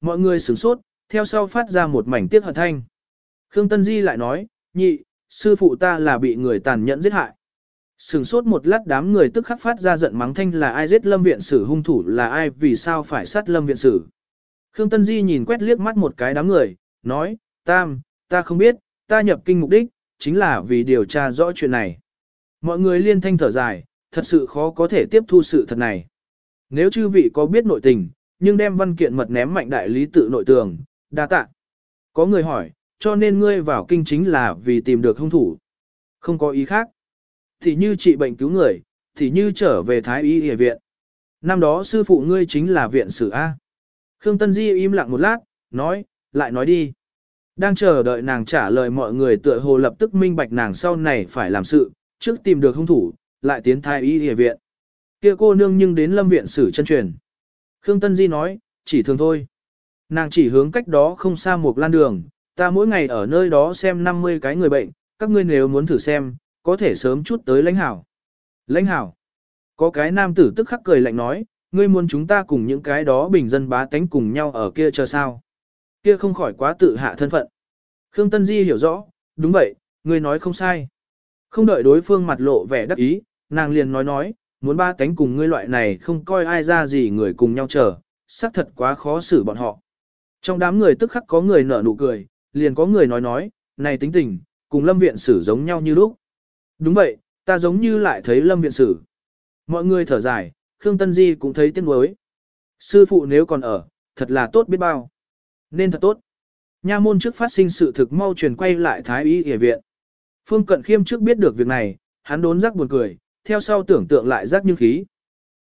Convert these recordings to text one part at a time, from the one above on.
Mọi người sửng sốt, theo sau phát ra một mảnh tiếc hận thanh. Khương Tân Di lại nói, nhị, sư phụ ta là bị người tàn nhẫn giết hại. Sửng sốt một lát đám người tức khắc phát ra giận mắng thanh là ai giết lâm viện sử hung thủ là ai vì sao phải sát lâm viện sử. Khương Tân Di nhìn quét liếc mắt một cái đám người, nói, tam, ta không biết, ta nhập kinh mục đích, chính là vì điều tra rõ chuyện này. Mọi người liên thanh thở dài, thật sự khó có thể tiếp thu sự thật này. Nếu chư vị có biết nội tình, nhưng đem văn kiện mật ném mạnh đại lý tự nội tường, đa tạ. Có người hỏi, cho nên ngươi vào kinh chính là vì tìm được hung thủ. Không có ý khác. Thì như trị bệnh cứu người, thì như trở về Thái Y Y viện. Năm đó sư phụ ngươi chính là viện sử A. Khương Tân Di im lặng một lát, nói, lại nói đi. Đang chờ đợi nàng trả lời mọi người tựa hồ lập tức minh bạch nàng sau này phải làm sự, trước tìm được hung thủ, lại tiến thái y y viện. Kia cô nương nhưng đến lâm viện sử chân truyền. Khương Tân Di nói, chỉ thường thôi. Nàng chỉ hướng cách đó không xa một lan đường, ta mỗi ngày ở nơi đó xem 50 cái người bệnh, các ngươi nếu muốn thử xem, có thể sớm chút tới lãnh hảo. Lãnh hảo. Có cái nam tử tức khắc cười lạnh nói, ngươi muốn chúng ta cùng những cái đó bình dân bá tánh cùng nhau ở kia chờ sao. Kia không khỏi quá tự hạ thân phận. Khương Tân Di hiểu rõ, đúng vậy, ngươi nói không sai. Không đợi đối phương mặt lộ vẻ đắc ý, nàng liền nói nói, muốn ba tánh cùng ngươi loại này không coi ai ra gì người cùng nhau chờ, xác thật quá khó xử bọn họ. Trong đám người tức khắc có người nở nụ cười, liền có người nói nói, này tính tình, cùng lâm viện sử giống nhau như lúc. Đúng vậy, ta giống như lại thấy lâm viện sử. Mọi người thở dài, Khương Tân Di cũng thấy tiếc nuối. Sư phụ nếu còn ở, thật là tốt biết bao. Nên thật tốt. Nha môn trước phát sinh sự thực mau truyền quay lại Thái Y Y viện. Phương Cận Khiêm trước biết được việc này, hắn đốn rắc buồn cười, theo sau tưởng tượng lại rắc như khí.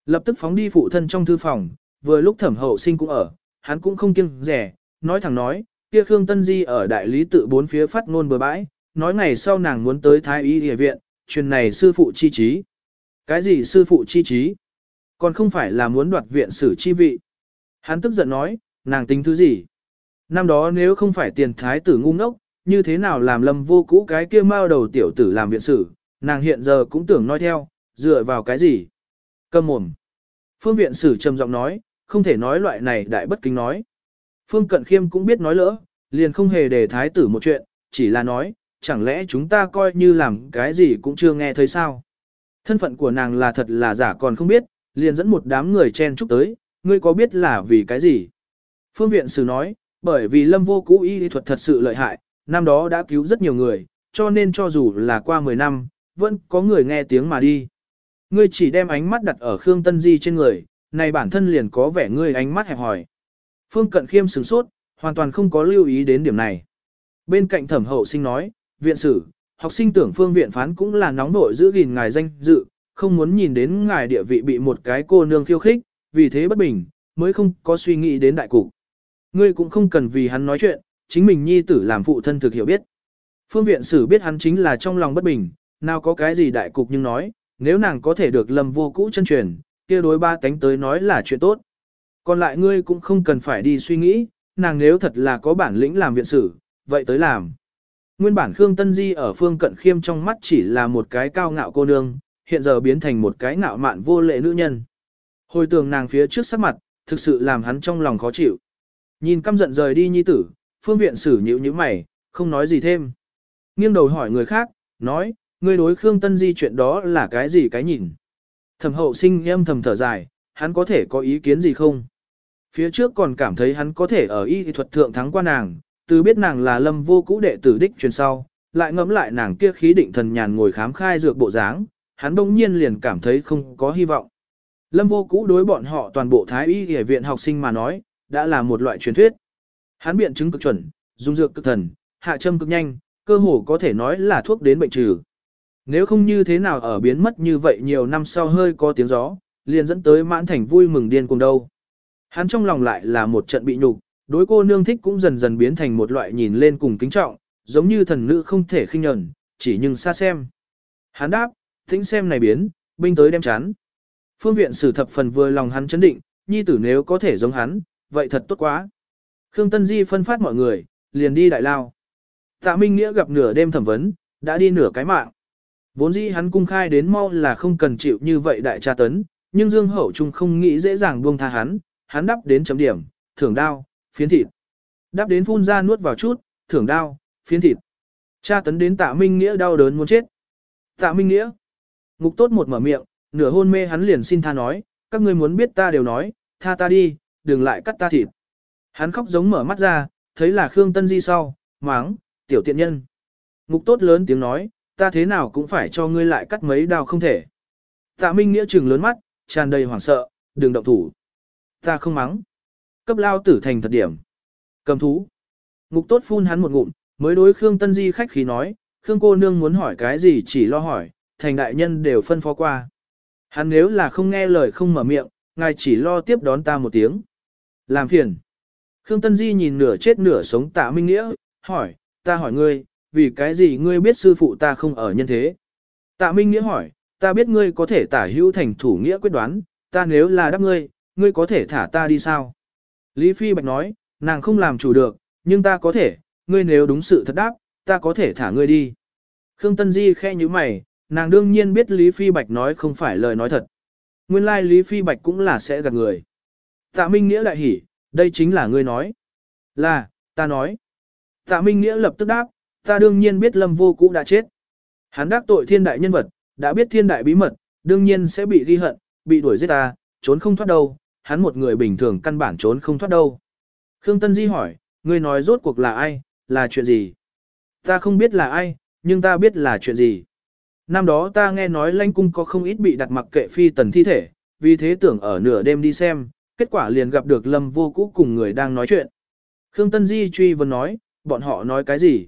Lập tức phóng đi phụ thân trong thư phòng, vừa lúc thẩm hậu sinh cũng ở, hắn cũng không kiêng rẻ, nói thẳng nói, kia Khương Tân Di ở đại lý tự bốn phía phát ngôn bừa bãi, nói ngày sau nàng muốn tới Thái Y Y viện, truyền này sư phụ chi trí. Cái gì sư phụ chi trí? Còn không phải là muốn đoạt viện sử chi vị. Hắn tức giận nói, nàng tính thứ gì? Năm đó nếu không phải tiền thái tử ngu ngốc, như thế nào làm lâm vô cũ cái kia mao đầu tiểu tử làm viện sử, nàng hiện giờ cũng tưởng nói theo, dựa vào cái gì? Câm mồm. Phương viện sử trầm giọng nói, không thể nói loại này đại bất kính nói. Phương cận khiêm cũng biết nói lỡ, liền không hề để thái tử một chuyện, chỉ là nói, chẳng lẽ chúng ta coi như làm cái gì cũng chưa nghe thấy sao? Thân phận của nàng là thật là giả còn không biết, liền dẫn một đám người chen chúc tới, ngươi có biết là vì cái gì? Phương viện sử nói, bởi vì lâm vô cũ y thuật thật sự lợi hại, năm đó đã cứu rất nhiều người, cho nên cho dù là qua 10 năm, vẫn có người nghe tiếng mà đi. Ngươi chỉ đem ánh mắt đặt ở Khương Tân Di trên người, này bản thân liền có vẻ ngươi ánh mắt hẹp hỏi. Phương Cận Khiêm sửng sốt, hoàn toàn không có lưu ý đến điểm này. Bên cạnh thẩm hậu sinh nói, viện sử, học sinh tưởng phương viện phán cũng là nóng nội giữ gìn ngài danh dự, không muốn nhìn đến ngài địa vị bị một cái cô nương khiêu khích, vì thế bất bình, mới không có suy nghĩ đến đại cục. Ngươi cũng không cần vì hắn nói chuyện, chính mình nhi tử làm phụ thân thực hiểu biết. Phương viện sử biết hắn chính là trong lòng bất bình, nào có cái gì đại cục nhưng nói, nếu nàng có thể được lâm vô cũ chân truyền, kia đối ba tánh tới nói là chuyện tốt. Còn lại ngươi cũng không cần phải đi suy nghĩ, nàng nếu thật là có bản lĩnh làm viện sử, vậy tới làm. Nguyên bản Khương Tân Di ở phương cận khiêm trong mắt chỉ là một cái cao ngạo cô nương, hiện giờ biến thành một cái ngạo mạn vô lệ nữ nhân. Hồi tưởng nàng phía trước sắc mặt, thực sự làm hắn trong lòng khó chịu. Nhìn căm giận rời đi nhi tử, phương viện sử nhíu như mày, không nói gì thêm. Nghiêng đầu hỏi người khác, nói, ngươi đối Khương Tân Di chuyện đó là cái gì cái nhìn. Thẩm hậu sinh em thầm thở dài, hắn có thể có ý kiến gì không? Phía trước còn cảm thấy hắn có thể ở y thuật thượng thắng qua nàng, từ biết nàng là lâm vô cũ đệ tử đích truyền sau, lại ngẫm lại nàng kia khí định thần nhàn ngồi khám khai dược bộ dáng, hắn đông nhiên liền cảm thấy không có hy vọng. Lâm vô cũ đối bọn họ toàn bộ thái y y viện học sinh mà nói, đã là một loại truyền thuyết. Hắn biện chứng cực chuẩn, dùng dược cực thần, hạ châm cực nhanh, cơ hồ có thể nói là thuốc đến bệnh trừ. Nếu không như thế nào ở biến mất như vậy nhiều năm sau hơi có tiếng gió, liền dẫn tới mãn thành vui mừng điên cùng đâu. Hắn trong lòng lại là một trận bị nhục, đối cô nương thích cũng dần dần biến thành một loại nhìn lên cùng kính trọng, giống như thần nữ không thể khinh nhẫn, chỉ nhưng xa xem. Hắn đáp, tính xem này biến, binh tới đem chán. Phương viện sử thập phần vừa lòng hắn chấn định, nhi tử nếu có thể giống hắn, vậy thật tốt quá. Khương Tân Di phân phát mọi người, liền đi đại lao. Tạ Minh Nghĩa gặp nửa đêm thẩm vấn, đã đi nửa cái mạng. Vốn dĩ hắn cung khai đến mau là không cần chịu như vậy đại tra tấn, nhưng Dương Hậu Trung không nghĩ dễ dàng buông tha hắn, hắn đắp đến chấm điểm, thưởng đao, Phiến thịt. Đáp đến phun ra nuốt vào chút, thưởng đao, phiến thịt. Cha tấn đến tạ Minh Nghĩa đau đớn muốn chết. Tạ Minh Nghĩa. Ngục tốt một mở miệng, nửa hôn mê hắn liền xin tha nói, các ngươi muốn biết ta đều nói, tha ta đi, đừng lại cắt ta thịt. Hắn khóc giống mở mắt ra, thấy là Khương Tân Di sau, máng, tiểu tiện nhân. Ngục tốt lớn tiếng nói, ta thế nào cũng phải cho ngươi lại cắt mấy đao không thể. Tạ Minh Nghĩa trừng lớn mắt, tràn đầy hoảng sợ, đừng động thủ. Ta không mắng. Cấp lao tử thành thật điểm. Cầm thú. Ngục tốt phun hắn một ngụm, mới đối Khương Tân Di khách khí nói, Khương cô nương muốn hỏi cái gì chỉ lo hỏi, thành đại nhân đều phân phó qua. Hắn nếu là không nghe lời không mở miệng, ngài chỉ lo tiếp đón ta một tiếng. Làm phiền. Khương Tân Di nhìn nửa chết nửa sống tạ Minh Nghĩa, hỏi, ta hỏi ngươi, vì cái gì ngươi biết sư phụ ta không ở nhân thế? Tạ Minh Nghĩa hỏi, ta biết ngươi có thể tả hữu thành thủ nghĩa quyết đoán, ta nếu là đáp ngươi, ngươi có thể thả ta đi sao? Lý Phi Bạch nói, nàng không làm chủ được, nhưng ta có thể, ngươi nếu đúng sự thật đáp, ta có thể thả ngươi đi. Khương Tân Di khe như mày, nàng đương nhiên biết Lý Phi Bạch nói không phải lời nói thật. Nguyên lai like Lý Phi Bạch cũng là sẽ gạt người. Tạ Minh Nghĩa lại hỉ, đây chính là ngươi nói. Là, ta nói. Tạ Minh Nghĩa lập tức đáp, ta đương nhiên biết Lâm Vô Cũ đã chết. Hắn đắc tội thiên đại nhân vật, đã biết thiên đại bí mật, đương nhiên sẽ bị ghi hận, bị đuổi giết ta, trốn không thoát đâu, hắn một người bình thường căn bản trốn không thoát đâu. Khương Tân Di hỏi, ngươi nói rốt cuộc là ai, là chuyện gì? Ta không biết là ai, nhưng ta biết là chuyện gì. Năm đó ta nghe nói lãnh cung có không ít bị đặt mặc kệ phi tần thi thể, vì thế tưởng ở nửa đêm đi xem, kết quả liền gặp được Lâm Vô Cũ cùng người đang nói chuyện. Khương Tân Di truy vấn nói, bọn họ nói cái gì?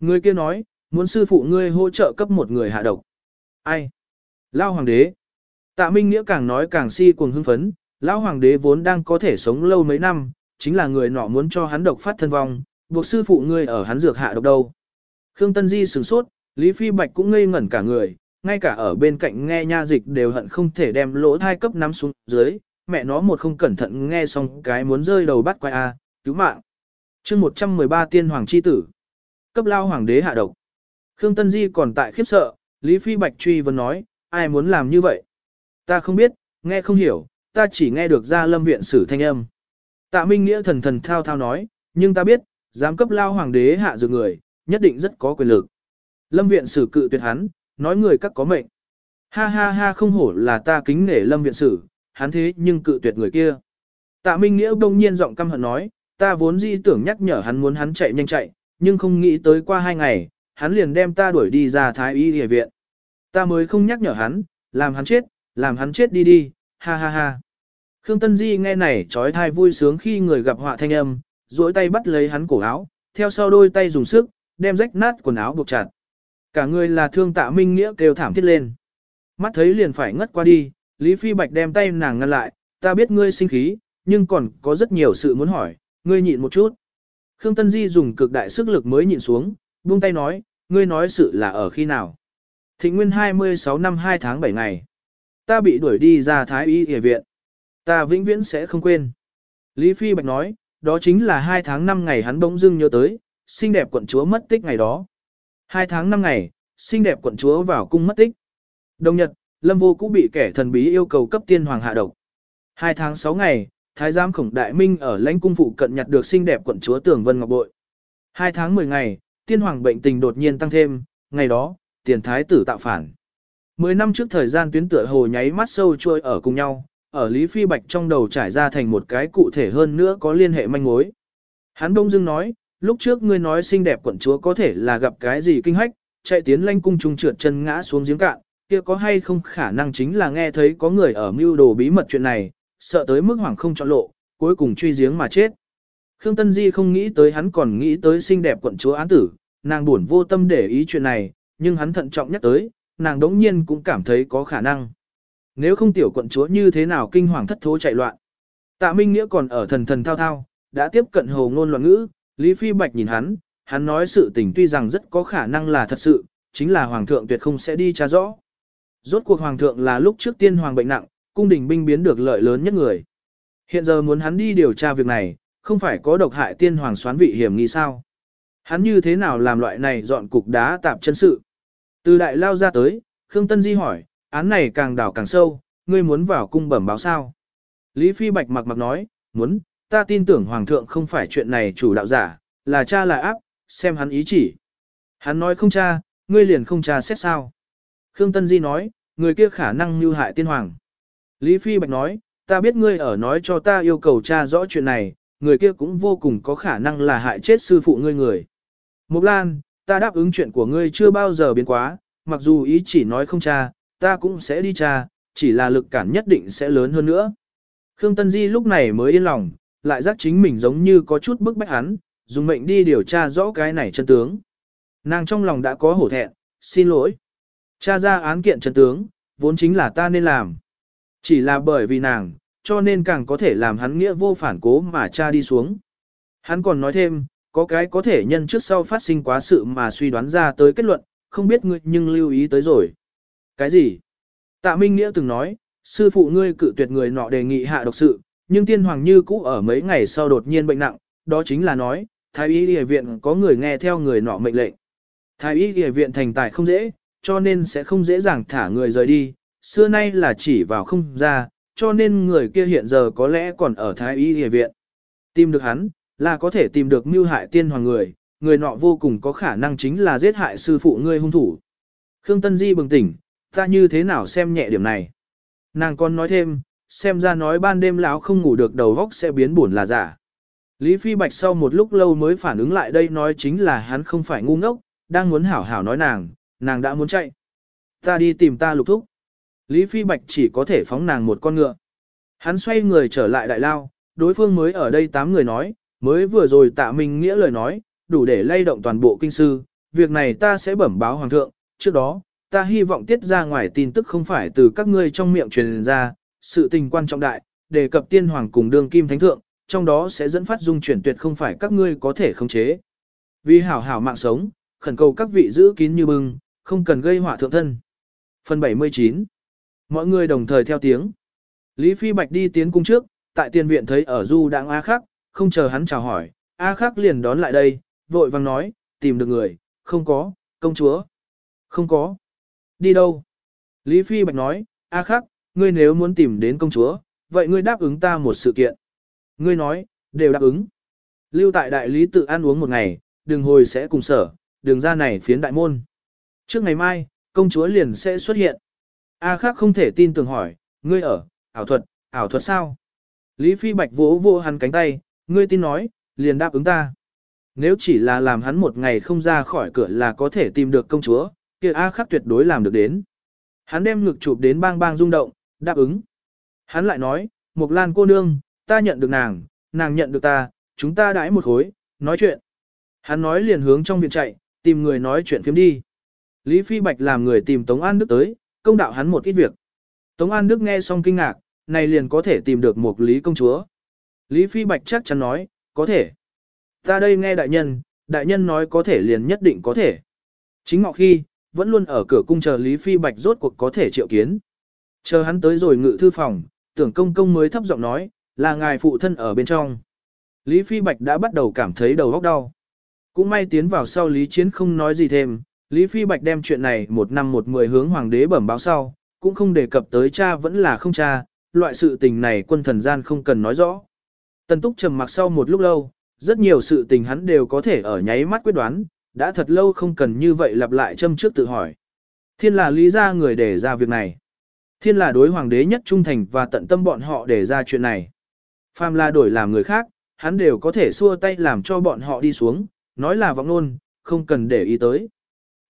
Người kia nói, muốn sư phụ ngươi hỗ trợ cấp một người hạ độc. Ai? Lao Hoàng đế. Tạ Minh Nghĩa càng nói càng si cuồng hưng phấn, Lão Hoàng đế vốn đang có thể sống lâu mấy năm, chính là người nọ muốn cho hắn độc phát thân vong, buộc sư phụ ngươi ở hắn dược hạ độc đâu. Khương Tân Di sửng sốt, Lý Phi Bạch cũng ngây ngẩn cả người, ngay cả ở bên cạnh nghe nha dịch đều hận không thể đem lỗ thai cấp nắm xuống dưới, mẹ nó một không cẩn thận nghe xong cái muốn rơi đầu bắt quay a, cứu mạng. chương 113 tiên hoàng chi tử. Cấp lao hoàng đế hạ độc. Khương Tân Di còn tại khiếp sợ, Lý Phi Bạch truy vấn nói, ai muốn làm như vậy? Ta không biết, nghe không hiểu, ta chỉ nghe được ra lâm viện sử thanh âm. Tạ Minh Nghĩa thần thần thao thao nói, nhưng ta biết, dám cấp lao hoàng đế hạ dược người, nhất định rất có quyền lực. Lâm viện sử cự tuyệt hắn, nói người các có mệnh. Ha ha ha không hổ là ta kính nể lâm viện sử, hắn thế nhưng cự tuyệt người kia. Tạ Minh Nghĩa đông nhiên giọng căm hận nói, ta vốn di tưởng nhắc nhở hắn muốn hắn chạy nhanh chạy, nhưng không nghĩ tới qua hai ngày, hắn liền đem ta đuổi đi ra thái y y viện. Ta mới không nhắc nhở hắn, làm hắn chết, làm hắn chết đi đi, ha ha ha. Khương Tân Di nghe này trói thai vui sướng khi người gặp họa thanh âm, duỗi tay bắt lấy hắn cổ áo, theo sau đôi tay dùng sức, đem rách nát quần áo buộc chặt. Cả người là thương tạ minh nghĩa kêu thảm thiết lên. Mắt thấy liền phải ngất qua đi, Lý Phi Bạch đem tay nàng ngăn lại, ta biết ngươi sinh khí, nhưng còn có rất nhiều sự muốn hỏi, ngươi nhịn một chút. Khương Tân Di dùng cực đại sức lực mới nhịn xuống, buông tay nói, ngươi nói sự là ở khi nào. Thịnh nguyên 26 năm 2 tháng 7 ngày. Ta bị đuổi đi ra Thái Y Y viện. Ta vĩnh viễn sẽ không quên. Lý Phi Bạch nói, đó chính là 2 tháng 5 ngày hắn bỗng dưng nhớ tới, xinh đẹp quận chúa mất tích ngày đó. 2 tháng 5 ngày, xinh đẹp quận chúa vào cung mất tích. Đồng nhật, Lâm Vô cũng bị kẻ thần bí yêu cầu cấp tiên hoàng hạ độc. 2 tháng 6 ngày, Thái giám Khổng Đại Minh ở lãnh cung phụ cận nhặt được xinh đẹp quận chúa Tưởng Vân Ngọc Bội. Hai tháng 10 ngày, tiên hoàng bệnh tình đột nhiên tăng thêm, ngày đó, tiền thái tử tạo phản. 10 năm trước thời gian tuyến tựa hồ nháy mắt sâu trôi ở cùng nhau, ở Lý Phi Bạch trong đầu trải ra thành một cái cụ thể hơn nữa có liên hệ manh mối. Hắn đông dưng nói, lúc trước ngươi nói xinh đẹp quận chúa có thể là gặp cái gì kinh hách, chạy tiến lanh cung trung trượt chân ngã xuống giếng cạn, kia có hay không khả năng chính là nghe thấy có người ở mưu đồ bí mật chuyện này, sợ tới mức hoảng không chọn lộ, cuối cùng truy giếng mà chết. Khương Tân Di không nghĩ tới hắn còn nghĩ tới xinh đẹp quận chúa án tử, nàng buồn vô tâm để ý chuyện này, nhưng hắn thận trọng nhắc tới, nàng đống nhiên cũng cảm thấy có khả năng. Nếu không tiểu quận chúa như thế nào kinh hoàng thất thố chạy loạn. Tạ Minh Nghĩa còn ở thần thần thao thao, đã tiếp cận hồ ngôn loạn ngữ, Lý Phi Bạch nhìn hắn, hắn nói sự tình tuy rằng rất có khả năng là thật sự, chính là hoàng thượng tuyệt không sẽ đi tra rõ. Rốt cuộc hoàng thượng là lúc trước tiên hoàng bệnh nặng, cung đình binh biến được lợi lớn nhất người. Hiện giờ muốn hắn đi điều tra việc này, không phải có độc hại tiên hoàng xoán vị hiểm nghi sao. Hắn như thế nào làm loại này dọn cục đá tạp chân sự. Từ đại lao ra tới, Khương Tân Di hỏi, án này càng đảo càng sâu, ngươi muốn vào cung bẩm báo sao. Lý Phi Bạch mặc mặc nói, muốn, ta tin tưởng Hoàng thượng không phải chuyện này chủ đạo giả, là cha là áp, xem hắn ý chỉ. Hắn nói không cha, ngươi liền không cha xét sao. Khương Tân Di nói, người kia khả năng như hại tiên hoàng. Lý Phi Bạch nói, ta biết ngươi ở nói cho ta yêu cầu cha rõ chuyện này, người kia cũng vô cùng có khả năng là hại chết sư phụ ngươi người. Mục Lan, ta đáp ứng chuyện của ngươi chưa bao giờ biến quá, mặc dù ý chỉ nói không cha, ta cũng sẽ đi cha, chỉ là lực cản nhất định sẽ lớn hơn nữa. Khương Tân Di lúc này mới yên lòng, lại giác chính mình giống như có chút bức bách hắn, dùng mệnh đi điều tra rõ cái này chân tướng. Nàng trong lòng đã có hổ thẹn, xin lỗi. Cha ra án kiện chân tướng, vốn chính là ta nên làm. Chỉ là bởi vì nàng, cho nên càng có thể làm hắn nghĩa vô phản cố mà cha đi xuống. Hắn còn nói thêm, có cái có thể nhân trước sau phát sinh quá sự mà suy đoán ra tới kết luận, không biết ngươi nhưng lưu ý tới rồi. Cái gì? Tạ Minh Nghĩa từng nói, sư phụ ngươi cự tuyệt người nọ đề nghị hạ độc sự, nhưng tiên hoàng như cũ ở mấy ngày sau đột nhiên bệnh nặng, đó chính là nói, thái y y viện có người nghe theo người nọ mệnh lệnh. Thái y y viện thành tài không dễ, cho nên sẽ không dễ dàng thả người rời đi, xưa nay là chỉ vào không ra, cho nên người kia hiện giờ có lẽ còn ở thái y y viện. Tìm được hắn, là có thể tìm được mưu hại tiên hoàng người, người nọ vô cùng có khả năng chính là giết hại sư phụ ngươi hung thủ. Khương Tân Di bừng tỉnh, ta như thế nào xem nhẹ điểm này. Nàng còn nói thêm, xem ra nói ban đêm lão không ngủ được đầu góc sẽ biến buồn là giả. Lý Phi Bạch sau một lúc lâu mới phản ứng lại đây nói chính là hắn không phải ngu ngốc, đang muốn hảo hảo nói nàng, nàng đã muốn chạy. Ta đi tìm ta lục thúc. Lý Phi Bạch chỉ có thể phóng nàng một con ngựa. Hắn xoay người trở lại đại lao, đối phương mới ở đây tám người nói, mới vừa rồi tạ Minh nghĩa lời nói, đủ để lay động toàn bộ kinh sư, việc này ta sẽ bẩm báo hoàng thượng, trước đó, ta hy vọng tiết ra ngoài tin tức không phải từ các ngươi trong miệng truyền ra, sự tình quan trọng đại, đề cập tiên hoàng cùng đương kim thánh thượng, trong đó sẽ dẫn phát dung chuyển tuyệt không phải các ngươi có thể khống chế. Vì hảo hảo mạng sống, khẩn cầu các vị giữ kín như bưng, không cần gây họa thượng thân. Phần 79 Mọi người đồng thời theo tiếng. Lý Phi Bạch đi tiến cung trước, tại tiền viện thấy ở du đang A Khắc, không chờ hắn chào hỏi, A Khắc liền đón lại đây, vội vàng nói, tìm được người, không có, công chúa. Không có. Đi đâu? Lý Phi Bạch nói, A Khắc, ngươi nếu muốn tìm đến công chúa, vậy ngươi đáp ứng ta một sự kiện. Ngươi nói, đều đáp ứng. Lưu tại đại lý tự ăn uống một ngày, đường hồi sẽ cùng sở, đường ra này phiến đại môn. Trước ngày mai, công chúa liền sẽ xuất hiện. A khác không thể tin tưởng hỏi, ngươi ở, ảo thuật, ảo thuật sao? Lý Phi Bạch vỗ vỗ hắn cánh tay, ngươi tin nói, liền đáp ứng ta. Nếu chỉ là làm hắn một ngày không ra khỏi cửa là có thể tìm được công chúa, kia A khắc tuyệt đối làm được đến. Hắn đem ngực chụp đến bang bang rung động, đáp ứng. Hắn lại nói, Mộc Lan cô nương, ta nhận được nàng, nàng nhận được ta, chúng ta đãi một khối, nói chuyện. Hắn nói liền hướng trong viện chạy, tìm người nói chuyện phiếm đi. Lý Phi Bạch làm người tìm Tống An Đức tới, công đạo hắn một ít việc. Tống An Đức nghe xong kinh ngạc, này liền có thể tìm được một Lý công chúa. Lý Phi Bạch chắc chắn nói, có thể. Ta đây nghe đại nhân, đại nhân nói có thể liền nhất định có thể. Chính ngọ khi, vẫn luôn ở cửa cung chờ Lý Phi Bạch rốt cuộc có thể triệu kiến. Chờ hắn tới rồi ngự thư phòng, tưởng công công mới thấp giọng nói, là ngài phụ thân ở bên trong. Lý Phi Bạch đã bắt đầu cảm thấy đầu óc đau. Cũng may tiến vào sau Lý Chiến không nói gì thêm, Lý Phi Bạch đem chuyện này một năm một mười hướng hoàng đế bẩm báo sau, cũng không đề cập tới cha vẫn là không cha, loại sự tình này quân thần gian không cần nói rõ. Tần Túc trầm mặc sau một lúc lâu, rất nhiều sự tình hắn đều có thể ở nháy mắt quyết đoán, đã thật lâu không cần như vậy lặp lại châm trước tự hỏi. Thiên là lý ra người để ra việc này. Thiên là đối hoàng đế nhất trung thành và tận tâm bọn họ để ra chuyện này. Phàm là đổi làm người khác, hắn đều có thể xua tay làm cho bọn họ đi xuống, nói là vọng luôn, không cần để ý tới.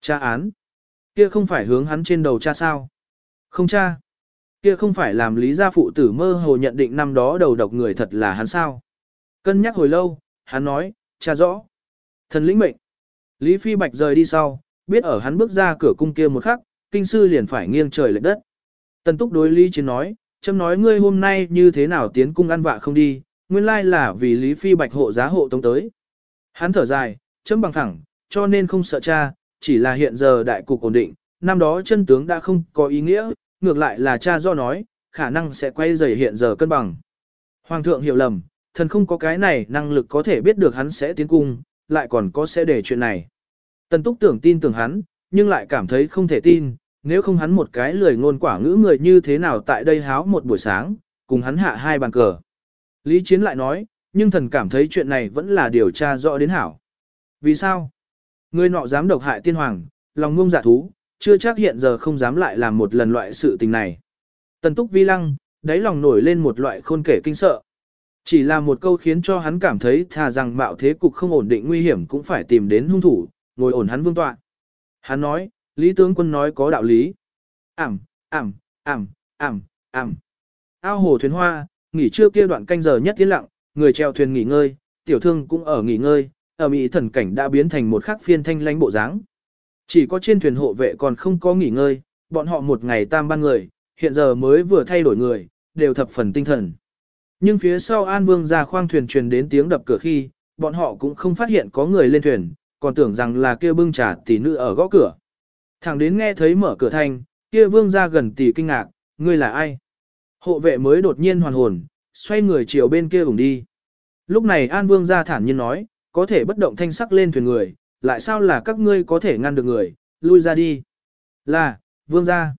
Cha án. Kia không phải hướng hắn trên đầu cha sao? Không cha. Kia không phải làm lý gia phụ tử mơ hồ nhận định năm đó đầu độc người thật là hắn sao? Cân nhắc hồi lâu, hắn nói, cha rõ. Thần lĩnh mệnh. Lý Phi Bạch rời đi sau, biết ở hắn bước ra cửa cung kia một khắc, kinh sư liền phải nghiêng trời lệch đất. Tần Túc đối Lý Chiến nói, châm nói ngươi hôm nay như thế nào tiến cung ăn vạ không đi, nguyên lai là vì Lý Phi Bạch hộ giá hộ tống tới. Hắn thở dài, châm bằng thẳng, cho nên không sợ cha, chỉ là hiện giờ đại cục ổn định, năm đó chân tướng đã không có ý nghĩa, ngược lại là cha do nói, khả năng sẽ quay rời hiện giờ cân bằng. Hoàng thượng hiểu lầm, thần không có cái này năng lực có thể biết được hắn sẽ tiến cung, lại còn có sẽ để chuyện này. Tần túc tưởng tin tưởng hắn, nhưng lại cảm thấy không thể tin, nếu không hắn một cái lười ngôn quả ngữ người như thế nào tại đây háo một buổi sáng, cùng hắn hạ hai bàn cờ. Lý Chiến lại nói, nhưng thần cảm thấy chuyện này vẫn là điều tra rõ đến hảo. Vì sao? Người nọ dám độc hại tiên hoàng, lòng ngông giả thú, chưa chắc hiện giờ không dám lại làm một lần loại sự tình này. Tần túc vi lăng, đáy lòng nổi lên một loại khôn kể kinh sợ. Chỉ là một câu khiến cho hắn cảm thấy thà rằng bạo thế cục không ổn định nguy hiểm cũng phải tìm đến hung thủ, ngồi ổn hắn vương tọa. Hắn nói, Lý tướng quân nói có đạo lý. Ảm, ảm, ảm, ảm, ảm. Ao hồ thuyền hoa, nghỉ trưa kia đoạn canh giờ nhất tiến lặng, người treo thuyền nghỉ ngơi, tiểu thương cũng ở nghỉ ngơi, ở mỹ thần cảnh đã biến thành một khắc phiên thanh lãnh bộ dáng. Chỉ có trên thuyền hộ vệ còn không có nghỉ ngơi, bọn họ một ngày tam ban người, hiện giờ mới vừa thay đổi người, đều thập phần tinh thần. Nhưng phía sau An Vương ra khoang thuyền truyền đến tiếng đập cửa khi, bọn họ cũng không phát hiện có người lên thuyền, còn tưởng rằng là kia bưng trà tỷ nữ ở gõ cửa. Thẳng đến nghe thấy mở cửa thanh, kia vương ra gần tỷ kinh ngạc, ngươi là ai? Hộ vệ mới đột nhiên hoàn hồn, xoay người chiều bên kia ủng đi. Lúc này An Vương ra thản nhiên nói, có thể bất động thanh sắc lên thuyền người, lại sao là các ngươi có thể ngăn được người, lui ra đi. Là, Vương gia.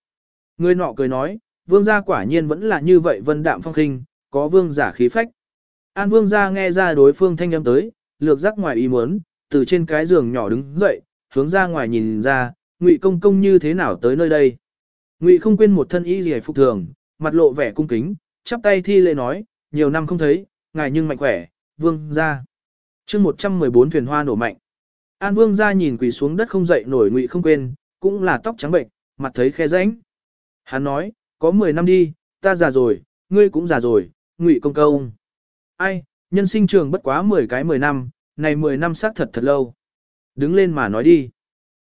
Người nọ cười nói, Vương gia quả nhiên vẫn là như vậy vân đạm phong khinh, có Vương giả khí phách. An Vương gia nghe ra đối phương thanh âm tới, lược giác ngoài ý muốn, từ trên cái giường nhỏ đứng dậy, hướng ra ngoài nhìn ra, Ngụy công công như thế nào tới nơi đây. Ngụy không quên một thân y gì phục thường, mặt lộ vẻ cung kính, chắp tay thi lễ nói, nhiều năm không thấy, ngài nhưng mạnh khỏe, vương gia chương 114 thuyền hoa nổ mạnh. An vương ra nhìn quỳ xuống đất không dậy nổi ngụy không quên, cũng là tóc trắng bệnh, mặt thấy khe rãnh. Hắn nói, có 10 năm đi, ta già rồi, ngươi cũng già rồi, ngụy công công. Ai, nhân sinh trường bất quá 10 cái 10 năm, này 10 năm xác thật thật lâu. Đứng lên mà nói đi.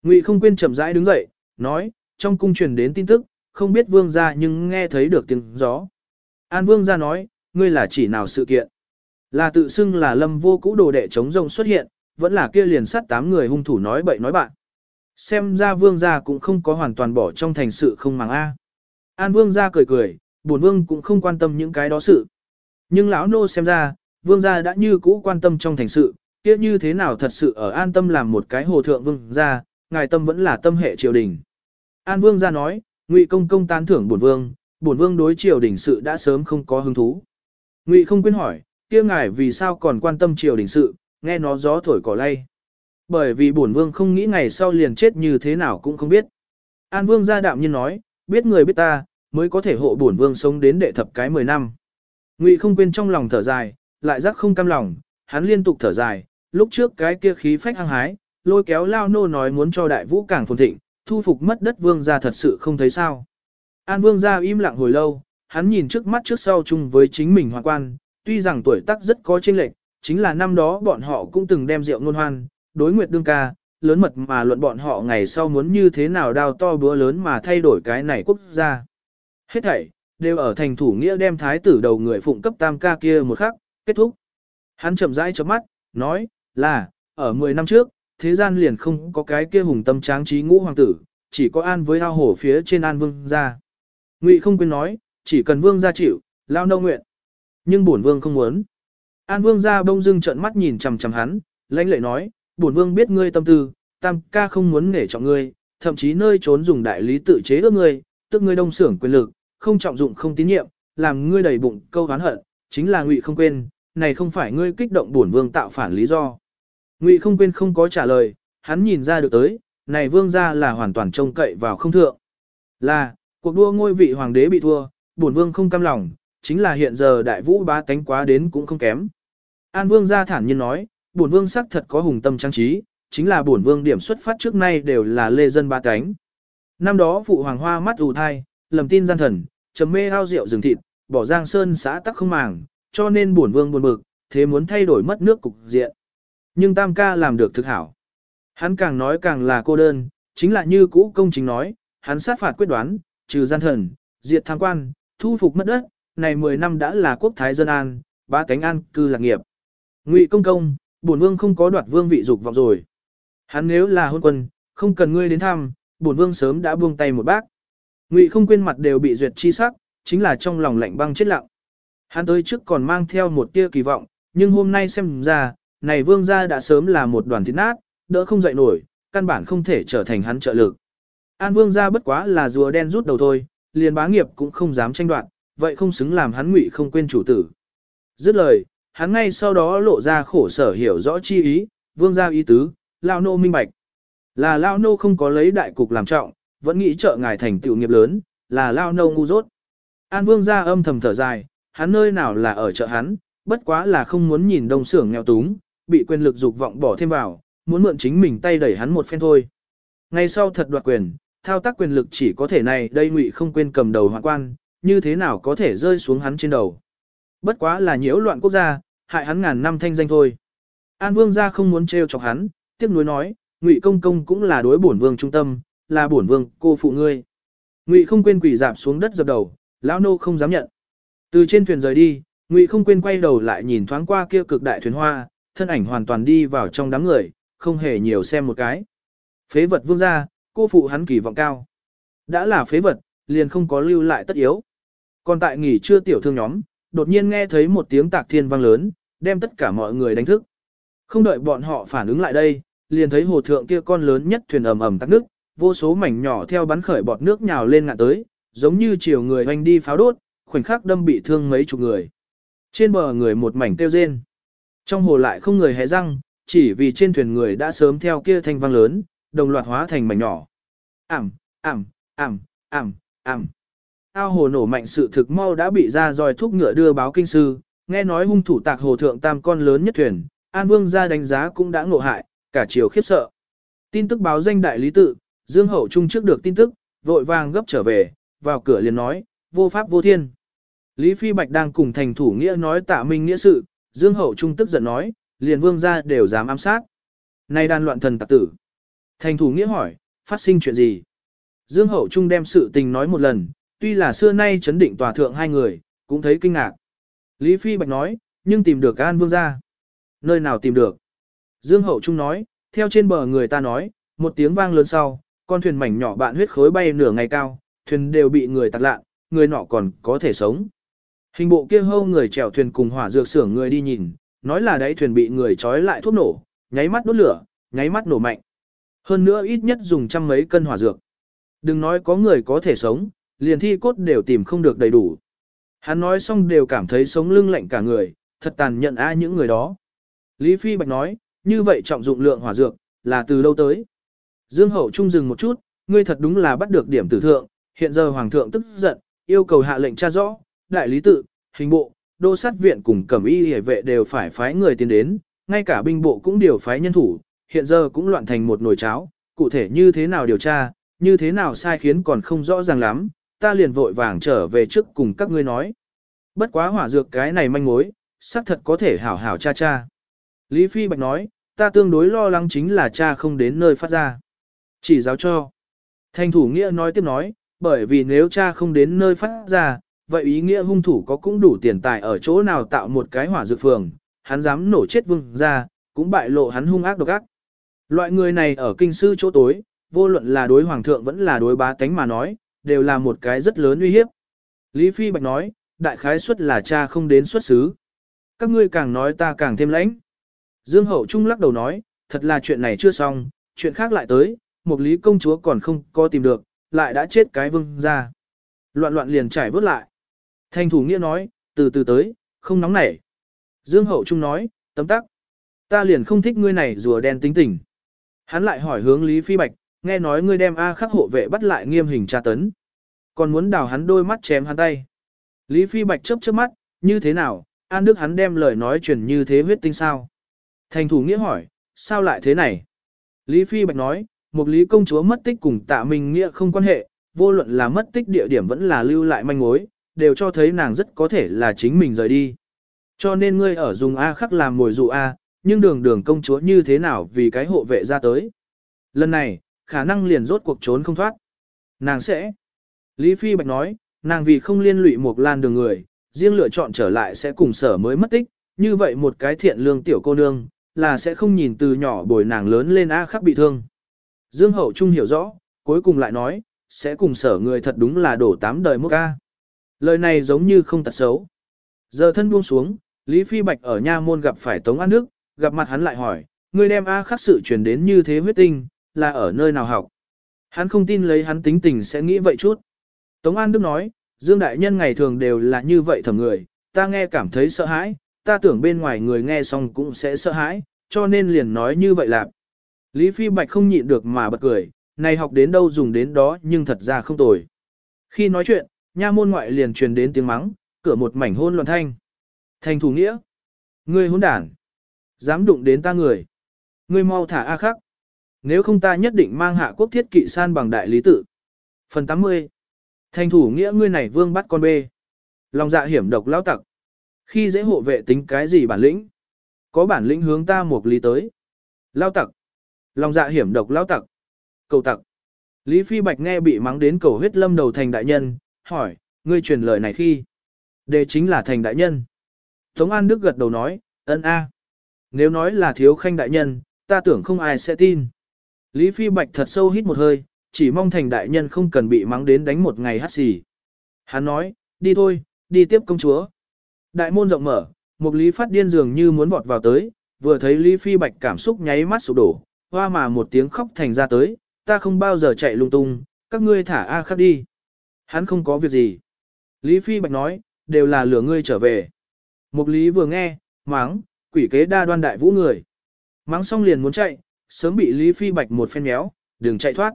Ngụy không quên chậm rãi đứng dậy, nói, trong cung truyền đến tin tức, không biết vương gia nhưng nghe thấy được tiếng gió. An vương gia nói, ngươi là chỉ nào sự kiện? Là tự xưng là lâm vô cũ đồ đệ chống rồng xuất hiện, vẫn là kia liền sát tám người hung thủ nói bậy nói bạn. Xem ra vương gia cũng không có hoàn toàn bỏ trong thành sự không màng A. An vương gia cười cười, buồn vương cũng không quan tâm những cái đó sự. Nhưng lão nô xem ra, vương gia đã như cũ quan tâm trong thành sự, kia như thế nào thật sự ở an tâm làm một cái hồ thượng vương gia, ngài tâm vẫn là tâm hệ triều đình. An vương gia nói, ngụy công công tán thưởng bổn vương, bổn vương đối triều đình sự đã sớm không có hứng thú. Ngụy không quên hỏi, kia ngài vì sao còn quan tâm triều đình sự, nghe nó gió thổi cỏ lay. Bởi vì bổn vương không nghĩ ngày sau liền chết như thế nào cũng không biết. An vương gia đạm nhiên nói, biết người biết ta, mới có thể hộ bổn vương sống đến đệ thập cái 10 năm. Ngụy không quên trong lòng thở dài, lại giác không cam lòng, hắn liên tục thở dài, lúc trước cái kia khí phách hăng hái, lôi kéo lao nô nói muốn cho đại vũ càng phồn thịnh, thu phục mất đất vương gia thật sự không thấy sao. An vương gia im lặng hồi lâu, hắn nhìn trước mắt trước sau chung với chính mình hoàng quan, tuy rằng tuổi tác rất có chênh lệch, chính là năm đó bọn họ cũng từng đem rượu ngôn hoan, đối nguyệt đương ca, lớn mật mà luận bọn họ ngày sau muốn như thế nào đào to bữa lớn mà thay đổi cái này quốc gia. Hết thảy, đều ở thành thủ nghĩa đem thái tử đầu người phụng cấp tam ca kia một khắc, kết thúc. Hắn chậm rãi chớp mắt, nói, là, ở 10 năm trước, thế gian liền không có cái kia hùng tâm tráng trí ngũ hoàng tử, chỉ có an với ao hổ phía trên an vương gia. Ngụy không quên nói, chỉ cần vương gia chịu, lao nâu nguyện. Nhưng bổn vương không muốn. An vương gia bông dưng trợn mắt nhìn chằm chằm hắn, lãnh lệ nói, bổn vương biết ngươi tâm tư, tam ca không muốn nể trọng ngươi, thậm chí nơi trốn dùng đại lý tự chế ước ngươi, tức ngươi đông sưởng quyền lực, không trọng dụng không tín nhiệm, làm ngươi đầy bụng câu oán hận, chính là ngụy không quên, này không phải ngươi kích động bổn vương tạo phản lý do. Ngụy không quên không có trả lời, hắn nhìn ra được tới, này vương gia là hoàn toàn trông cậy vào không thượng. Là, cuộc đua ngôi vị hoàng đế bị thua, bổn vương không cam lòng, chính là hiện giờ đại vũ bá tánh quá đến cũng không kém. An vương gia thản nhiên nói, bổn vương sắc thật có hùng tâm trang trí, chính là bổn vương điểm xuất phát trước nay đều là lê dân bá tánh. Năm đó phụ hoàng hoa mắt ù thai, lầm tin gian thần, trầm mê ao rượu rừng thịt, bỏ giang sơn xã tắc không màng, cho nên bổn vương buồn bực, thế muốn thay đổi mất nước cục diện. Nhưng tam ca làm được thực hảo. Hắn càng nói càng là cô đơn, chính là như cũ công chính nói, hắn sát phạt quyết đoán, trừ gian thần, diệt tham quan, thu phục mất đất, này 10 năm đã là quốc thái dân an, ba cánh an cư lạc nghiệp. Ngụy công công, bổn vương không có đoạt vương vị dục vọng rồi. Hắn nếu là hôn quân, không cần ngươi đến thăm, bổn vương sớm đã buông tay một bác. Ngụy không quên mặt đều bị duyệt chi sắc, chính là trong lòng lạnh băng chết lặng. Hắn tới trước còn mang theo một tia kỳ vọng, nhưng hôm nay xem ra, này vương gia đã sớm là một đoàn thịt nát, đỡ không dậy nổi, căn bản không thể trở thành hắn trợ lực. An vương gia bất quá là rùa đen rút đầu thôi, liền bá nghiệp cũng không dám tranh đoạt, vậy không xứng làm hắn ngụy không quên chủ tử. Dứt lời, hắn ngay sau đó lộ ra khổ sở hiểu rõ chi ý, vương gia ý tứ, lao nô minh bạch. Là lao nô không có lấy đại cục làm trọng, vẫn nghĩ trợ ngài thành tựu nghiệp lớn, là lao nô ngu dốt. An vương gia âm thầm thở dài, hắn nơi nào là ở chợ hắn, bất quá là không muốn nhìn đông xưởng nghèo túng, bị quyền lực dục vọng bỏ thêm vào, muốn mượn chính mình tay đẩy hắn một phen thôi. Ngay sau thật đoạt quyền, thao tác quyền lực chỉ có thể này đây ngụy không quên cầm đầu hoạn quan, như thế nào có thể rơi xuống hắn trên đầu. Bất quá là nhiễu loạn quốc gia, hại hắn ngàn năm thanh danh thôi. An vương gia không muốn trêu chọc hắn, tiếc nuối nói, ngụy công công cũng là đối bổn vương trung tâm, là bổn vương cô phụ ngươi. Ngụy không quên quỳ dạp xuống đất dập đầu, lão nô không dám nhận. Từ trên thuyền rời đi, Ngụy không quên quay đầu lại nhìn thoáng qua kia cực đại thuyền hoa, thân ảnh hoàn toàn đi vào trong đám người, không hề nhiều xem một cái. Phế vật vương gia, cô phụ hắn kỳ vọng cao. Đã là phế vật, liền không có lưu lại tất yếu. Còn tại nghỉ trưa tiểu thương nhóm, đột nhiên nghe thấy một tiếng tạc thiên vang lớn, đem tất cả mọi người đánh thức. Không đợi bọn họ phản ứng lại đây, liền thấy hồ thượng kia con lớn nhất thuyền ầm ầm tắc nước, vô số mảnh nhỏ theo bắn khởi bọt nước nhào lên ngạn tới, giống như chiều người hoành đi pháo đốt, khoảnh khắc đâm bị thương mấy chục người. Trên bờ người một mảnh tiêu rên. Trong hồ lại không người hé răng, chỉ vì trên thuyền người đã sớm theo kia thanh vang lớn, đồng loạt hóa thành mảnh nhỏ. Ảm, ảm, ảm, ảm, ảm. Ao hồ nổ mạnh sự thực mau đã bị ra dòi thúc ngựa đưa báo kinh sư, nghe nói hung thủ tạc hồ thượng tam con lớn nhất thuyền, An Vương ra đánh giá cũng đã ngộ hại, cả chiều khiếp sợ. Tin tức báo danh đại lý tự, Dương Hậu Trung trước được tin tức, vội vàng gấp trở về, vào cửa liền nói, vô pháp vô thiên. Lý Phi Bạch đang cùng thành thủ nghĩa nói tạ minh nghĩa sự, Dương Hậu Trung tức giận nói, liền vương ra đều dám ám sát. Nay đàn loạn thần tặc tử. Thành thủ nghĩa hỏi, phát sinh chuyện gì? Dương Hậu Trung đem sự tình nói một lần, tuy là xưa nay chấn định tòa thượng hai người, cũng thấy kinh ngạc. Lý Phi Bạch nói, nhưng tìm được An Vương ra. Nơi nào tìm được? Dương Hậu Trung nói, theo trên bờ người ta nói, một tiếng vang lớn sau, con thuyền mảnh nhỏ bạn huyết khối bay nửa ngày cao, thuyền đều bị người tạt lạ, người nọ còn có thể sống. Hình bộ kia hâu người chèo thuyền cùng hỏa dược xưởng người đi nhìn, nói là đáy thuyền bị người trói lại thuốc nổ, nháy mắt đốt lửa, nháy mắt nổ mạnh. Hơn nữa ít nhất dùng trăm mấy cân hỏa dược. Đừng nói có người có thể sống, liền thi cốt đều tìm không được đầy đủ. Hắn nói xong đều cảm thấy sống lưng lạnh cả người, thật tàn nhận ai những người đó. Lý Phi Bạch nói, như vậy trọng dụng lượng hỏa dược, là từ đâu tới? Dương Hậu Trung dừng một chút, ngươi thật đúng là bắt được điểm tử thượng, hiện giờ Hoàng thượng tức giận, yêu cầu hạ lệnh tra rõ, đại lý tự, hình bộ, đô sát viện cùng cẩm y hề vệ đều phải phái người tiến đến, ngay cả binh bộ cũng điều phái nhân thủ, hiện giờ cũng loạn thành một nồi cháo, cụ thể như thế nào điều tra, như thế nào sai khiến còn không rõ ràng lắm, ta liền vội vàng trở về trước cùng các ngươi nói. Bất quá hỏa dược cái này manh mối, xác thật có thể hảo hảo cha cha. Lý Phi Bạch nói, ta tương đối lo lắng chính là cha không đến nơi phát ra. Chỉ giáo cho. Thành thủ nghĩa nói tiếp nói, bởi vì nếu cha không đến nơi phát ra, vậy ý nghĩa hung thủ có cũng đủ tiền tài ở chỗ nào tạo một cái hỏa dược phường, hắn dám nổ chết vương ra, cũng bại lộ hắn hung ác độc ác. Loại người này ở kinh sư chỗ tối, vô luận là đối hoàng thượng vẫn là đối bá tánh mà nói, đều là một cái rất lớn uy hiếp. Lý Phi Bạch nói, đại khái suất là cha không đến xuất xứ. Các ngươi càng nói ta càng thêm lãnh. Dương Hậu Trung lắc đầu nói, thật là chuyện này chưa xong, chuyện khác lại tới, một lý công chúa còn không có tìm được, lại đã chết cái vương ra. Loạn loạn liền trải vớt lại. Thành thủ nghĩa nói, từ từ tới, không nóng nảy. Dương Hậu Trung nói, tấm tắc. Ta liền không thích ngươi này rùa đen tính tình. Hắn lại hỏi hướng Lý Phi Bạch, nghe nói ngươi đem A khắc hộ vệ bắt lại nghiêm hình tra tấn. Còn muốn đào hắn đôi mắt chém hắn tay. Lý Phi Bạch chớp chớp mắt, như thế nào, An Đức hắn đem lời nói truyền như thế huyết tinh sao? Thành thủ nghĩa hỏi, sao lại thế này? Lý Phi Bạch nói, một lý công chúa mất tích cùng tạ minh nghĩa không quan hệ, vô luận là mất tích địa điểm vẫn là lưu lại manh mối, đều cho thấy nàng rất có thể là chính mình rời đi. Cho nên ngươi ở dùng A khắc làm mồi dụ A, nhưng đường đường công chúa như thế nào vì cái hộ vệ ra tới. Lần này, khả năng liền rốt cuộc trốn không thoát. Nàng sẽ. Lý Phi Bạch nói, nàng vì không liên lụy một lan đường người, riêng lựa chọn trở lại sẽ cùng sở mới mất tích, như vậy một cái thiện lương tiểu cô nương, là sẽ không nhìn từ nhỏ bồi nàng lớn lên A khắc bị thương. Dương Hậu Trung hiểu rõ, cuối cùng lại nói, sẽ cùng sở người thật đúng là đổ tám đời mốc ca. Lời này giống như không tật xấu. Giờ thân buông xuống, Lý Phi Bạch ở nha môn gặp phải Tống An Đức, gặp mặt hắn lại hỏi, người đem A khắc sự truyền đến như thế huyết tinh, là ở nơi nào học. Hắn không tin lấy hắn tính tình sẽ nghĩ vậy chút. Tống An Đức nói, Dương Đại Nhân ngày thường đều là như vậy thầm người, ta nghe cảm thấy sợ hãi, ta tưởng bên ngoài người nghe xong cũng sẽ sợ hãi, cho nên liền nói như vậy lạc. Lý Phi Bạch không nhịn được mà bật cười, này học đến đâu dùng đến đó nhưng thật ra không tồi. Khi nói chuyện, nha môn ngoại liền truyền đến tiếng mắng, cửa một mảnh hôn loạn thanh. Thành thủ nghĩa. Ngươi hôn đản. Dám đụng đến ta người. Ngươi mau thả A khắc. Nếu không ta nhất định mang hạ quốc thiết kỵ san bằng đại lý tự. Phần 80. Thành thủ nghĩa ngươi này vương bắt con bê. Lòng dạ hiểm độc lao tặc. Khi dễ hộ vệ tính cái gì bản lĩnh? Có bản lĩnh hướng ta một lý tới. Lao tặc. Lòng dạ hiểm độc lao tặc. Cầu tặc. Lý Phi Bạch nghe bị mắng đến cầu huyết lâm đầu thành đại nhân, hỏi, ngươi truyền lời này khi? Đề chính là thành đại nhân. Tống An Đức gật đầu nói, ân a. Nếu nói là thiếu khanh đại nhân, ta tưởng không ai sẽ tin. Lý Phi Bạch thật sâu hít một hơi, chỉ mong thành đại nhân không cần bị mắng đến đánh một ngày hát xì. Hắn nói, đi thôi, đi tiếp công chúa. Đại môn rộng mở, một Lý Phát điên dường như muốn vọt vào tới, vừa thấy Lý Phi Bạch cảm xúc nháy mắt sụp đổ, hoa mà một tiếng khóc thành ra tới, ta không bao giờ chạy lung tung, các ngươi thả A khắc đi. Hắn không có việc gì. Lý Phi Bạch nói, đều là lửa ngươi trở về. Mục Lý vừa nghe, mắng, quỷ kế đa đoan đại vũ người. Mắng xong liền muốn chạy, sớm bị Lý Phi Bạch một phen méo, đừng chạy thoát.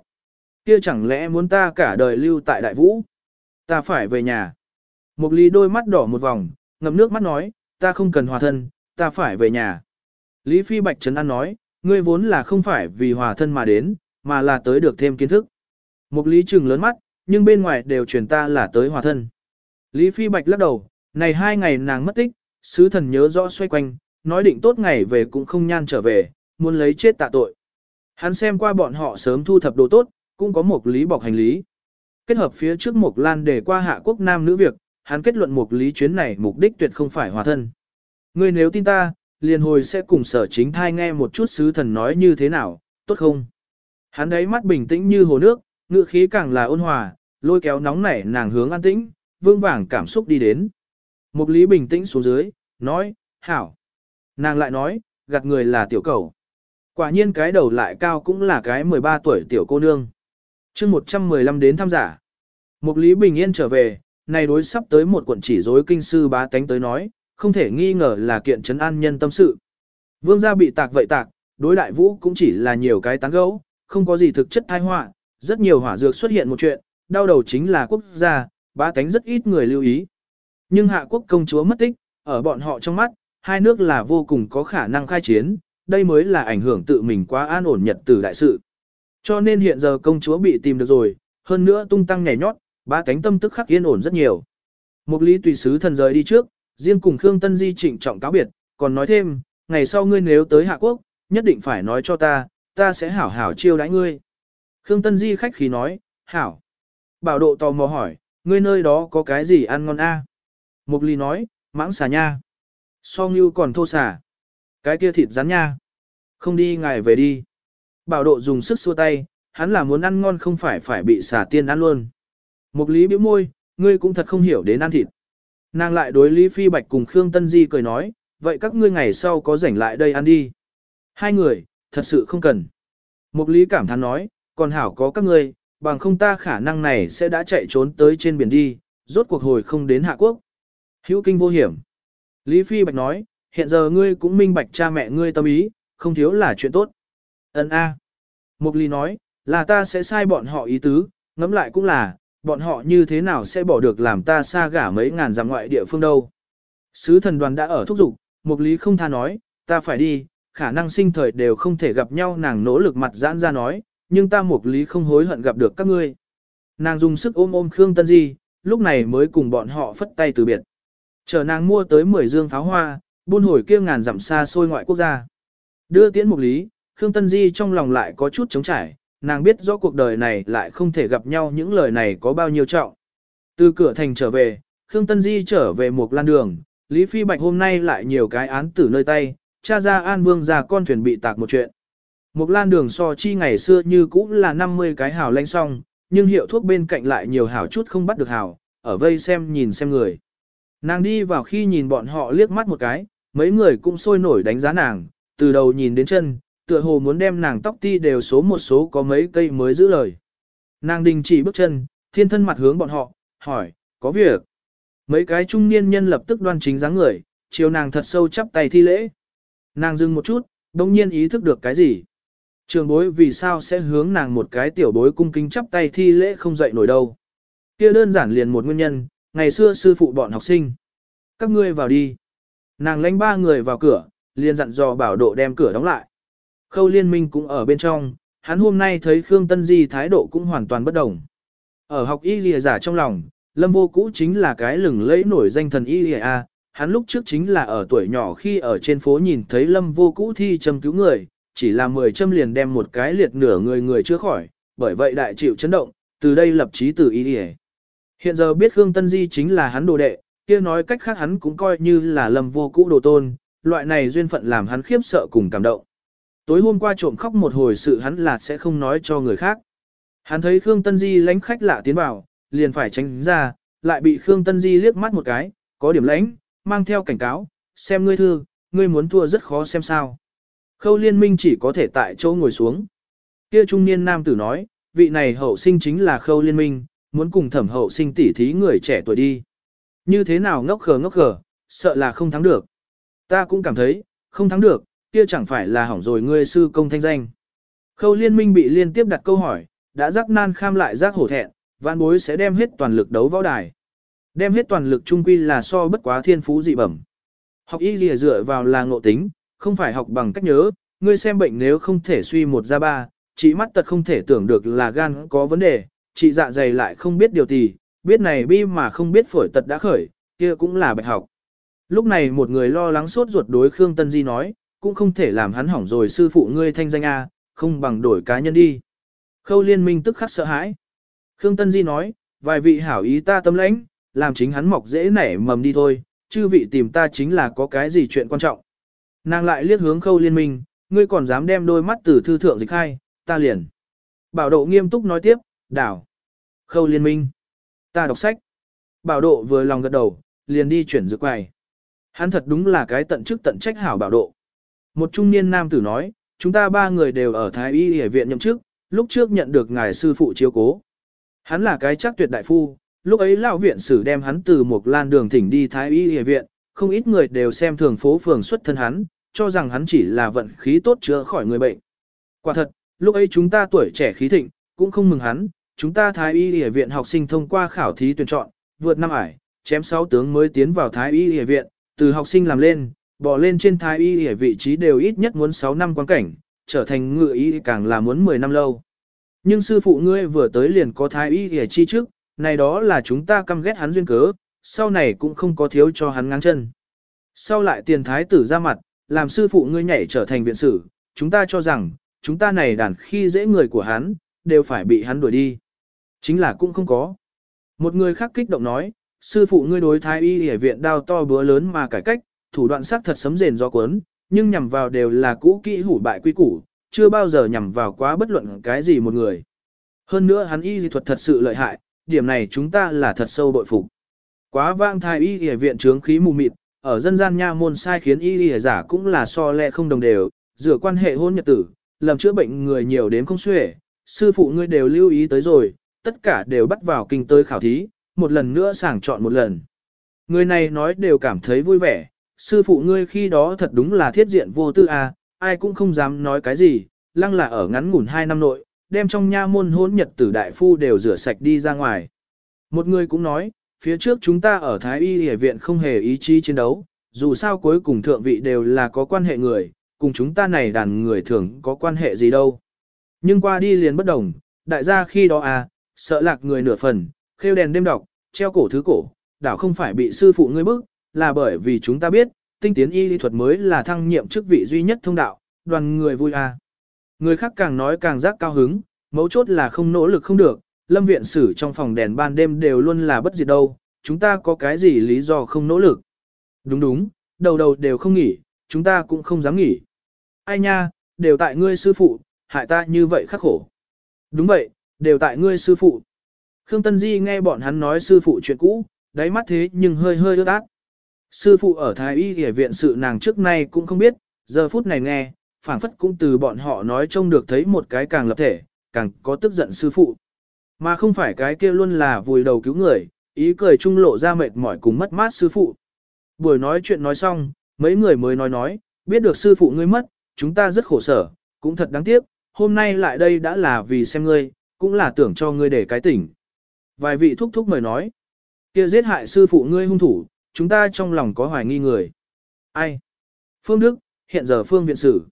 Kia chẳng lẽ muốn ta cả đời lưu tại đại vũ? Ta phải về nhà. Mục Lý đôi mắt đỏ một vòng, ngậm nước mắt nói, ta không cần hòa thân, ta phải về nhà. Lý Phi Bạch Trấn An nói, ngươi vốn là không phải vì hòa thân mà đến, mà là tới được thêm kiến thức. Mục Lý trừng lớn mắt, nhưng bên ngoài đều truyền ta là tới hòa thân. Lý Phi Bạch lắc đầu, này hai ngày nàng mất tích, sứ thần nhớ rõ xoay quanh, nói định tốt ngày về cũng không nhan trở về, muốn lấy chết tạ tội. Hắn xem qua bọn họ sớm thu thập đồ tốt, cũng có một lý bọc hành lý. Kết hợp phía trước một lan để qua hạ quốc nam nữ việc, hắn kết luận một lý chuyến này mục đích tuyệt không phải hòa thân. Ngươi nếu tin ta, liền hồi sẽ cùng sở chính thai nghe một chút sứ thần nói như thế nào, tốt không? Hắn đấy mắt bình tĩnh như hồ nước, ngựa khí càng là ôn hòa, lôi kéo nóng nảy nàng hướng an tĩnh, vương vàng cảm xúc đi đến. Mục lý bình tĩnh xuống dưới, nói, hảo. Nàng lại nói, gạt người là tiểu cầu. Quả nhiên cái đầu lại cao cũng là cái 13 tuổi tiểu cô nương. chương 115 đến tham giả. Mục lý bình yên trở về, này đối sắp tới một quận chỉ dối kinh sư bá tánh tới nói, không thể nghi ngờ là kiện trấn an nhân tâm sự. Vương gia bị tạc vậy tạc, đối đại vũ cũng chỉ là nhiều cái tán gấu, không có gì thực chất thai họa, rất nhiều hỏa dược xuất hiện một chuyện, đau đầu chính là quốc gia, bá tánh rất ít người lưu ý. Nhưng hạ quốc công chúa mất tích, ở bọn họ trong mắt, hai nước là vô cùng có khả năng khai chiến, đây mới là ảnh hưởng tự mình quá an ổn nhật tử đại sự. Cho nên hiện giờ công chúa bị tìm được rồi, hơn nữa tung tăng nhảy nhót, ba cánh tâm tức khắc yên ổn rất nhiều. Mục lý tùy sứ thần rời đi trước, riêng cùng Khương Tân Di trịnh trọng cáo biệt, còn nói thêm, ngày sau ngươi nếu tới Hạ Quốc, nhất định phải nói cho ta, ta sẽ hảo hảo chiêu đãi ngươi. Khương Tân Di khách khí nói, hảo. Bảo độ tò mò hỏi, ngươi nơi đó có cái gì ăn ngon a? Mục Ly nói, mãng xà nha. So như còn thô xà. Cái kia thịt rắn nha. Không đi ngài về đi. Bảo độ dùng sức xua tay, hắn là muốn ăn ngon không phải phải bị xả tiên ăn luôn. Mục Lý bĩu môi, ngươi cũng thật không hiểu đến ăn thịt. Nàng lại đối Lý Phi Bạch cùng Khương Tân Di cười nói, vậy các ngươi ngày sau có rảnh lại đây ăn đi. Hai người, thật sự không cần. Mục Lý cảm thán nói, còn hảo có các ngươi, bằng không ta khả năng này sẽ đã chạy trốn tới trên biển đi, rốt cuộc hồi không đến Hạ Quốc. Hữu kinh vô hiểm. Lý Phi Bạch nói, hiện giờ ngươi cũng minh bạch cha mẹ ngươi tâm ý, không thiếu là chuyện tốt. Ấn A. Mục Lý nói, là ta sẽ sai bọn họ ý tứ, ngẫm lại cũng là, bọn họ như thế nào sẽ bỏ được làm ta xa gả mấy ngàn dặm ngoại địa phương đâu. Sứ thần đoàn đã ở thúc giục, Mục Lý không tha nói, ta phải đi, khả năng sinh thời đều không thể gặp nhau nàng nỗ lực mặt giãn ra nói, nhưng ta Mục Lý không hối hận gặp được các ngươi. Nàng dùng sức ôm ôm Khương Tân Di, lúc này mới cùng bọn họ phất tay từ biệt. Chờ nàng mua tới 10 dương pháo hoa, buôn hồi kia ngàn dặm xa xôi ngoại quốc gia. Đưa tiễn Mục Lý, Khương Tân Di trong lòng lại có chút chống trải, nàng biết rõ cuộc đời này lại không thể gặp nhau những lời này có bao nhiêu trọng. Từ cửa thành trở về, Khương Tân Di trở về một lan đường, Lý Phi Bạch hôm nay lại nhiều cái án tử nơi tay, cha ra An Vương ra con thuyền bị tạc một chuyện. Một lan đường so chi ngày xưa như cũ là 50 cái hào lanh song, nhưng hiệu thuốc bên cạnh lại nhiều hào chút không bắt được hào, ở vây xem nhìn xem người. Nàng đi vào khi nhìn bọn họ liếc mắt một cái, mấy người cũng sôi nổi đánh giá nàng, từ đầu nhìn đến chân, tựa hồ muốn đem nàng tóc ti đều số một số có mấy cây mới giữ lời. Nàng đình chỉ bước chân, thiên thân mặt hướng bọn họ, hỏi, có việc. Mấy cái trung niên nhân lập tức đoan chính dáng người, chiều nàng thật sâu chắp tay thi lễ. Nàng dừng một chút, đồng nhiên ý thức được cái gì. Trường bối vì sao sẽ hướng nàng một cái tiểu bối cung kính chắp tay thi lễ không dậy nổi đâu. kia đơn giản liền một nguyên nhân, ngày xưa sư phụ bọn học sinh. Các ngươi vào đi. Nàng lãnh ba người vào cửa, liền dặn dò bảo độ đem cửa đóng lại. Khâu liên minh cũng ở bên trong, hắn hôm nay thấy Khương Tân Di thái độ cũng hoàn toàn bất đồng. Ở học y lìa giả trong lòng, lâm vô cũ chính là cái lừng lẫy nổi danh thần y lìa A, hắn lúc trước chính là ở tuổi nhỏ khi ở trên phố nhìn thấy lâm vô cũ thi châm cứu người, chỉ là 10 châm liền đem một cái liệt nửa người người chữa khỏi, bởi vậy đại chịu chấn động, từ đây lập chí từ y lìa. Hiện giờ biết Khương Tân Di chính là hắn đồ đệ, kia nói cách khác hắn cũng coi như là lầm vô cũ đồ tôn, loại này duyên phận làm hắn khiếp sợ cùng cảm động. Tối hôm qua trộm khóc một hồi sự hắn là sẽ không nói cho người khác. Hắn thấy Khương Tân Di lánh khách lạ tiến vào, liền phải tránh ra, lại bị Khương Tân Di liếc mắt một cái, có điểm lãnh, mang theo cảnh cáo, xem ngươi thư, ngươi muốn thua rất khó xem sao. Khâu liên minh chỉ có thể tại chỗ ngồi xuống. Kia trung niên nam tử nói, vị này hậu sinh chính là khâu liên minh, muốn cùng thẩm hậu sinh tỉ thí người trẻ tuổi đi. Như thế nào ngốc khờ ngốc khờ, sợ là không thắng được. Ta cũng cảm thấy, không thắng được, kia chẳng phải là hỏng rồi ngươi sư công thanh danh. Khâu liên minh bị liên tiếp đặt câu hỏi, đã rắc nan kham lại rắc hổ thẹn, vạn bối sẽ đem hết toàn lực đấu võ đài. Đem hết toàn lực trung quy là so bất quá thiên phú dị bẩm. Học y lìa dựa vào là ngộ tính, không phải học bằng cách nhớ, ngươi xem bệnh nếu không thể suy một ra ba, chỉ mắt tật không thể tưởng được là gan có vấn đề, chị dạ dày lại không biết điều gì, biết này bi mà không biết phổi tật đã khởi, kia cũng là bạch học. Lúc này một người lo lắng sốt ruột đối Khương Tân Di nói, cũng không thể làm hắn hỏng rồi sư phụ ngươi thanh danh A, không bằng đổi cá nhân đi. Khâu liên minh tức khắc sợ hãi. Khương Tân Di nói, vài vị hảo ý ta tâm lãnh, làm chính hắn mọc dễ nảy mầm đi thôi, chư vị tìm ta chính là có cái gì chuyện quan trọng. Nàng lại liếc hướng khâu liên minh, ngươi còn dám đem đôi mắt từ thư thượng dịch hai, ta liền. Bảo độ nghiêm túc nói tiếp, đảo. Khâu liên minh. Ta đọc sách. Bảo độ vừa lòng gật đầu, liền đi chuyển dược quầy. Hắn thật đúng là cái tận chức tận trách hảo bảo độ. Một trung niên nam tử nói, chúng ta ba người đều ở Thái Y Y viện nhậm chức, lúc trước nhận được ngài sư phụ chiếu cố. Hắn là cái chắc tuyệt đại phu, lúc ấy lão viện sử đem hắn từ một lan đường thỉnh đi Thái Y Y viện, không ít người đều xem thường phố phường xuất thân hắn, cho rằng hắn chỉ là vận khí tốt chữa khỏi người bệnh. Quả thật, lúc ấy chúng ta tuổi trẻ khí thịnh, cũng không mừng hắn, chúng ta Thái Y Y viện học sinh thông qua khảo thí tuyển chọn, vượt năm ải, chém sáu tướng mới tiến vào Thái Y Y viện, từ học sinh làm lên, bỏ lên trên Thái Y Y vị trí đều ít nhất muốn 6 năm quan cảnh, trở thành ngựa y càng là muốn 10 năm lâu. Nhưng sư phụ ngươi vừa tới liền có Thái Y Y chi trước, này đó là chúng ta căm ghét hắn duyên cớ, sau này cũng không có thiếu cho hắn ngang chân. Sau lại tiền thái tử ra mặt, làm sư phụ ngươi nhảy trở thành viện sử, chúng ta cho rằng, chúng ta này đàn khi dễ người của hắn, đều phải bị hắn đuổi đi. Chính là cũng không có. Một người khác kích động nói, sư phụ ngươi đối thái y y viện đao to búa lớn mà cải cách, thủ đoạn sắc thật sấm rền do cuốn, nhưng nhằm vào đều là cũ kỹ hủ bại quy củ, chưa bao giờ nhằm vào quá bất luận cái gì một người. Hơn nữa hắn y dị thuật thật sự lợi hại, điểm này chúng ta là thật sâu bội phục. Quá vang thái y y viện trướng khí mù mịt, ở dân gian nha môn sai khiến y y giả cũng là so lẹ không đồng đều, dựa quan hệ hôn nhật tử, làm chữa bệnh người nhiều đến không xuể, sư phụ ngươi đều lưu ý tới rồi, tất cả đều bắt vào kinh tới khảo thí, một lần nữa sàng chọn một lần. Người này nói đều cảm thấy vui vẻ, sư phụ ngươi khi đó thật đúng là thiết diện vô tư à, ai cũng không dám nói cái gì, lăng là ở ngắn ngủn hai năm nội, đem trong nha môn hỗn nhật tử đại phu đều rửa sạch đi ra ngoài. Một người cũng nói, phía trước chúng ta ở Thái Y Hệ viện không hề ý chí chiến đấu, dù sao cuối cùng thượng vị đều là có quan hệ người, cùng chúng ta này đàn người thường có quan hệ gì đâu. Nhưng qua đi liền bất đồng, đại gia khi đó à, sợ lạc người nửa phần, khêu đèn đêm đọc, treo cổ thứ cổ, đảo không phải bị sư phụ ngươi bức, là bởi vì chúng ta biết, tinh tiến y lý thuật mới là thăng nhiệm chức vị duy nhất thông đạo, đoàn người vui à. Người khác càng nói càng giác cao hứng, mấu chốt là không nỗ lực không được, lâm viện sử trong phòng đèn ban đêm đều luôn là bất diệt đâu, chúng ta có cái gì lý do không nỗ lực. Đúng đúng, đầu đầu đều không nghỉ, chúng ta cũng không dám nghỉ. Ai nha, đều tại ngươi sư phụ, hại ta như vậy khắc khổ. Đúng vậy, đều tại ngươi sư phụ. Khương Tân Di nghe bọn hắn nói sư phụ chuyện cũ, đáy mắt thế nhưng hơi hơi ướt át. Sư phụ ở Thái Y Y viện sự nàng trước nay cũng không biết, giờ phút này nghe, phảng phất cũng từ bọn họ nói trông được thấy một cái càng lập thể, càng có tức giận sư phụ. Mà không phải cái kia luôn là vùi đầu cứu người, ý cười trung lộ ra mệt mỏi cùng mất mát sư phụ. Buổi nói chuyện nói xong, mấy người mới nói nói, biết được sư phụ ngươi mất, chúng ta rất khổ sở, cũng thật đáng tiếc, hôm nay lại đây đã là vì xem ngươi, cũng là tưởng cho ngươi để cái tỉnh. Vài vị thúc thúc mời nói, kia giết hại sư phụ ngươi hung thủ, chúng ta trong lòng có hoài nghi người. Ai? Phương Đức, hiện giờ Phương Viện Sử.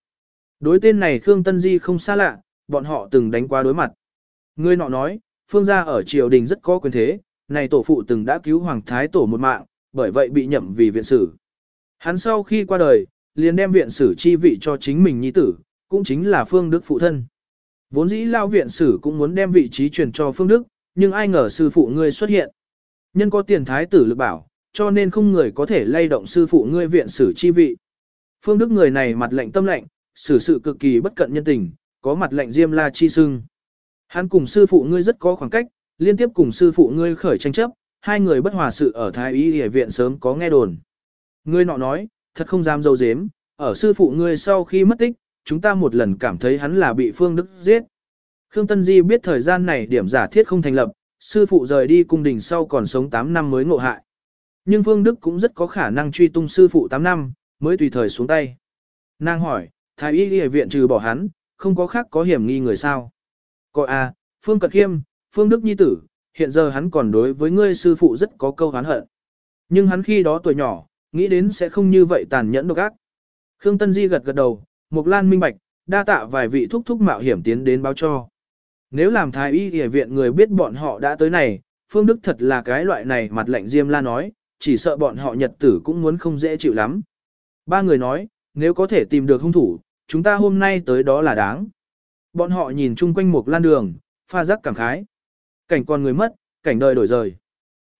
Đối tên này Khương Tân Di không xa lạ, bọn họ từng đánh qua đối mặt. Ngươi nọ nói, Phương gia ở triều đình rất có quyền thế, này tổ phụ từng đã cứu Hoàng Thái Tổ một mạng, bởi vậy bị nhậm vì viện sử. Hắn sau khi qua đời, liền đem viện sử chi vị cho chính mình nhi tử, cũng chính là Phương Đức phụ thân. Vốn dĩ lao viện sử cũng muốn đem vị trí truyền cho Phương Đức, nhưng ai ngờ sư phụ ngươi xuất hiện. Nhân có tiền thái tử lực bảo, cho nên không người có thể lay động sư phụ ngươi viện sử chi vị. Phương Đức người này mặt lạnh tâm lạnh, xử sự cực kỳ bất cận nhân tình, có mặt lạnh diêm la chi sưng. Hắn cùng sư phụ ngươi rất có khoảng cách, liên tiếp cùng sư phụ ngươi khởi tranh chấp, hai người bất hòa sự ở Thái Y Y viện sớm có nghe đồn. Ngươi nọ nói, thật không dám dâu dếm, ở sư phụ ngươi sau khi mất tích, chúng ta một lần cảm thấy hắn là bị Phương Đức giết. Khương Tân Di biết thời gian này điểm giả thiết không thành lập, sư phụ rời đi cung đình sau còn sống 8 năm mới ngộ hại. Nhưng Phương Đức cũng rất có khả năng truy tung sư phụ 8 năm, mới tùy thời xuống tay. Nàng hỏi, Thái Y Y viện trừ bỏ hắn, không có khác có hiểm nghi người sao? Coi à, Phương Cật Khiêm, Phương Đức Nhi Tử, hiện giờ hắn còn đối với ngươi sư phụ rất có câu hán hận. Nhưng hắn khi đó tuổi nhỏ, nghĩ đến sẽ không như vậy tàn nhẫn độc ác. Khương Tân Di gật gật đầu, Mục Lan minh bạch, đa tạ vài vị thúc thúc mạo hiểm tiến đến báo cho. Nếu làm thái y y viện người biết bọn họ đã tới này, Phương Đức thật là cái loại này mặt lạnh Diêm La nói, chỉ sợ bọn họ nhật tử cũng muốn không dễ chịu lắm. Ba người nói, nếu có thể tìm được hung thủ, chúng ta hôm nay tới đó là đáng. Bọn họ nhìn chung quanh một lan đường, pha rắc cảm khái. Cảnh con người mất, cảnh đời đổi rời.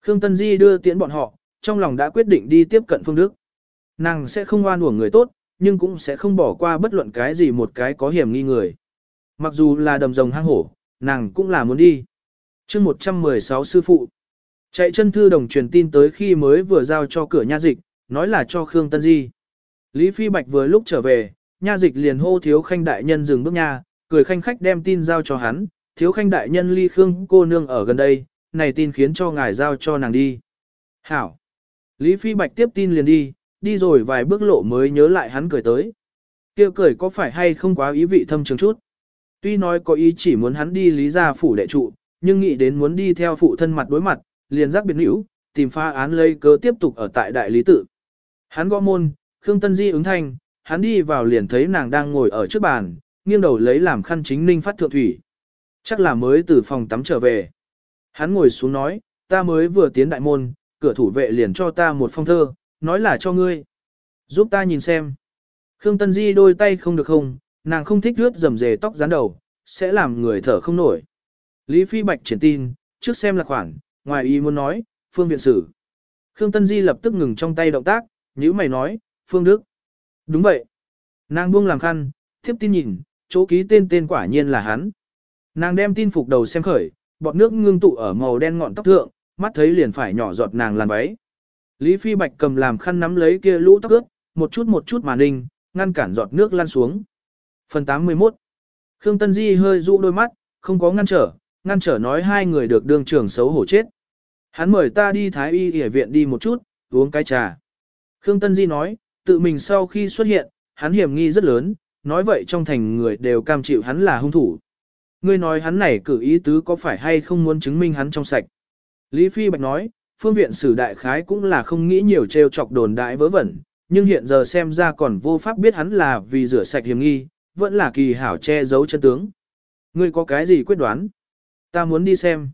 Khương Tân Di đưa tiễn bọn họ, trong lòng đã quyết định đi tiếp cận Phương Đức. Nàng sẽ không oan uổng người tốt, nhưng cũng sẽ không bỏ qua bất luận cái gì một cái có hiểm nghi người. Mặc dù là đầm rồng hang hổ, nàng cũng là muốn đi. chương 116 sư phụ. Chạy chân thư đồng truyền tin tới khi mới vừa giao cho cửa nha dịch, nói là cho Khương Tân Di. Lý Phi Bạch vừa lúc trở về, nha dịch liền hô thiếu khanh đại nhân dừng bước nha, cười khanh khách đem tin giao cho hắn, thiếu khanh đại nhân ly Khương cô nương ở gần đây, này tin khiến cho ngài giao cho nàng đi. Hảo. Lý Phi Bạch tiếp tin liền đi, đi rồi vài bước lộ mới nhớ lại hắn cười tới. Kêu cười có phải hay không quá ý vị thâm trường chút. Tuy nói có ý chỉ muốn hắn đi lý gia phủ đệ trụ, nhưng nghĩ đến muốn đi theo phụ thân mặt đối mặt, liền giác biệt hữu, tìm pha án lấy cớ tiếp tục ở tại đại lý tự. Hắn gõ môn, Khương Tân Di ứng thanh, hắn đi vào liền thấy nàng đang ngồi ở trước bàn, nghiêng đầu lấy làm khăn chính ninh phát thượng thủy. Chắc là mới từ phòng tắm trở về. Hắn ngồi xuống nói, ta mới vừa tiến đại môn, cửa thủ vệ liền cho ta một phong thơ, nói là cho ngươi. Giúp ta nhìn xem. Khương Tân Di đôi tay không được không, nàng không thích rướt rầm rề tóc rán đầu, sẽ làm người thở không nổi. Lý Phi Bạch triển tin, trước xem là khoản, ngoài ý muốn nói, phương viện sử. Khương Tân Di lập tức ngừng trong tay động tác, như mày nói, phương đức. Đúng vậy. Nàng buông làm khăn, tiếp tin nhìn, chỗ ký tên tên quả nhiên là hắn. Nàng đem tin phục đầu xem khởi, bọt nước ngưng tụ ở màu đen ngọn tóc thượng, mắt thấy liền phải nhỏ giọt nàng làn váy. Lý Phi Bạch cầm làm khăn nắm lấy kia lũ tóc ướt, một chút một chút mà ninh, ngăn cản giọt nước lan xuống. Phần 81 Khương Tân Di hơi dụ đôi mắt, không có ngăn trở, ngăn trở nói hai người được đương trưởng xấu hổ chết. Hắn mời ta đi Thái Y Y viện đi một chút, uống cái trà. Khương Tân Di nói, tự mình sau khi xuất hiện, hắn hiểm nghi rất lớn, nói vậy trong thành người đều cam chịu hắn là hung thủ. Ngươi nói hắn này cử ý tứ có phải hay không muốn chứng minh hắn trong sạch. Lý Phi Bạch nói, phương viện sử đại khái cũng là không nghĩ nhiều trêu chọc đồn đại vớ vẩn, nhưng hiện giờ xem ra còn vô pháp biết hắn là vì rửa sạch hiểm nghi, vẫn là kỳ hảo che giấu chân tướng. Ngươi có cái gì quyết đoán? Ta muốn đi xem.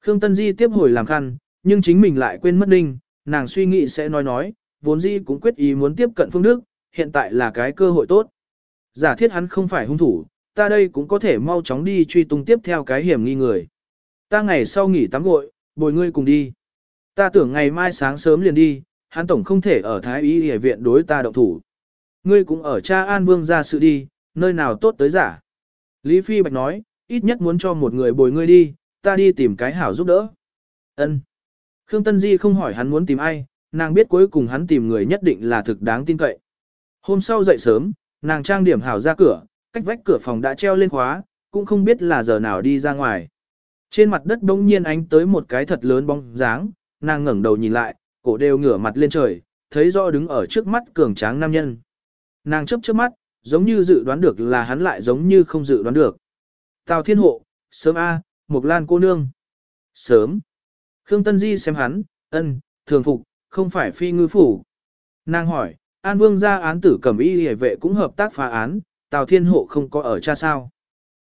Khương Tân Di tiếp hồi làm khăn, nhưng chính mình lại quên mất ninh, nàng suy nghĩ sẽ nói nói, vốn Di cũng quyết ý muốn tiếp cận Phương Đức, hiện tại là cái cơ hội tốt. Giả thiết hắn không phải hung thủ, ta đây cũng có thể mau chóng đi truy tung tiếp theo cái hiểm nghi người. Ta ngày sau nghỉ tắm gội, bồi ngươi cùng đi. Ta tưởng ngày mai sáng sớm liền đi, hắn tổng không thể ở Thái Y Y viện đối ta động thủ. Ngươi cũng ở cha An Vương ra sự đi, nơi nào tốt tới giả. Lý Phi Bạch nói, ít nhất muốn cho một người bồi ngươi đi, ta đi tìm cái hảo giúp đỡ. Ân. Khương Tân Di không hỏi hắn muốn tìm ai, nàng biết cuối cùng hắn tìm người nhất định là thực đáng tin cậy. Hôm sau dậy sớm, nàng trang điểm hảo ra cửa, cách vách cửa phòng đã treo lên khóa, cũng không biết là giờ nào đi ra ngoài. Trên mặt đất bỗng nhiên ánh tới một cái thật lớn bóng dáng, nàng ngẩng đầu nhìn lại, cổ đều ngửa mặt lên trời, thấy rõ đứng ở trước mắt cường tráng nam nhân. Nàng chấp chớp mắt, giống như dự đoán được là hắn lại giống như không dự đoán được. Tào Thiên Hộ, sớm A, Mộc Lan cô nương. Sớm. Khương Tân Di xem hắn, ân, thường phục, không phải phi ngư phủ. Nàng hỏi, An Vương ra án tử cẩm y hề vệ cũng hợp tác phá án, Tào Thiên Hộ không có ở cha sao.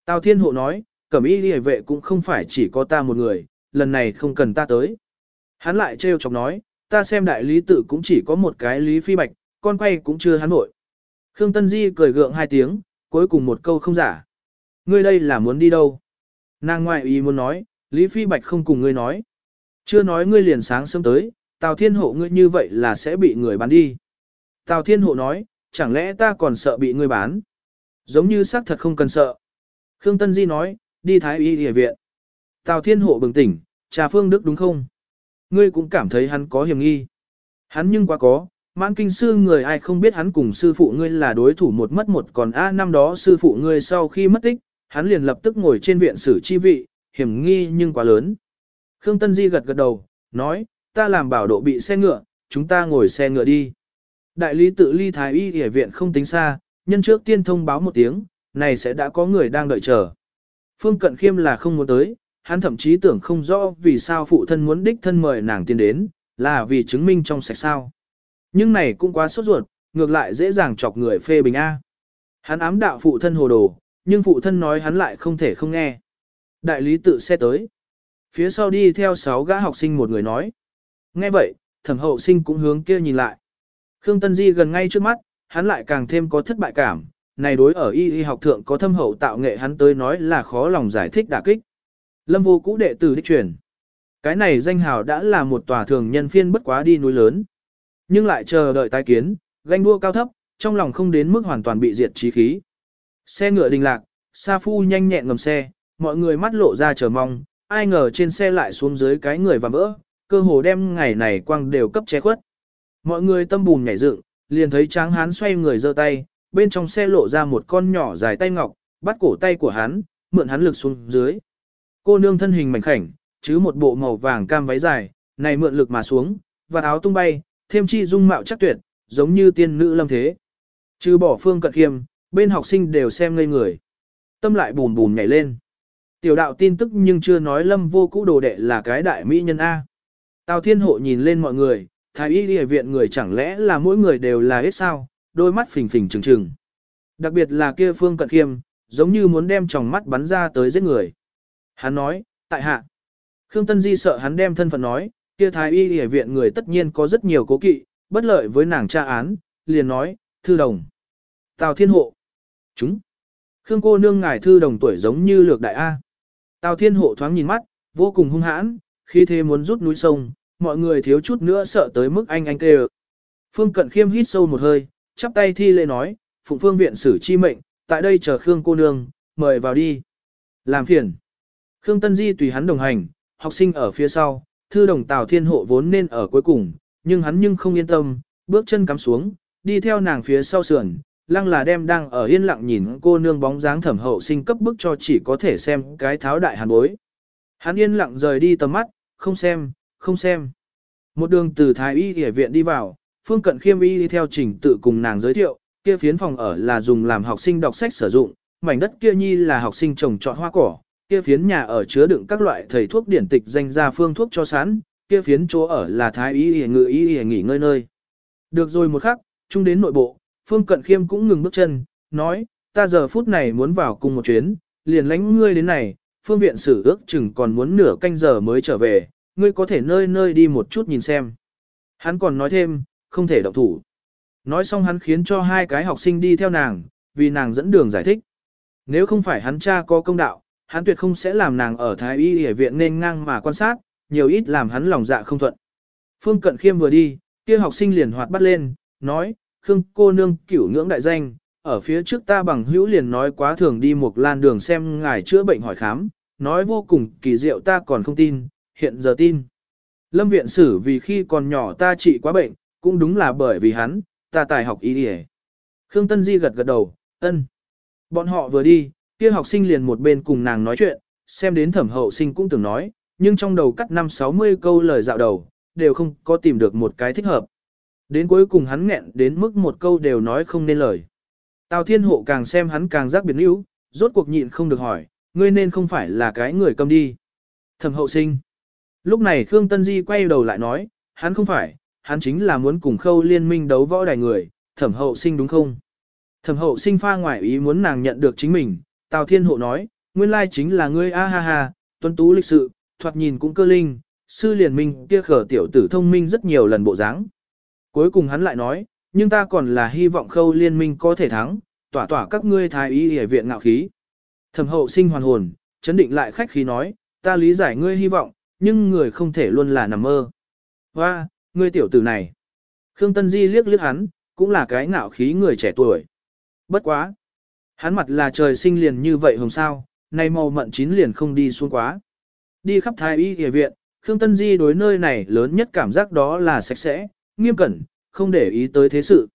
Tào Thiên Hộ nói, cẩm y hề vệ cũng không phải chỉ có ta một người, lần này không cần ta tới. Hắn lại trêu chọc nói, ta xem đại lý tự cũng chỉ có một cái lý phi bạch, con quay cũng chưa hắn nội. Khương Tân Di cười gượng hai tiếng, cuối cùng một câu không giả. Ngươi đây là muốn đi đâu? Nàng ngoại ý muốn nói, Lý Phi Bạch không cùng ngươi nói. Chưa nói ngươi liền sáng sớm tới, Tào Thiên Hộ ngươi như vậy là sẽ bị người bán đi. Tào Thiên Hộ nói, chẳng lẽ ta còn sợ bị ngươi bán? Giống như xác thật không cần sợ. Khương Tân Di nói, đi Thái Y Địa viện. Tào Thiên Hộ bừng tỉnh, trà phương Đức đúng không? Ngươi cũng cảm thấy hắn có hiểm nghi. Hắn nhưng quá có, mãn kinh sư người ai không biết hắn cùng sư phụ ngươi là đối thủ một mất một còn A năm đó sư phụ ngươi sau khi mất tích, hắn liền lập tức ngồi trên viện sử chi vị, hiểm nghi nhưng quá lớn. Khương Tân Di gật gật đầu, nói, ta làm bảo độ bị xe ngựa, chúng ta ngồi xe ngựa đi. Đại lý tự ly thái y y viện không tính xa, nhân trước tiên thông báo một tiếng, này sẽ đã có người đang đợi chờ. Phương Cận Khiêm là không muốn tới, hắn thậm chí tưởng không rõ vì sao phụ thân muốn đích thân mời nàng tiến đến, là vì chứng minh trong sạch sao. Nhưng này cũng quá sốt ruột, ngược lại dễ dàng chọc người phê bình A. Hắn ám đạo phụ thân hồ đồ, nhưng phụ thân nói hắn lại không thể không nghe. Đại lý tự xe tới. Phía sau đi theo sáu gã học sinh một người nói. Nghe vậy, thẩm hậu sinh cũng hướng kia nhìn lại. Khương Tân Di gần ngay trước mắt, hắn lại càng thêm có thất bại cảm. Này đối ở y y học thượng có thâm hậu tạo nghệ hắn tới nói là khó lòng giải thích đả kích. Lâm vô cũ đệ tử đích truyền. Cái này danh hào đã là một tòa thường nhân phiên bất quá đi núi lớn. Nhưng lại chờ đợi tái kiến, ganh đua cao thấp, trong lòng không đến mức hoàn toàn bị diệt trí khí. Xe ngựa đình lạc, Sa Phu nhanh nhẹn ngầm xe, mọi người mắt lộ ra chờ mong, ai ngờ trên xe lại xuống dưới cái người và vỡ, cơ hồ đem ngày này quang đều cấp che khuất. Mọi người tâm bùn nhảy dựng, liền thấy tráng hán xoay người giơ tay, bên trong xe lộ ra một con nhỏ dài tay ngọc, bắt cổ tay của hắn, mượn hắn lực xuống dưới. Cô nương thân hình mảnh khảnh, chứ một bộ màu vàng cam váy dài, này mượn lực mà xuống, và áo tung bay, thêm chi dung mạo chắc tuyệt, giống như tiên nữ lâm thế. Chứ bỏ phương cận khiêm, bên học sinh đều xem ngây người. Tâm lại bùn bùn nhảy lên. Tiểu đạo tin tức nhưng chưa nói lâm vô cũ đồ đệ là cái đại mỹ nhân A. Tào thiên hộ nhìn lên mọi người, thái y đi viện người chẳng lẽ là mỗi người đều là hết sao, đôi mắt phình phình trừng trừng. Đặc biệt là kia phương cận khiêm, giống như muốn đem tròng mắt bắn ra tới giết người. Hắn nói, tại hạ. Khương Tân Di sợ hắn đem thân phận nói, kia thái y y viện người tất nhiên có rất nhiều cố kỵ, bất lợi với nàng tra án, liền nói, thư đồng. Tào Thiên Hộ. Chúng. Khương cô nương ngài thư đồng tuổi giống như lược đại A. Tào Thiên Hộ thoáng nhìn mắt, vô cùng hung hãn, khi thế muốn rút núi sông, mọi người thiếu chút nữa sợ tới mức anh anh kêu. Phương Cận Khiêm hít sâu một hơi, chắp tay thi lễ nói, Phụng Phương viện xử chi mệnh, tại đây chờ Khương cô nương, mời vào đi. Làm phiền. Khương Tân Di tùy hắn đồng hành, học sinh ở phía sau, thư đồng Tào Thiên Hộ vốn nên ở cuối cùng, nhưng hắn nhưng không yên tâm, bước chân cắm xuống, đi theo nàng phía sau sườn, lăng là đem đang ở yên lặng nhìn cô nương bóng dáng thẩm hậu sinh cấp bức cho chỉ có thể xem cái tháo đại hàn bối. Hắn yên lặng rời đi tầm mắt, không xem, không xem. Một đường từ Thái Y Y viện đi vào, Phương Cận Khiêm Y đi theo trình tự cùng nàng giới thiệu, kia phiến phòng ở là dùng làm học sinh đọc sách sử dụng, mảnh đất kia nhi là học sinh trồng trọt hoa cỏ, kia phiến nhà ở chứa đựng các loại thầy thuốc điển tịch danh ra phương thuốc cho sẵn, kia phiến chỗ ở là Thái Y Y ngự Y Y nghỉ ngơi nơi. Được rồi một khắc, chung đến nội bộ, Phương Cận Khiêm cũng ngừng bước chân, nói, ta giờ phút này muốn vào cùng một chuyến, liền lánh ngươi đến này, phương viện sử ước chừng còn muốn nửa canh giờ mới trở về, ngươi có thể nơi nơi đi một chút nhìn xem. Hắn còn nói thêm, không thể động thủ. Nói xong hắn khiến cho hai cái học sinh đi theo nàng, vì nàng dẫn đường giải thích. Nếu không phải hắn cha có công đạo, hắn tuyệt không sẽ làm nàng ở Thái Y Y viện nên ngang mà quan sát, nhiều ít làm hắn lòng dạ không thuận. Phương Cận Khiêm vừa đi, kia học sinh liền hoạt bắt lên, nói, Khương cô nương cửu ngưỡng đại danh, ở phía trước ta bằng hữu liền nói quá thường đi một lan đường xem ngài chữa bệnh hỏi khám, nói vô cùng kỳ diệu ta còn không tin, hiện giờ tin. Lâm viện sử vì khi còn nhỏ ta trị quá bệnh, cũng đúng là bởi vì hắn, ta tài học y đi Khương Tân Di gật gật đầu, ân. Bọn họ vừa đi, kia học sinh liền một bên cùng nàng nói chuyện, xem đến thẩm hậu sinh cũng từng nói, nhưng trong đầu cắt năm 60 câu lời dạo đầu, đều không có tìm được một cái thích hợp. Đến cuối cùng hắn nghẹn đến mức một câu đều nói không nên lời. Tào Thiên Hộ càng xem hắn càng giác biệt yếu, rốt cuộc nhịn không được hỏi, ngươi nên không phải là cái người cầm đi. Thẩm hậu sinh. Lúc này Khương Tân Di quay đầu lại nói, hắn không phải, hắn chính là muốn cùng khâu liên minh đấu võ đài người, thẩm hậu sinh đúng không? Thẩm hậu sinh pha ngoại ý muốn nàng nhận được chính mình, Tào Thiên Hộ nói, nguyên lai chính là ngươi a ha ha, tuân tú lịch sự, thoạt nhìn cũng cơ linh, sư liền minh kia khở tiểu tử thông minh rất nhiều lần bộ dáng. Cuối cùng hắn lại nói, nhưng ta còn là hy vọng khâu liên minh có thể thắng, tỏa tỏa các ngươi thái y hệ viện ngạo khí. Thẩm hậu sinh hoàn hồn, chấn định lại khách khí nói, ta lý giải ngươi hy vọng, nhưng người không thể luôn là nằm mơ. Hoa, ngươi tiểu tử này. Khương Tân Di liếc liếc hắn, cũng là cái ngạo khí người trẻ tuổi. Bất quá. Hắn mặt là trời sinh liền như vậy hồng sao, nay màu mận chín liền không đi xuống quá. Đi khắp thái y y viện, Khương Tân Di đối nơi này lớn nhất cảm giác đó là sạch sẽ, nghiêm cẩn, không để ý tới thế sự.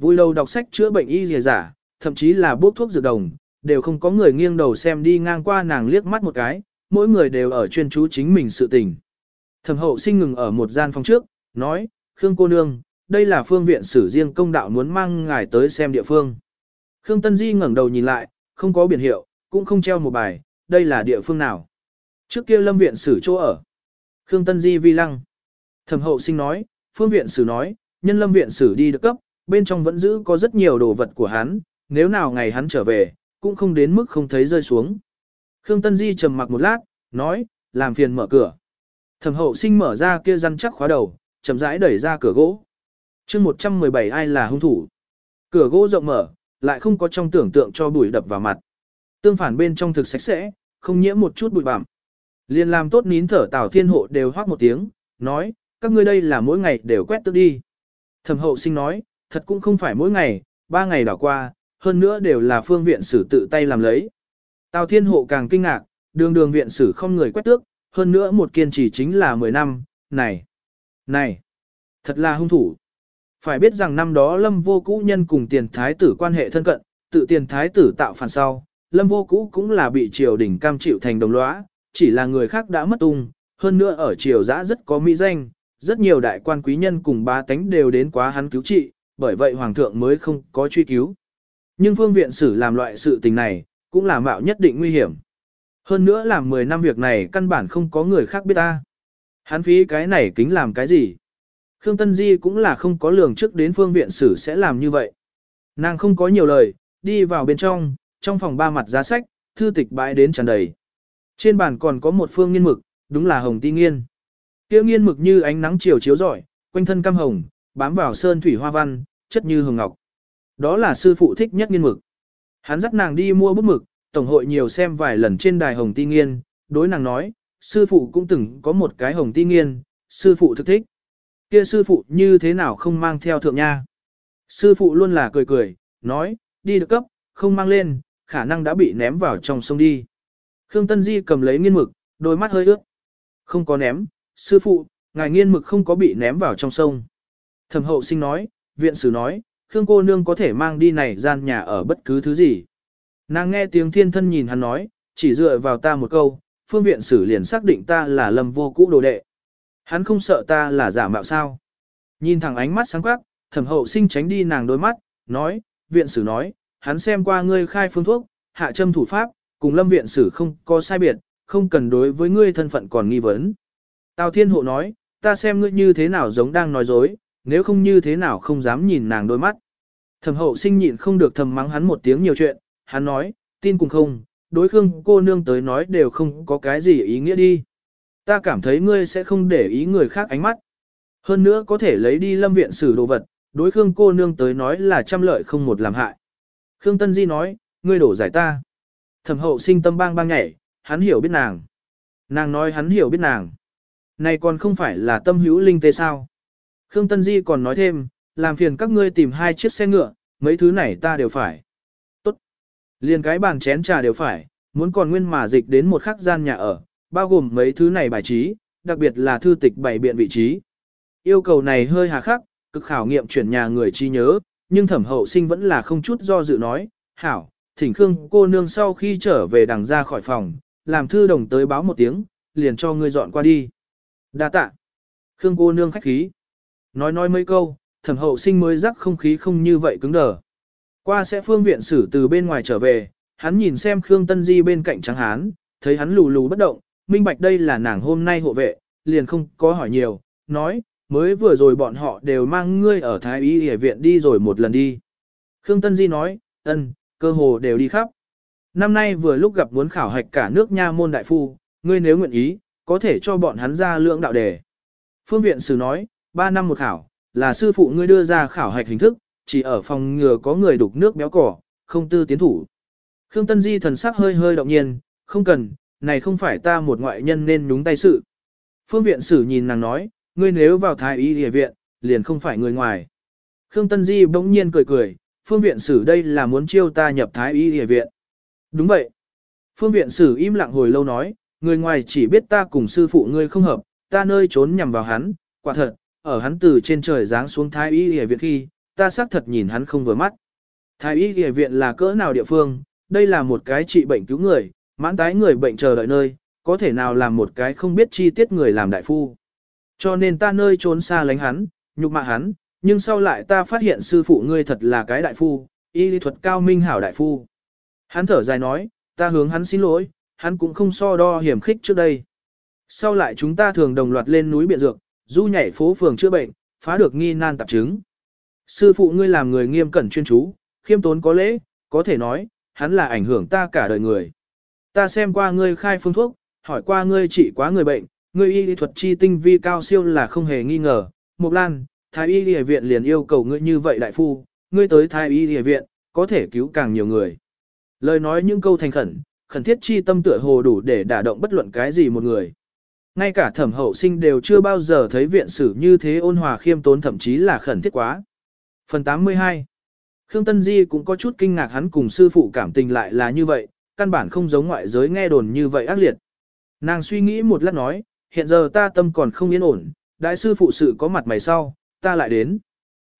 Vui lâu đọc sách chữa bệnh y dìa giả, thậm chí là bốc thuốc dược đồng, đều không có người nghiêng đầu xem đi ngang qua nàng liếc mắt một cái, mỗi người đều ở chuyên chú chính mình sự tình. Thẩm hậu sinh ngừng ở một gian phòng trước, nói, Khương cô nương, đây là phương viện sử riêng công đạo muốn mang ngài tới xem địa phương. Khương Tân Di ngẩng đầu nhìn lại, không có biển hiệu, cũng không treo một bài, đây là địa phương nào. Trước kia lâm viện sử chỗ ở. Khương Tân Di vi lăng. Thẩm hậu sinh nói, phương viện sử nói, nhân lâm viện sử đi được cấp, bên trong vẫn giữ có rất nhiều đồ vật của hắn, nếu nào ngày hắn trở về, cũng không đến mức không thấy rơi xuống. Khương Tân Di trầm mặc một lát, nói, làm phiền mở cửa. Thẩm hậu sinh mở ra kia răn chắc khóa đầu, chậm rãi đẩy ra cửa gỗ. chương 117 ai là hung thủ. Cửa gỗ rộng mở, lại không có trong tưởng tượng cho bụi đập vào mặt. Tương phản bên trong thực sạch sẽ, không nhiễm một chút bụi bặm. Liên làm tốt nín thở Tào Thiên Hộ đều hoác một tiếng, nói, các ngươi đây là mỗi ngày đều quét tước đi. Thẩm hậu sinh nói, thật cũng không phải mỗi ngày, ba ngày đảo qua, hơn nữa đều là phương viện sử tự tay làm lấy. Tào Thiên Hộ càng kinh ngạc, đường đường viện sử không người quét tước, hơn nữa một kiên trì chính là 10 năm, này, này, thật là hung thủ. Phải biết rằng năm đó Lâm Vô Cũ nhân cùng tiền thái tử quan hệ thân cận, tự tiền thái tử tạo phản sau, Lâm Vô Cũ cũng là bị triều đình cam chịu thành đồng lõa, chỉ là người khác đã mất tung, hơn nữa ở triều giã rất có mỹ danh, rất nhiều đại quan quý nhân cùng ba tánh đều đến quá hắn cứu trị, bởi vậy hoàng thượng mới không có truy cứu. Nhưng phương viện sử làm loại sự tình này, cũng là mạo nhất định nguy hiểm. Hơn nữa làm 10 năm việc này căn bản không có người khác biết ta. Hắn phí cái này kính làm cái gì? Khương Tân Di cũng là không có lường trước đến phương viện sử sẽ làm như vậy. Nàng không có nhiều lời, đi vào bên trong, trong phòng ba mặt giá sách, thư tịch bãi đến tràn đầy. Trên bàn còn có một phương nghiên mực, đúng là hồng ti nghiên. Kia nghiên mực như ánh nắng chiều chiếu rọi, quanh thân cam hồng, bám vào sơn thủy hoa văn, chất như hồng ngọc. Đó là sư phụ thích nhất nghiên mực. Hắn dắt nàng đi mua bút mực, tổng hội nhiều xem vài lần trên đài hồng ti nghiên, đối nàng nói, sư phụ cũng từng có một cái hồng ti nghiên, sư phụ thực thích. Kia sư phụ như thế nào không mang theo thượng nha. Sư phụ luôn là cười cười, nói, đi được cấp, không mang lên, khả năng đã bị ném vào trong sông đi. Khương Tân Di cầm lấy nghiên mực, đôi mắt hơi ướt. Không có ném, sư phụ, ngài nghiên mực không có bị ném vào trong sông. Thẩm hậu sinh nói, viện sử nói, Khương cô nương có thể mang đi này gian nhà ở bất cứ thứ gì. Nàng nghe tiếng thiên thân nhìn hắn nói, chỉ dựa vào ta một câu, phương viện sử liền xác định ta là lâm vô cũ đồ đệ. Hắn không sợ ta là giả mạo sao. Nhìn thẳng ánh mắt sáng quắc, thẩm hậu sinh tránh đi nàng đôi mắt, nói, viện sử nói, hắn xem qua ngươi khai phương thuốc, hạ châm thủ pháp, cùng lâm viện sử không có sai biệt, không cần đối với ngươi thân phận còn nghi vấn. Tào thiên hộ nói, ta xem ngươi như thế nào giống đang nói dối, nếu không như thế nào không dám nhìn nàng đôi mắt. Thẩm hậu sinh nhịn không được thầm mắng hắn một tiếng nhiều chuyện, hắn nói, tin cùng không, đối khương cô nương tới nói đều không có cái gì ý nghĩa đi. Ta cảm thấy ngươi sẽ không để ý người khác ánh mắt. Hơn nữa có thể lấy đi lâm viện xử đồ vật, đối khương cô nương tới nói là trăm lợi không một làm hại. Khương Tân Di nói, ngươi đổ giải ta. Thẩm hậu sinh tâm bang bang nhảy, hắn hiểu biết nàng. Nàng nói hắn hiểu biết nàng. Này còn không phải là tâm hữu linh tê sao. Khương Tân Di còn nói thêm, làm phiền các ngươi tìm hai chiếc xe ngựa, mấy thứ này ta đều phải. Tốt. Liền cái bàn chén trà đều phải, muốn còn nguyên mà dịch đến một khắc gian nhà ở, bao gồm mấy thứ này bài trí, đặc biệt là thư tịch bày biện vị trí. Yêu cầu này hơi hà khắc, cực khảo nghiệm chuyển nhà người chi nhớ, nhưng thẩm hậu sinh vẫn là không chút do dự nói, hảo, thỉnh Khương cô nương sau khi trở về đằng ra khỏi phòng, làm thư đồng tới báo một tiếng, liền cho ngươi dọn qua đi. Đa tạ. Khương cô nương khách khí. Nói nói mấy câu, thẩm hậu sinh mới rắc không khí không như vậy cứng đờ. Qua sẽ phương viện xử từ bên ngoài trở về, hắn nhìn xem Khương Tân Di bên cạnh trắng hán, thấy hắn lù lù bất động, minh bạch đây là nàng hôm nay hộ vệ, liền không có hỏi nhiều, nói, mới vừa rồi bọn họ đều mang ngươi ở Thái Y Y viện đi rồi một lần đi. Khương Tân Di nói, ân, cơ hồ đều đi khắp. Năm nay vừa lúc gặp muốn khảo hạch cả nước nha môn đại phu, ngươi nếu nguyện ý, có thể cho bọn hắn ra lượng đạo đề. Phương viện sử nói, 3 năm một khảo, là sư phụ ngươi đưa ra khảo hạch hình thức, chỉ ở phòng ngừa có người đục nước béo cỏ, không tư tiến thủ. Khương Tân Di thần sắc hơi hơi động nhiên, không cần, này không phải ta một ngoại nhân nên nhúng tay sự. Phương viện sử nhìn nàng nói, ngươi nếu vào thái y địa viện, liền không phải người ngoài. Khương Tân Di bỗng nhiên cười cười, phương viện sử đây là muốn chiêu ta nhập thái y địa viện. Đúng vậy. Phương viện sử im lặng hồi lâu nói, người ngoài chỉ biết ta cùng sư phụ ngươi không hợp, ta nơi trốn nhằm vào hắn, quả thật, ở hắn từ trên trời giáng xuống thái y địa viện khi, ta xác thật nhìn hắn không vừa mắt. Thái y địa viện là cỡ nào địa phương, đây là một cái trị bệnh cứu người, mãn tái người bệnh chờ đợi nơi, có thể nào làm một cái không biết chi tiết người làm đại phu. Cho nên ta nơi trốn xa lánh hắn, nhục mạ hắn, nhưng sau lại ta phát hiện sư phụ ngươi thật là cái đại phu, y lý thuật cao minh hảo đại phu. Hắn thở dài nói, ta hướng hắn xin lỗi, hắn cũng không so đo hiểm khích trước đây. Sau lại chúng ta thường đồng loạt lên núi biện dược, du nhảy phố phường chữa bệnh, phá được nghi nan tạp chứng. Sư phụ ngươi làm người nghiêm cẩn chuyên chú, khiêm tốn có lễ, có thể nói, hắn là ảnh hưởng ta cả đời người. Ta xem qua ngươi khai phương thuốc, hỏi qua ngươi trị quá người bệnh, ngươi y lý thuật chi tinh vi cao siêu là không hề nghi ngờ. Mộc Lan, Thái y y viện liền yêu cầu ngươi như vậy đại phu, ngươi tới Thái y y viện, có thể cứu càng nhiều người. Lời nói những câu thành khẩn, khẩn thiết chi tâm tựa hồ đủ để đả động bất luận cái gì một người. Ngay cả thẩm hậu sinh đều chưa bao giờ thấy viện sử như thế ôn hòa khiêm tốn thậm chí là khẩn thiết quá. Phần 82 Khương Tân Di cũng có chút kinh ngạc hắn cùng sư phụ cảm tình lại là như vậy, căn bản không giống ngoại giới nghe đồn như vậy ác liệt. Nàng suy nghĩ một lát nói, hiện giờ ta tâm còn không yên ổn, đại sư phụ sự có mặt mày sau, ta lại đến.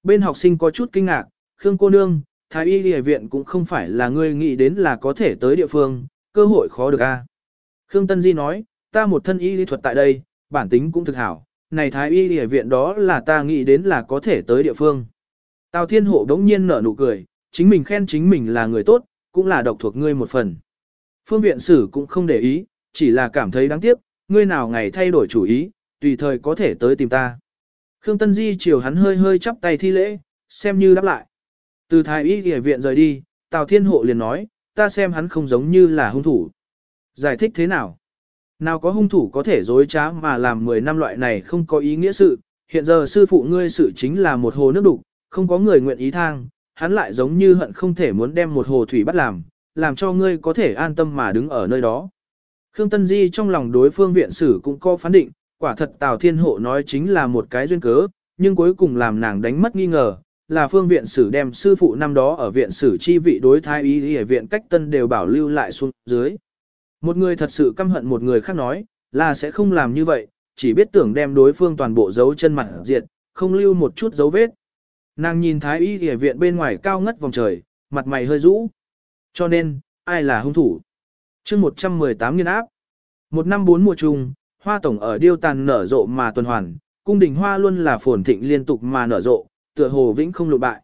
Bên học sinh có chút kinh ngạc, Khương cô nương, Thái y y viện cũng không phải là ngươi nghĩ đến là có thể tới địa phương, cơ hội khó được a. Khương Tân Di nói, ta một thân y lý thuật tại đây, bản tính cũng thực hảo, này Thái y y viện đó là ta nghĩ đến là có thể tới địa phương. Tào Thiên Hộ đống nhiên nở nụ cười, chính mình khen chính mình là người tốt, cũng là độc thuộc ngươi một phần. Phương viện sử cũng không để ý, chỉ là cảm thấy đáng tiếc, ngươi nào ngày thay đổi chủ ý, tùy thời có thể tới tìm ta. Khương Tân Di chiều hắn hơi hơi chắp tay thi lễ, xem như đáp lại. Từ thái y y viện rời đi, Tào Thiên Hộ liền nói, ta xem hắn không giống như là hung thủ. Giải thích thế nào? Nào có hung thủ có thể dối trá mà làm 10 năm loại này không có ý nghĩa sự, hiện giờ sư phụ ngươi sự chính là một hồ nước đục, không có người nguyện ý thang, hắn lại giống như hận không thể muốn đem một hồ thủy bắt làm, làm cho ngươi có thể an tâm mà đứng ở nơi đó. Khương Tân Di trong lòng đối phương viện sử cũng có phán định, quả thật Tào Thiên Hộ nói chính là một cái duyên cớ, nhưng cuối cùng làm nàng đánh mất nghi ngờ, là phương viện sử đem sư phụ năm đó ở viện sử chi vị đối thái y ở viện cách tân đều bảo lưu lại xuống dưới. Một người thật sự căm hận một người khác nói, là sẽ không làm như vậy, chỉ biết tưởng đem đối phương toàn bộ dấu chân mặt diệt, không lưu một chút dấu vết. Nàng nhìn thái y ở viện bên ngoài cao ngất vòng trời, mặt mày hơi rũ. Cho nên, ai là hung thủ? chương 118 nghiên áp. Một năm bốn mùa chung, hoa tổng ở điêu tàn nở rộ mà tuần hoàn, cung đình hoa luôn là phồn thịnh liên tục mà nở rộ, tựa hồ vĩnh không lụ bại.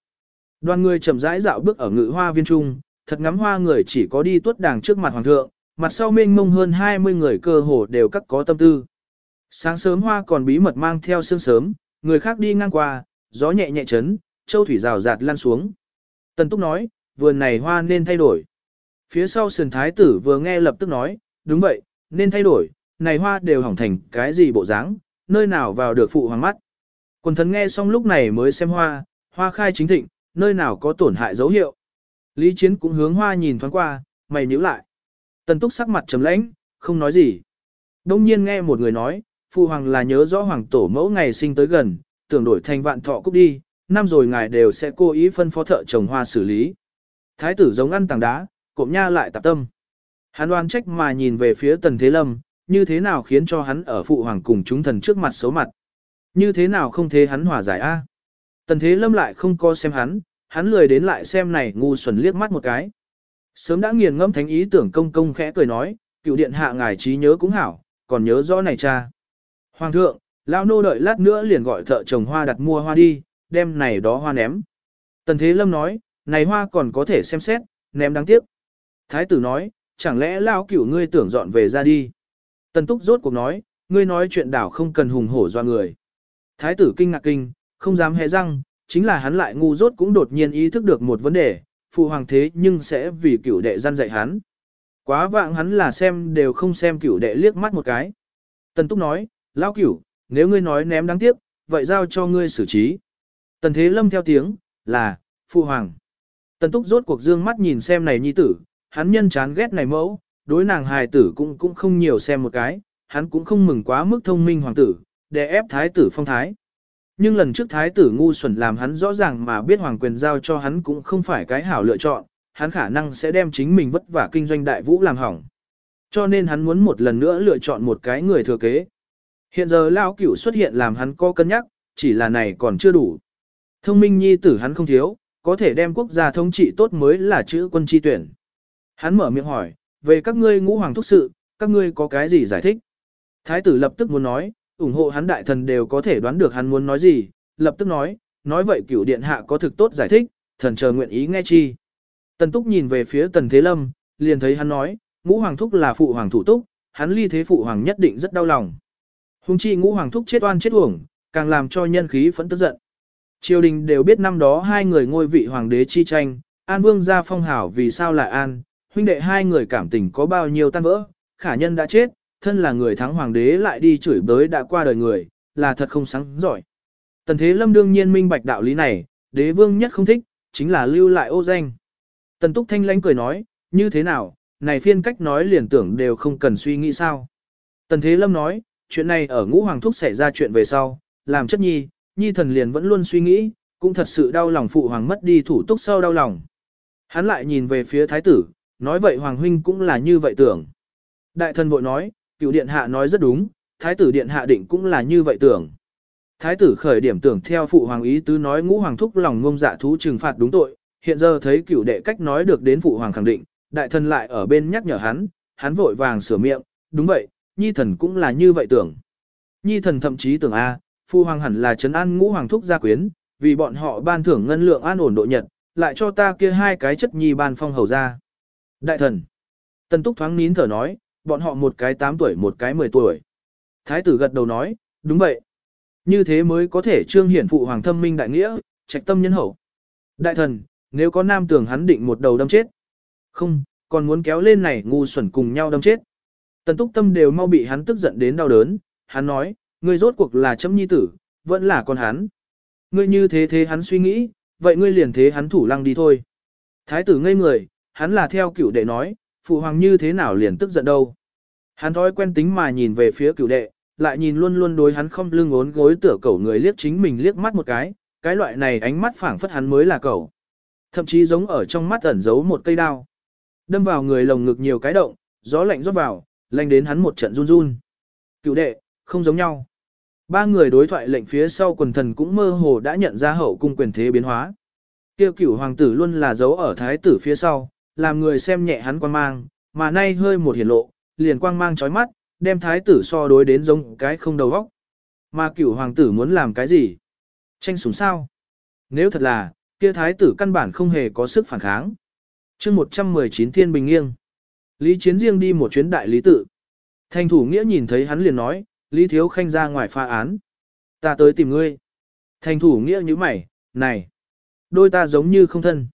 Đoàn người chậm rãi dạo bước ở ngự hoa viên trung, thật ngắm hoa người chỉ có đi tuất đàng trước mặt hoàng thượng, mặt sau mênh mông hơn 20 người cơ hồ đều cắt có tâm tư. Sáng sớm hoa còn bí mật mang theo sương sớm, người khác đi ngang qua, gió nhẹ nhẹ chấn, châu thủy rào rạt lan xuống. Tần Túc nói, vườn này hoa nên thay đổi. Phía sau sườn thái tử vừa nghe lập tức nói, đúng vậy, nên thay đổi, này hoa đều hỏng thành cái gì bộ dáng, nơi nào vào được phụ hoàng mắt. Quần thần nghe xong lúc này mới xem hoa, hoa khai chính thịnh, nơi nào có tổn hại dấu hiệu. Lý Chiến cũng hướng hoa nhìn thoáng qua, mày nhíu lại. Tần Túc sắc mặt trầm lãnh, không nói gì. Đông nhiên nghe một người nói, phụ hoàng là nhớ rõ hoàng tổ mẫu ngày sinh tới gần, tưởng đổi thành vạn thọ cúc đi, năm rồi ngài đều sẽ cố ý phân phó thợ trồng hoa xử lý. Thái tử giống ăn tảng đá, cộm nha lại tạp tâm. Hắn đoan trách mà nhìn về phía tần thế lâm, như thế nào khiến cho hắn ở phụ hoàng cùng chúng thần trước mặt xấu mặt. Như thế nào không thế hắn hòa giải a? Tần thế lâm lại không co xem hắn, hắn lười đến lại xem này ngu xuẩn liếc mắt một cái. Sớm đã nghiền ngẫm thánh ý tưởng công công khẽ cười nói, cựu điện hạ ngài trí nhớ cũng hảo, còn nhớ rõ này cha. Hoàng thượng, lão nô đợi lát nữa liền gọi thợ trồng hoa đặt mua hoa đi, đem này đó hoa ném. Tần Thế Lâm nói, này hoa còn có thể xem xét, ném đáng tiếc. Thái tử nói, chẳng lẽ lao cửu ngươi tưởng dọn về ra đi. Tần Túc rốt cuộc nói, ngươi nói chuyện đảo không cần hùng hổ doa người. Thái tử kinh ngạc kinh, không dám hé răng, chính là hắn lại ngu rốt cũng đột nhiên ý thức được một vấn đề, phụ hoàng thế nhưng sẽ vì cửu đệ gian dạy hắn. Quá vạng hắn là xem đều không xem cửu đệ liếc mắt một cái. Tần Túc nói, lão cửu, nếu ngươi nói ném đáng tiếc, vậy giao cho ngươi xử trí. Tần Thế Lâm theo tiếng, là, phụ hoàng. Tần Túc rốt cuộc dương mắt nhìn xem này nhi tử, hắn nhân chán ghét này mẫu, đối nàng hài tử cũng cũng không nhiều xem một cái, hắn cũng không mừng quá mức thông minh hoàng tử, để ép thái tử phong thái. Nhưng lần trước thái tử ngu xuẩn làm hắn rõ ràng mà biết hoàng quyền giao cho hắn cũng không phải cái hảo lựa chọn, hắn khả năng sẽ đem chính mình vất vả kinh doanh đại vũ làm hỏng. Cho nên hắn muốn một lần nữa lựa chọn một cái người thừa kế. Hiện giờ Lão Cửu xuất hiện làm hắn có cân nhắc, chỉ là này còn chưa đủ. Thông minh nhi tử hắn không thiếu, có thể đem quốc gia thống trị tốt mới là chữ quân chi tuyển. Hắn mở miệng hỏi, về các ngươi ngũ hoàng thúc sự, các ngươi có cái gì giải thích? Thái tử lập tức muốn nói, ủng hộ hắn đại thần đều có thể đoán được hắn muốn nói gì, lập tức nói, nói vậy cửu điện hạ có thực tốt giải thích, thần chờ nguyện ý nghe chi. Tần Túc nhìn về phía Tần Thế Lâm, liền thấy hắn nói, ngũ hoàng thúc là phụ hoàng thủ túc, hắn ly thế phụ hoàng nhất định rất đau lòng. Hùng chi ngũ hoàng thúc chết oan chết uổng, càng làm cho nhân khí phẫn tức giận. Triều đình đều biết năm đó hai người ngôi vị hoàng đế chi tranh, An Vương gia phong hảo vì sao lại An, huynh đệ hai người cảm tình có bao nhiêu tan vỡ, khả nhân đã chết, thân là người thắng hoàng đế lại đi chửi bới đã qua đời người, là thật không sáng giỏi. Tần Thế Lâm đương nhiên minh bạch đạo lý này, đế vương nhất không thích, chính là lưu lại ô danh. Tần Túc Thanh lãnh cười nói, như thế nào, này phiên cách nói liền tưởng đều không cần suy nghĩ sao. Tần Thế Lâm nói, chuyện này ở ngũ hoàng thúc xảy ra chuyện về sau, làm chất nhi, nhi thần liền vẫn luôn suy nghĩ, cũng thật sự đau lòng phụ hoàng mất đi thủ túc sau đau lòng. Hắn lại nhìn về phía thái tử, nói vậy hoàng huynh cũng là như vậy tưởng. Đại thần vội nói, cựu điện hạ nói rất đúng, thái tử điện hạ định cũng là như vậy tưởng. Thái tử khởi điểm tưởng theo phụ hoàng ý tứ nói ngũ hoàng thúc lòng ngông dạ thú trừng phạt đúng tội, hiện giờ thấy cựu đệ cách nói được đến phụ hoàng khẳng định, đại thần lại ở bên nhắc nhở hắn, hắn vội vàng sửa miệng, đúng vậy, nhi thần cũng là như vậy tưởng. Nhi thần thậm chí tưởng A, Phu hoàng hẳn là trấn an ngũ hoàng thúc gia quyến, vì bọn họ ban thưởng ngân lượng an ổn độ nhật, lại cho ta kia hai cái chất nhi ban phong hầu ra. Đại thần, tần túc thoáng nín thở nói, bọn họ một cái 8 tuổi một cái 10 tuổi. Thái tử gật đầu nói, đúng vậy. Như thế mới có thể trương hiển phụ hoàng thâm minh đại nghĩa, trạch tâm nhân hậu. Đại thần, nếu có nam tưởng hắn định một đầu đâm chết. Không, còn muốn kéo lên này ngu xuẩn cùng nhau đâm chết. Tần túc tâm đều mau bị hắn tức giận đến đau đớn, hắn nói, ngươi rốt cuộc là chấm nhi tử, vẫn là con hắn. Ngươi như thế thế hắn suy nghĩ, vậy ngươi liền thế hắn thủ lăng đi thôi. Thái tử ngây người, hắn là theo cửu đệ nói, phụ hoàng như thế nào liền tức giận đâu. Hắn thói quen tính mà nhìn về phía cửu đệ, lại nhìn luôn luôn đối hắn không lưng ốn gối tựa cẩu người liếc chính mình liếc mắt một cái, cái loại này ánh mắt phảng phất hắn mới là cẩu. Thậm chí giống ở trong mắt ẩn giấu một cây đao. Đâm vào người lồng ngực nhiều cái động, gió lạnh rót vào, lạnh đến hắn một trận run run. Cửu đệ, không giống nhau. Ba người đối thoại lệnh phía sau quần thần cũng mơ hồ đã nhận ra hậu cung quyền thế biến hóa. Kêu cửu hoàng tử luôn là giấu ở thái tử phía sau, làm người xem nhẹ hắn quan mang, mà nay hơi một hiển lộ, liền quang mang chói mắt, đem thái tử so đối đến giống cái không đầu óc. Mà cửu hoàng tử muốn làm cái gì? Tranh sủng sao? Nếu thật là, kia thái tử căn bản không hề có sức phản kháng. chương 119 thiên bình nghiêng. Lý chiến riêng đi một chuyến đại lý tự. Thành thủ nghĩa nhìn thấy hắn liền nói, Lý Thiếu Khanh ra ngoài pha án. Ta tới tìm ngươi. Thành thủ nghĩa như mày, này. Đôi ta giống như không thân.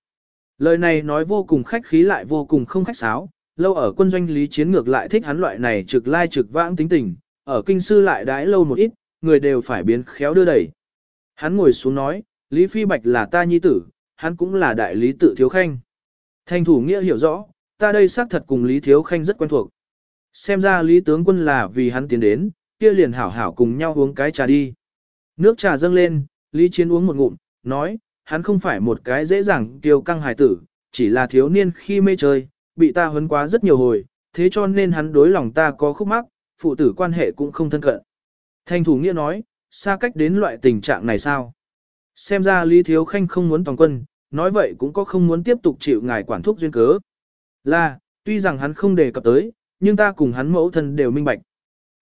Lời này nói vô cùng khách khí lại vô cùng không khách sáo, lâu ở quân doanh lý chiến ngược lại thích hắn loại này trực lai trực vãng tính tình, ở kinh sư lại đãi lâu một ít, người đều phải biến khéo đưa đẩy. Hắn ngồi xuống nói, Lý Phi Bạch là ta nhi tử, hắn cũng là đại lý tự thiếu khanh. Thanh thủ nghĩa hiểu rõ, ta đây xác thật cùng Lý Thiếu Khanh rất quen thuộc. Xem ra Lý tướng quân là vì hắn tiến đến, kia liền hảo hảo cùng nhau uống cái trà đi. Nước trà dâng lên, Lý Chiến uống một ngụm, nói, hắn không phải một cái dễ dàng kiêu căng hài tử, chỉ là thiếu niên khi mê chơi, bị ta huấn quá rất nhiều hồi, thế cho nên hắn đối lòng ta có khúc mắc, phụ tử quan hệ cũng không thân cận. Thanh thủ nghĩa nói, xa cách đến loại tình trạng này sao? Xem ra Lý Thiếu Khanh không muốn toàn quân, nói vậy cũng có không muốn tiếp tục chịu ngài quản thúc duyên cớ. Là, tuy rằng hắn không đề cập tới, nhưng ta cùng hắn mẫu thân đều minh bạch.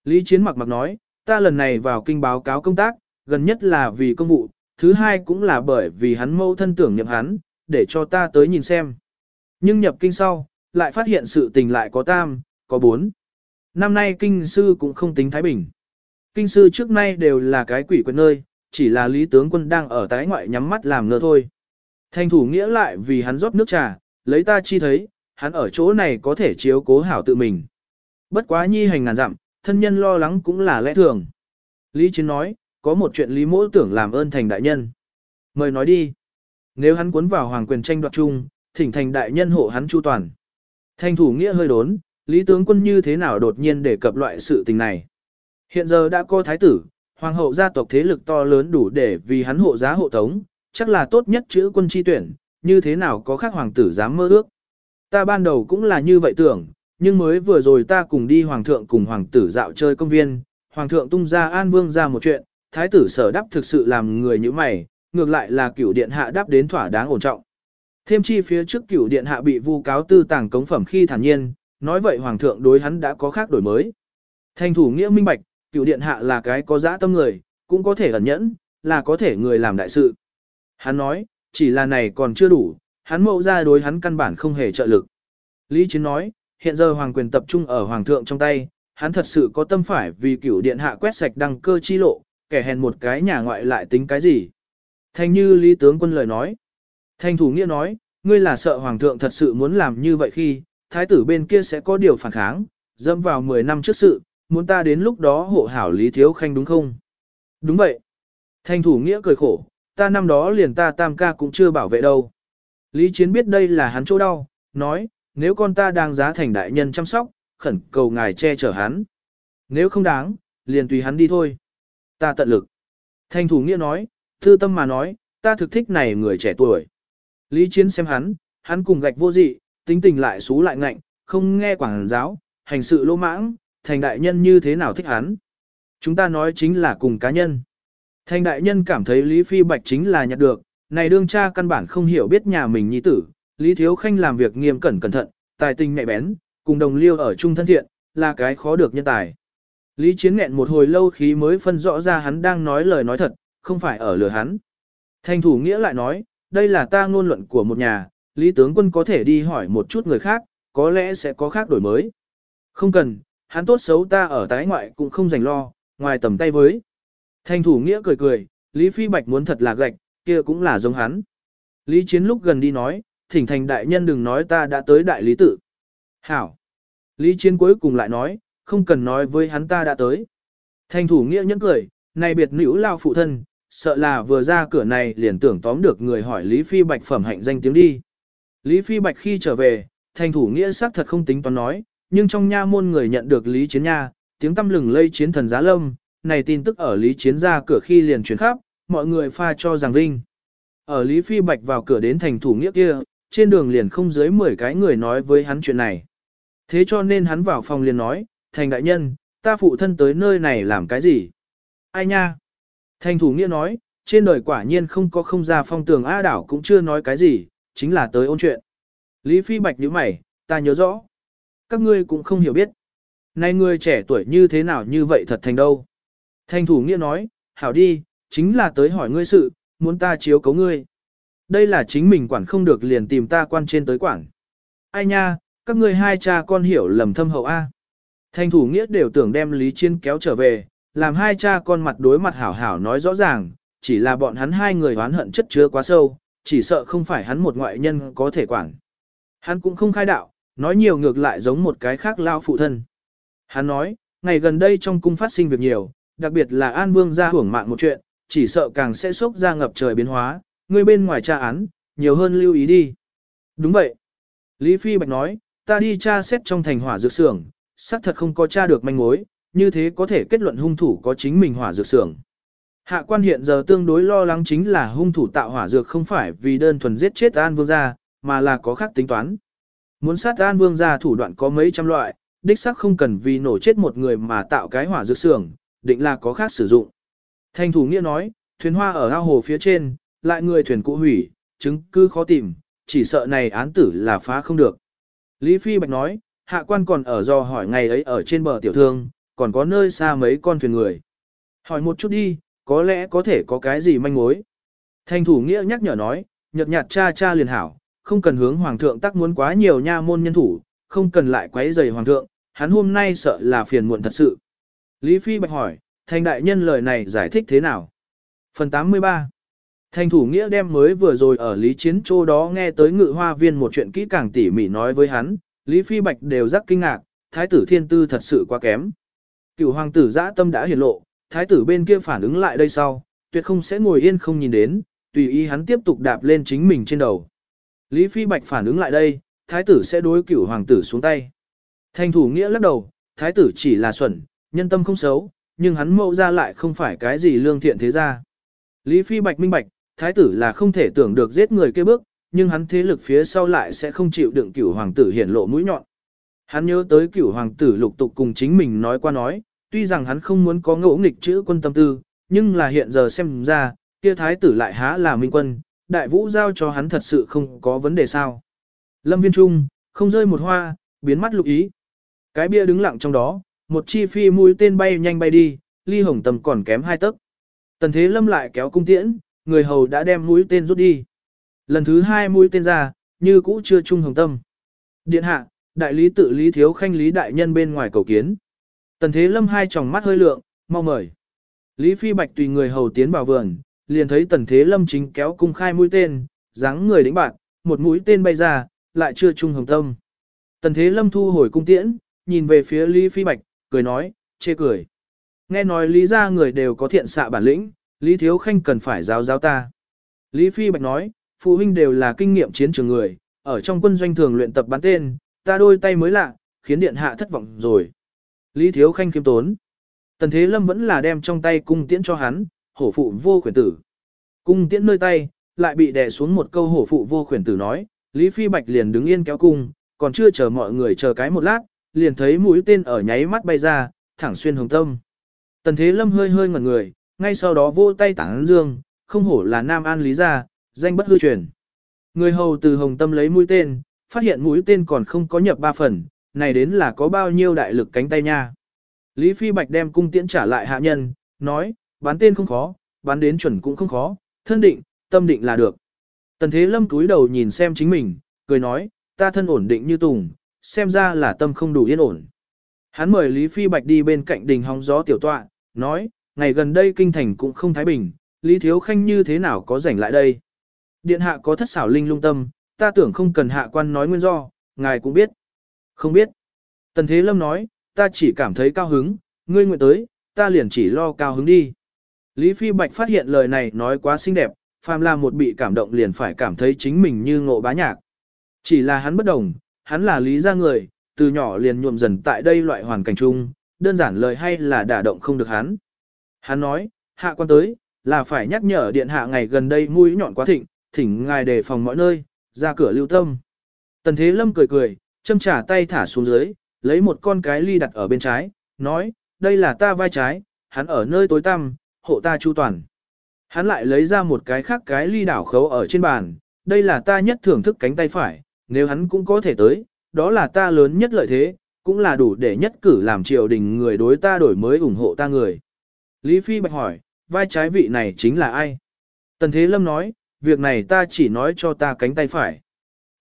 Lý Chiến mặc mặc nói, ta lần này vào kinh báo cáo công tác, gần nhất là vì công vụ, thứ hai cũng là bởi vì hắn mâu thân tưởng niệm hắn, để cho ta tới nhìn xem. Nhưng nhập kinh sau, lại phát hiện sự tình lại có tam, có bốn. Năm nay kinh sư cũng không tính Thái Bình. Kinh sư trước nay đều là cái quỷ quyệt nơi, chỉ là lý tướng quân đang ở tái ngoại nhắm mắt làm ngơ thôi. Thành thủ nghĩa lại vì hắn rót nước trà, lấy ta chi thấy, hắn ở chỗ này có thể chiếu cố hảo tự mình. Bất quá nhi hành ngàn dặm, thân nhân lo lắng cũng là lẽ thường. Lý Chiến nói, có một chuyện Lý Mỗ tưởng làm ơn thành đại nhân. Mời nói đi. Nếu hắn cuốn vào hoàng quyền tranh đoạt chung, thỉnh thành đại nhân hộ hắn chu toàn. Thành thủ nghĩa hơi đốn, Lý tướng quân như thế nào đột nhiên để cập loại sự tình này. Hiện giờ đã có thái tử, hoàng hậu gia tộc thế lực to lớn đủ để vì hắn hộ giá hộ tống, chắc là tốt nhất chữ quân chi tuyển, như thế nào có khác hoàng tử dám mơ ước. Ta ban đầu cũng là như vậy tưởng, nhưng mới vừa rồi ta cùng đi hoàng thượng cùng hoàng tử dạo chơi công viên, hoàng thượng tung ra an vương ra một chuyện, thái tử sở đáp thực sự làm người như mày, ngược lại là cửu điện hạ đáp đến thỏa đáng ổn trọng. Thêm chi phía trước cửu điện hạ bị vu cáo tư tàng cống phẩm khi thản nhiên, nói vậy hoàng thượng đối hắn đã có khác đổi mới. Thành thủ nghĩa minh bạch, cửu điện hạ là cái có dã tâm người, cũng có thể ẩn nhẫn, là có thể người làm đại sự. Hắn nói, chỉ là này còn chưa đủ, hắn mẫu ra đối hắn căn bản không hề trợ lực. Lý Chiến nói, hiện giờ hoàng quyền tập trung ở hoàng thượng trong tay, hắn thật sự có tâm phải vì cửu điện hạ quét sạch đăng cơ chi lộ, kẻ hèn một cái nhà ngoại lại tính cái gì. Thanh như Lý tướng quân lời nói. Thanh thủ nghĩa nói, ngươi là sợ hoàng thượng thật sự muốn làm như vậy khi, thái tử bên kia sẽ có điều phản kháng, dâm vào 10 năm trước sự, muốn ta đến lúc đó hộ hảo Lý Thiếu Khanh đúng không? Đúng vậy. Thanh thủ nghĩa cười khổ, ta năm đó liền ta tam ca cũng chưa bảo vệ đâu. Lý Chiến biết đây là hắn chỗ đau, nói, nếu con ta đang giá thành đại nhân chăm sóc, khẩn cầu ngài che chở hắn. Nếu không đáng, liền tùy hắn đi thôi. Ta tận lực. Thanh thủ nghĩa nói, thư tâm mà nói, ta thực thích này người trẻ tuổi. Lý Chiến xem hắn, hắn cùng gạch vô dị, tính tình lại xú lại ngạnh, không nghe quảng giáo, hành sự lô mãng, thành đại nhân như thế nào thích hắn. Chúng ta nói chính là cùng cá nhân. Thành đại nhân cảm thấy Lý Phi Bạch chính là nhặt được, này đương cha căn bản không hiểu biết nhà mình nhi tử, Lý Thiếu Khanh làm việc nghiêm cẩn cẩn thận, tài tình nhạy bén, cùng đồng liêu ở chung thân thiện, là cái khó được nhân tài. Lý Chiến nghẹn một hồi lâu khí mới phân rõ ra hắn đang nói lời nói thật, không phải ở lừa hắn. Thành thủ nghĩa lại nói, đây là ta ngôn luận của một nhà, Lý tướng quân có thể đi hỏi một chút người khác, có lẽ sẽ có khác đổi mới. Không cần, hắn tốt xấu ta ở tái ngoại cũng không dành lo, ngoài tầm tay với. Thành thủ nghĩa cười cười, Lý Phi Bạch muốn thật là gạch, kia cũng là giống hắn. Lý Chiến lúc gần đi nói, thỉnh thành đại nhân đừng nói ta đã tới đại lý tự. Hảo. Lý Chiến cuối cùng lại nói, không cần nói với hắn ta đã tới. Thành thủ nghĩa nhẫn cười, này biệt nữ lao phụ thân, sợ là vừa ra cửa này liền tưởng tóm được người hỏi Lý Phi Bạch phẩm hạnh danh tiếng đi. Lý Phi Bạch khi trở về, thành thủ nghĩa xác thật không tính toán nói, nhưng trong nha môn người nhận được Lý Chiến Nha, tiếng tâm lừng lây chiến thần giá lâm, này tin tức ở Lý Chiến ra cửa khi liền truyền khắp, mọi người pha cho rằng vinh. Ở Lý Phi Bạch vào cửa đến thành thủ nghĩa kia, trên đường liền không dưới 10 cái người nói với hắn chuyện này. Thế cho nên hắn vào phòng liền nói, thành đại nhân, ta phụ thân tới nơi này làm cái gì? Ai nha? Thành thủ nghĩa nói, trên đời quả nhiên không có không ra phong tường A đảo cũng chưa nói cái gì, chính là tới ôn chuyện. Lý Phi Bạch nhíu mày, ta nhớ rõ. Các ngươi cũng không hiểu biết. Này người trẻ tuổi như thế nào như vậy thật thành đâu. Thành thủ nghĩa nói, hảo đi, chính là tới hỏi ngươi sự, muốn ta chiếu cấu ngươi. Đây là chính mình quản không được liền tìm ta quan trên tới quản. Ai nha, các ngươi hai cha con hiểu lầm thâm hậu A. Thành thủ nghĩa đều tưởng đem Lý Chiên kéo trở về, làm hai cha con mặt đối mặt hảo hảo nói rõ ràng, chỉ là bọn hắn hai người oán hận chất chứa quá sâu, chỉ sợ không phải hắn một ngoại nhân có thể quản. Hắn cũng không khai đạo, nói nhiều ngược lại giống một cái khác lao phụ thân. Hắn nói, ngày gần đây trong cung phát sinh việc nhiều, đặc biệt là An Vương ra hưởng mạng một chuyện, chỉ sợ càng sẽ sốc ra ngập trời biến hóa, người bên ngoài tra án, nhiều hơn lưu ý đi. Đúng vậy. Lý Phi Bạch nói, ta đi tra xét trong thành hỏa dược xưởng, xác thật không có tra được manh mối, như thế có thể kết luận hung thủ có chính mình hỏa dược xưởng. Hạ quan hiện giờ tương đối lo lắng chính là hung thủ tạo hỏa dược không phải vì đơn thuần giết chết An Vương gia, mà là có khác tính toán. Muốn sát An Vương gia thủ đoạn có mấy trăm loại, đích xác không cần vì nổ chết một người mà tạo cái hỏa dược xưởng, định là có khác sử dụng. Thanh thủ nghĩa nói, thuyền hoa ở ao hồ phía trên, lại người thuyền cũ hủy, chứng cứ khó tìm, chỉ sợ này án tử là phá không được. Lý Phi Bạch nói, hạ quan còn ở do hỏi ngày ấy ở trên bờ tiểu thương, còn có nơi xa mấy con thuyền người. Hỏi một chút đi, có lẽ có thể có cái gì manh mối. Thành thủ nghĩa nhắc nhở nói, nhật nhạt cha cha liền hảo, không cần hướng hoàng thượng tác muốn quá nhiều nha môn nhân thủ, không cần lại quấy rầy hoàng thượng, hắn hôm nay sợ là phiền muộn thật sự. Lý Phi Bạch hỏi, thành đại nhân lời này giải thích thế nào? Phần 83 Thành thủ nghĩa đem mới vừa rồi ở Lý Chiến Châu đó nghe tới ngự hoa viên một chuyện kỹ càng tỉ mỉ nói với hắn, Lý Phi Bạch đều rất kinh ngạc, thái tử thiên tư thật sự quá kém. Cựu hoàng tử giã tâm đã hiển lộ, thái tử bên kia phản ứng lại đây sau, tuyệt không sẽ ngồi yên không nhìn đến, tùy ý hắn tiếp tục đạp lên chính mình trên đầu. Lý Phi Bạch phản ứng lại đây, thái tử sẽ đối cửu hoàng tử xuống tay. Thành thủ nghĩa lắc đầu, thái tử chỉ là xuẩn, nhân tâm không xấu, nhưng hắn mẫu ra lại không phải cái gì lương thiện thế ra. Lý Phi Bạch minh bạch, thái tử là không thể tưởng được giết người kia bước, nhưng hắn thế lực phía sau lại sẽ không chịu đựng cửu hoàng tử hiển lộ mũi nhọn. Hắn nhớ tới cửu hoàng tử lục tục cùng chính mình nói qua nói, tuy rằng hắn không muốn có ngỗ nghịch chữ quân tâm tư, nhưng là hiện giờ xem ra, kia thái tử lại há là minh quân, đại vũ giao cho hắn thật sự không có vấn đề sao. Lâm viên trung, không rơi một hoa, biến mắt lục ý. Cái bia đứng lặng trong đó, một chi phi mũi tên bay nhanh bay đi, ly hồng tầm còn kém hai tấc. Tần thế lâm lại kéo cung tiễn, người hầu đã đem mũi tên rút đi. Lần thứ hai mũi tên ra, như cũ chưa trung hồng tâm. Điện hạ, đại lý tự lý thiếu khanh lý đại nhân bên ngoài cầu kiến. Tần thế lâm hai tròng mắt hơi lượng, mau mời. Lý phi bạch tùy người hầu tiến vào vườn, liền thấy tần thế lâm chính kéo cung khai mũi tên, dáng người đánh bạn, một mũi tên bay ra, lại chưa trung hồng tâm. Tần thế lâm thu hồi cung tiễn, nhìn về phía Lý phi bạch, cười nói, chê cười. Nghe nói lý ra người đều có thiện xạ bản lĩnh, Lý Thiếu Khanh cần phải giáo giáo ta. Lý Phi Bạch nói, phụ huynh đều là kinh nghiệm chiến trường người, ở trong quân doanh thường luyện tập bắn tên, ta đôi tay mới lạ, khiến điện hạ thất vọng rồi. Lý Thiếu Khanh kiêm tốn. Tần Thế Lâm vẫn là đem trong tay cung tiễn cho hắn, hổ phụ vô khuyển tử. Cung tiễn nơi tay, lại bị đè xuống một câu hổ phụ vô khuyển tử nói, Lý Phi Bạch liền đứng yên kéo cung, còn chưa chờ mọi người chờ cái một lát, liền thấy mũi tên ở nháy mắt bay ra, thẳng xuyên hồng tâm. Tần Thế Lâm hơi hơi ngẩn người, ngay sau đó vô tay tảng dương, không hổ là Nam An Lý gia, danh bất hư truyền. Người hầu từ hồng tâm lấy mũi tên, phát hiện mũi tên còn không có nhập ba phần, này đến là có bao nhiêu đại lực cánh tay nha. Lý Phi Bạch đem cung tiễn trả lại hạ nhân, nói, bán tên không khó, bán đến chuẩn cũng không khó, thân định, tâm định là được. Tần Thế Lâm cúi đầu nhìn xem chính mình, cười nói, ta thân ổn định như tùng, xem ra là tâm không đủ yên ổn. Hắn mời Lý Phi Bạch đi bên cạnh đình hóng gió tiểu tọa, nói, ngày gần đây kinh thành cũng không thái bình, Lý Thiếu Khanh như thế nào có rảnh lại đây. Điện hạ có thất xảo linh lung tâm, ta tưởng không cần hạ quan nói nguyên do, ngài cũng biết. Không biết. Tần Thế Lâm nói, ta chỉ cảm thấy cao hứng, ngươi nguyện tới, ta liền chỉ lo cao hứng đi. Lý Phi Bạch phát hiện lời này nói quá xinh đẹp, phàm là một bị cảm động liền phải cảm thấy chính mình như ngộ bá nhạc. Chỉ là hắn bất đồng, hắn là lý gia người, từ nhỏ liền nhuộm dần tại đây loại hoàn cảnh chung, đơn giản lời hay là đả động không được hắn. Hắn nói, hạ quan tới, là phải nhắc nhở điện hạ ngày gần đây mũi nhọn quá thịnh, thỉnh ngài đề phòng mọi nơi, ra cửa lưu tâm. Tần Thế Lâm cười cười, châm trả tay thả xuống dưới, lấy một con cái ly đặt ở bên trái, nói, đây là ta vai trái, hắn ở nơi tối tăm, hộ ta chu toàn. Hắn lại lấy ra một cái khác cái ly đảo khấu ở trên bàn, đây là ta nhất thưởng thức cánh tay phải, nếu hắn cũng có thể tới, đó là ta lớn nhất lợi thế, cũng là đủ để nhất cử làm triều đình người đối ta đổi mới ủng hộ ta người. Lý Phi Bạch hỏi, vai trái vị này chính là ai? Tần Thế Lâm nói, việc này ta chỉ nói cho ta cánh tay phải.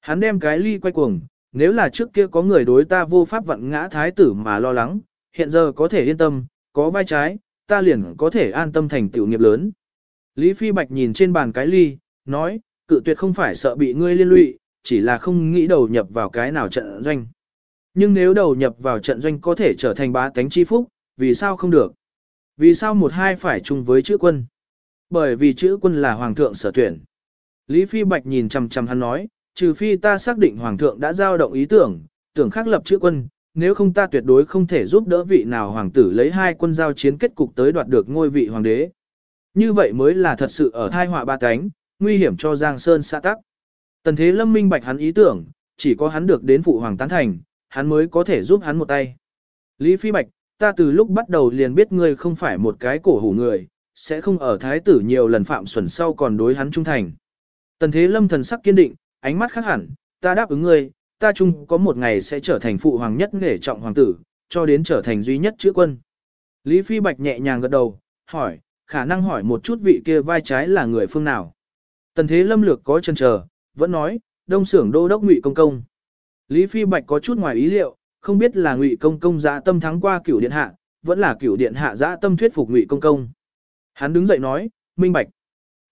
Hắn đem cái ly quay cuồng, nếu là trước kia có người đối ta vô pháp vận ngã thái tử mà lo lắng, hiện giờ có thể yên tâm, có vai trái, ta liền có thể an tâm thành tiểu nghiệp lớn. Lý Phi Bạch nhìn trên bàn cái ly, nói, cự tuyệt không phải sợ bị ngươi liên lụy, chỉ là không nghĩ đầu nhập vào cái nào trận doanh. Nhưng nếu đầu nhập vào trận doanh có thể trở thành bá tánh chi phúc, vì sao không được? Vì sao một hai phải chung với chữ quân? Bởi vì chữ quân là hoàng thượng sở tuyển. Lý Phi Bạch nhìn chằm chằm hắn nói, trừ phi ta xác định hoàng thượng đã giao động ý tưởng, tưởng khắc lập chữ quân, nếu không ta tuyệt đối không thể giúp đỡ vị nào hoàng tử lấy hai quân giao chiến kết cục tới đoạt được ngôi vị hoàng đế. Như vậy mới là thật sự ở thai họa ba cánh, nguy hiểm cho Giang Sơn xã tắc. Tần Thế Lâm minh bạch hắn ý tưởng, chỉ có hắn được đến phụ hoàng tán thành, hắn mới có thể giúp hắn một tay. Lý Phi Bạch, ta từ lúc bắt đầu liền biết ngươi không phải một cái cổ hủ người, sẽ không ở thái tử nhiều lần phạm xuẩn sau còn đối hắn trung thành. Tần Thế Lâm thần sắc kiên định, ánh mắt khác hẳn, ta đáp ứng ngươi, ta chung có một ngày sẽ trở thành phụ hoàng nhất nghề trọng hoàng tử, cho đến trở thành duy nhất chữ quân. Lý Phi Bạch nhẹ nhàng gật đầu, hỏi, khả năng hỏi một chút vị kia vai trái là người phương nào. Tần thế lâm lược có chân chờ, vẫn nói, đông xưởng đô đốc ngụy công công. Lý Phi Bạch có chút ngoài ý liệu, không biết là ngụy công công dạ tâm thắng qua cửu điện hạ, vẫn là cửu điện hạ dạ tâm thuyết phục ngụy công công. Hắn đứng dậy nói, minh bạch.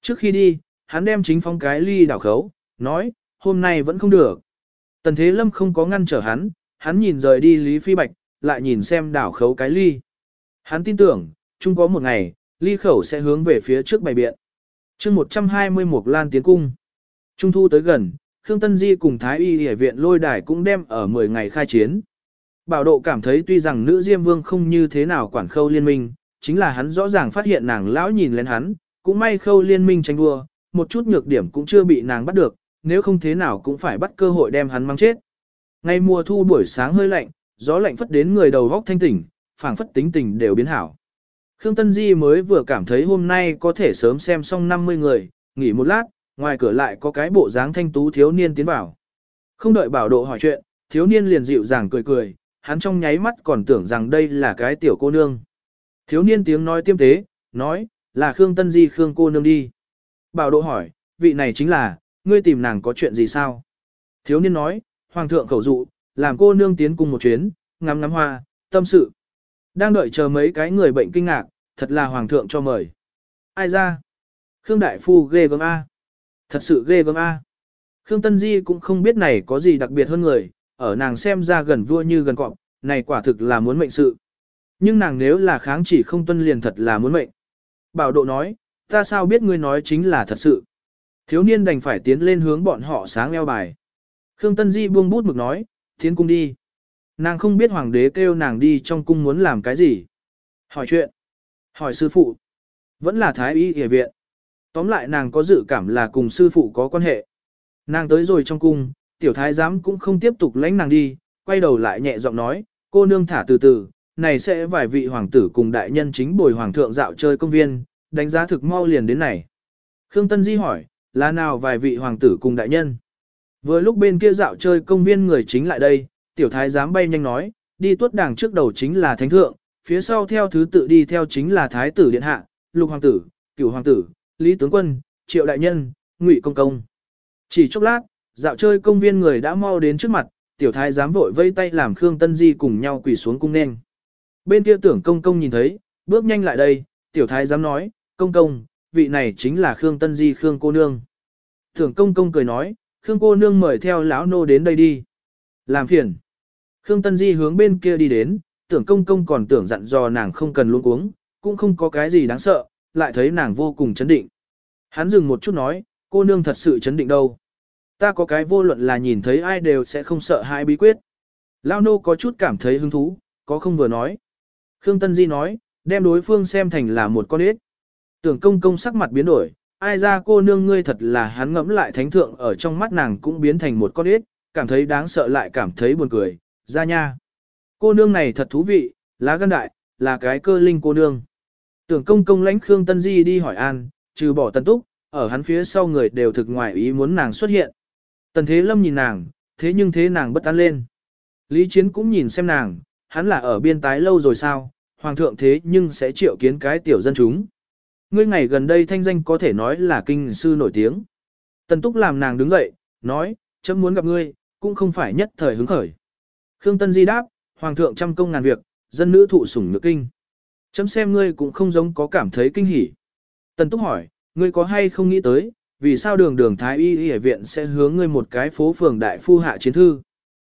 Trước khi đi, hắn đem chính phong cái ly đảo khấu, nói, hôm nay vẫn không được. Tần Thế Lâm không có ngăn trở hắn, hắn nhìn rời đi Lý Phi Bạch, lại nhìn xem đảo khấu cái ly. Hắn tin tưởng, chung có một ngày, ly khẩu sẽ hướng về phía trước bày biện. chương 121 Lan Tiến Cung. Trung thu tới gần, Khương Tân Di cùng Thái Y Hệ viện lôi đài cũng đem ở 10 ngày khai chiến. Bảo độ cảm thấy tuy rằng nữ Diêm Vương không như thế nào quản khâu liên minh, chính là hắn rõ ràng phát hiện nàng lão nhìn lên hắn, cũng may khâu liên minh tranh đua, một chút nhược điểm cũng chưa bị nàng bắt được, nếu không thế nào cũng phải bắt cơ hội đem hắn mang chết. Ngày mùa thu buổi sáng hơi lạnh, gió lạnh phất đến người đầu góc thanh tỉnh, phảng phất tính tình đều biến hảo. Khương Tân Di mới vừa cảm thấy hôm nay có thể sớm xem xong 50 người, nghỉ một lát, ngoài cửa lại có cái bộ dáng thanh tú thiếu niên tiến vào. Không đợi bảo độ hỏi chuyện, thiếu niên liền dịu dàng cười cười, hắn trong nháy mắt còn tưởng rằng đây là cái tiểu cô nương. Thiếu niên tiếng nói tiêm tế, nói, là Khương Tân Di Khương cô nương đi. Bảo độ hỏi, vị này chính là, ngươi tìm nàng có chuyện gì sao? Thiếu niên nói, Hoàng thượng khẩu dụ, làm cô nương tiến cùng một chuyến, ngắm ngắm hoa, tâm sự. Đang đợi chờ mấy cái người bệnh kinh ngạc, thật là Hoàng thượng cho mời. Ai ra? Khương Đại Phu ghê gớm A. Thật sự ghê gớm A. Khương Tân Di cũng không biết này có gì đặc biệt hơn người, ở nàng xem ra gần vua như gần cọp, này quả thực là muốn mệnh sự. Nhưng nàng nếu là kháng chỉ không tuân liền thật là muốn mệnh. Bảo độ nói, ta sao biết ngươi nói chính là thật sự. Thiếu niên đành phải tiến lên hướng bọn họ sáng eo bài. Khương Tân Di buông bút mực nói, tiến cung đi. Nàng không biết hoàng đế kêu nàng đi trong cung muốn làm cái gì. Hỏi chuyện. Hỏi sư phụ. Vẫn là thái y y viện. Tóm lại nàng có dự cảm là cùng sư phụ có quan hệ. Nàng tới rồi trong cung, tiểu thái giám cũng không tiếp tục lãnh nàng đi, quay đầu lại nhẹ giọng nói, cô nương thả từ từ, này sẽ vài vị hoàng tử cùng đại nhân chính bồi hoàng thượng dạo chơi công viên, đánh giá thực mau liền đến này. Khương Tân Di hỏi, là nào vài vị hoàng tử cùng đại nhân? Vừa lúc bên kia dạo chơi công viên người chính lại đây, tiểu thái giám bay nhanh nói, đi tuốt đảng trước đầu chính là thánh thượng, phía sau theo thứ tự đi theo chính là thái tử điện hạ, lục hoàng tử, cửu hoàng tử, lý tướng quân, triệu đại nhân, ngụy công công. Chỉ chốc lát, dạo chơi công viên người đã mau đến trước mặt, tiểu thái giám vội vây tay làm Khương Tân Di cùng nhau quỳ xuống cung nên. Bên kia tưởng công công nhìn thấy, bước nhanh lại đây, tiểu thái giám nói, công công, vị này chính là Khương Tân Di Khương cô nương. Tưởng công công cười nói, Khương cô nương mời theo lão nô đến đây đi. Làm phiền. Khương Tân Di hướng bên kia đi đến, tưởng công công còn tưởng dặn dò nàng không cần luôn uống, cũng không có cái gì đáng sợ, lại thấy nàng vô cùng chấn định. Hắn dừng một chút nói, cô nương thật sự chấn định đâu. Ta có cái vô luận là nhìn thấy ai đều sẽ không sợ hai bí quyết. Lao nô có chút cảm thấy hứng thú, có không vừa nói. Khương Tân Di nói, đem đối phương xem thành là một con ếch. Tưởng công công sắc mặt biến đổi, ai ra cô nương ngươi thật là hắn ngẫm lại thánh thượng ở trong mắt nàng cũng biến thành một con ếch, cảm thấy đáng sợ lại cảm thấy buồn cười, ra nha. Cô nương này thật thú vị, lá gan đại, là cái cơ linh cô nương. Tưởng công công lãnh Khương Tân Di đi hỏi an, trừ bỏ tần túc, ở hắn phía sau người đều thực ngoài ý muốn nàng xuất hiện. Tần Thế Lâm nhìn nàng, thế nhưng thế nàng bất an lên. Lý Chiến cũng nhìn xem nàng, hắn là ở biên tái lâu rồi sao, hoàng thượng thế nhưng sẽ triệu kiến cái tiểu dân chúng. Ngươi ngày gần đây thanh danh có thể nói là kinh sư nổi tiếng. Tần Túc làm nàng đứng dậy, nói, chấm muốn gặp ngươi, cũng không phải nhất thời hứng khởi. Khương Tân Di đáp, hoàng thượng trăm công ngàn việc, dân nữ thụ sủng nhược kinh. Chấm xem ngươi cũng không giống có cảm thấy kinh hỉ. Tần Túc hỏi, ngươi có hay không nghĩ tới, vì sao đường đường Thái Y Y viện sẽ hướng ngươi một cái phố phường đại phu hạ chiến thư?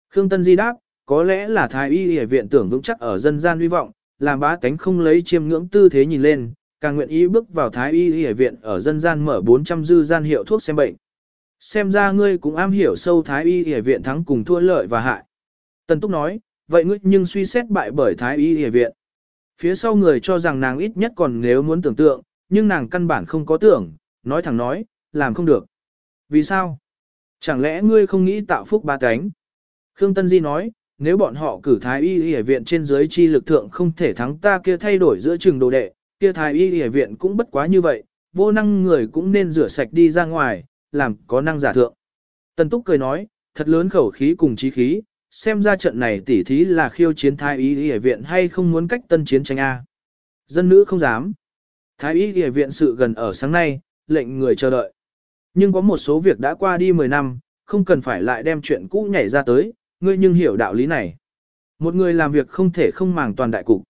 Khương Tân Di đáp, có lẽ là Thái Y Y viện tưởng vững chắc ở dân gian hy vọng, làm bá tánh không lấy chiêm ngưỡng tư thế nhìn lên, càng nguyện ý bước vào Thái Y Y viện ở dân gian mở 400 dư gian hiệu thuốc xem bệnh. Xem ra ngươi cũng am hiểu sâu Thái Y Y viện thắng cùng thua lợi và hại. Tần Túc nói, vậy ngươi nhưng suy xét bại bởi Thái Y Y viện. Phía sau người cho rằng nàng ít nhất còn nếu muốn tưởng tượng, nhưng nàng căn bản không có tưởng, nói thẳng nói, làm không được. Vì sao? Chẳng lẽ ngươi không nghĩ tạo phúc ba cánh? Khương Tân Di nói, nếu bọn họ cử thái y y viện trên dưới chi lực thượng không thể thắng ta kia thay đổi giữa trường đồ đệ, kia thái y y viện cũng bất quá như vậy, vô năng người cũng nên rửa sạch đi ra ngoài, làm có năng giả thượng. Tần Túc cười nói, thật lớn khẩu khí cùng trí khí, xem ra trận này tỉ thí là khiêu chiến thái y y viện hay không muốn cách tân chiến tranh A. Dân nữ không dám. Thái y y viện sự gần ở sáng nay, lệnh người chờ đợi. Nhưng có một số việc đã qua đi 10 năm, không cần phải lại đem chuyện cũ nhảy ra tới, ngươi nhưng hiểu đạo lý này. Một người làm việc không thể không màng toàn đại cục.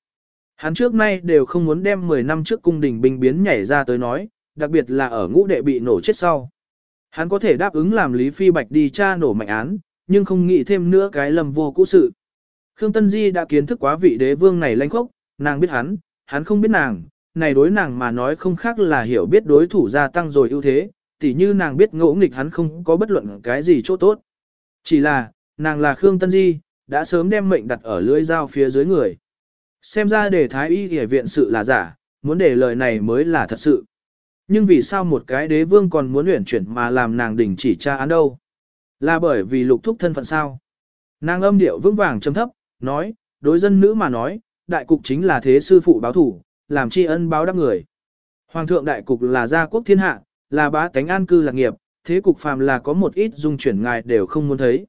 Hắn trước nay đều không muốn đem 10 năm trước cung đình binh biến nhảy ra tới nói, đặc biệt là ở ngũ đệ bị nổ chết sau. Hắn có thể đáp ứng làm Lý Phi Bạch đi tra nổ mạnh án, nhưng không nghĩ thêm nữa cái lầm vô cũ sự. Khương Tân Di đã kiến thức quá vị đế vương này lanh khốc, nàng biết hắn, hắn không biết nàng, này đối nàng mà nói không khác là hiểu biết đối thủ gia tăng rồi ưu thế, tỉ như nàng biết ngỗ nghịch hắn không có bất luận cái gì chỗ tốt. Chỉ là, nàng là Khương Tân Di, đã sớm đem mệnh đặt ở lưỡi dao phía dưới người. Xem ra để thái y y viện sự là giả, muốn để lời này mới là thật sự. Nhưng vì sao một cái đế vương còn muốn luyện chuyển mà làm nàng đình chỉ tra án đâu? Là bởi vì lục thúc thân phận sao? Nàng âm điệu vững vàng chấm thấp, nói, đối dân nữ mà nói, đại cục chính là thế sư phụ báo thủ, làm tri ân báo đáp người. Hoàng thượng đại cục là gia quốc thiên hạ, là bá tánh an cư lạc nghiệp, thế cục phàm là có một ít dung chuyển ngài đều không muốn thấy.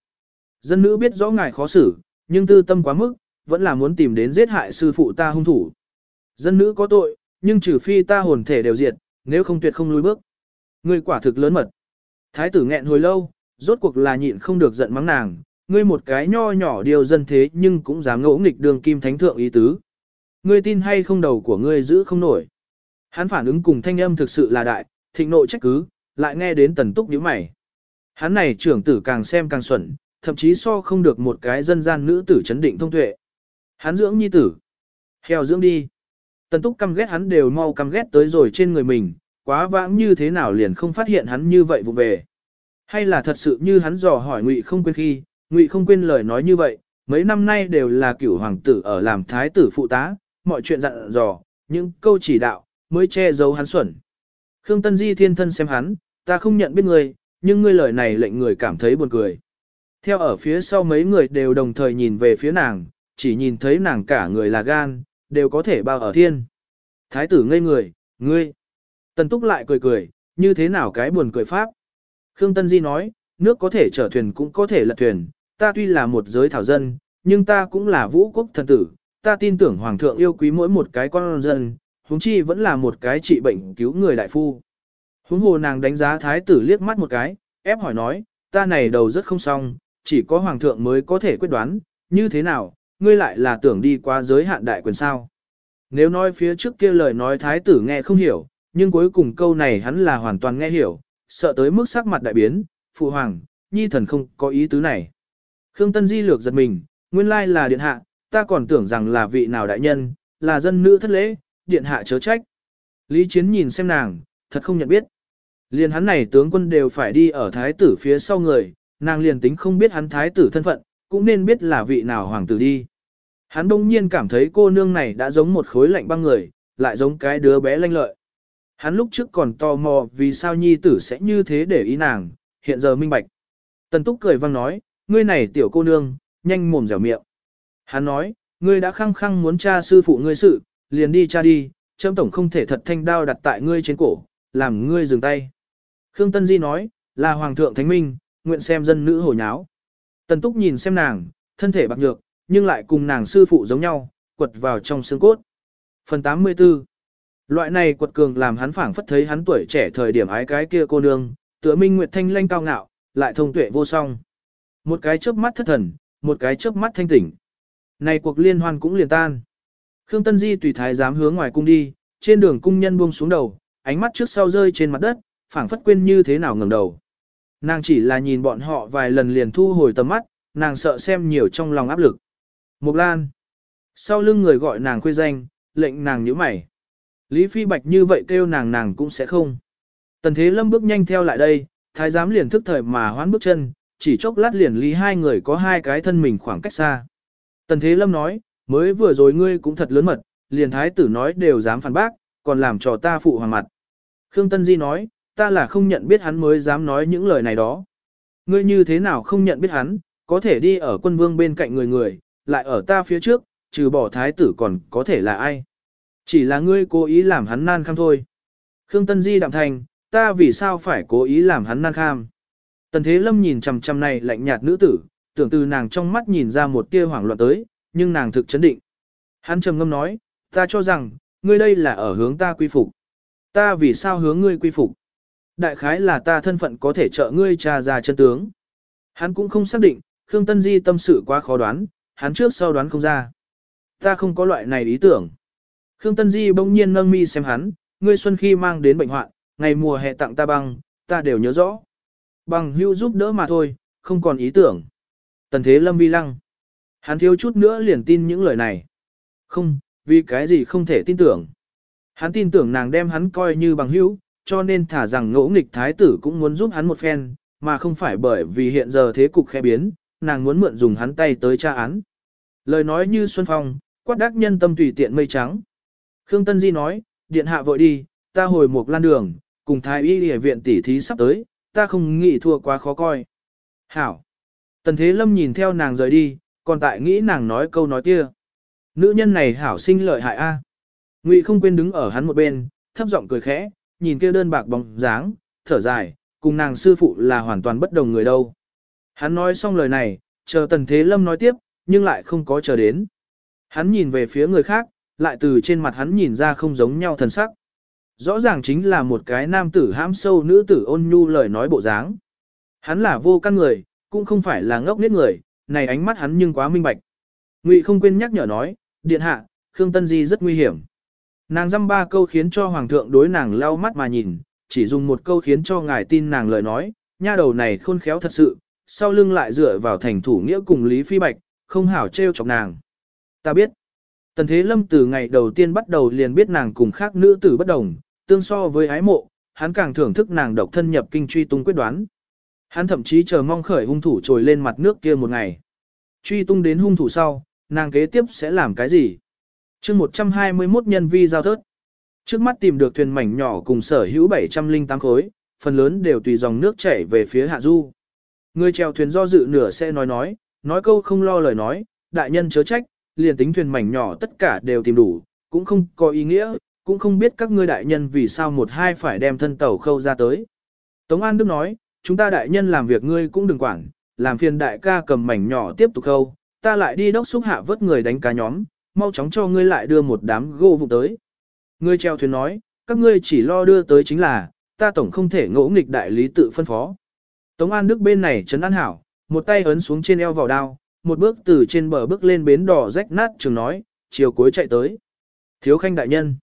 Dân nữ biết rõ ngài khó xử, nhưng tư tâm quá mức, vẫn là muốn tìm đến giết hại sư phụ ta hung thủ. Dân nữ có tội, nhưng trừ phi ta hồn thể đều diệt, nếu không tuyệt không lùi bước. Ngươi quả thực lớn mật. Thái tử nghẹn hồi lâu, rốt cuộc là nhịn không được giận mắng nàng, ngươi một cái nho nhỏ điều dân thế nhưng cũng dám ngỗ nghịch đường kim thánh thượng ý tứ. Ngươi tin hay không đầu của ngươi giữ không nổi. Hắn phản ứng cùng thanh âm thực sự là đại, thịnh nội trách cứ, lại nghe đến tần túc nhíu mày. Hắn này trưởng tử càng xem càng xuẩn, thậm chí so không được một cái dân gian nữ tử chấn định thông tuệ. Hắn dưỡng nhi tử. Heo dưỡng đi. Tần túc căm ghét hắn đều mau căm ghét tới rồi trên người mình, quá vãng như thế nào liền không phát hiện hắn như vậy vụ về. Hay là thật sự như hắn dò hỏi ngụy không quên khi, ngụy không quên lời nói như vậy, mấy năm nay đều là cửu hoàng tử ở làm thái tử phụ tá, mọi chuyện dặn dò, những câu chỉ đạo, mới che giấu hắn xuẩn. Khương Tân Di thiên thân xem hắn, ta không nhận biết ngươi, nhưng ngươi lời này lệnh người cảm thấy buồn cười. Theo ở phía sau mấy người đều đồng thời nhìn về phía nàng, chỉ nhìn thấy nàng cả người là gan, đều có thể bao ở thiên. Thái tử ngây người, ngươi. Tần Túc lại cười cười, như thế nào cái buồn cười pháp. Khương Tân Di nói, nước có thể chở thuyền cũng có thể lật thuyền, ta tuy là một giới thảo dân, nhưng ta cũng là vũ quốc thần tử, ta tin tưởng Hoàng thượng yêu quý mỗi một cái con dân, huống chi vẫn là một cái trị bệnh cứu người đại phu. Huống hồ nàng đánh giá thái tử liếc mắt một cái, ép hỏi nói, ta này đầu rất không xong, chỉ có Hoàng thượng mới có thể quyết đoán, như thế nào, ngươi lại là tưởng đi qua giới hạn đại quyền sao. Nếu nói phía trước kia lời nói thái tử nghe không hiểu, nhưng cuối cùng câu này hắn là hoàn toàn nghe hiểu, sợ tới mức sắc mặt đại biến, phụ hoàng, nhi thần không có ý tứ này. Khương Tân Di lược giật mình, nguyên lai là điện hạ, ta còn tưởng rằng là vị nào đại nhân, là dân nữ thất lễ, điện hạ chớ trách. Lý Chiến nhìn xem nàng, thật không nhận biết. Liền hắn này tướng quân đều phải đi ở thái tử phía sau người, nàng liền tính không biết hắn thái tử thân phận, cũng nên biết là vị nào hoàng tử đi. Hắn đông nhiên cảm thấy cô nương này đã giống một khối lạnh băng người, lại giống cái đứa bé lanh lợi. Hắn lúc trước còn tò mò vì sao nhi tử sẽ như thế để ý nàng, hiện giờ minh bạch. Tần túc cười vang nói, ngươi này tiểu cô nương, nhanh mồm dẻo miệng. Hắn nói, ngươi đã khăng khăng muốn cha sư phụ ngươi sự, liền đi cha đi, châm tổng không thể thật thanh đao đặt tại ngươi trên cổ, làm ngươi dừng tay. Khương Tân Di nói, là hoàng thượng thánh minh, nguyện xem dân nữ hồ nháo. Tần túc nhìn xem nàng, thân thể bạc nhược, nhưng lại cùng nàng sư phụ giống nhau, quật vào trong xương cốt. Phần 84 Loại này quật cường làm hắn phảng phất thấy hắn tuổi trẻ thời điểm ái cái kia cô nương, tựa minh nguyệt thanh lanh cao ngạo, lại thông tuệ vô song. Một cái chớp mắt thất thần, một cái chớp mắt thanh tỉnh. Này cuộc liên hoan cũng liền tan. Khương Tân Di tùy thái giám hướng ngoài cung đi, trên đường cung nhân buông xuống đầu, ánh mắt trước sau rơi trên mặt đất, phảng phất quên như thế nào ngẩng đầu. Nàng chỉ là nhìn bọn họ vài lần liền thu hồi tầm mắt, nàng sợ xem nhiều trong lòng áp lực. Mục Lan. Sau lưng người gọi nàng khuê danh, lệnh nàng nhíu mày. Lý Phi Bạch như vậy kêu nàng nàng cũng sẽ không. Tần Thế Lâm bước nhanh theo lại đây, thái giám liền thức thời mà hoán bước chân, chỉ chốc lát liền lý hai người có hai cái thân mình khoảng cách xa. Tần Thế Lâm nói, mới vừa rồi ngươi cũng thật lớn mật, liền thái tử nói đều dám phản bác, còn làm trò ta phụ hoàng mặt. Khương Tân Di nói, ta là không nhận biết hắn mới dám nói những lời này đó. Ngươi như thế nào không nhận biết hắn, có thể đi ở quân vương bên cạnh người người, lại ở ta phía trước, trừ bỏ thái tử còn có thể là ai. Chỉ là ngươi cố ý làm hắn nan kham thôi. Khương Tân Di đạm thành, ta vì sao phải cố ý làm hắn nan kham. Tần Thế Lâm nhìn chằm chằm này lạnh nhạt nữ tử, tưởng từ nàng trong mắt nhìn ra một tia hoảng loạn tới, nhưng nàng thực chấn định. Hắn trầm ngâm nói, ta cho rằng, ngươi đây là ở hướng ta quy phục. Ta vì sao hướng ngươi quy phục? Đại khái là ta thân phận có thể trợ ngươi trà ra chân tướng. Hắn cũng không xác định, Khương Tân Di tâm sự quá khó đoán, hắn trước sau đoán không ra. Ta không có loại này ý tưởng. Khương Tân Di bỗng nhiên nâng mi xem hắn, ngươi xuân khi mang đến bệnh hoạn, ngày mùa hè tặng ta băng, ta đều nhớ rõ. Bằng hưu giúp đỡ mà thôi, không còn ý tưởng. Tần thế lâm vi lăng. Hắn thiếu chút nữa liền tin những lời này. Không, vì cái gì không thể tin tưởng. Hắn tin tưởng nàng đem hắn coi như bằng hữu, cho nên thả rằng ngỗ nghịch thái tử cũng muốn giúp hắn một phen, mà không phải bởi vì hiện giờ thế cục khẽ biến, nàng muốn mượn dùng hắn tay tới tra án. Lời nói như Xuân Phong, quát đắc nhân tâm tùy tiện mây trắng. Khương Tân Di nói, điện hạ vội đi, ta hồi một lan đường, cùng thái y y viện tỷ thí sắp tới, ta không nghĩ thua quá khó coi. Hảo. Tần Thế Lâm nhìn theo nàng rời đi, còn tại nghĩ nàng nói câu nói kia. Nữ nhân này hảo sinh lợi hại a. Ngụy không quên đứng ở hắn một bên, thấp giọng cười khẽ, nhìn kia đơn bạc bóng dáng, thở dài, cùng nàng sư phụ là hoàn toàn bất đồng người đâu. Hắn nói xong lời này, chờ Tần Thế Lâm nói tiếp, nhưng lại không có chờ đến. Hắn nhìn về phía người khác, lại từ trên mặt hắn nhìn ra không giống nhau thần sắc. Rõ ràng chính là một cái nam tử hãm sâu nữ tử ôn nhu lời nói bộ dáng. Hắn là vô căn người, cũng không phải là ngốc nghếch người, này ánh mắt hắn nhưng quá minh bạch. Ngụy không quên nhắc nhở nói, điện hạ, Khương Tân Di rất nguy hiểm. Nàng dăm ba câu khiến cho hoàng thượng đối nàng lau mắt mà nhìn, chỉ dùng một câu khiến cho ngài tin nàng lời nói, nha đầu này khôn khéo thật sự, sau lưng lại dựa vào thành thủ nghĩa cùng Lý Phi Bạch, không hảo trêu chọc nàng. Ta biết, Tần Thế Lâm từ ngày đầu tiên bắt đầu liền biết nàng cùng khác nữ tử bất đồng, tương so với ái mộ, hắn càng thưởng thức nàng độc thân nhập kinh truy tung quyết đoán. Hắn thậm chí chờ mong khởi hung thủ trồi lên mặt nước kia một ngày. Truy tung đến hung thủ sau, nàng kế tiếp sẽ làm cái gì? chương 121 nhân vi giao thớt. Trước mắt tìm được thuyền mảnh nhỏ cùng sở hữu 708 khối, phần lớn đều tùy dòng nước chảy về phía hạ du. Người chèo thuyền do dự nửa sẽ nói nói, nói câu không lo lời nói, đại nhân chớ trách, liền tính thuyền mảnh nhỏ tất cả đều tìm đủ, cũng không có ý nghĩa, cũng không biết các ngươi đại nhân vì sao một hai phải đem thân tàu khâu ra tới. Tống An Đức nói, chúng ta đại nhân làm việc ngươi cũng đừng quản, làm phiền đại ca cầm mảnh nhỏ tiếp tục câu, ta lại đi đốc xúc hạ vớt người đánh cá nhóm, mau chóng cho ngươi lại đưa một đám gỗ vụ tới. Ngươi treo thuyền nói, các ngươi chỉ lo đưa tới chính là, ta tổng không thể ngỗ nghịch đại lý tự phân phó. Tống An Đức bên này trấn an hảo, một tay ấn xuống trên eo vào đao, một bước từ trên bờ bước lên bến đỏ rách nát trường nói, chiều cuối chạy tới. Thiếu khanh đại nhân.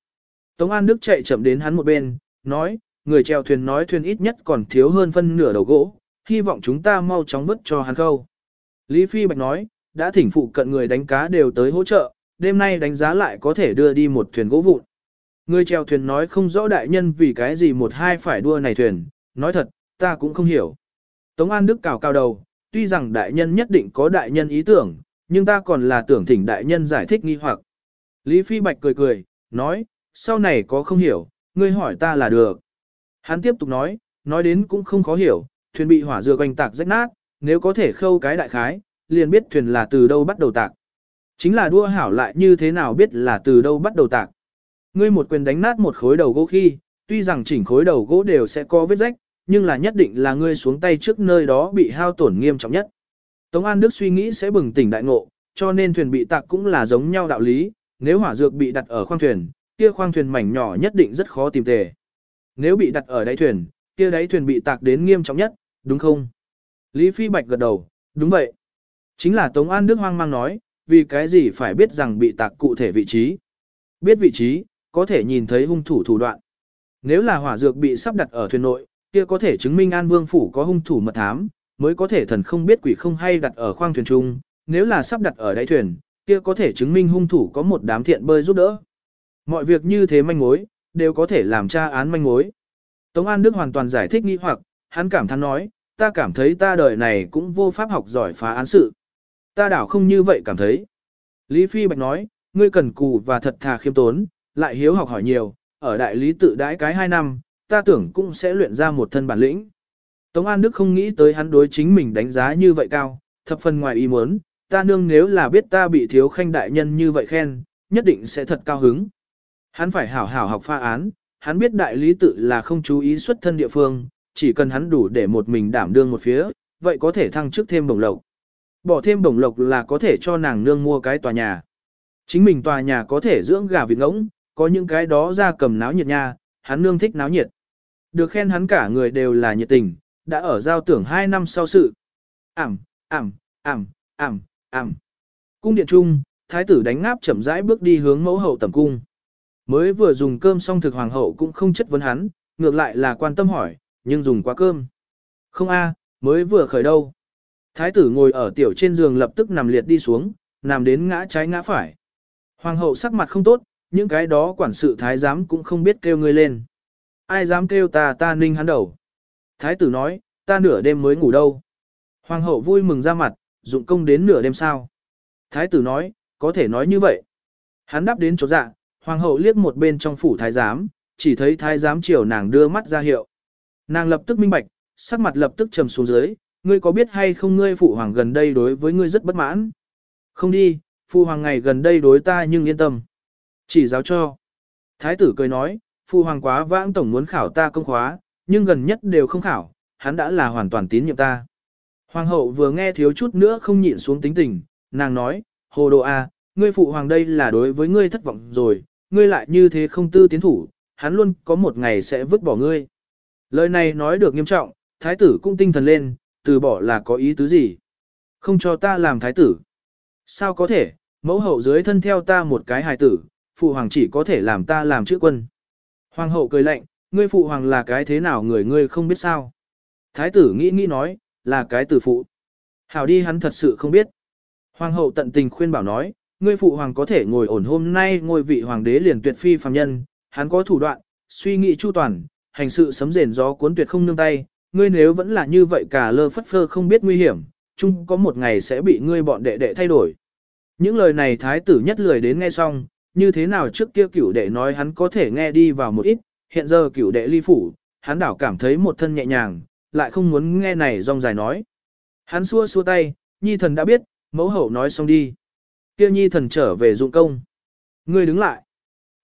Tống An Đức chạy chậm đến hắn một bên, nói, người chèo thuyền nói thuyền ít nhất còn thiếu hơn phân nửa đầu gỗ, hy vọng chúng ta mau chóng vứt cho hắn khâu. Lý Phi Bạch nói, đã thỉnh phụ cận người đánh cá đều tới hỗ trợ, đêm nay đánh giá lại có thể đưa đi một thuyền gỗ vụn. Người chèo thuyền nói không rõ đại nhân vì cái gì một hai phải đua này thuyền, nói thật, ta cũng không hiểu. Tống An Đức cào cao đầu, tuy rằng đại nhân nhất định có đại nhân ý tưởng, nhưng ta còn là tưởng thỉnh đại nhân giải thích nghi hoặc. Lý Phi Bạch cười cười, nói, sau này có không hiểu, ngươi hỏi ta là được. Hắn tiếp tục nói, nói đến cũng không khó hiểu, thuyền bị hỏa dược oanh tạc rách nát, nếu có thể khâu cái đại khái, liền biết thuyền là từ đâu bắt đầu tạc. Chính là đua hảo lại như thế nào biết là từ đâu bắt đầu tạc. Ngươi một quyền đánh nát một khối đầu gỗ khi, tuy rằng chỉnh khối đầu gỗ đều sẽ có vết rách, nhưng là nhất định là ngươi xuống tay trước nơi đó bị hao tổn nghiêm trọng nhất. Tống An Đức suy nghĩ sẽ bừng tỉnh đại ngộ, cho nên thuyền bị tạc cũng là giống nhau đạo lý, nếu hỏa dược bị đặt ở khoang thuyền, kia khoang thuyền mảnh nhỏ nhất định rất khó tìm tề. Nếu bị đặt ở đáy thuyền, kia đáy thuyền bị tạc đến nghiêm trọng nhất, đúng không? Lý Phi Bạch gật đầu, đúng vậy. Chính là Tống An Đức hoang mang nói, vì cái gì phải biết rằng bị tạc cụ thể vị trí. Biết vị trí, có thể nhìn thấy hung thủ thủ đoạn. Nếu là hỏa dược bị sắp đặt ở thuyền nội, kia có thể chứng minh An Vương Phủ có hung thủ mật thám, mới có thể thần không biết quỷ không hay đặt ở khoang thuyền trung. Nếu là sắp đặt ở đáy thuyền, kia có thể chứng minh hung thủ có một đám thiện bơi giúp đỡ. Mọi việc như thế manh mối, đều có thể làm tra án manh mối. Tống An Đức hoàn toàn giải thích nghi hoặc, hắn cảm thán nói, ta cảm thấy ta đời này cũng vô pháp học giỏi phá án sự. Ta đảo không như vậy cảm thấy. Lý Phi Bạch nói, ngươi cần cù và thật thà khiêm tốn, lại hiếu học hỏi nhiều, ở đại lý tự đãi cái 2 năm, ta tưởng cũng sẽ luyện ra một thân bản lĩnh. Tống An Đức không nghĩ tới hắn đối chính mình đánh giá như vậy cao, thập phần ngoài ý muốn, ta nương nếu là biết ta bị thiếu khanh đại nhân như vậy khen, nhất định sẽ thật cao hứng. Hắn phải hảo hảo học pha án, hắn biết đại lý tự là không chú ý xuất thân địa phương, chỉ cần hắn đủ để một mình đảm đương một phía, vậy có thể thăng chức thêm bổng lộc. Bỏ thêm bổng lộc là có thể cho nàng nương mua cái tòa nhà. Chính mình tòa nhà có thể dưỡng gà vịt ngỗng, có những cái đó ra cầm náo nhiệt nha, hắn nương thích náo nhiệt. Được khen hắn cả người đều là nhiệt tình, đã ở giao tưởng 2 năm sau sự. Ảm, ảm, ảm, ảm, ảm. Cung điện trung, thái tử đánh ngáp chậm rãi bước đi hướng mẫu hậu tẩm cung. Mới vừa dùng cơm xong thực hoàng hậu cũng không chất vấn hắn, ngược lại là quan tâm hỏi, nhưng dùng quá cơm. Không a, mới vừa khởi đâu. Thái tử ngồi ở tiểu trên giường lập tức nằm liệt đi xuống, nằm đến ngã trái ngã phải. Hoàng hậu sắc mặt không tốt, những cái đó quản sự thái giám cũng không biết kêu người lên. Ai dám kêu ta ta ninh hắn đầu. Thái tử nói, ta nửa đêm mới ngủ đâu. Hoàng hậu vui mừng ra mặt, dụng công đến nửa đêm sao. Thái tử nói, có thể nói như vậy. Hắn đáp đến chỗ dạ, hoàng hậu liếc một bên trong phủ thái giám, chỉ thấy thái giám chiều nàng đưa mắt ra hiệu. Nàng lập tức minh bạch, sắc mặt lập tức trầm xuống dưới, ngươi có biết hay không ngươi phụ hoàng gần đây đối với ngươi rất bất mãn. Không đi, phụ hoàng ngày gần đây đối ta nhưng yên tâm. Chỉ giáo cho. Thái tử cười nói, phụ hoàng quá vãng tổng muốn khảo ta công khóa, nhưng gần nhất đều không khảo, hắn đã là hoàn toàn tín nhiệm ta. Hoàng hậu vừa nghe thiếu chút nữa không nhịn xuống tính tình, nàng nói, hồ đồ a, ngươi phụ hoàng đây là đối với ngươi thất vọng rồi, ngươi lại như thế không tư tiến thủ, hắn luôn có một ngày sẽ vứt bỏ ngươi. Lời này nói được nghiêm trọng, thái tử cũng tinh thần lên, từ bỏ là có ý tứ gì? Không cho ta làm thái tử. Sao có thể, mẫu hậu dưới thân theo ta một cái hài tử, phụ hoàng chỉ có thể làm ta làm chữ quân. Hoàng hậu cười lạnh, ngươi phụ hoàng là cái thế nào người ngươi không biết sao. Thái tử nghĩ nghĩ nói, là cái tử phụ. Hảo đi hắn thật sự không biết. Hoàng hậu tận tình khuyên bảo nói, ngươi phụ hoàng có thể ngồi ổn hôm nay ngôi vị hoàng đế liền tuyệt phi phàm nhân, hắn có thủ đoạn, suy nghĩ chu toàn, hành sự sấm rền gió cuốn tuyệt không nương tay, ngươi nếu vẫn là như vậy cả lơ phất phơ không biết nguy hiểm, chung có một ngày sẽ bị ngươi bọn đệ đệ thay đổi. Những lời này thái tử nhất lười đến nghe xong, như thế nào trước kia cửu đệ nói hắn có thể nghe đi vào một ít, hiện giờ cửu đệ ly phủ, hắn đảo cảm thấy một thân nhẹ nhàng, lại không muốn nghe này rong dài nói. Hắn xua xua tay, nhi thần đã biết, mẫu hậu nói xong đi. Kia nhi thần trở về dụng công. Ngươi đứng lại.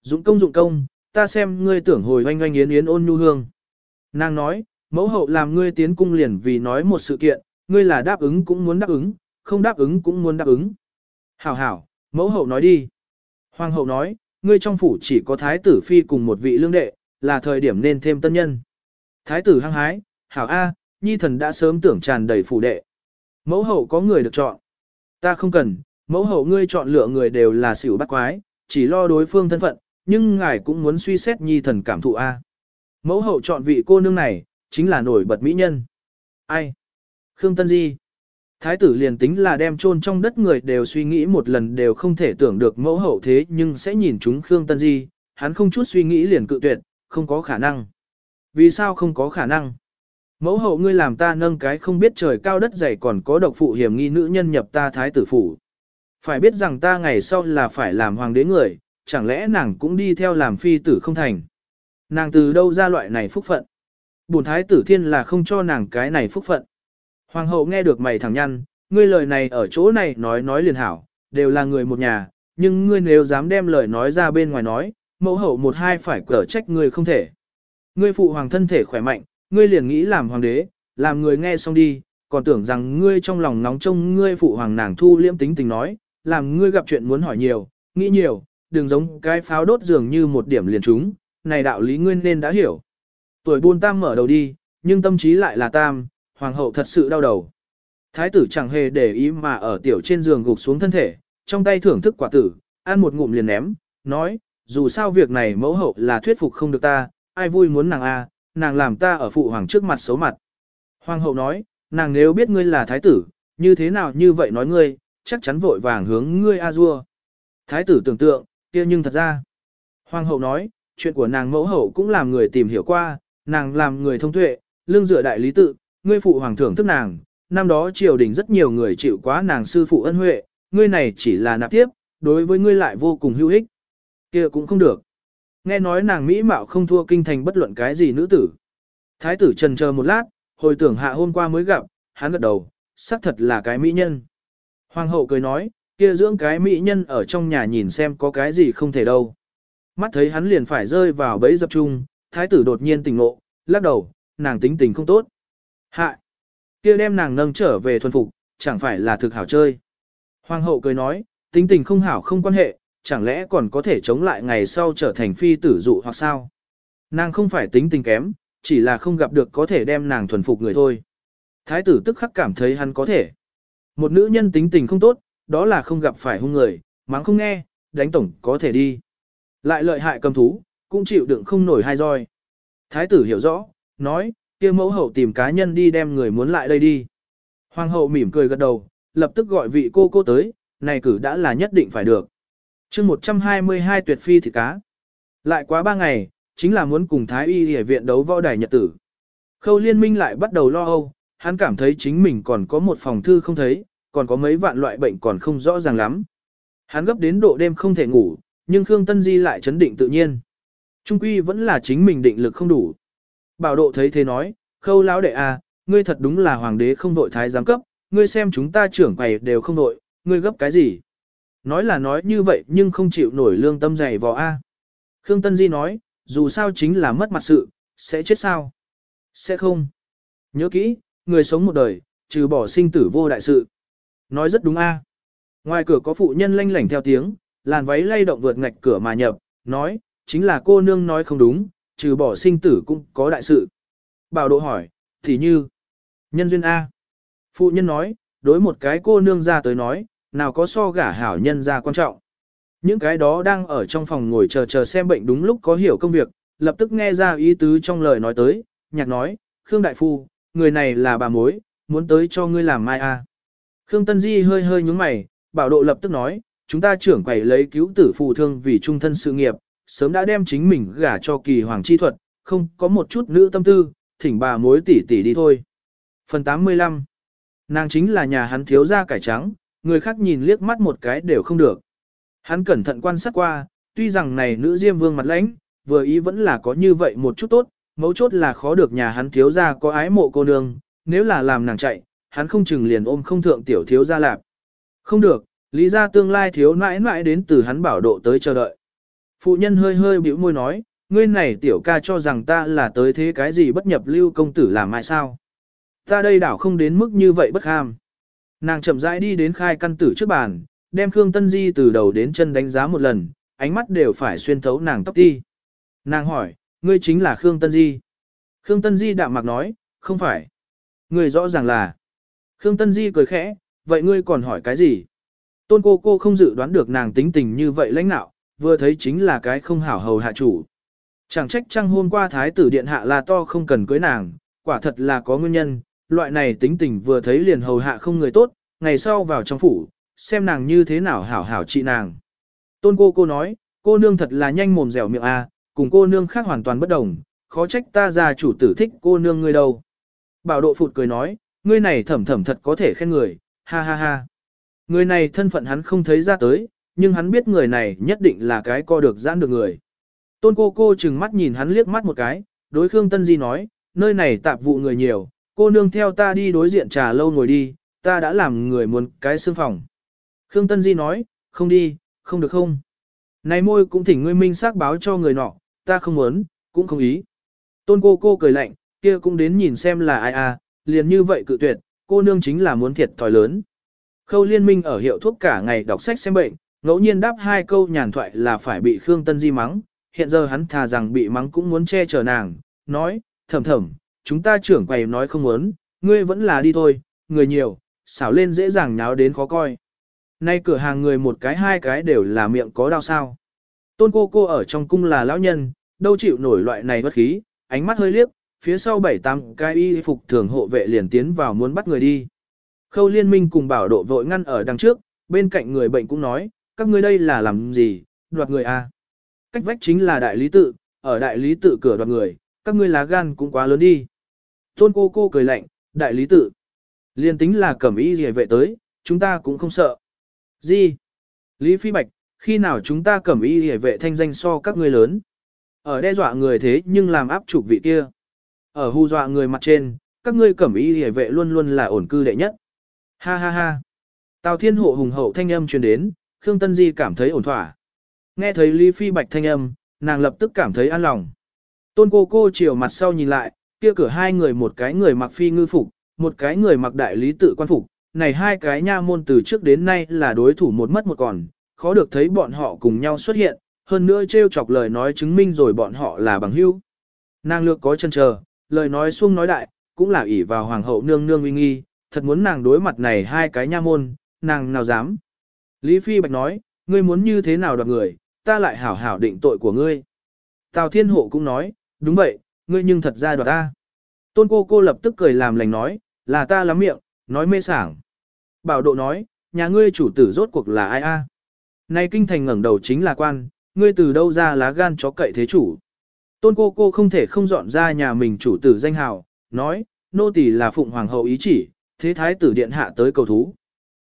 Dụng công dụng công, ta xem ngươi tưởng hồi oanh oanh yến yến ôn nhu hương. Nàng nói, mẫu hậu làm ngươi tiến cung liền vì nói một sự kiện, ngươi là đáp ứng cũng muốn đáp ứng, không đáp ứng cũng muốn đáp ứng. Hảo hảo, mẫu hậu nói đi. Hoàng hậu nói, ngươi trong phủ chỉ có thái tử phi cùng một vị lương đệ, là thời điểm nên thêm tân nhân. Thái tử hăng hái, hảo A, nhi thần đã sớm tưởng tràn đầy phủ đệ. Mẫu hậu có người được chọn. Ta không cần, mẫu hậu ngươi chọn lựa người đều là xỉu bắt quái, chỉ lo đối phương thân phận, nhưng ngài cũng muốn suy xét nhi thần cảm thụ A. Mẫu hậu chọn vị cô nương này, chính là nổi bật mỹ nhân. Ai? Khương Tân Di. Thái tử liền tính là đem chôn trong đất người đều suy nghĩ một lần đều không thể tưởng được mẫu hậu thế nhưng sẽ nhìn chúng Khương Tân Di, hắn không chút suy nghĩ liền cự tuyệt, không có khả năng. Vì sao không có khả năng? Mẫu hậu ngươi làm ta nâng cái không biết trời cao đất dày còn có độc phụ hiểm nghi nữ nhân nhập ta thái tử phủ. Phải biết rằng ta ngày sau là phải làm hoàng đế người, chẳng lẽ nàng cũng đi theo làm phi tử không thành. Nàng từ đâu ra loại này phúc phận? Bùn thái tử thiên là không cho nàng cái này phúc phận. Hoàng hậu nghe được mày thẳng nhăn, ngươi lời này ở chỗ này nói nói liền hảo, đều là người một nhà, nhưng ngươi nếu dám đem lời nói ra bên ngoài nói, mẫu hậu một hai phải cở trách ngươi không thể. Ngươi phụ hoàng thân thể khỏe mạnh, ngươi liền nghĩ làm hoàng đế, làm người nghe xong đi, còn tưởng rằng ngươi trong lòng nóng trông ngươi phụ hoàng nàng thu liễm tính tình nói, làm ngươi gặp chuyện muốn hỏi nhiều, nghĩ nhiều, đừng giống cái pháo đốt dường như một điểm liền trúng, này đạo lý ngươi nên đã hiểu. Tuổi buôn tam mở đầu đi, nhưng tâm trí lại là tam, hoàng hậu thật sự đau đầu. Thái tử chẳng hề để ý mà ở tiểu trên giường gục xuống thân thể, trong tay thưởng thức quả tử, ăn một ngụm liền ném, nói, dù sao việc này mẫu hậu là thuyết phục không được ta, ai vui muốn nàng a, nàng làm ta ở phụ hoàng trước mặt xấu mặt. Hoàng hậu nói, nàng nếu biết ngươi là thái tử, như thế nào như vậy nói ngươi, chắc chắn vội vàng hướng ngươi a dua. Thái tử tưởng tượng, kia nhưng thật ra. Hoàng hậu nói, chuyện của nàng mẫu hậu cũng làm người tìm hiểu qua, nàng làm người thông tuệ, lương dựa đại lý tự, ngươi phụ hoàng thưởng thức nàng, năm đó triều đình rất nhiều người chịu quá nàng sư phụ ân huệ, ngươi này chỉ là nạp tiếp, đối với ngươi lại vô cùng hữu ích. kia cũng không được. Nghe nói nàng mỹ mạo không thua kinh thành bất luận cái gì nữ tử. Thái tử trần chờ một lát, hồi tưởng hạ hôm qua mới gặp, hắn gật đầu, xác thật là cái mỹ nhân. Hoàng hậu cười nói, kia dưỡng cái mỹ nhân ở trong nhà nhìn xem có cái gì không thể đâu. Mắt thấy hắn liền phải rơi vào bẫy dập chung, thái tử đột nhiên tỉnh ngộ, lắc đầu, nàng tính tình không tốt. Hạ! kia đem nàng nâng trở về thuần phục, chẳng phải là thực hảo chơi. Hoàng hậu cười nói, tính tình không hảo không quan hệ, chẳng lẽ còn có thể chống lại ngày sau trở thành phi tử dụ hoặc sao? Nàng không phải tính tình kém, chỉ là không gặp được có thể đem nàng thuần phục người thôi. Thái tử tức khắc cảm thấy hắn có thể. Một nữ nhân tính tình không tốt, đó là không gặp phải hung người, mắng không nghe, đánh tổng có thể đi. Lại lợi hại cầm thú, cũng chịu đựng không nổi hai roi. Thái tử hiểu rõ, nói, kia mẫu hậu tìm cá nhân đi đem người muốn lại đây đi. Hoàng hậu mỉm cười gật đầu, lập tức gọi vị cô cô tới, này cử đã là nhất định phải được. chương 122 tuyệt phi thịt cá. Lại quá ba ngày, chính là muốn cùng Thái y hệ viện đấu võ đài nhật tử. Khâu liên minh lại bắt đầu lo âu, hắn cảm thấy chính mình còn có một phòng thư không thấy, còn có mấy vạn loại bệnh còn không rõ ràng lắm. Hắn gấp đến độ đêm không thể ngủ, nhưng Khương Tân Di lại chấn định tự nhiên. Trung quy vẫn là chính mình định lực không đủ. Bảo độ thấy thế nói, khâu lão đệ à, ngươi thật đúng là hoàng đế không vội thái giám cấp, ngươi xem chúng ta trưởng quầy đều không đội, ngươi gấp cái gì? Nói là nói như vậy nhưng không chịu nổi lương tâm dày vò a. Khương Tân Di nói, dù sao chính là mất mặt sự, sẽ chết sao? Sẽ không. Nhớ kỹ, người sống một đời, trừ bỏ sinh tử vô đại sự. Nói rất đúng a. Ngoài cửa có phụ nhân lanh lảnh theo tiếng, làn váy lay động vượt ngạch cửa mà nhập, nói, chính là cô nương nói không đúng, trừ bỏ sinh tử cũng có đại sự. Bảo độ hỏi, thì như, nhân duyên A. Phụ nhân nói, đối một cái cô nương ra tới nói, nào có so gả hảo nhân ra quan trọng. Những cái đó đang ở trong phòng ngồi chờ chờ xem bệnh đúng lúc có hiểu công việc, lập tức nghe ra ý tứ trong lời nói tới, nhạc nói, Khương Đại Phu, người này là bà mối, muốn tới cho ngươi làm mai a. Khương Tân Di hơi hơi nhúng mày, bảo độ lập tức nói, chúng ta trưởng quầy lấy cứu tử phù thương vì trung thân sự nghiệp, sớm đã đem chính mình gả cho kỳ hoàng chi thuật, không có một chút nữ tâm tư, thỉnh bà mối tỷ tỷ đi thôi. Phần 85 Nàng chính là nhà hắn thiếu gia cải trắng, người khác nhìn liếc mắt một cái đều không được. Hắn cẩn thận quan sát qua, tuy rằng này nữ diêm vương mặt lãnh, vừa ý vẫn là có như vậy một chút tốt, mấu chốt là khó được nhà hắn thiếu gia có ái mộ cô nương, nếu là làm nàng chạy, hắn không chừng liền ôm không thượng tiểu thiếu gia lạp. Không được, lý ra tương lai thiếu nãi nãi đến từ hắn bảo độ tới chờ đợi. Phụ nhân hơi hơi bĩu môi nói, ngươi này tiểu ca cho rằng ta là tới thế cái gì bất nhập lưu công tử làm mai sao. Ta đây đảo không đến mức như vậy bất ham. Nàng chậm rãi đi đến khai căn tử trước bàn, đem Khương Tân Di từ đầu đến chân đánh giá một lần, ánh mắt đều phải xuyên thấu nàng tóc ti. Nàng hỏi, ngươi chính là Khương Tân Di. Khương Tân Di đạm mạc nói, không phải. Ngươi rõ ràng là. Khương Tân Di cười khẽ, vậy ngươi còn hỏi cái gì? Tôn cô cô không dự đoán được nàng tính tình như vậy lãnh nạo, vừa thấy chính là cái không hảo hầu hạ chủ. Chẳng trách trăng hôm qua thái tử điện hạ là to không cần cưới nàng, quả thật là có nguyên nhân, loại này tính tình vừa thấy liền hầu hạ không người tốt, ngày sau vào trong phủ, xem nàng như thế nào hảo hảo trị nàng. Tôn cô cô nói, cô nương thật là nhanh mồm dẻo miệng a, à, cùng cô nương khác hoàn toàn bất đồng, khó trách ta ra chủ tử thích cô nương ngươi đâu. Bảo độ phụt cười nói, ngươi này thẩm thẩm thật có thể khen người, ha ha ha. Người này thân phận hắn không thấy ra tới, nhưng hắn biết người này nhất định là cái co được giãn được người. Tôn cô cô chừng mắt nhìn hắn liếc mắt một cái, đối Khương Tân Di nói, nơi này tạp vụ người nhiều, cô nương theo ta đi đối diện trà lâu ngồi đi, ta đã làm người muốn cái xương phòng. Khương Tân Di nói, không đi, không được không. Này môi cũng thỉnh ngươi minh xác báo cho người nọ, ta không muốn, cũng không ý. Tôn cô cô cười lạnh, kia cũng đến nhìn xem là ai à, liền như vậy cự tuyệt, cô nương chính là muốn thiệt thòi lớn. Khâu liên minh ở hiệu thuốc cả ngày đọc sách xem bệnh, ngẫu nhiên đáp hai câu nhàn thoại là phải bị Khương Tân Di mắng, hiện giờ hắn thà rằng bị mắng cũng muốn che chở nàng, nói, thầm thầm, chúng ta trưởng quầy nói không muốn, ngươi vẫn là đi thôi, người nhiều, xảo lên dễ dàng nháo đến khó coi. Nay cửa hàng người một cái hai cái đều là miệng có đau sao. Tôn cô cô ở trong cung là lão nhân, đâu chịu nổi loại này bất khí, ánh mắt hơi liếc, phía sau bảy tám cái y phục thường hộ vệ liền tiến vào muốn bắt người đi. Khâu liên minh cùng bảo độ vội ngăn ở đằng trước, bên cạnh người bệnh cũng nói, các ngươi đây là làm gì, đoạt người à. Cách vách chính là đại lý tự, ở đại lý tự cửa đoạt người, các ngươi lá gan cũng quá lớn đi. Tôn cô cô cười lạnh, đại lý tự. Liên tính là cẩm y gì vệ tới, chúng ta cũng không sợ. Gì? Lý Phi Bạch, khi nào chúng ta cẩm y hề vệ thanh danh so các ngươi lớn? Ở đe dọa người thế nhưng làm áp trục vị kia. Ở hù dọa người mặt trên, các ngươi cẩm y hề vệ luôn luôn là ổn cư đệ nhất. Ha ha ha. Tào Thiên Hộ hùng hậu thanh âm truyền đến, Khương Tân Di cảm thấy ổn thỏa. Nghe thấy Lý Phi Bạch thanh âm, nàng lập tức cảm thấy an lòng. Tôn cô cô chiều mặt sau nhìn lại, kia cửa hai người một cái người mặc phi ngư phục, một cái người mặc đại lý tự quan phục. Này hai cái nha môn từ trước đến nay là đối thủ một mất một còn, khó được thấy bọn họ cùng nhau xuất hiện, hơn nữa trêu chọc lời nói chứng minh rồi bọn họ là bằng hữu. Nàng lược có chân chờ, lời nói xuông nói đại, cũng là ỷ vào hoàng hậu nương nương uy nghi, thật muốn nàng đối mặt này hai cái nha môn, nàng nào dám. Lý Phi Bạch nói, ngươi muốn như thế nào đoạt người, ta lại hảo hảo định tội của ngươi. Tào Thiên Hộ cũng nói, đúng vậy, ngươi nhưng thật ra đoạt ta. Tôn cô cô lập tức cười làm lành nói, là ta lắm miệng, nói mê sảng. Bảo độ nói, nhà ngươi chủ tử rốt cuộc là ai a? Nay kinh thành ngẩng đầu chính là quan, ngươi từ đâu ra lá gan chó cậy thế chủ. Tôn cô cô không thể không dọn ra nhà mình chủ tử danh hào, nói, nô tỳ là phụng hoàng hậu ý chỉ, thế thái tử điện hạ tới cầu thú.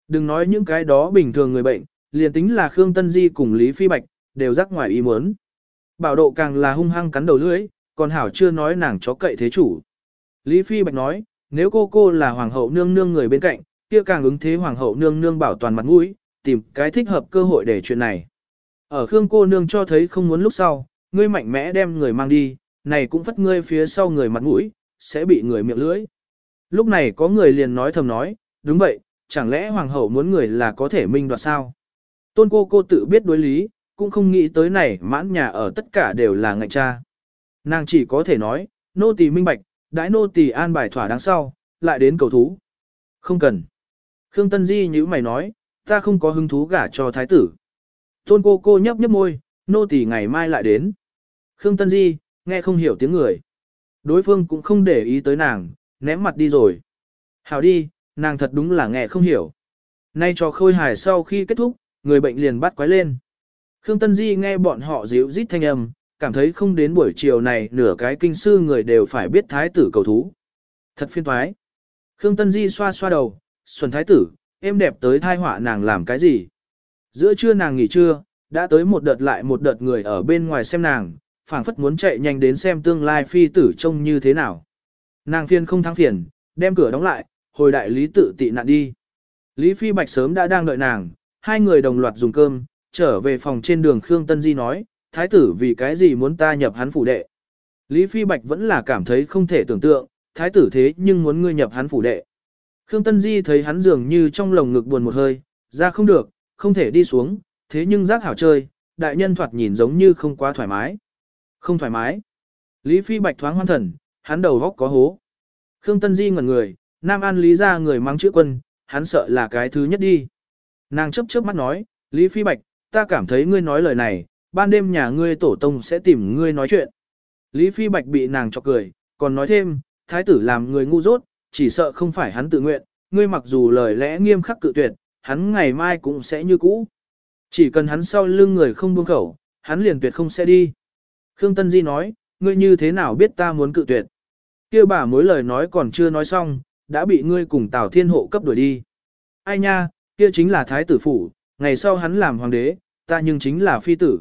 Đừng nói những cái đó bình thường người bệnh, liền tính là Khương Tân Di cùng Lý Phi Bạch, đều rắc ngoài ý muốn. Bảo độ càng là hung hăng cắn đầu lưỡi, còn hảo chưa nói nàng chó cậy thế chủ. Lý Phi Bạch nói, nếu cô cô là hoàng hậu nương nương người bên cạnh, kia càng ứng thế hoàng hậu nương nương bảo toàn mặt mũi, tìm cái thích hợp cơ hội để chuyện này. Ở Khương cô nương cho thấy không muốn lúc sau, ngươi mạnh mẽ đem người mang đi, này cũng phất ngươi phía sau người mặt mũi, sẽ bị người miệng lưỡi. Lúc này có người liền nói thầm nói, đúng vậy, chẳng lẽ hoàng hậu muốn người là có thể minh đoạt sao? Tôn cô cô tự biết đối lý, cũng không nghĩ tới này mãn nhà ở tất cả đều là ngạnh cha. Nàng chỉ có thể nói, nô tỳ minh bạch, đãi nô tỳ an bài thỏa đáng sau, lại đến cầu thú. Không cần. Khương Tân Di như mày nói, ta không có hứng thú gả cho thái tử. Tôn cô cô nhấp nhấp môi, nô tỳ ngày mai lại đến. Khương Tân Di, nghe không hiểu tiếng người. Đối phương cũng không để ý tới nàng, ném mặt đi rồi. Hảo đi, nàng thật đúng là nghe không hiểu. Nay cho khôi hài sau khi kết thúc, người bệnh liền bắt quái lên. Khương Tân Di nghe bọn họ dịu rít thanh âm, cảm thấy không đến buổi chiều này nửa cái kinh sư người đều phải biết thái tử cầu thú. Thật phiên thoái. Khương Tân Di xoa xoa đầu, xuân thái tử, em đẹp tới thai họa nàng làm cái gì? Giữa trưa nàng nghỉ trưa, đã tới một đợt lại một đợt người ở bên ngoài xem nàng, phảng phất muốn chạy nhanh đến xem tương lai phi tử trông như thế nào. Nàng phiền không thắng phiền, đem cửa đóng lại, hồi đại lý tự tị nạn đi. Lý Phi Bạch sớm đã đang đợi nàng, hai người đồng loạt dùng cơm, trở về phòng trên đường Khương Tân Di nói, thái tử vì cái gì muốn ta nhập hắn phủ đệ. Lý Phi Bạch vẫn là cảm thấy không thể tưởng tượng, thái tử thế nhưng muốn ngươi nhập hắn phủ đệ. Khương Tân Di thấy hắn dường như trong lồng ngực buồn một hơi, ra không được, không thể đi xuống, thế nhưng giác hảo chơi, đại nhân thoạt nhìn giống như không quá thoải mái. Không thoải mái. Lý Phi Bạch thoáng hoan thần, hắn đầu góc có hố. Khương Tân Di ngẩn người, Nam An Lý ra người mang chữ quân, hắn sợ là cái thứ nhất đi. Nàng chấp chớp mắt nói, Lý Phi Bạch, ta cảm thấy ngươi nói lời này, ban đêm nhà ngươi tổ tông sẽ tìm ngươi nói chuyện. Lý Phi Bạch bị nàng chọc cười, còn nói thêm, thái tử làm người ngu dốt, chỉ sợ không phải hắn tự nguyện, ngươi mặc dù lời lẽ nghiêm khắc cự tuyệt, hắn ngày mai cũng sẽ như cũ. Chỉ cần hắn sau lưng người không buông khẩu, hắn liền tuyệt không sẽ đi. Khương Tân Di nói, ngươi như thế nào biết ta muốn cự tuyệt? kia bà mối lời nói còn chưa nói xong, đã bị ngươi cùng Tào Thiên Hộ cấp đuổi đi. Ai nha, kia chính là thái tử phủ, ngày sau hắn làm hoàng đế, ta nhưng chính là phi tử.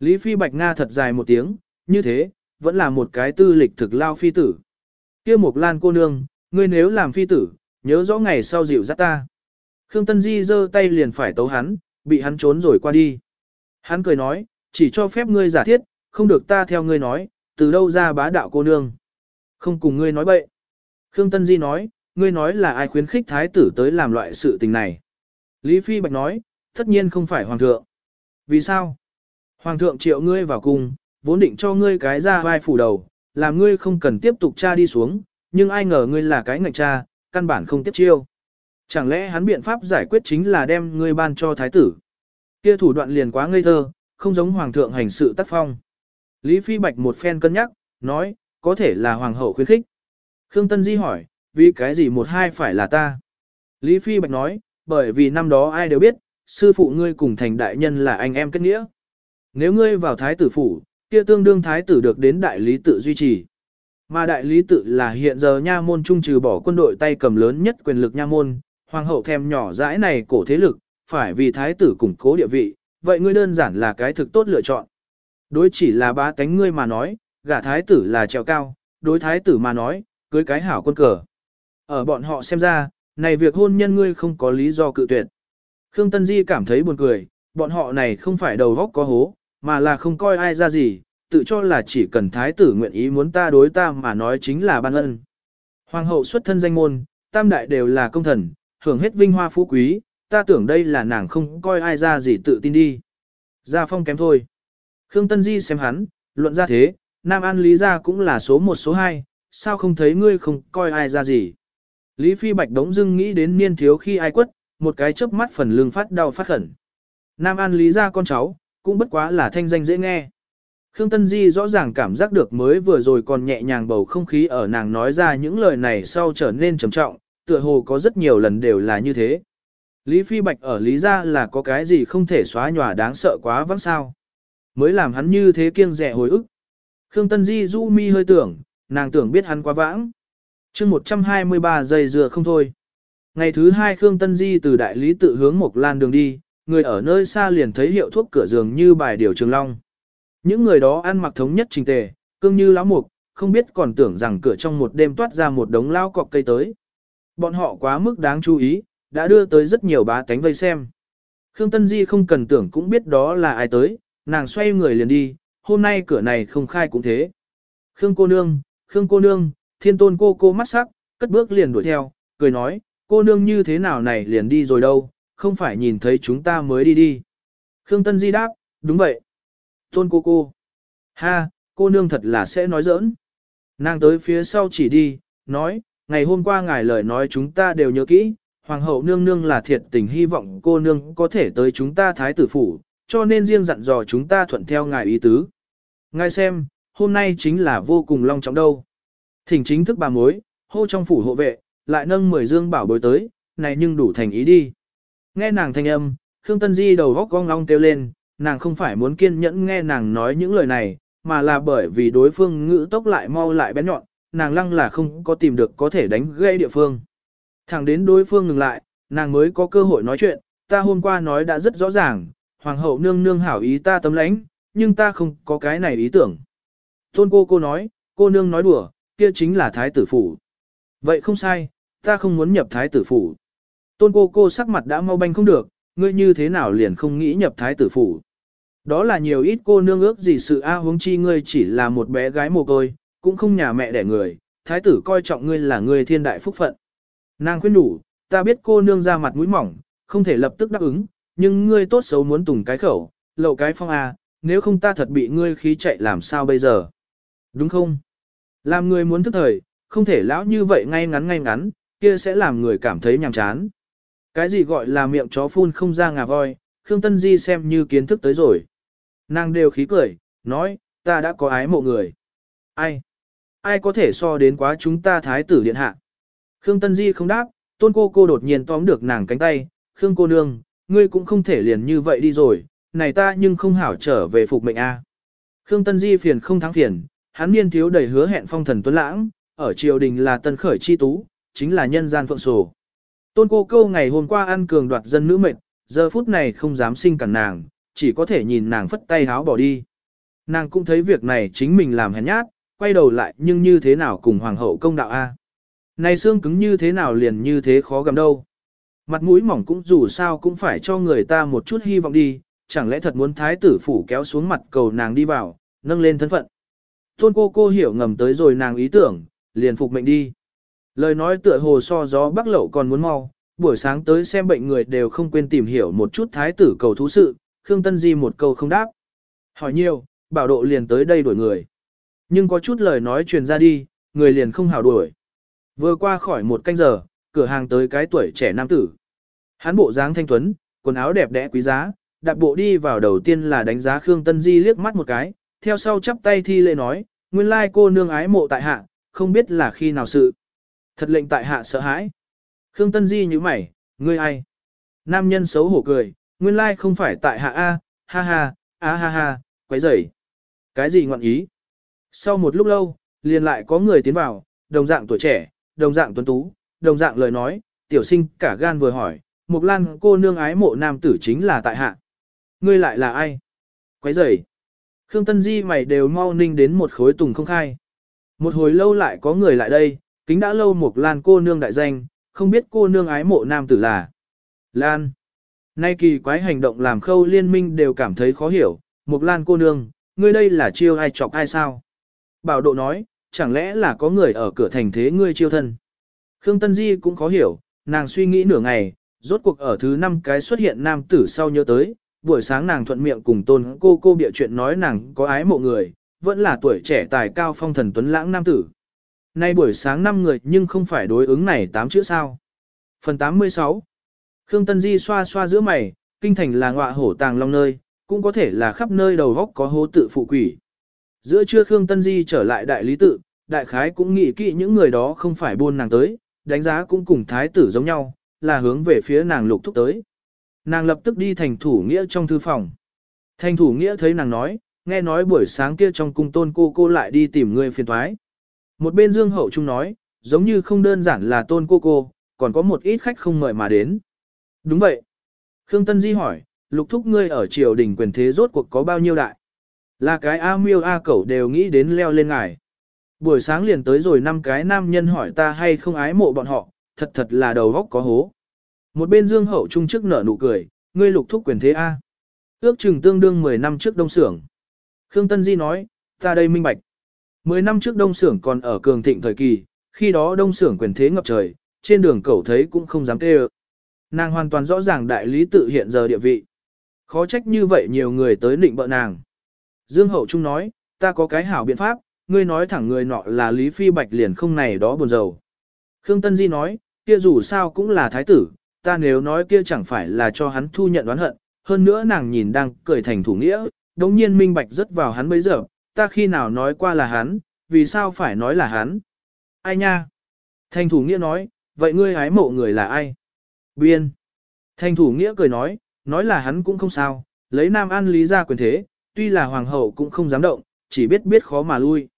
Lý Phi Bạch Nga thật dài một tiếng, như thế, vẫn là một cái tư lịch thực lao phi tử. Kia Mộc lan cô nương, ngươi nếu làm phi tử, nhớ rõ ngày sau dịu dắt ta. Khương Tân Di giơ tay liền phải tấu hắn, bị hắn trốn rồi qua đi. Hắn cười nói, chỉ cho phép ngươi giả thiết, không được ta theo ngươi nói, từ đâu ra bá đạo cô nương. Không cùng ngươi nói bậy. Khương Tân Di nói, ngươi nói là ai khuyến khích thái tử tới làm loại sự tình này. Lý Phi Bạch nói, tất nhiên không phải hoàng thượng. Vì sao? Hoàng thượng triệu ngươi vào cung, vốn định cho ngươi cái ra vai phủ đầu, làm ngươi không cần tiếp tục tra đi xuống, nhưng ai ngờ ngươi là cái ngạch cha, căn bản không tiếp chiêu. Chẳng lẽ hắn biện pháp giải quyết chính là đem ngươi ban cho thái tử? Kia thủ đoạn liền quá ngây thơ, không giống hoàng thượng hành sự tác phong. Lý Phi Bạch một phen cân nhắc, nói, có thể là hoàng hậu khuyến khích. Khương Tân Di hỏi, vì cái gì một hai phải là ta? Lý Phi Bạch nói, bởi vì năm đó ai đều biết, sư phụ ngươi cùng thành đại nhân là anh em kết nghĩa. Nếu ngươi vào thái tử phủ, kia tương đương thái tử được đến đại lý tự duy trì. Mà đại lý tự là hiện giờ nha môn trung trừ bỏ quân đội tay cầm lớn nhất quyền lực nha môn, hoàng hậu thèm nhỏ dãi này cổ thế lực, phải vì thái tử củng cố địa vị, vậy ngươi đơn giản là cái thực tốt lựa chọn. Đối chỉ là ba tánh ngươi mà nói, gả thái tử là trèo cao, đối thái tử mà nói, cưới cái hảo quân cờ. Ở bọn họ xem ra, này việc hôn nhân ngươi không có lý do cự tuyệt. Khương Tân Di cảm thấy buồn cười, bọn họ này không phải đầu góc có hố, mà là không coi ai ra gì, tự cho là chỉ cần thái tử nguyện ý muốn ta đối ta mà nói chính là ban ân. Hoàng hậu xuất thân danh môn, tam đại đều là công thần, hưởng hết vinh hoa phú quý, ta tưởng đây là nàng không coi ai ra gì tự tin đi. Gia phong kém thôi. Khương Tân Di xem hắn, luận ra thế, Nam An Lý Gia cũng là số một số hai sao không thấy ngươi không coi ai ra gì. Lý Phi Bạch đống dưng nghĩ đến niên thiếu khi ai quất, một cái chớp mắt phần lưng phát đau phát khẩn. Nam An Lý gia con cháu, cũng bất quá là thanh danh dễ nghe. Khương Tân Di rõ ràng cảm giác được mới vừa rồi còn nhẹ nhàng bầu không khí ở nàng nói ra những lời này sau trở nên trầm trọng, tựa hồ có rất nhiều lần đều là như thế. Lý Phi Bạch ở Lý gia là có cái gì không thể xóa nhòa đáng sợ quá vắng sao. Mới làm hắn như thế kiêng rẻ hồi ức. Khương Tân Di du mi hơi tưởng, nàng tưởng biết hắn quá vãng. chương 123 giây dừa không thôi. Ngày thứ hai Khương Tân Di từ đại lý tự hướng một lan đường đi, người ở nơi xa liền thấy hiệu thuốc cửa giường như bài điều trường long. Những người đó ăn mặc thống nhất trình tề, cương như lão mục, không biết còn tưởng rằng cửa trong một đêm toát ra một đống lao cọc cây tới. Bọn họ quá mức đáng chú ý, đã đưa tới rất nhiều bá tánh vây xem. Khương Tân Di không cần tưởng cũng biết đó là ai tới, nàng xoay người liền đi, hôm nay cửa này không khai cũng thế. Khương cô nương, Khương cô nương, thiên tôn cô cô mắt sắc, cất bước liền đuổi theo, cười nói, cô nương như thế nào này liền đi rồi đâu, không phải nhìn thấy chúng ta mới đi đi. Khương Tân Di đáp, đúng vậy. Tôn cô cô. Ha, cô nương thật là sẽ nói giỡn. Nàng tới phía sau chỉ đi, nói, ngày hôm qua ngài lời nói chúng ta đều nhớ kỹ, hoàng hậu nương nương là thiệt tình hy vọng cô nương có thể tới chúng ta thái tử phủ, cho nên riêng dặn dò chúng ta thuận theo ngài ý tứ. Ngài xem, hôm nay chính là vô cùng long trọng đâu. Thỉnh chính thức bà mối, hô trong phủ hộ vệ, lại nâng mười dương bảo bối tới, này nhưng đủ thành ý đi. Nghe nàng thanh âm, Khương Tân Di đầu góc cong long kêu lên, nàng không phải muốn kiên nhẫn nghe nàng nói những lời này, mà là bởi vì đối phương ngữ tốc lại mau lại bén nhọn, nàng lăng là không có tìm được có thể đánh gây địa phương. Thẳng đến đối phương ngừng lại, nàng mới có cơ hội nói chuyện, ta hôm qua nói đã rất rõ ràng, hoàng hậu nương nương hảo ý ta tấm lãnh, nhưng ta không có cái này ý tưởng. Tôn cô cô nói, cô nương nói đùa, kia chính là thái tử phủ. Vậy không sai, ta không muốn nhập thái tử phủ. Tôn cô cô sắc mặt đã mau banh không được, ngươi như thế nào liền không nghĩ nhập thái tử phủ. Đó là nhiều ít cô nương ước gì sự A huống chi ngươi chỉ là một bé gái mồ côi, cũng không nhà mẹ đẻ người, thái tử coi trọng ngươi là người thiên đại phúc phận. Nàng khuyên đủ, ta biết cô nương ra mặt mũi mỏng, không thể lập tức đáp ứng, nhưng ngươi tốt xấu muốn tùng cái khẩu, lậu cái phong A, nếu không ta thật bị ngươi khí chạy làm sao bây giờ. Đúng không? Làm người muốn thức thời, không thể lão như vậy ngay ngắn ngay ngắn, kia sẽ làm người cảm thấy nhàm chán. Cái gì gọi là miệng chó phun không ra ngà voi, Khương Tân Di xem như kiến thức tới rồi. Nàng đều khí cười, nói, ta đã có ái mộ người. Ai? Ai có thể so đến quá chúng ta thái tử điện hạ? Khương Tân Di không đáp, tôn cô cô đột nhiên tóm được nàng cánh tay, Khương cô nương, ngươi cũng không thể liền như vậy đi rồi, này ta nhưng không hảo trở về phục mệnh a. Khương Tân Di phiền không thắng phiền, hắn niên thiếu đầy hứa hẹn phong thần tuấn lãng, ở triều đình là tân khởi chi tú, chính là nhân gian phượng sổ. Tôn cô câu ngày hôm qua ăn cường đoạt dân nữ mệnh, giờ phút này không dám sinh cản nàng, chỉ có thể nhìn nàng phất tay háo bỏ đi. Nàng cũng thấy việc này chính mình làm hèn nhát, quay đầu lại nhưng như thế nào cùng hoàng hậu công đạo a? Này xương cứng như thế nào liền như thế khó gầm đâu. Mặt mũi mỏng cũng dù sao cũng phải cho người ta một chút hy vọng đi, chẳng lẽ thật muốn thái tử phủ kéo xuống mặt cầu nàng đi vào, nâng lên thân phận. Tôn cô cô hiểu ngầm tới rồi nàng ý tưởng, liền phục mệnh đi. Lời nói tựa hồ so gió bắc lậu còn muốn mau, buổi sáng tới xem bệnh người đều không quên tìm hiểu một chút thái tử cầu thú sự, Khương Tân Di một câu không đáp. Hỏi nhiều, bảo độ liền tới đây đuổi người. Nhưng có chút lời nói truyền ra đi, người liền không hào đuổi. Vừa qua khỏi một canh giờ, cửa hàng tới cái tuổi trẻ nam tử. Hắn bộ dáng thanh tuấn, quần áo đẹp đẽ quý giá, đạp bộ đi vào đầu tiên là đánh giá Khương Tân Di liếc mắt một cái, theo sau chắp tay thi lễ nói, nguyên lai cô nương ái mộ tại hạ, không biết là khi nào sự. Thật lệnh tại hạ sợ hãi. Khương Tân Di như mày, ngươi ai? Nam nhân xấu hổ cười, nguyên lai không phải tại hạ A, ha ha, a ha ha, quấy rầy. Cái gì ngọn ý? Sau một lúc lâu, liền lại có người tiến vào, đồng dạng tuổi trẻ, đồng dạng tuấn tú, đồng dạng lời nói, tiểu sinh cả gan vừa hỏi, Mục Lan cô nương ái mộ nam tử chính là tại hạ. Ngươi lại là ai? Quấy rầy. Khương Tân Di mày đều mau ninh đến một khối tùng không khai. Một hồi lâu lại có người lại đây, kính đã lâu một Lan cô nương đại danh, không biết cô nương ái mộ nam tử là. Lan. Nay kỳ quái hành động làm khâu liên minh đều cảm thấy khó hiểu, một Lan cô nương, ngươi đây là chiêu ai chọc ai sao? Bảo độ nói, chẳng lẽ là có người ở cửa thành thế ngươi chiêu thân? Khương Tân Di cũng khó hiểu, nàng suy nghĩ nửa ngày, rốt cuộc ở thứ năm cái xuất hiện nam tử sau nhớ tới, buổi sáng nàng thuận miệng cùng tôn cô cô bịa chuyện nói nàng có ái mộ người, vẫn là tuổi trẻ tài cao phong thần tuấn lãng nam tử. Nay buổi sáng 5 người nhưng không phải đối ứng này 8 chữ sao. Phần 86 Khương Tân Di xoa xoa giữa mày, kinh thành là ngọa hổ tàng long nơi, cũng có thể là khắp nơi đầu góc có hố tự phụ quỷ. Giữa trưa Khương Tân Di trở lại đại lý tự, đại khái cũng nghĩ kỹ những người đó không phải buôn nàng tới, đánh giá cũng cùng thái tử giống nhau, là hướng về phía nàng lục thúc tới. Nàng lập tức đi thành thủ nghĩa trong thư phòng. Thành thủ nghĩa thấy nàng nói, nghe nói buổi sáng kia trong cung tôn cô cô lại đi tìm người phiền thoái. Một bên dương hậu trung nói, giống như không đơn giản là tôn cô cô, còn có một ít khách không mời mà đến. Đúng vậy. Khương Tân Di hỏi, lục thúc ngươi ở triều đình quyền thế rốt cuộc có bao nhiêu đại? Là cái A miêu A cẩu đều nghĩ đến leo lên ngài. Buổi sáng liền tới rồi năm cái nam nhân hỏi ta hay không ái mộ bọn họ, thật thật là đầu góc có hố. Một bên dương hậu trung trước nở nụ cười, ngươi lục thúc quyền thế A. Ước chừng tương đương 10 năm trước đông xưởng. Khương Tân Di nói, ta đây minh bạch. 10 năm trước đông xưởng còn ở cường thịnh thời kỳ, khi đó đông xưởng quyền thế ngập trời, trên đường cẩu thấy cũng không dám kêu. Nàng hoàn toàn rõ ràng đại lý tự hiện giờ địa vị. Khó trách như vậy nhiều người tới định bợ nàng. Dương Hậu Trung nói, ta có cái hảo biện pháp, ngươi nói thẳng người nọ là Lý Phi Bạch liền không này đó buồn rầu. Khương Tân Di nói, kia dù sao cũng là thái tử, ta nếu nói kia chẳng phải là cho hắn thu nhận đoán hận, hơn nữa nàng nhìn đang cười thành thủ nghĩa, đống nhiên minh bạch rất vào hắn bấy giờ, ta khi nào nói qua là hắn, vì sao phải nói là hắn? Ai nha? Thành thủ nghĩa nói, vậy ngươi hái mộ người là ai? Biên. Thành thủ nghĩa cười nói, nói là hắn cũng không sao, lấy Nam An lý ra quyền thế, tuy là hoàng hậu cũng không dám động, chỉ biết biết khó mà lui.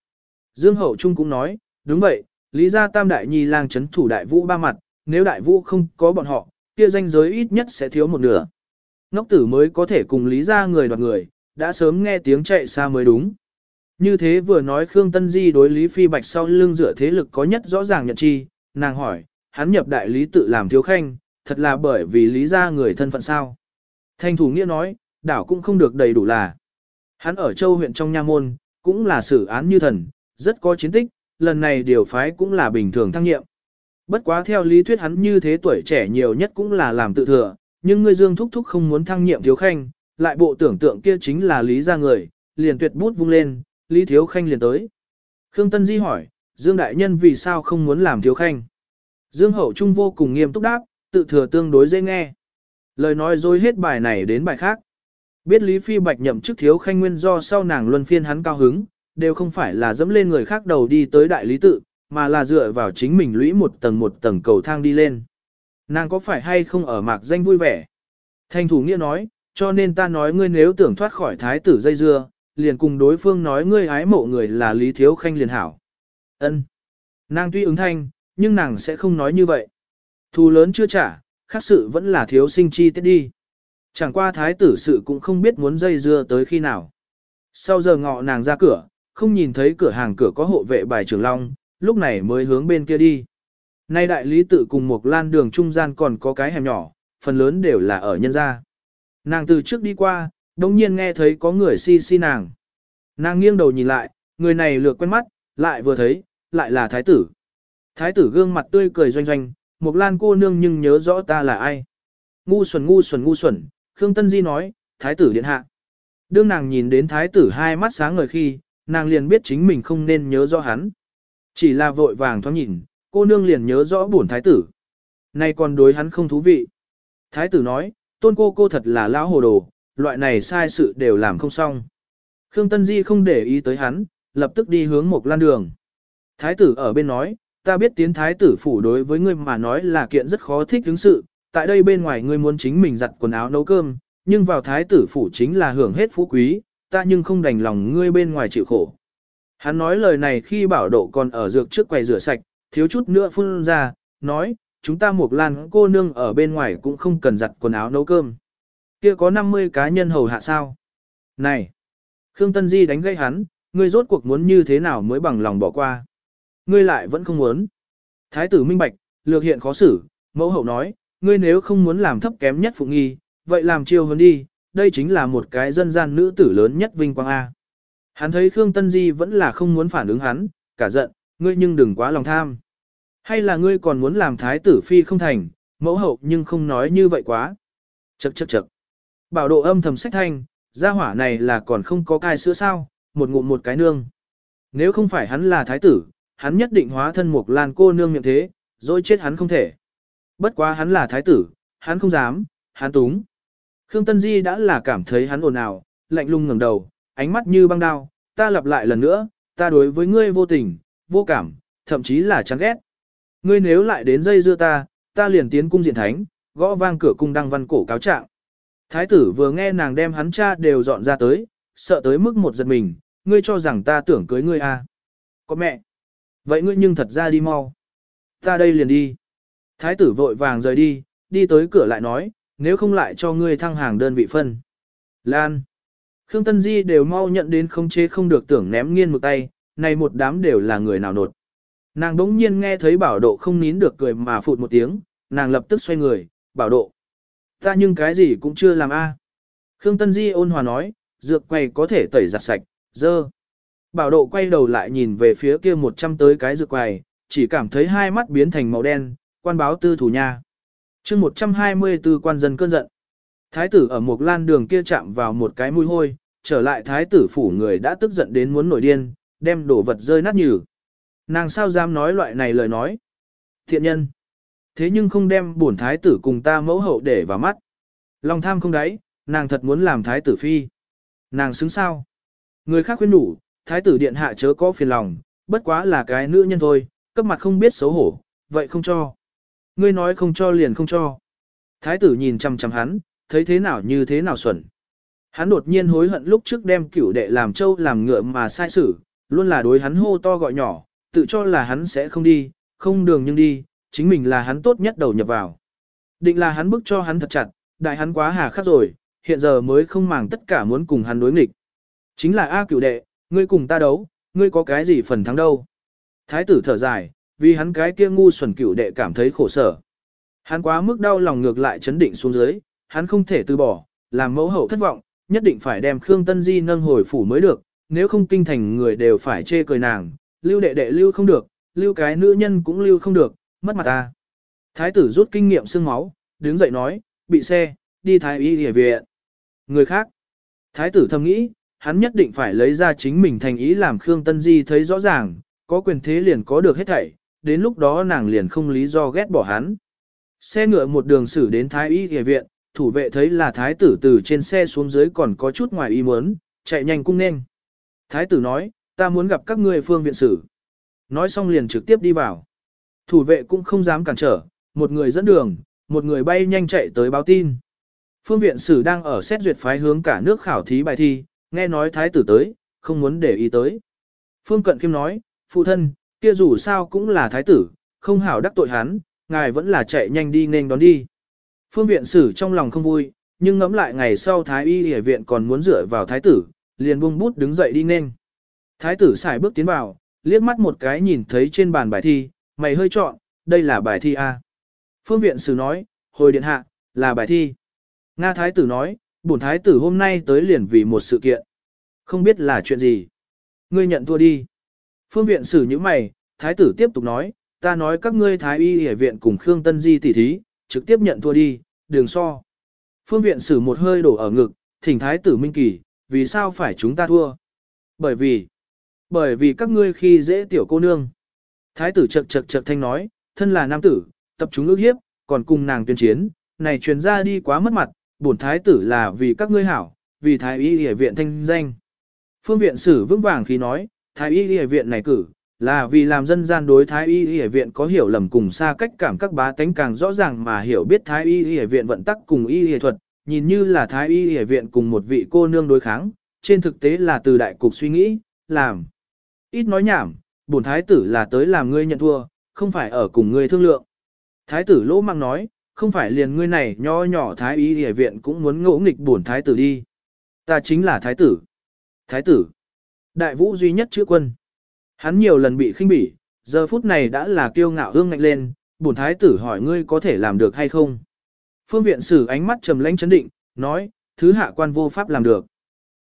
Dương hậu trung cũng nói, đúng vậy, lý ra tam đại nhi lang chấn thủ đại vũ ba mặt, nếu đại vũ không có bọn họ, kia danh giới ít nhất sẽ thiếu một nửa. Ngốc tử mới có thể cùng lý ra người đoạt người, đã sớm nghe tiếng chạy xa mới đúng. Như thế vừa nói Khương Tân Di đối Lý Phi Bạch sau lưng dựa thế lực có nhất rõ ràng nhận chi, nàng hỏi, hắn nhập đại lý tự làm thiếu khanh, thật là bởi vì lý ra người thân phận sao. Thanh thủ nghĩa nói, đảo cũng không được đầy đủ là. Hắn ở châu huyện trong nha môn, cũng là xử án như thần, rất có chiến tích, lần này điều phái cũng là bình thường thăng nhiệm. Bất quá theo lý thuyết hắn như thế tuổi trẻ nhiều nhất cũng là làm tự thừa, nhưng ngươi dương thúc thúc không muốn thăng nhiệm thiếu khanh, lại bộ tưởng tượng kia chính là lý ra người, liền tuyệt bút vung lên, lý thiếu khanh liền tới. Khương Tân Di hỏi, Dương Đại Nhân vì sao không muốn làm thiếu khanh? Dương Hậu Trung vô cùng nghiêm túc đáp, tự thừa tương đối dễ nghe. Lời nói dối hết bài này đến bài khác. Biết Lý Phi Bạch nhậm chức thiếu khanh nguyên do sau nàng luân phiên hắn cao hứng, đều không phải là dẫm lên người khác đầu đi tới đại lý tự, mà là dựa vào chính mình lũy một tầng một tầng cầu thang đi lên. Nàng có phải hay không ở mạc danh vui vẻ? Thanh thủ nghĩa nói, cho nên ta nói ngươi nếu tưởng thoát khỏi thái tử dây dưa, liền cùng đối phương nói ngươi ái mộ người là Lý Thiếu Khanh liền hảo. Ân. Nàng tuy ứng thanh, nhưng nàng sẽ không nói như vậy. Thù lớn chưa trả, khác sự vẫn là thiếu sinh chi tiết đi. Chẳng qua thái tử sự cũng không biết muốn dây dưa tới khi nào. Sau giờ ngọ nàng ra cửa, không nhìn thấy cửa hàng cửa có hộ vệ bài trưởng long, lúc này mới hướng bên kia đi. Nay đại lý tự cùng một lan đường trung gian còn có cái hẻm nhỏ, phần lớn đều là ở nhân gia. Nàng từ trước đi qua, đồng nhiên nghe thấy có người si si nàng. Nàng nghiêng đầu nhìn lại, người này lược quen mắt, lại vừa thấy, lại là thái tử. Thái tử gương mặt tươi cười doanh doanh, một lan cô nương nhưng nhớ rõ ta là ai. Ngu xuẩn ngu xuẩn ngu xuẩn, Khương Tân Di nói, thái tử điện hạ. Đương nàng nhìn đến thái tử hai mắt sáng ngời khi, nàng liền biết chính mình không nên nhớ rõ hắn. Chỉ là vội vàng thoáng nhìn, cô nương liền nhớ rõ bổn thái tử. Nay còn đối hắn không thú vị. Thái tử nói, tôn cô cô thật là lão hồ đồ, loại này sai sự đều làm không xong. Khương Tân Di không để ý tới hắn, lập tức đi hướng một lan đường. Thái tử ở bên nói, ta biết tiến thái tử phủ đối với ngươi mà nói là kiện rất khó thích ứng sự, tại đây bên ngoài ngươi muốn chính mình giặt quần áo nấu cơm, nhưng vào thái tử phủ chính là hưởng hết phú quý, ta nhưng không đành lòng ngươi bên ngoài chịu khổ. Hắn nói lời này khi bảo độ còn ở dược trước quầy rửa sạch, thiếu chút nữa phun ra, nói, chúng ta một lan cô nương ở bên ngoài cũng không cần giặt quần áo nấu cơm. Kia có 50 cá nhân hầu hạ sao? Này! Khương Tân Di đánh gây hắn, ngươi rốt cuộc muốn như thế nào mới bằng lòng bỏ qua. Ngươi lại vẫn không muốn. Thái tử minh bạch, lược hiện khó xử, mẫu hậu nói, ngươi nếu không muốn làm thấp kém nhất phụ nghi, vậy làm chiêu hơn đi, đây chính là một cái dân gian nữ tử lớn nhất vinh quang A. Hắn thấy Khương Tân Di vẫn là không muốn phản ứng hắn, cả giận, ngươi nhưng đừng quá lòng tham. Hay là ngươi còn muốn làm thái tử phi không thành, mẫu hậu nhưng không nói như vậy quá. Chậc chậc chậc. Bảo độ âm thầm sách thanh, gia hỏa này là còn không có cai sữa sao, một ngụm một cái nương. Nếu không phải hắn là thái tử, hắn nhất định hóa thân một lan cô nương miệng thế, rồi chết hắn không thể. Bất quá hắn là thái tử, hắn không dám, hắn túng. Khương Tân Di đã là cảm thấy hắn ồn ào, lạnh lùng ngẩng đầu, ánh mắt như băng đao, ta lặp lại lần nữa, ta đối với ngươi vô tình, vô cảm, thậm chí là chán ghét. Ngươi nếu lại đến dây dưa ta, ta liền tiến cung diện thánh, gõ vang cửa cung đăng văn cổ cáo trạng. Thái tử vừa nghe nàng đem hắn cha đều dọn ra tới, sợ tới mức một giật mình, ngươi cho rằng ta tưởng cưới ngươi à. Có mẹ. Vậy ngươi nhưng thật ra đi mau. Ta đây liền đi. Thái tử vội vàng rời đi, đi tới cửa lại nói, nếu không lại cho ngươi thăng hàng đơn vị phân. Lan. Khương Tân Di đều mau nhận đến không chế không được tưởng ném nghiên một tay, này một đám đều là người nào nột. Nàng đống nhiên nghe thấy bảo độ không nín được cười mà phụt một tiếng, nàng lập tức xoay người, bảo độ. Ta nhưng cái gì cũng chưa làm a. Khương Tân Di ôn hòa nói, dược quầy có thể tẩy giặt sạch, dơ. Bảo độ quay đầu lại nhìn về phía kia một trăm tới cái dược quầy, chỉ cảm thấy hai mắt biến thành màu đen, quan báo tư thủ nha. chương 124 quan dân cơn giận. Thái tử ở một lan đường kia chạm vào một cái mùi hôi, trở lại thái tử phủ người đã tức giận đến muốn nổi điên, đem đổ vật rơi nát nhừ. Nàng sao dám nói loại này lời nói. Thiện nhân. Thế nhưng không đem bổn thái tử cùng ta mẫu hậu để vào mắt. Lòng tham không đáy, nàng thật muốn làm thái tử phi. Nàng xứng sao. Người khác khuyên đủ, thái tử điện hạ chớ có phiền lòng, bất quá là cái nữ nhân thôi, cấp mặt không biết xấu hổ, vậy không cho. Ngươi nói không cho liền không cho. Thái tử nhìn chăm chăm hắn, thấy thế nào như thế nào xuẩn. Hắn đột nhiên hối hận lúc trước đem cửu đệ làm trâu làm ngựa mà sai xử, luôn là đối hắn hô to gọi nhỏ, tự cho là hắn sẽ không đi, không đường nhưng đi, chính mình là hắn tốt nhất đầu nhập vào. Định là hắn bức cho hắn thật chặt, đại hắn quá hà khắc rồi, hiện giờ mới không màng tất cả muốn cùng hắn đối nghịch. Chính là A cửu đệ, ngươi cùng ta đấu, ngươi có cái gì phần thắng đâu. Thái tử thở dài, vì hắn cái kia ngu xuẩn cửu đệ cảm thấy khổ sở. Hắn quá mức đau lòng ngược lại chấn định xuống dưới, hắn không thể từ bỏ, làm mẫu hậu thất vọng, nhất định phải đem Khương Tân Di nâng hồi phủ mới được, nếu không kinh thành người đều phải chê cười nàng, lưu đệ đệ lưu không được, lưu cái nữ nhân cũng lưu không được, mất mặt ta. Thái tử rút kinh nghiệm xương máu, đứng dậy nói, bị xe, đi thái y hề viện. Người khác, thái tử thầm nghĩ, hắn nhất định phải lấy ra chính mình thành ý làm Khương Tân Di thấy rõ ràng, có quyền thế liền có được hết thảy, đến lúc đó nàng liền không lý do ghét bỏ hắn. Xe ngựa một đường xử đến thái y hề viện, thủ vệ thấy là thái tử từ trên xe xuống dưới còn có chút ngoài ý muốn, chạy nhanh cung nên. Thái tử nói, ta muốn gặp các ngươi phương viện sử. Nói xong liền trực tiếp đi vào. Thủ vệ cũng không dám cản trở, một người dẫn đường, một người bay nhanh chạy tới báo tin. Phương viện sử đang ở xét duyệt phái hướng cả nước khảo thí bài thi, nghe nói thái tử tới, không muốn để ý tới. Phương Cận Kim nói, phụ thân, kia dù sao cũng là thái tử, không hảo đắc tội hắn, ngài vẫn là chạy nhanh đi nên đón đi. Phương viện sử trong lòng không vui, nhưng ngẫm lại ngày sau thái y hệ viện còn muốn dựa vào thái tử, liền buông bút đứng dậy đi nên. Thái tử xài bước tiến vào, liếc mắt một cái nhìn thấy trên bàn bài thi, mày hơi chọn, đây là bài thi A. Phương viện sử nói, hồi điện hạ, là bài thi. Nga thái tử nói, bổn thái tử hôm nay tới liền vì một sự kiện. Không biết là chuyện gì. Ngươi nhận thua đi. Phương viện sử như mày, thái tử tiếp tục nói, ta nói các ngươi thái y hệ viện cùng Khương Tân Di tỉ thí, trực tiếp nhận thua đi, đường so. Phương viện sử một hơi đổ ở ngực, thỉnh thái tử minh kỳ, vì sao phải chúng ta thua? Bởi vì, bởi vì các ngươi khi dễ tiểu cô nương. Thái tử chật chật chật thanh nói, thân là nam tử, tập trung ước hiếp, còn cùng nàng tuyên chiến, này truyền ra đi quá mất mặt, bổn thái tử là vì các ngươi hảo, vì thái y y viện thanh danh. Phương viện sử vững vàng khi nói, thái y y viện này cử, là vì làm dân gian đối thái y y viện có hiểu lầm cùng xa cách cảm các bá tánh càng rõ ràng mà hiểu biết thái y y viện vận tắc cùng y y thuật, nhìn như là thái y y viện cùng một vị cô nương đối kháng, trên thực tế là từ đại cục suy nghĩ, làm. Ít nói nhảm, bổn thái tử là tới làm ngươi nhận thua, không phải ở cùng ngươi thương lượng. Thái tử lỗ mang nói, không phải liền ngươi này nho nhỏ thái y địa viện cũng muốn ngỗ nghịch bổn thái tử đi. Ta chính là thái tử. Thái tử. Đại vũ duy nhất chữ quân. Hắn nhiều lần bị khinh bỉ, giờ phút này đã là kiêu ngạo hương ngạnh lên, bổn thái tử hỏi ngươi có thể làm được hay không. Phương viện sử ánh mắt trầm lãnh chấn định, nói, thứ hạ quan vô pháp làm được.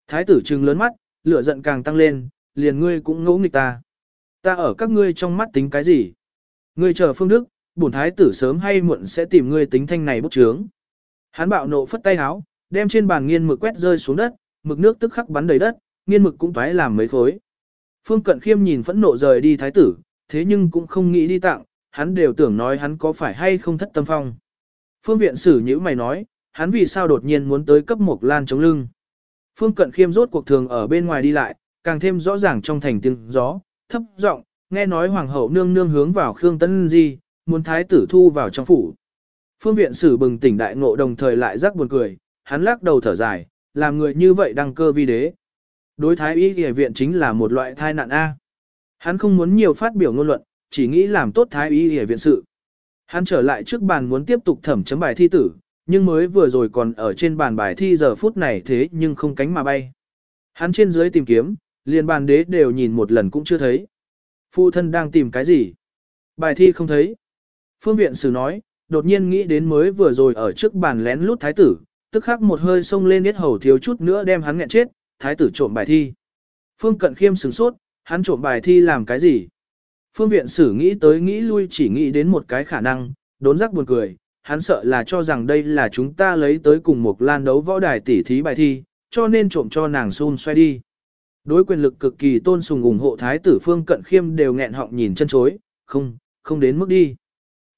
Thái tử trừng lớn mắt, lửa giận càng tăng lên, liền ngươi cũng ngỗ nghịch ta. Ta ở các ngươi trong mắt tính cái gì? Ngươi chờ phương đức, bổn thái tử sớm hay muộn sẽ tìm ngươi tính thanh này bốc trướng. Hắn bạo nộ phất tay háo, đem trên bàn nghiên mực quét rơi xuống đất, mực nước tức khắc bắn đầy đất, nghiên mực cũng toái làm mấy khối. Phương Cận Khiêm nhìn phẫn nộ rời đi thái tử, thế nhưng cũng không nghĩ đi tặng, hắn đều tưởng nói hắn có phải hay không thất tâm phong. Phương viện sử nhữ mày nói, hắn vì sao đột nhiên muốn tới cấp một lan chống lưng. Phương cận khiêm rốt cuộc thường ở bên ngoài đi lại, càng thêm rõ ràng trong thành tiếng gió, thấp giọng nghe nói hoàng hậu nương nương hướng vào Khương Tân Di, muốn thái tử thu vào trong phủ. Phương viện sử bừng tỉnh đại ngộ đồng thời lại rắc buồn cười, hắn lắc đầu thở dài, làm người như vậy đăng cơ vi đế. Đối thái y y viện chính là một loại thai nạn A. Hắn không muốn nhiều phát biểu ngôn luận, chỉ nghĩ làm tốt thái y y viện sự. Hắn trở lại trước bàn muốn tiếp tục thẩm chấm bài thi tử, nhưng mới vừa rồi còn ở trên bàn bài thi giờ phút này thế nhưng không cánh mà bay. Hắn trên dưới tìm kiếm, liền bàn đế đều nhìn một lần cũng chưa thấy. Phụ thân đang tìm cái gì? Bài thi không thấy. Phương viện sử nói, đột nhiên nghĩ đến mới vừa rồi ở trước bàn lén lút thái tử, tức khắc một hơi xông lên yết hầu thiếu chút nữa đem hắn nghẹn chết, thái tử trộm bài thi. Phương cận khiêm sửng sốt, hắn trộm bài thi làm cái gì? Phương viện sử nghĩ tới nghĩ lui chỉ nghĩ đến một cái khả năng, đốn giác buồn cười, hắn sợ là cho rằng đây là chúng ta lấy tới cùng một lan đấu võ đài tỉ thí bài thi, cho nên trộm cho nàng xun xoay đi. Đối quyền lực cực kỳ tôn sùng ủng hộ thái tử Phương Cận Khiêm đều nghẹn họng nhìn chân chối, không, không đến mức đi.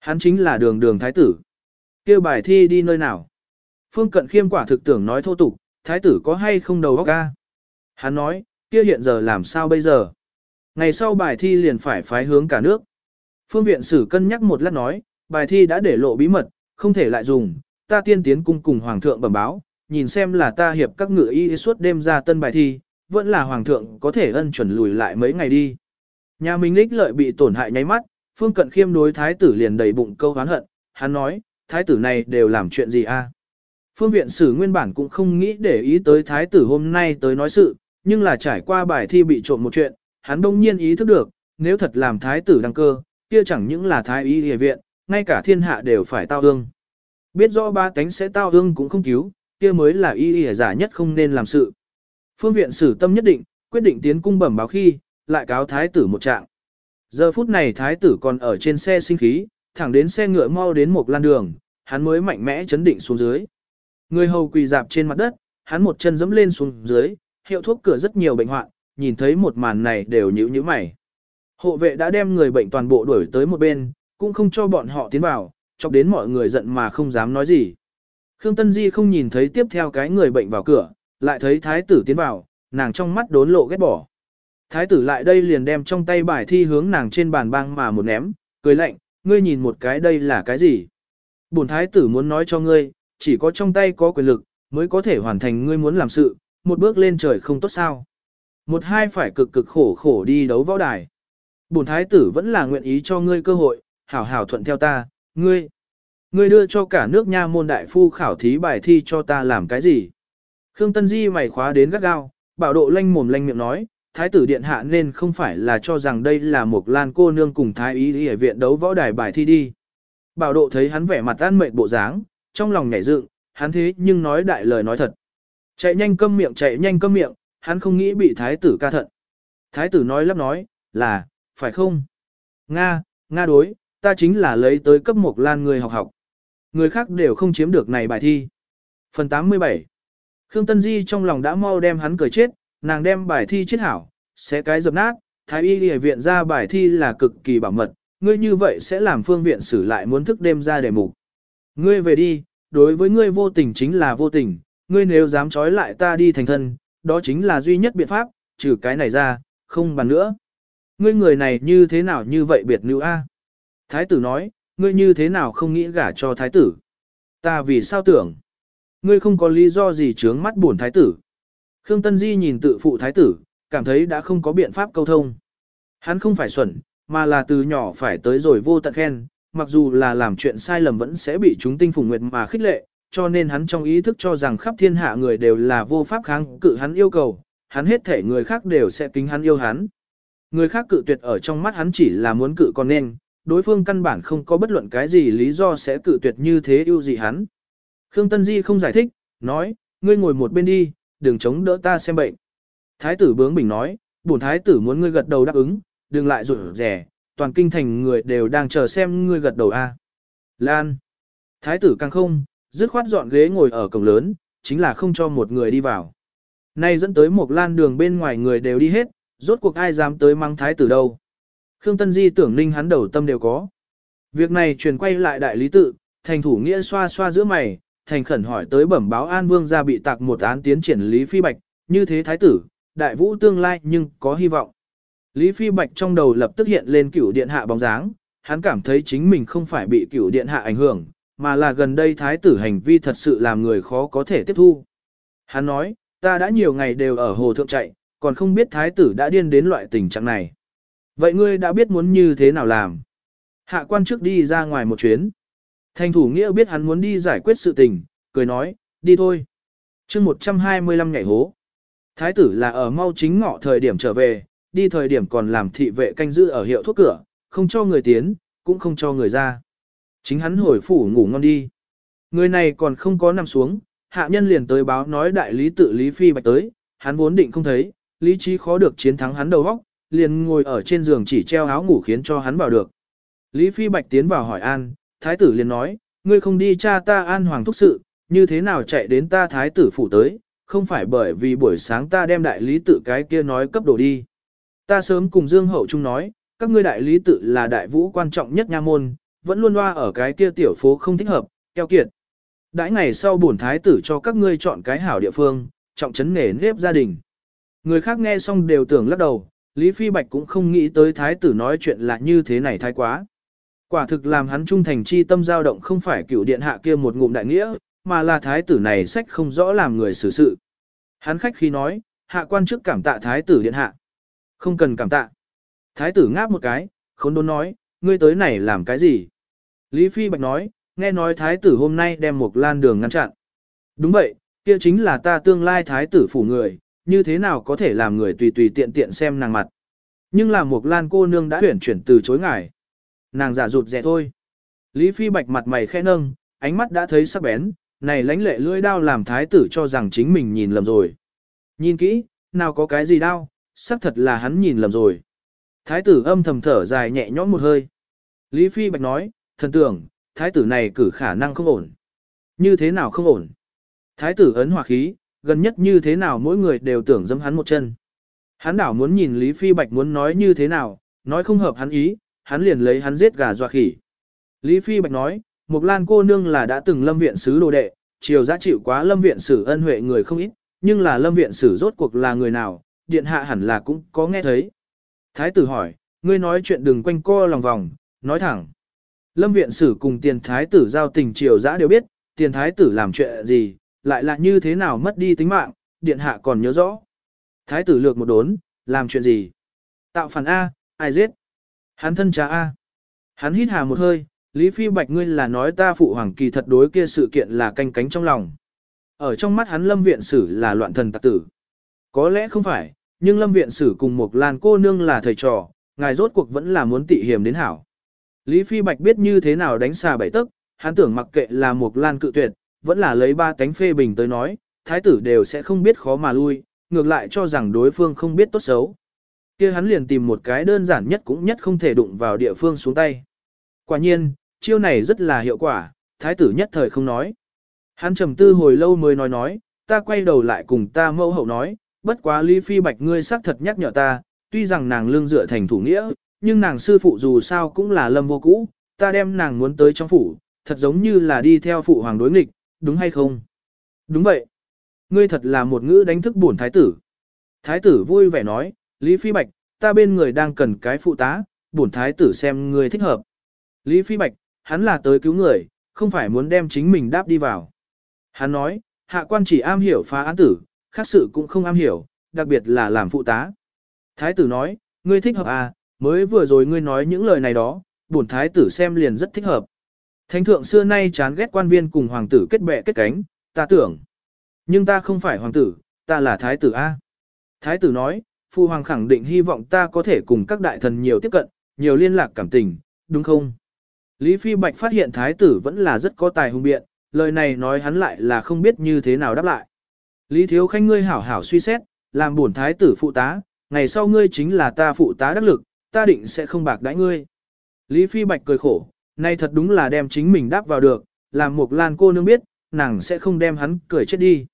Hắn chính là đường đường thái tử. kêu bài thi đi nơi nào? Phương Cận Khiêm quả thực tưởng nói thô tục, thái tử có hay không đầu óc ca? Hắn nói, kia hiện giờ làm sao bây giờ? Ngày sau bài thi liền phải phái hướng cả nước. Phương viện sử cân nhắc một lát nói, bài thi đã để lộ bí mật, không thể lại dùng, ta tiên tiến cung cùng hoàng thượng bẩm báo, nhìn xem là ta hiệp các ngự y suốt đêm ra tân bài thi, vẫn là hoàng thượng có thể ân chuẩn lùi lại mấy ngày đi. Nhà mình lích lợi bị tổn hại nháy mắt, phương cận khiêm đối thái tử liền đầy bụng câu hán hận, hắn nói, thái tử này đều làm chuyện gì a? À? Phương viện sử nguyên bản cũng không nghĩ để ý tới thái tử hôm nay tới nói sự, nhưng là trải qua bài thi bị trộm một chuyện, hắn đông nhiên ý thức được, nếu thật làm thái tử đăng cơ, kia chẳng những là thái y hề viện, ngay cả thiên hạ đều phải tao ương. Biết rõ ba tánh sẽ tao ương cũng không cứu, kia mới là y hề giả nhất không nên làm sự. Phương viện sử tâm nhất định, quyết định tiến cung bẩm báo khi, lại cáo thái tử một trạng. Giờ phút này thái tử còn ở trên xe sinh khí, thẳng đến xe ngựa mau đến một lan đường, hắn mới mạnh mẽ chấn định xuống dưới. Người hầu quỳ dạp trên mặt đất, hắn một chân dẫm lên xuống dưới, hiệu thuốc cửa rất nhiều bệnh hoạn, nhìn thấy một màn này đều nhíu nhíu mày. Hộ vệ đã đem người bệnh toàn bộ đuổi tới một bên, cũng không cho bọn họ tiến vào, chọc đến mọi người giận mà không dám nói gì. Khương Tân Di không nhìn thấy tiếp theo cái người bệnh vào cửa, lại thấy thái tử tiến vào, nàng trong mắt đốn lộ ghét bỏ. Thái tử lại đây liền đem trong tay bài thi hướng nàng trên bàn băng mà một ném, cười lạnh, ngươi nhìn một cái đây là cái gì? Bổn thái tử muốn nói cho ngươi, chỉ có trong tay có quyền lực, mới có thể hoàn thành ngươi muốn làm sự, một bước lên trời không tốt sao. Một hai phải cực cực khổ khổ đi đấu võ đài. Bổn thái tử vẫn là nguyện ý cho ngươi cơ hội, hảo hảo thuận theo ta, ngươi. Ngươi đưa cho cả nước nha môn đại phu khảo thí bài thi cho ta làm cái gì? Khương Tân Di mày khóa đến gắt gao, bảo độ lanh mồm lanh miệng nói, thái tử điện hạ nên không phải là cho rằng đây là một lan cô nương cùng thái ý ở viện đấu võ đài bài thi đi. Bảo độ thấy hắn vẻ mặt an mệt bộ dáng, trong lòng nhảy dựng, hắn thế nhưng nói đại lời nói thật. Chạy nhanh câm miệng chạy nhanh câm miệng, hắn không nghĩ bị thái tử ca thận. Thái tử nói lắp nói, là, phải không? Nga, Nga đối, ta chính là lấy tới cấp một lan người học học. Người khác đều không chiếm được này bài thi. Phần 87 Khương Tân Di trong lòng đã mau đem hắn cười chết, nàng đem bài thi chết hảo, sẽ cái dập nát, thái y đi viện ra bài thi là cực kỳ bảo mật, ngươi như vậy sẽ làm phương viện xử lại muốn thức đêm ra đề mục. Ngươi về đi, đối với ngươi vô tình chính là vô tình, ngươi nếu dám trói lại ta đi thành thân, đó chính là duy nhất biện pháp, trừ cái này ra, không bàn nữa. Ngươi người này như thế nào như vậy biệt nữ a? Thái tử nói, ngươi như thế nào không nghĩ gả cho thái tử? Ta vì sao tưởng? Ngươi không có lý do gì chướng mắt buồn thái tử. Khương Tân Di nhìn tự phụ thái tử, cảm thấy đã không có biện pháp câu thông. Hắn không phải xuẩn, mà là từ nhỏ phải tới rồi vô tận khen, mặc dù là làm chuyện sai lầm vẫn sẽ bị chúng tinh phùng nguyệt mà khích lệ, cho nên hắn trong ý thức cho rằng khắp thiên hạ người đều là vô pháp kháng cự hắn yêu cầu, hắn hết thể người khác đều sẽ kính hắn yêu hắn. Người khác cự tuyệt ở trong mắt hắn chỉ là muốn cự con nên, đối phương căn bản không có bất luận cái gì lý do sẽ cự tuyệt như thế yêu gì hắn. Khương Tân Di không giải thích, nói, ngươi ngồi một bên đi, đừng chống đỡ ta xem bệnh. Thái tử bướng bình nói, bổn thái tử muốn ngươi gật đầu đáp ứng, đừng lại rủi rẻ, toàn kinh thành người đều đang chờ xem ngươi gật đầu a. Lan. Thái tử càng không, dứt khoát dọn ghế ngồi ở cổng lớn, chính là không cho một người đi vào. Nay dẫn tới một lan đường bên ngoài người đều đi hết, rốt cuộc ai dám tới mang thái tử đâu. Khương Tân Di tưởng ninh hắn đầu tâm đều có. Việc này truyền quay lại đại lý tự, thành thủ nghĩa xoa xoa giữa mày, thành khẩn hỏi tới bẩm báo An Vương ra bị tạc một án tiến triển Lý Phi Bạch, như thế thái tử, đại vũ tương lai nhưng có hy vọng. Lý Phi Bạch trong đầu lập tức hiện lên cửu điện hạ bóng dáng, hắn cảm thấy chính mình không phải bị cửu điện hạ ảnh hưởng, mà là gần đây thái tử hành vi thật sự làm người khó có thể tiếp thu. Hắn nói, ta đã nhiều ngày đều ở hồ thượng chạy, còn không biết thái tử đã điên đến loại tình trạng này. Vậy ngươi đã biết muốn như thế nào làm? Hạ quan trước đi ra ngoài một chuyến. Thành thủ nghĩa biết hắn muốn đi giải quyết sự tình, cười nói, đi thôi. chương 125 ngày hố. Thái tử là ở mau chính ngọ thời điểm trở về, đi thời điểm còn làm thị vệ canh giữ ở hiệu thuốc cửa, không cho người tiến, cũng không cho người ra. Chính hắn hồi phủ ngủ ngon đi. Người này còn không có nằm xuống, hạ nhân liền tới báo nói đại lý tự Lý Phi Bạch tới, hắn vốn định không thấy, lý trí khó được chiến thắng hắn đầu óc, liền ngồi ở trên giường chỉ treo áo ngủ khiến cho hắn vào được. Lý Phi Bạch tiến vào hỏi an, thái tử liền nói, ngươi không đi cha ta an hoàng thúc sự, như thế nào chạy đến ta thái tử phủ tới, không phải bởi vì buổi sáng ta đem đại lý tự cái kia nói cấp đồ đi. Ta sớm cùng Dương Hậu Trung nói, các ngươi đại lý tự là đại vũ quan trọng nhất nha môn, vẫn luôn loa ở cái kia tiểu phố không thích hợp, keo kiệt. Đãi ngày sau bổn thái tử cho các ngươi chọn cái hảo địa phương, trọng trấn nghề nếp gia đình. Người khác nghe xong đều tưởng lắc đầu, Lý Phi Bạch cũng không nghĩ tới thái tử nói chuyện là như thế này thái quá. Quả thực làm hắn trung thành chi tâm dao động không phải cựu điện hạ kia một ngụm đại nghĩa, mà là thái tử này sách không rõ làm người xử sự. Hắn khách khi nói, hạ quan chức cảm tạ thái tử điện hạ. Không cần cảm tạ. Thái tử ngáp một cái, khốn đốn nói, ngươi tới này làm cái gì? Lý Phi Bạch nói, nghe nói thái tử hôm nay đem một lan đường ngăn chặn. Đúng vậy, kia chính là ta tương lai thái tử phủ người, như thế nào có thể làm người tùy tùy tiện tiện xem nàng mặt. Nhưng là một lan cô nương đã tuyển chuyển từ chối ngài. Nàng giả rụt rẻ thôi. Lý Phi Bạch mặt mày khẽ nâng, ánh mắt đã thấy sắc bén, này lãnh lệ lưỡi đao làm thái tử cho rằng chính mình nhìn lầm rồi. Nhìn kỹ, nào có cái gì đau, xác thật là hắn nhìn lầm rồi. Thái tử âm thầm thở dài nhẹ nhõm một hơi. Lý Phi Bạch nói, thần tưởng, thái tử này cử khả năng không ổn. Như thế nào không ổn? Thái tử ấn hòa khí, gần nhất như thế nào mỗi người đều tưởng dâm hắn một chân. Hắn đảo muốn nhìn Lý Phi Bạch muốn nói như thế nào, nói không hợp hắn ý, hắn liền lấy hắn giết gà dọa khỉ. Lý Phi Bạch nói, Mục Lan cô nương là đã từng lâm viện sứ đồ đệ, chiều giá chịu quá lâm viện sử ân huệ người không ít, nhưng là lâm viện sử rốt cuộc là người nào, điện hạ hẳn là cũng có nghe thấy. Thái tử hỏi, ngươi nói chuyện đừng quanh co lòng vòng, nói thẳng. Lâm viện sử cùng tiền thái tử giao tình triều giã đều biết, tiền thái tử làm chuyện gì, lại là như thế nào mất đi tính mạng, điện hạ còn nhớ rõ. Thái tử lược một đốn, làm chuyện gì? Tạo phản A, ai giết? Hắn thân cha A. Hắn hít hà một hơi, Lý Phi Bạch ngươi là nói ta phụ hoàng kỳ thật đối kia sự kiện là canh cánh trong lòng. Ở trong mắt hắn lâm viện sử là loạn thần tặc tử. Có lẽ không phải, nhưng lâm viện sử cùng một làn cô nương là thầy trò, ngài rốt cuộc vẫn là muốn tị hiểm đến hảo. Lý Phi Bạch biết như thế nào đánh xà bảy tức, hắn tưởng mặc kệ là một lan cự tuyệt, vẫn là lấy ba tánh phê bình tới nói, thái tử đều sẽ không biết khó mà lui, ngược lại cho rằng đối phương không biết tốt xấu kia hắn liền tìm một cái đơn giản nhất cũng nhất không thể đụng vào địa phương xuống tay. Quả nhiên, chiêu này rất là hiệu quả, thái tử nhất thời không nói. Hắn trầm tư hồi lâu mới nói nói, ta quay đầu lại cùng ta mẫu hậu nói, bất quá Lý Phi Bạch ngươi xác thật nhắc nhở ta, tuy rằng nàng lương dựa thành thủ nghĩa, nhưng nàng sư phụ dù sao cũng là lâm vô cũ, ta đem nàng muốn tới trong phủ, thật giống như là đi theo phụ hoàng đối nghịch, đúng hay không? Đúng vậy. Ngươi thật là một ngữ đánh thức bổn thái tử. Thái tử vui vẻ nói, Lý Phi Bạch, ta bên người đang cần cái phụ tá, bổn thái tử xem người thích hợp. Lý Phi Bạch, hắn là tới cứu người, không phải muốn đem chính mình đáp đi vào. Hắn nói, hạ quan chỉ am hiểu phá án tử, khác sự cũng không am hiểu, đặc biệt là làm phụ tá. Thái tử nói, ngươi thích hợp à, mới vừa rồi ngươi nói những lời này đó, bổn thái tử xem liền rất thích hợp. Thánh thượng xưa nay chán ghét quan viên cùng hoàng tử kết bè kết cánh, ta tưởng. Nhưng ta không phải hoàng tử, ta là thái tử A. Thái tử nói, phu hoàng khẳng định hy vọng ta có thể cùng các đại thần nhiều tiếp cận, nhiều liên lạc cảm tình, đúng không? Lý Phi Bạch phát hiện thái tử vẫn là rất có tài hùng biện, lời này nói hắn lại là không biết như thế nào đáp lại. Lý Thiếu Khanh ngươi hảo hảo suy xét, làm bổn thái tử phụ tá, ngày sau ngươi chính là ta phụ tá đắc lực, ta định sẽ không bạc đãi ngươi. Lý Phi Bạch cười khổ, nay thật đúng là đem chính mình đáp vào được, làm một lan cô nương biết, nàng sẽ không đem hắn cười chết đi.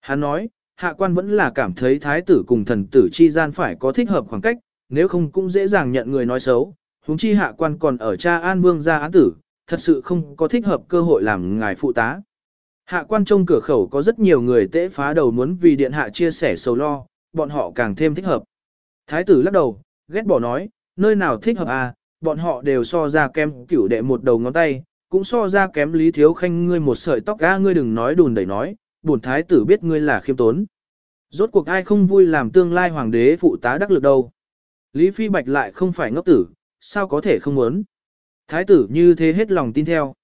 Hắn nói, hạ quan vẫn là cảm thấy thái tử cùng thần tử chi gian phải có thích hợp khoảng cách, nếu không cũng dễ dàng nhận người nói xấu, huống chi hạ quan còn ở cha An Vương gia án tử, thật sự không có thích hợp cơ hội làm ngài phụ tá. Hạ quan trong cửa khẩu có rất nhiều người tễ phá đầu muốn vì điện hạ chia sẻ sầu lo, bọn họ càng thêm thích hợp. Thái tử lắc đầu, ghét bỏ nói, nơi nào thích hợp à, bọn họ đều so ra kém cửu đệ một đầu ngón tay, cũng so ra kém lý thiếu khanh ngươi một sợi tóc ga ngươi đừng nói đùn đẩy nói, bổn thái tử biết ngươi là khiêm tốn. Rốt cuộc ai không vui làm tương lai hoàng đế phụ tá đắc lực đâu. Lý Phi Bạch lại không phải ngốc tử, sao có thể không muốn. Thái tử như thế hết lòng tin theo.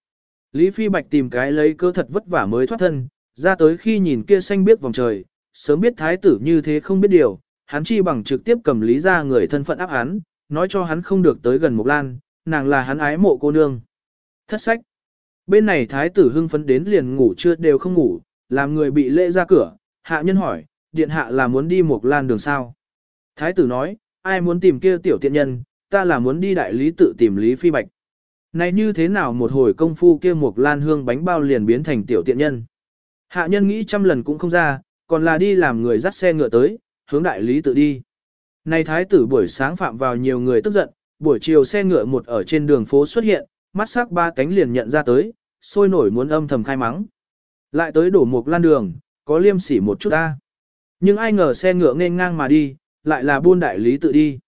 Lý Phi Bạch tìm cái lấy cơ thật vất vả mới thoát thân, ra tới khi nhìn kia xanh biết vòng trời, sớm biết thái tử như thế không biết điều, hắn chi bằng trực tiếp cầm lý ra người thân phận áp hắn, nói cho hắn không được tới gần Mộc Lan, nàng là hắn ái mộ cô nương. Thất sách. Bên này thái tử hưng phấn đến liền ngủ chưa đều không ngủ, làm người bị lễ ra cửa, hạ nhân hỏi, điện hạ là muốn đi một Lan đường sao? Thái tử nói, ai muốn tìm kia tiểu tiện nhân, ta là muốn đi đại lý tự tìm Lý Phi Bạch. Này như thế nào một hồi công phu kia một Lan hương bánh bao liền biến thành tiểu tiện nhân? Hạ nhân nghĩ trăm lần cũng không ra, còn là đi làm người dắt xe ngựa tới, hướng đại lý tự đi. Này thái tử buổi sáng phạm vào nhiều người tức giận, buổi chiều xe ngựa một ở trên đường phố xuất hiện, mắt sắc ba cánh liền nhận ra tới, sôi nổi muốn âm thầm khai mắng. Lại tới đổ một lan đường, có liêm sỉ một chút ta. Nhưng ai ngờ xe ngựa nên ngang mà đi, lại là buôn đại lý tự đi.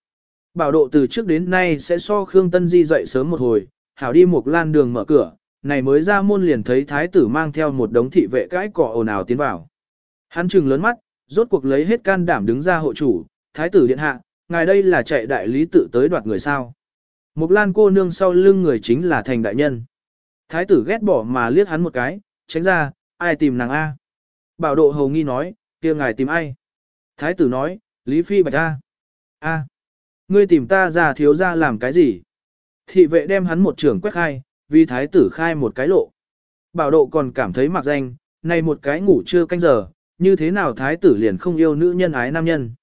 Bảo độ từ trước đến nay sẽ so Khương Tân Di dậy sớm một hồi, hảo đi một lan đường mở cửa, này mới ra môn liền thấy thái tử mang theo một đống thị vệ cãi cỏ ồn ào tiến vào. Hắn trừng lớn mắt, rốt cuộc lấy hết can đảm đứng ra hộ chủ, thái tử điện hạ, ngài đây là chạy đại lý tự tới đoạt người sao. Một lan cô nương sau lưng người chính là thành đại nhân. Thái tử ghét bỏ mà liếc hắn một cái, tránh ra, ai tìm nàng A. Bảo độ hầu nghi nói, kia ngài tìm ai? Thái tử nói, Lý Phi Bạch A. A. Ngươi tìm ta ra thiếu ra làm cái gì? Thị vệ đem hắn một trưởng quét khai, vì thái tử khai một cái lộ. Bảo độ còn cảm thấy mặc danh, này một cái ngủ chưa canh giờ, như thế nào thái tử liền không yêu nữ nhân ái nam nhân.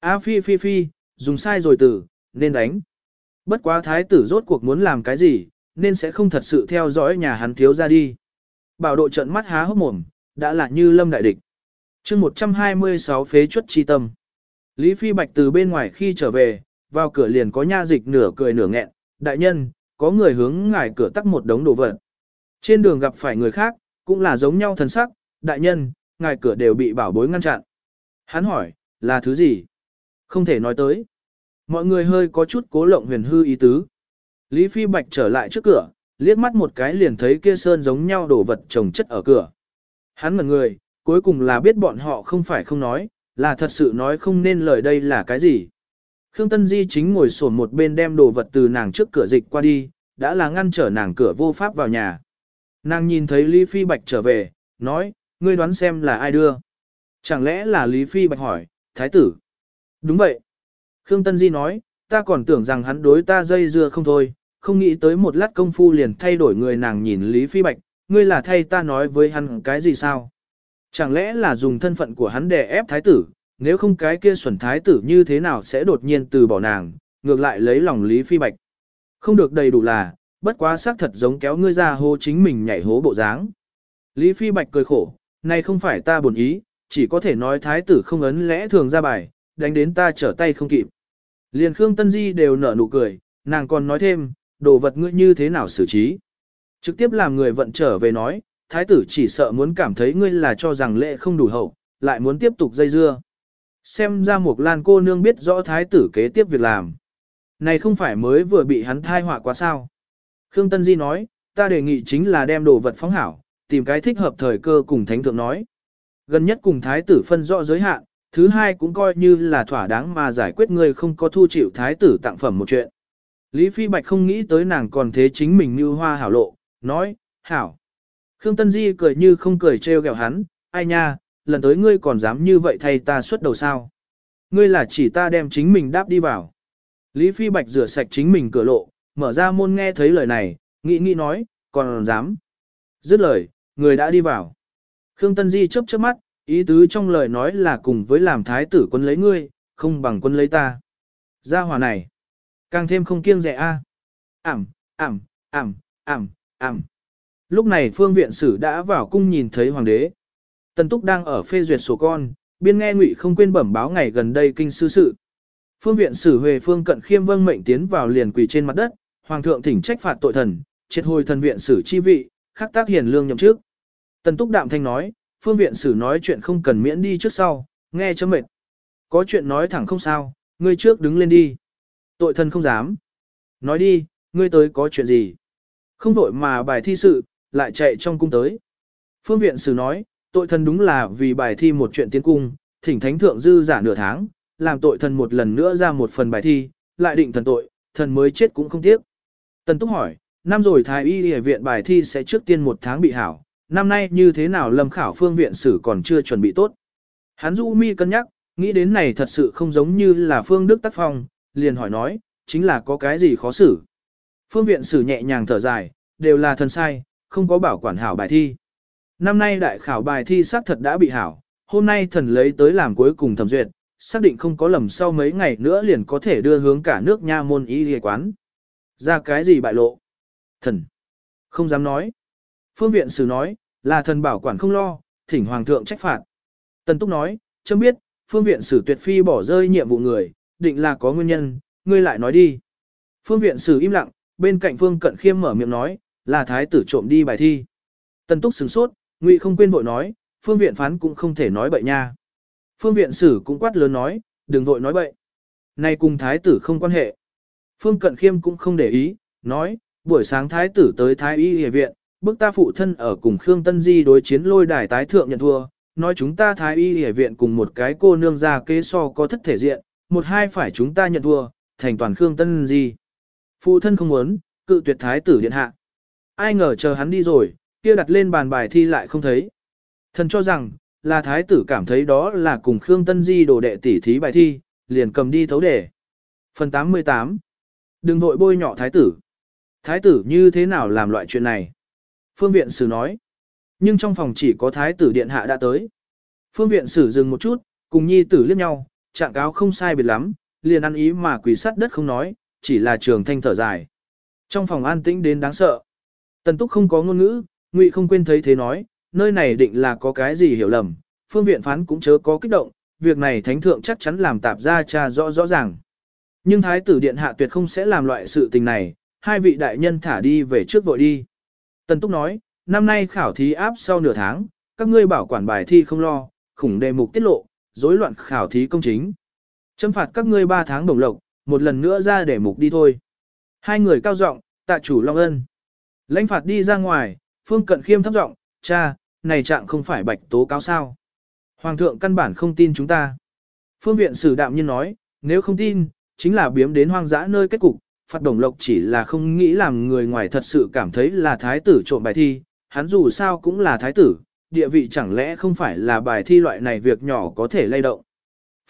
A phi phi phi, dùng sai rồi tử, nên đánh. Bất quá thái tử rốt cuộc muốn làm cái gì, nên sẽ không thật sự theo dõi nhà hắn thiếu ra đi. Bảo độ trận mắt há hốc mồm, đã là như lâm đại địch. chương 126 phế chuất chi tâm. Lý Phi Bạch từ bên ngoài khi trở về, vào cửa liền có nha dịch nửa cười nửa nghẹn, đại nhân, có người hướng ngài cửa tắc một đống đồ vật. Trên đường gặp phải người khác, cũng là giống nhau thần sắc, đại nhân, ngài cửa đều bị bảo bối ngăn chặn. Hắn hỏi, là thứ gì? Không thể nói tới. Mọi người hơi có chút cố lộng huyền hư ý tứ. Lý Phi Bạch trở lại trước cửa, liếc mắt một cái liền thấy kia sơn giống nhau đổ vật trồng chất ở cửa. Hắn ngẩn người, cuối cùng là biết bọn họ không phải không nói, là thật sự nói không nên lời đây là cái gì. Khương Tân Di chính ngồi sổn một bên đem đồ vật từ nàng trước cửa dịch qua đi, đã là ngăn trở nàng cửa vô pháp vào nhà. Nàng nhìn thấy Lý Phi Bạch trở về, nói, ngươi đoán xem là ai đưa. Chẳng lẽ là Lý Phi Bạch hỏi, thái tử. Đúng vậy. Khương Tân Di nói, ta còn tưởng rằng hắn đối ta dây dưa không thôi, không nghĩ tới một lát công phu liền thay đổi người nàng nhìn Lý Phi Bạch, ngươi là thay ta nói với hắn cái gì sao? Chẳng lẽ là dùng thân phận của hắn để ép thái tử, nếu không cái kia xuẩn thái tử như thế nào sẽ đột nhiên từ bỏ nàng, ngược lại lấy lòng Lý Phi Bạch. Không được đầy đủ là, bất quá xác thật giống kéo ngươi ra hô chính mình nhảy hố bộ dáng. Lý Phi Bạch cười khổ, này không phải ta buồn ý, chỉ có thể nói thái tử không ấn lẽ thường ra bài, đánh đến ta trở tay không kịp. Liền Khương Tân Di đều nở nụ cười, nàng còn nói thêm, đồ vật ngươi như thế nào xử trí. Trực tiếp làm người vận trở về nói, thái tử chỉ sợ muốn cảm thấy ngươi là cho rằng lệ không đủ hậu, lại muốn tiếp tục dây dưa. Xem ra một lan cô nương biết rõ thái tử kế tiếp việc làm. Này không phải mới vừa bị hắn thai họa quá sao. Khương Tân Di nói, ta đề nghị chính là đem đồ vật phóng hảo, tìm cái thích hợp thời cơ cùng thánh thượng nói. Gần nhất cùng thái tử phân rõ giới hạn, thứ hai cũng coi như là thỏa đáng mà giải quyết người không có thu chịu thái tử tặng phẩm một chuyện. Lý Phi Bạch không nghĩ tới nàng còn thế chính mình như hoa hảo lộ, nói, hảo. Khương Tân Di cười như không cười trêu ghẹo hắn, ai nha, lần tới ngươi còn dám như vậy thay ta xuất đầu sao. Ngươi là chỉ ta đem chính mình đáp đi vào. Lý Phi Bạch rửa sạch chính mình cửa lộ, mở ra môn nghe thấy lời này, nghĩ nghĩ nói, còn dám. Dứt lời, người đã đi vào. Khương Tân Di chớp chớp mắt, ý tứ trong lời nói là cùng với làm thái tử quân lấy ngươi, không bằng quân lấy ta. Gia hòa này, càng thêm không kiêng rẻ a. Ảm, ảm, ảm, ảm, ảm. Lúc này phương viện sử đã vào cung nhìn thấy hoàng đế. Tần Túc đang ở phê duyệt sổ con, biên nghe ngụy không quên bẩm báo ngày gần đây kinh sư sự. Phương viện sử Huệ Phương cận khiêm vâng mệnh tiến vào liền quỳ trên mặt đất, hoàng thượng thỉnh trách phạt tội thần, triệt hồi thần viện sử chi vị, khắc tác hiền lương nhậm trước. Tần Túc đạm thanh nói, phương viện sử nói chuyện không cần miễn đi trước sau, nghe cho mệt. Có chuyện nói thẳng không sao, ngươi trước đứng lên đi. Tội thần không dám. Nói đi, ngươi tới có chuyện gì? Không vội mà bài thi sự, lại chạy trong cung tới. Phương viện sử nói, tội thần đúng là vì bài thi một chuyện tiến cung, thỉnh thánh thượng dư giả nửa tháng, làm tội thần một lần nữa ra một phần bài thi, lại định thần tội, thần mới chết cũng không tiếc. Tần Túc hỏi, năm rồi Thái Y Y viện bài thi sẽ trước tiên một tháng bị hảo, năm nay như thế nào lâm khảo phương viện sử còn chưa chuẩn bị tốt. Hắn du mi cân nhắc, nghĩ đến này thật sự không giống như là phương đức tác phong, liền hỏi nói, chính là có cái gì khó xử. Phương viện sử nhẹ nhàng thở dài, đều là thần sai, không có bảo quản hảo bài thi. Năm nay đại khảo bài thi xác thật đã bị hảo, hôm nay thần lấy tới làm cuối cùng thẩm duyệt, xác định không có lầm sau mấy ngày nữa liền có thể đưa hướng cả nước nha môn y y quán. Ra cái gì bại lộ? Thần. Không dám nói. Phương viện sử nói, là thần bảo quản không lo, thỉnh hoàng thượng trách phạt. Tần Túc nói, chấm biết, phương viện sử tuyệt phi bỏ rơi nhiệm vụ người, định là có nguyên nhân, ngươi lại nói đi. Phương viện sử im lặng, bên cạnh phương cận khiêm mở miệng nói, là thái tử trộm đi bài thi. Tần Túc sửng sốt, ngụy không quên vội nói, phương viện phán cũng không thể nói bậy nha. Phương viện sử cũng quát lớn nói, đừng vội nói bậy. Này cùng thái tử không quan hệ. Phương cận khiêm cũng không để ý, nói, buổi sáng thái tử tới thái y y viện, bức ta phụ thân ở cùng Khương Tân Di đối chiến lôi đài tái thượng nhận thua, nói chúng ta thái y y viện cùng một cái cô nương ra kế so có thất thể diện, một hai phải chúng ta nhận thua, thành toàn Khương Tân Di. Phụ thân không muốn, cự tuyệt thái tử điện hạ. Ai ngờ chờ hắn đi rồi, kia đặt lên bàn bài thi lại không thấy. Thần cho rằng, là thái tử cảm thấy đó là cùng Khương Tân Di đồ đệ tỷ thí bài thi, liền cầm đi thấu đề. Phần 88 Đừng vội bôi nhọ thái tử. Thái tử như thế nào làm loại chuyện này? Phương viện sử nói. Nhưng trong phòng chỉ có thái tử điện hạ đã tới. Phương viện sử dừng một chút, cùng nhi tử liếc nhau, trạng cáo không sai biệt lắm, liền ăn ý mà quỳ sắt đất không nói, chỉ là trường thanh thở dài. Trong phòng an tĩnh đến đáng sợ. Tần túc không có ngôn ngữ, ngụy không quên thấy thế nói, nơi này định là có cái gì hiểu lầm, phương viện phán cũng chớ có kích động, việc này thánh thượng chắc chắn làm tạp ra cha rõ rõ ràng. Nhưng thái tử điện hạ tuyệt không sẽ làm loại sự tình này, hai vị đại nhân thả đi về trước vội đi. Tần Túc nói, năm nay khảo thí áp sau nửa tháng, các ngươi bảo quản bài thi không lo, khủng đề mục tiết lộ, rối loạn khảo thí công chính. Châm phạt các ngươi ba tháng đồng lộc, một lần nữa ra để mục đi thôi. Hai người cao giọng, tạ chủ Long Ân. Lãnh phạt đi ra ngoài, Phương Cận Khiêm thấp giọng, cha, này trạng không phải bạch tố cáo sao. Hoàng thượng căn bản không tin chúng ta. Phương viện sử đạm nhiên nói, nếu không tin, chính là biếm đến hoang dã nơi kết cục, phạt đồng lộc chỉ là không nghĩ làm người ngoài thật sự cảm thấy là thái tử trộm bài thi, hắn dù sao cũng là thái tử, địa vị chẳng lẽ không phải là bài thi loại này việc nhỏ có thể lay động.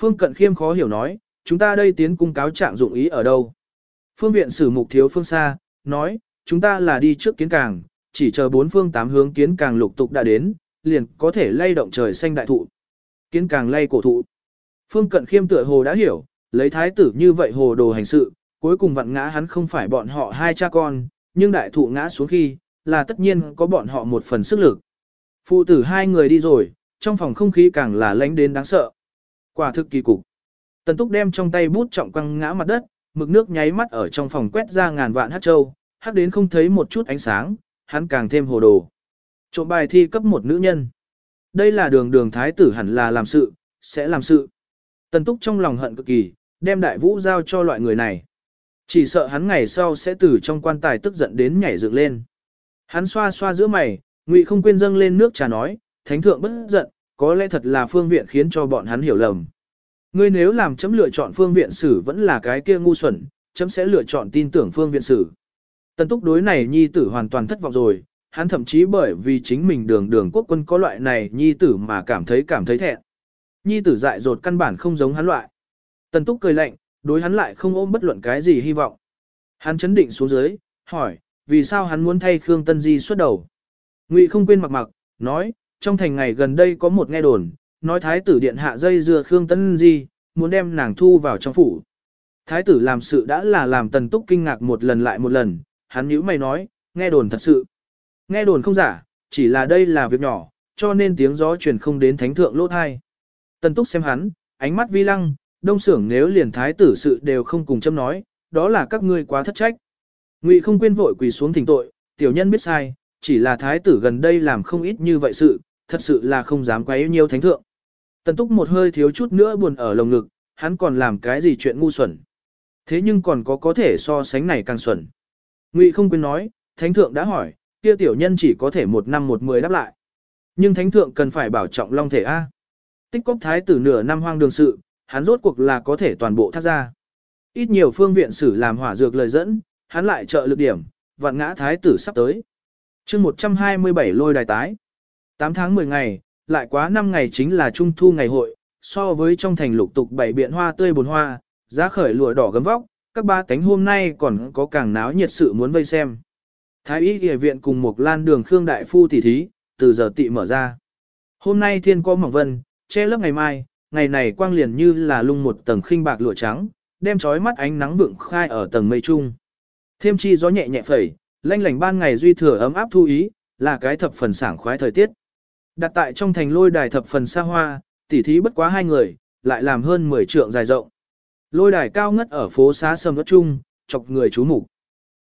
Phương Cận Khiêm khó hiểu nói, chúng ta đây tiến cung cáo trạng dụng ý ở đâu. Phương viện sử mục thiếu phương xa, nói, chúng ta là đi trước kiến càng, chỉ chờ bốn phương tám hướng kiến càng lục tục đã đến, liền có thể lay động trời xanh đại thụ. Kiến càng lay cổ thụ. Phương Cận Khiêm tựa hồ đã hiểu, lấy thái tử như vậy hồ đồ hành sự, cuối cùng vặn ngã hắn không phải bọn họ hai cha con, nhưng đại thụ ngã xuống khi, là tất nhiên có bọn họ một phần sức lực. Phụ tử hai người đi rồi, trong phòng không khí càng là lánh đến đáng sợ. Quả thực kỳ cục. Tần Túc đem trong tay bút trọng quăng ngã mặt đất, mực nước nháy mắt ở trong phòng quét ra ngàn vạn hát châu, hát đến không thấy một chút ánh sáng, hắn càng thêm hồ đồ. Trộm bài thi cấp một nữ nhân. Đây là đường đường thái tử hẳn là làm sự, sẽ làm sự. Tần Túc trong lòng hận cực kỳ, đem đại vũ giao cho loại người này. Chỉ sợ hắn ngày sau sẽ từ trong quan tài tức giận đến nhảy dựng lên. Hắn xoa xoa giữa mày, ngụy không quên dâng lên nước trà nói, thánh thượng bất giận, có lẽ thật là phương viện khiến cho bọn hắn hiểu lầm. Ngươi nếu làm chấm lựa chọn phương viện sử vẫn là cái kia ngu xuẩn, chấm sẽ lựa chọn tin tưởng phương viện sử. Tần túc đối này nhi tử hoàn toàn thất vọng rồi, hắn thậm chí bởi vì chính mình đường đường quốc quân có loại này nhi tử mà cảm thấy cảm thấy thẹn. Nhi tử dại dột căn bản không giống hắn loại. Tần túc cười lạnh, đối hắn lại không ôm bất luận cái gì hy vọng. Hắn chấn định xuống dưới, hỏi, vì sao hắn muốn thay Khương Tân Di xuất đầu? Ngụy không quên mặc mặc, nói, trong thành ngày gần đây có một nghe đồn, nói thái tử điện hạ dây dưa Khương Tân Di, muốn đem nàng thu vào trong phủ. Thái tử làm sự đã là làm tần túc kinh ngạc một lần lại một lần, hắn nhíu mày nói, nghe đồn thật sự. Nghe đồn không giả, chỉ là đây là việc nhỏ, cho nên tiếng gió truyền không đến thánh thượng lỗ thai. Tần túc xem hắn, ánh mắt vi lăng, đông xưởng nếu liền thái tử sự đều không cùng châm nói, đó là các ngươi quá thất trách. Ngụy không quên vội quỳ xuống thỉnh tội, tiểu nhân biết sai, chỉ là thái tử gần đây làm không ít như vậy sự, thật sự là không dám quấy nhiều thánh thượng. Tần túc một hơi thiếu chút nữa buồn ở lồng ngực, hắn còn làm cái gì chuyện ngu xuẩn. Thế nhưng còn có có thể so sánh này càng xuẩn. Ngụy không quên nói, thánh thượng đã hỏi, kia tiểu nhân chỉ có thể một năm một mười đáp lại. Nhưng thánh thượng cần phải bảo trọng long thể A. Tích cốc thái tử nửa năm hoang đường sự, hắn rốt cuộc là có thể toàn bộ thác ra. Ít nhiều phương viện sử làm hỏa dược lời dẫn, hắn lại trợ lực điểm, vạn ngã thái tử sắp tới chương 127 lôi đài tái. 8 tháng 10 ngày, lại quá 5 ngày chính là trung thu ngày hội, so với trong thành lục tục bảy biện hoa tươi bồn hoa, giá khởi lụa đỏ gấm vóc, các ba cánh hôm nay còn có càng náo nhiệt sự muốn vây xem. Thái y y viện cùng một lan đường Khương Đại Phu tỷ thí, từ giờ tị mở ra. Hôm nay thiên có mỏng vân, che lớp ngày mai, ngày này quang liền như là lung một tầng khinh bạc lụa trắng, đem trói mắt ánh nắng vượng khai ở tầng mây trung. Thêm chi gió nhẹ nhẹ phẩy, lanh lảnh ban ngày duy thừa ấm áp thu ý, là cái thập phần sảng khoái thời tiết. Đặt tại trong thành lôi đài thập phần xa hoa, tỉ thí bất quá hai người, lại làm hơn 10 trượng dài rộng. Lôi đài cao ngất ở phố xá sầm đất trung, chọc người chú mục.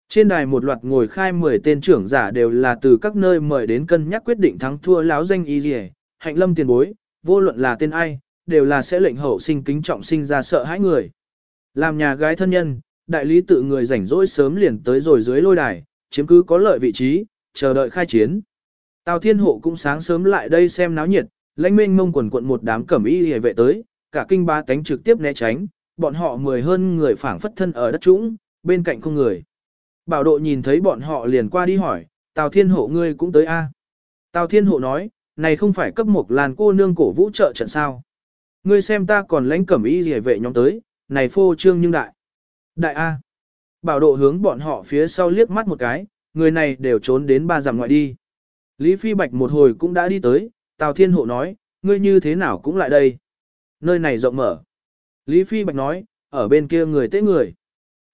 Trên đài một loạt ngồi khai 10 tên trưởng giả đều là từ các nơi mời đến cân nhắc quyết định thắng thua láo danh y dì hạnh lâm tiền bối, vô luận là tên ai, đều là sẽ lệnh hậu sinh kính trọng sinh ra sợ hãi người. Làm nhà gái thân nhân, đại lý tự người rảnh rỗi sớm liền tới rồi dưới lôi đài, chiếm cứ có lợi vị trí, chờ đợi khai chiến. Tào Thiên Hộ cũng sáng sớm lại đây xem náo nhiệt, lãnh minh mông quần quận một đám cẩm y hề vệ tới, cả kinh ba tánh trực tiếp né tránh, bọn họ mười hơn người phảng phất thân ở đất trũng, bên cạnh không người. Bảo độ nhìn thấy bọn họ liền qua đi hỏi, Tào Thiên Hộ ngươi cũng tới a? Tào Thiên Hộ nói, này không phải cấp một làn cô nương cổ vũ trợ trận sao. Ngươi xem ta còn lãnh cẩm y hề vệ nhóm tới, này phô trương nhưng đại. Đại A. Bảo độ hướng bọn họ phía sau liếc mắt một cái, người này đều trốn đến ba dặm ngoại đi. Lý Phi Bạch một hồi cũng đã đi tới, Tào Thiên Hộ nói, ngươi như thế nào cũng lại đây. Nơi này rộng mở. Lý Phi Bạch nói, ở bên kia người tế người.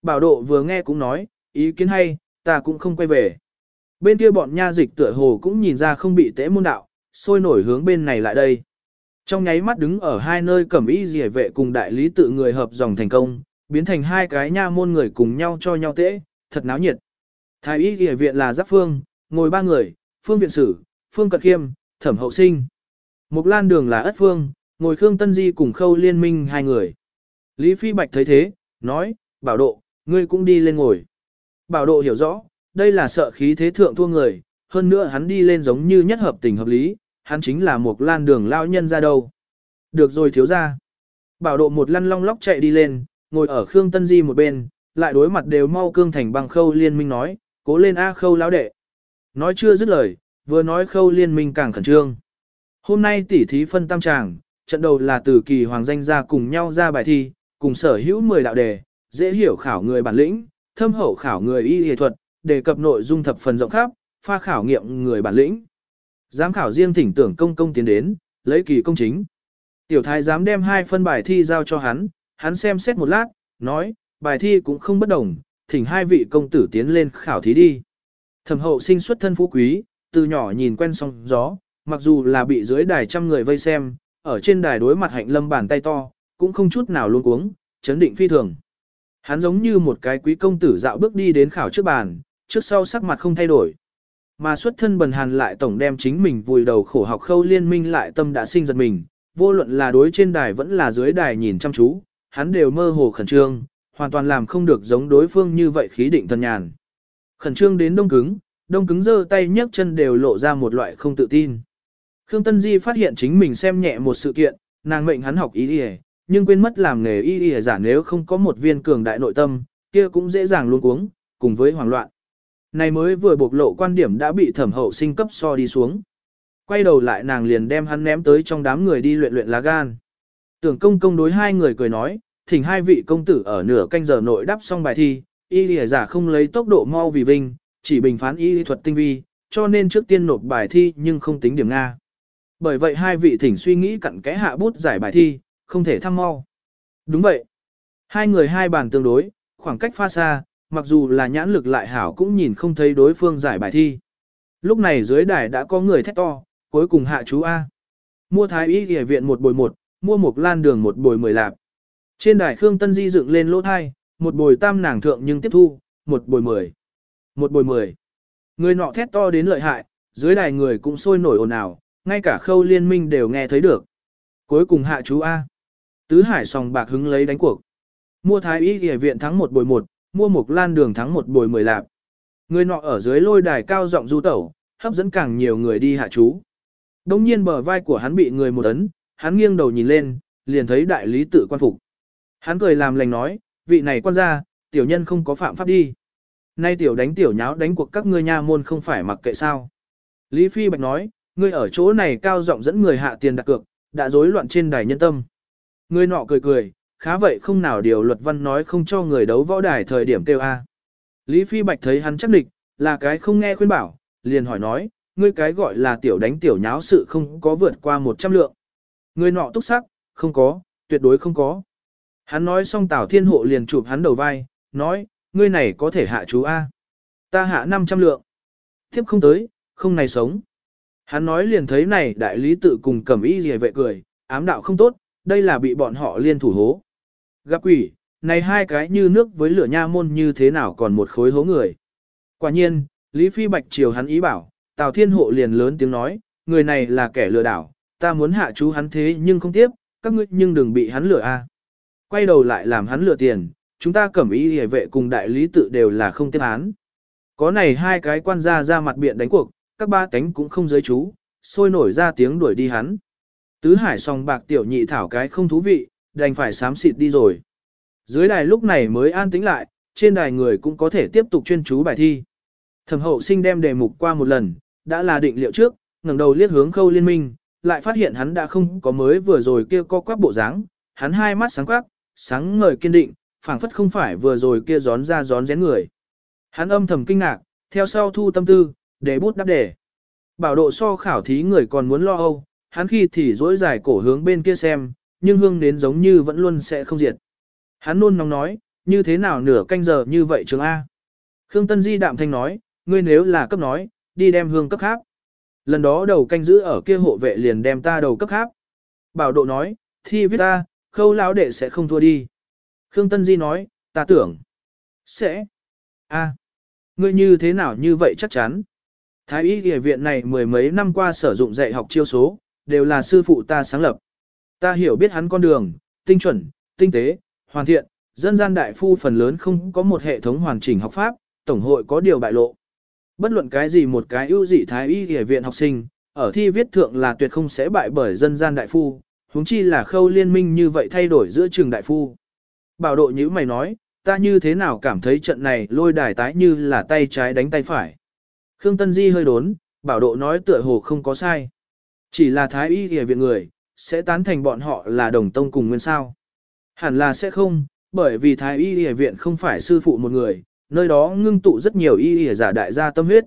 Bảo độ vừa nghe cũng nói, ý kiến hay, ta cũng không quay về. Bên kia bọn nha dịch tựa hồ cũng nhìn ra không bị tế môn đạo, sôi nổi hướng bên này lại đây. Trong nháy mắt đứng ở hai nơi cẩm y rỉa vệ cùng đại lý tự người hợp dòng thành công, biến thành hai cái nha môn người cùng nhau cho nhau tễ, thật náo nhiệt. Thái y y viện là giáp phương, ngồi ba người, phương viện sử, phương cận khiêm, thẩm hậu sinh. Mục lan đường là ất phương, ngồi khương tân di cùng khâu liên minh hai người. Lý Phi Bạch thấy thế, nói, bảo độ, ngươi cũng đi lên ngồi. Bảo độ hiểu rõ, đây là sợ khí thế thượng thua người, hơn nữa hắn đi lên giống như nhất hợp tình hợp lý, hắn chính là một lan đường lao nhân ra đâu. Được rồi thiếu ra. Bảo độ một lăn long lóc chạy đi lên, ngồi ở Khương Tân Di một bên, lại đối mặt đều mau cương thành bằng khâu liên minh nói, cố lên A khâu lão đệ. Nói chưa dứt lời, vừa nói khâu liên minh càng khẩn trương. Hôm nay tỉ thí phân tam tràng, trận đầu là từ kỳ hoàng danh ra cùng nhau ra bài thi, cùng sở hữu 10 đạo đề, dễ hiểu khảo người bản lĩnh, thâm hậu khảo người y y thuật, đề cập nội dung thập phần rộng khắp, pha khảo nghiệm người bản lĩnh. Giám khảo riêng thỉnh tưởng công công tiến đến, lấy kỳ công chính. Tiểu thái dám đem hai phân bài thi giao cho hắn, hắn xem xét một lát, nói, bài thi cũng không bất đồng, thỉnh hai vị công tử tiến lên khảo thí đi. Thẩm hậu sinh xuất thân phú quý, từ nhỏ nhìn quen sóng gió, mặc dù là bị dưới đài trăm người vây xem, ở trên đài đối mặt hạnh lâm bàn tay to, cũng không chút nào luôn cuống, chấn định phi thường. Hắn giống như một cái quý công tử dạo bước đi đến khảo trước bàn, trước sau sắc mặt không thay đổi. Mà xuất thân bần hàn lại tổng đem chính mình vùi đầu khổ học khâu liên minh lại tâm đã sinh giật mình, vô luận là đối trên đài vẫn là dưới đài nhìn chăm chú, hắn đều mơ hồ khẩn trương, hoàn toàn làm không được giống đối phương như vậy khí định thần nhàn. Khẩn trương đến đông cứng, đông cứng giơ tay nhấc chân đều lộ ra một loại không tự tin. Khương Tân Di phát hiện chính mình xem nhẹ một sự kiện, nàng mệnh hắn học ý y, nhưng quên mất làm nghề y y giả nếu không có một viên cường đại nội tâm, kia cũng dễ dàng luôn cuống, cùng với hoảng loạn. Này mới vừa bộc lộ quan điểm đã bị thẩm hậu sinh cấp so đi xuống. Quay đầu lại nàng liền đem hắn ném tới trong đám người đi luyện luyện lá gan. Tưởng công công đối hai người cười nói, thỉnh hai vị công tử ở nửa canh giờ nội đáp xong bài thi, y lìa giả không lấy tốc độ mau vì vinh, chỉ bình phán y thuật tinh vi, cho nên trước tiên nộp bài thi nhưng không tính điểm Nga. Bởi vậy hai vị thỉnh suy nghĩ cặn kẽ hạ bút giải bài thi, không thể thăm mau. Đúng vậy. Hai người hai bàn tương đối, khoảng cách pha xa, mặc dù là nhãn lực lại hảo cũng nhìn không thấy đối phương giải bài thi. Lúc này dưới đài đã có người thét to, cuối cùng hạ chú A. Mua thái y y viện một bồi một, mua một lan đường một bồi mười lạp. Trên đài Khương Tân Di dựng lên lỗ thai, một bồi tam nàng thượng nhưng tiếp thu, một bồi mười. Một bồi mười. Người nọ thét to đến lợi hại, dưới đài người cũng sôi nổi ồn ào, ngay cả khâu liên minh đều nghe thấy được. Cuối cùng hạ chú A. Tứ hải sòng bạc hứng lấy đánh cuộc. Mua thái y y viện thắng một bồi một, mua một lan đường thắng một bồi mười lạp. Người nọ ở dưới lôi đài cao rộng du tẩu, hấp dẫn càng nhiều người đi hạ chú. Đông nhiên bờ vai của hắn bị người một ấn, hắn nghiêng đầu nhìn lên, liền thấy đại lý tự quan phục. Hắn cười làm lành nói, vị này quan gia, tiểu nhân không có phạm pháp đi. Nay tiểu đánh tiểu nháo đánh cuộc các ngươi nha môn không phải mặc kệ sao. Lý Phi Bạch nói, ngươi ở chỗ này cao giọng dẫn người hạ tiền đặt cược, đã rối loạn trên đài nhân tâm. Người nọ cười cười, khá vậy không nào điều luật văn nói không cho người đấu võ đài thời điểm kêu A. Lý Phi Bạch thấy hắn chắc địch, là cái không nghe khuyên bảo, liền hỏi nói, ngươi cái gọi là tiểu đánh tiểu nháo sự không có vượt qua 100 lượng. Người nọ túc sắc, không có, tuyệt đối không có. Hắn nói xong Tào Thiên Hộ liền chụp hắn đầu vai, nói, ngươi này có thể hạ chú A. Ta hạ 500 lượng. Tiếp không tới, không này sống. Hắn nói liền thấy này đại lý tự cùng cẩm y gì vệ cười, ám đạo không tốt, đây là bị bọn họ liên thủ hố. Gặp quỷ, này hai cái như nước với lửa nha môn như thế nào còn một khối hố người. Quả nhiên, Lý Phi Bạch chiều hắn ý bảo, Tào Thiên Hộ liền lớn tiếng nói, người này là kẻ lừa đảo, ta muốn hạ chú hắn thế nhưng không tiếp, các ngươi nhưng đừng bị hắn lừa a. Quay đầu lại làm hắn lừa tiền, chúng ta cẩm y hề vệ cùng đại lý tự đều là không tiếp án. Có này hai cái quan gia ra mặt biện đánh cuộc, các ba cánh cũng không giới chú, sôi nổi ra tiếng đuổi đi hắn. Tứ hải song bạc tiểu nhị thảo cái không thú vị, đành phải sám xịt đi rồi. Dưới đài lúc này mới an tĩnh lại, trên đài người cũng có thể tiếp tục chuyên chú bài thi. Thẩm hậu sinh đem đề mục qua một lần, đã là định liệu trước, ngẩng đầu liếc hướng khâu liên minh, lại phát hiện hắn đã không có mới vừa rồi kia co quắp bộ dáng, hắn hai mắt sáng quắc, sáng ngời kiên định, phảng phất không phải vừa rồi kia gión ra gión rén người. Hắn âm thầm kinh ngạc, theo sau thu tâm tư, để bút đáp đề. Bảo độ so khảo thí người còn muốn lo âu, hắn khi thì dỗi dài cổ hướng bên kia xem, nhưng hương đến giống như vẫn luôn sẽ không diệt. Hắn nôn nóng nói, như thế nào nửa canh giờ như vậy trường A. Khương Tân Di đạm thanh nói, ngươi nếu là cấp nói, đi đem hương cấp khác. Lần đó đầu canh giữ ở kia hộ vệ liền đem ta đầu cấp khác. Bảo độ nói, thi viết ta, khâu lão đệ sẽ không thua đi. Khương Tân Di nói, ta tưởng, sẽ. a ngươi như thế nào như vậy chắc chắn. Thái y y viện này mười mấy năm qua sử dụng dạy học chiêu số, đều là sư phụ ta sáng lập. Ta hiểu biết hắn con đường, tinh chuẩn, tinh tế, hoàn thiện, dân gian đại phu phần lớn không có một hệ thống hoàn chỉnh học pháp, tổng hội có điều bại lộ. Bất luận cái gì một cái ưu dị thái y y viện học sinh, ở thi viết thượng là tuyệt không sẽ bại bởi dân gian đại phu, huống chi là khâu liên minh như vậy thay đổi giữa trường đại phu. Bảo độ như mày nói, ta như thế nào cảm thấy trận này lôi đài tái như là tay trái đánh tay phải. Khương Tân Di hơi đốn, bảo độ nói tựa hồ không có sai. Chỉ là thái y y viện người, sẽ tán thành bọn họ là đồng tông cùng nguyên sao. Hẳn là sẽ không, bởi vì thái y y viện không phải sư phụ một người, nơi đó ngưng tụ rất nhiều y y giả đại gia tâm huyết.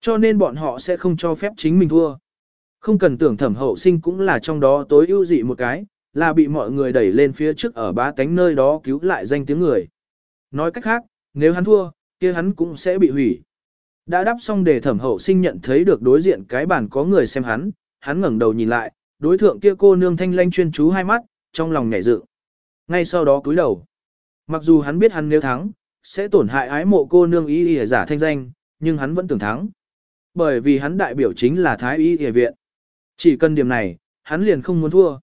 Cho nên bọn họ sẽ không cho phép chính mình thua. Không cần tưởng thẩm hậu sinh cũng là trong đó tối ưu dị một cái, là bị mọi người đẩy lên phía trước ở bá tánh nơi đó cứu lại danh tiếng người. Nói cách khác, nếu hắn thua, kia hắn cũng sẽ bị hủy. Đã đáp xong để thẩm hậu sinh nhận thấy được đối diện cái bàn có người xem hắn, hắn ngẩng đầu nhìn lại, đối thượng kia cô nương thanh lanh chuyên chú hai mắt, trong lòng nhảy dựng. Ngay sau đó cúi đầu. Mặc dù hắn biết hắn nếu thắng, sẽ tổn hại ái mộ cô nương y y giả thanh danh, nhưng hắn vẫn tưởng thắng. Bởi vì hắn đại biểu chính là thái y y viện. Chỉ cần điểm này, hắn liền không muốn thua.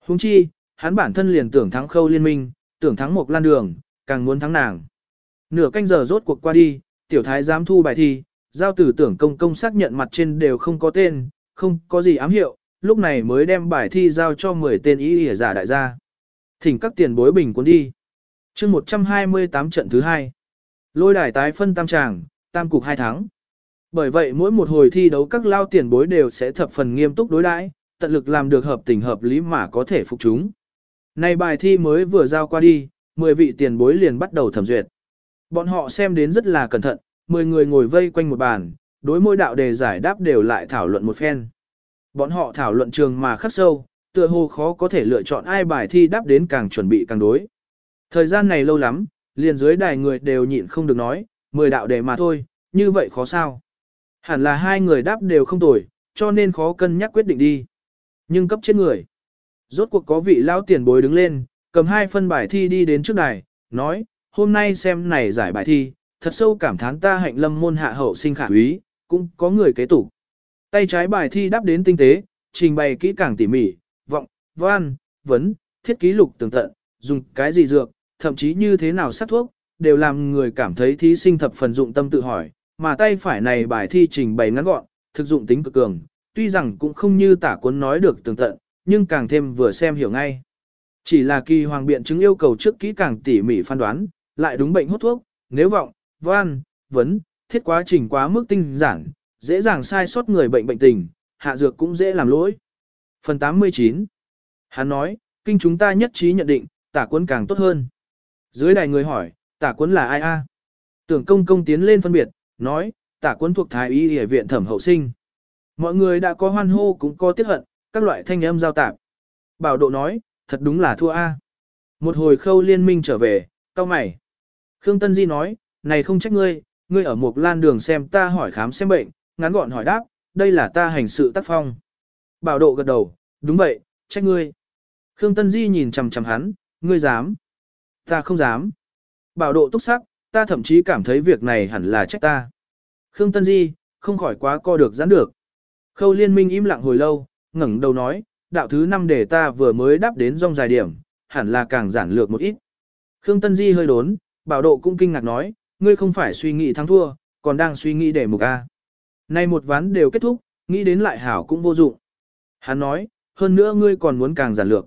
Huống chi, hắn bản thân liền tưởng thắng khâu liên minh, tưởng thắng một lan đường, càng muốn thắng nàng. Nửa canh giờ rốt cuộc qua đi, tiểu thái giám thu bài thi, giao tử tưởng công công xác nhận mặt trên đều không có tên, không có gì ám hiệu, lúc này mới đem bài thi giao cho 10 tên ý ỉa giả đại gia. Thỉnh các tiền bối bình cuốn đi. chương 128 trận thứ hai, Lôi đài tái phân tam tràng, tam cục hai tháng. Bởi vậy mỗi một hồi thi đấu các lao tiền bối đều sẽ thập phần nghiêm túc đối đãi, tận lực làm được hợp tình hợp lý mà có thể phục chúng. Này bài thi mới vừa giao qua đi, 10 vị tiền bối liền bắt đầu thẩm duyệt. Bọn họ xem đến rất là cẩn thận, 10 người ngồi vây quanh một bàn, đối mỗi đạo đề giải đáp đều lại thảo luận một phen. Bọn họ thảo luận trường mà khắc sâu, tựa hồ khó có thể lựa chọn ai bài thi đáp đến càng chuẩn bị càng đối. Thời gian này lâu lắm, liền dưới đài người đều nhịn không được nói, 10 đạo đề mà thôi, như vậy khó sao. Hẳn là hai người đáp đều không tồi, cho nên khó cân nhắc quyết định đi. Nhưng cấp trên người. Rốt cuộc có vị lão tiền bối đứng lên, cầm hai phân bài thi đi đến trước đài, nói, hôm nay xem này giải bài thi, thật sâu cảm thán ta hạnh lâm môn hạ hậu sinh khả úy, cũng có người kế tục. Tay trái bài thi đáp đến tinh tế, trình bày kỹ càng tỉ mỉ, vọng, văn, vấn, thiết ký lục tường tận, dùng cái gì dược, thậm chí như thế nào sát thuốc, đều làm người cảm thấy thí sinh thập phần dụng tâm tự hỏi, mà tay phải này bài thi trình bày ngắn gọn, thực dụng tính cực cường, tuy rằng cũng không như tả cuốn nói được tường tận, nhưng càng thêm vừa xem hiểu ngay. Chỉ là kỳ hoàng biện chứng yêu cầu trước kỹ càng tỉ mỉ phán đoán, lại đúng bệnh hút thuốc, nếu vọng, văn, vấn, thiết quá trình quá mức tinh giản, dễ dàng sai sót người bệnh bệnh tình, hạ dược cũng dễ làm lỗi. Phần 89 Hắn nói, kinh chúng ta nhất trí nhận định, tả quân càng tốt hơn. Dưới đài người hỏi, tả quân là ai a? Tưởng công công tiến lên phân biệt, nói, tả quân thuộc thái y y viện thẩm hậu sinh. Mọi người đã có hoan hô cũng có tiếc hận, các loại thanh âm giao tạp. Bảo độ nói, thật đúng là thua a. Một hồi khâu liên minh trở về, cao mày. Khương Tân Di nói, này không trách ngươi, ngươi ở một lan đường xem ta hỏi khám xem bệnh, ngắn gọn hỏi đáp, đây là ta hành sự tác phong. Bảo độ gật đầu, đúng vậy, trách ngươi. Khương Tân Di nhìn chằm chằm hắn, ngươi dám. Ta không dám. Bảo độ túc sắc, ta thậm chí cảm thấy việc này hẳn là trách ta. Khương Tân Di, không khỏi quá co được giãn được. Khâu liên minh im lặng hồi lâu, ngẩng đầu nói, đạo thứ năm để ta vừa mới đáp đến rong dài điểm, hẳn là càng giản lược một ít. Khương Tân Di hơi đốn, bảo độ cũng kinh ngạc nói, ngươi không phải suy nghĩ thắng thua, còn đang suy nghĩ để mục A. Nay một ván đều kết thúc, nghĩ đến lại hảo cũng vô dụng. Hắn nói, hơn nữa ngươi còn muốn càng giản lược.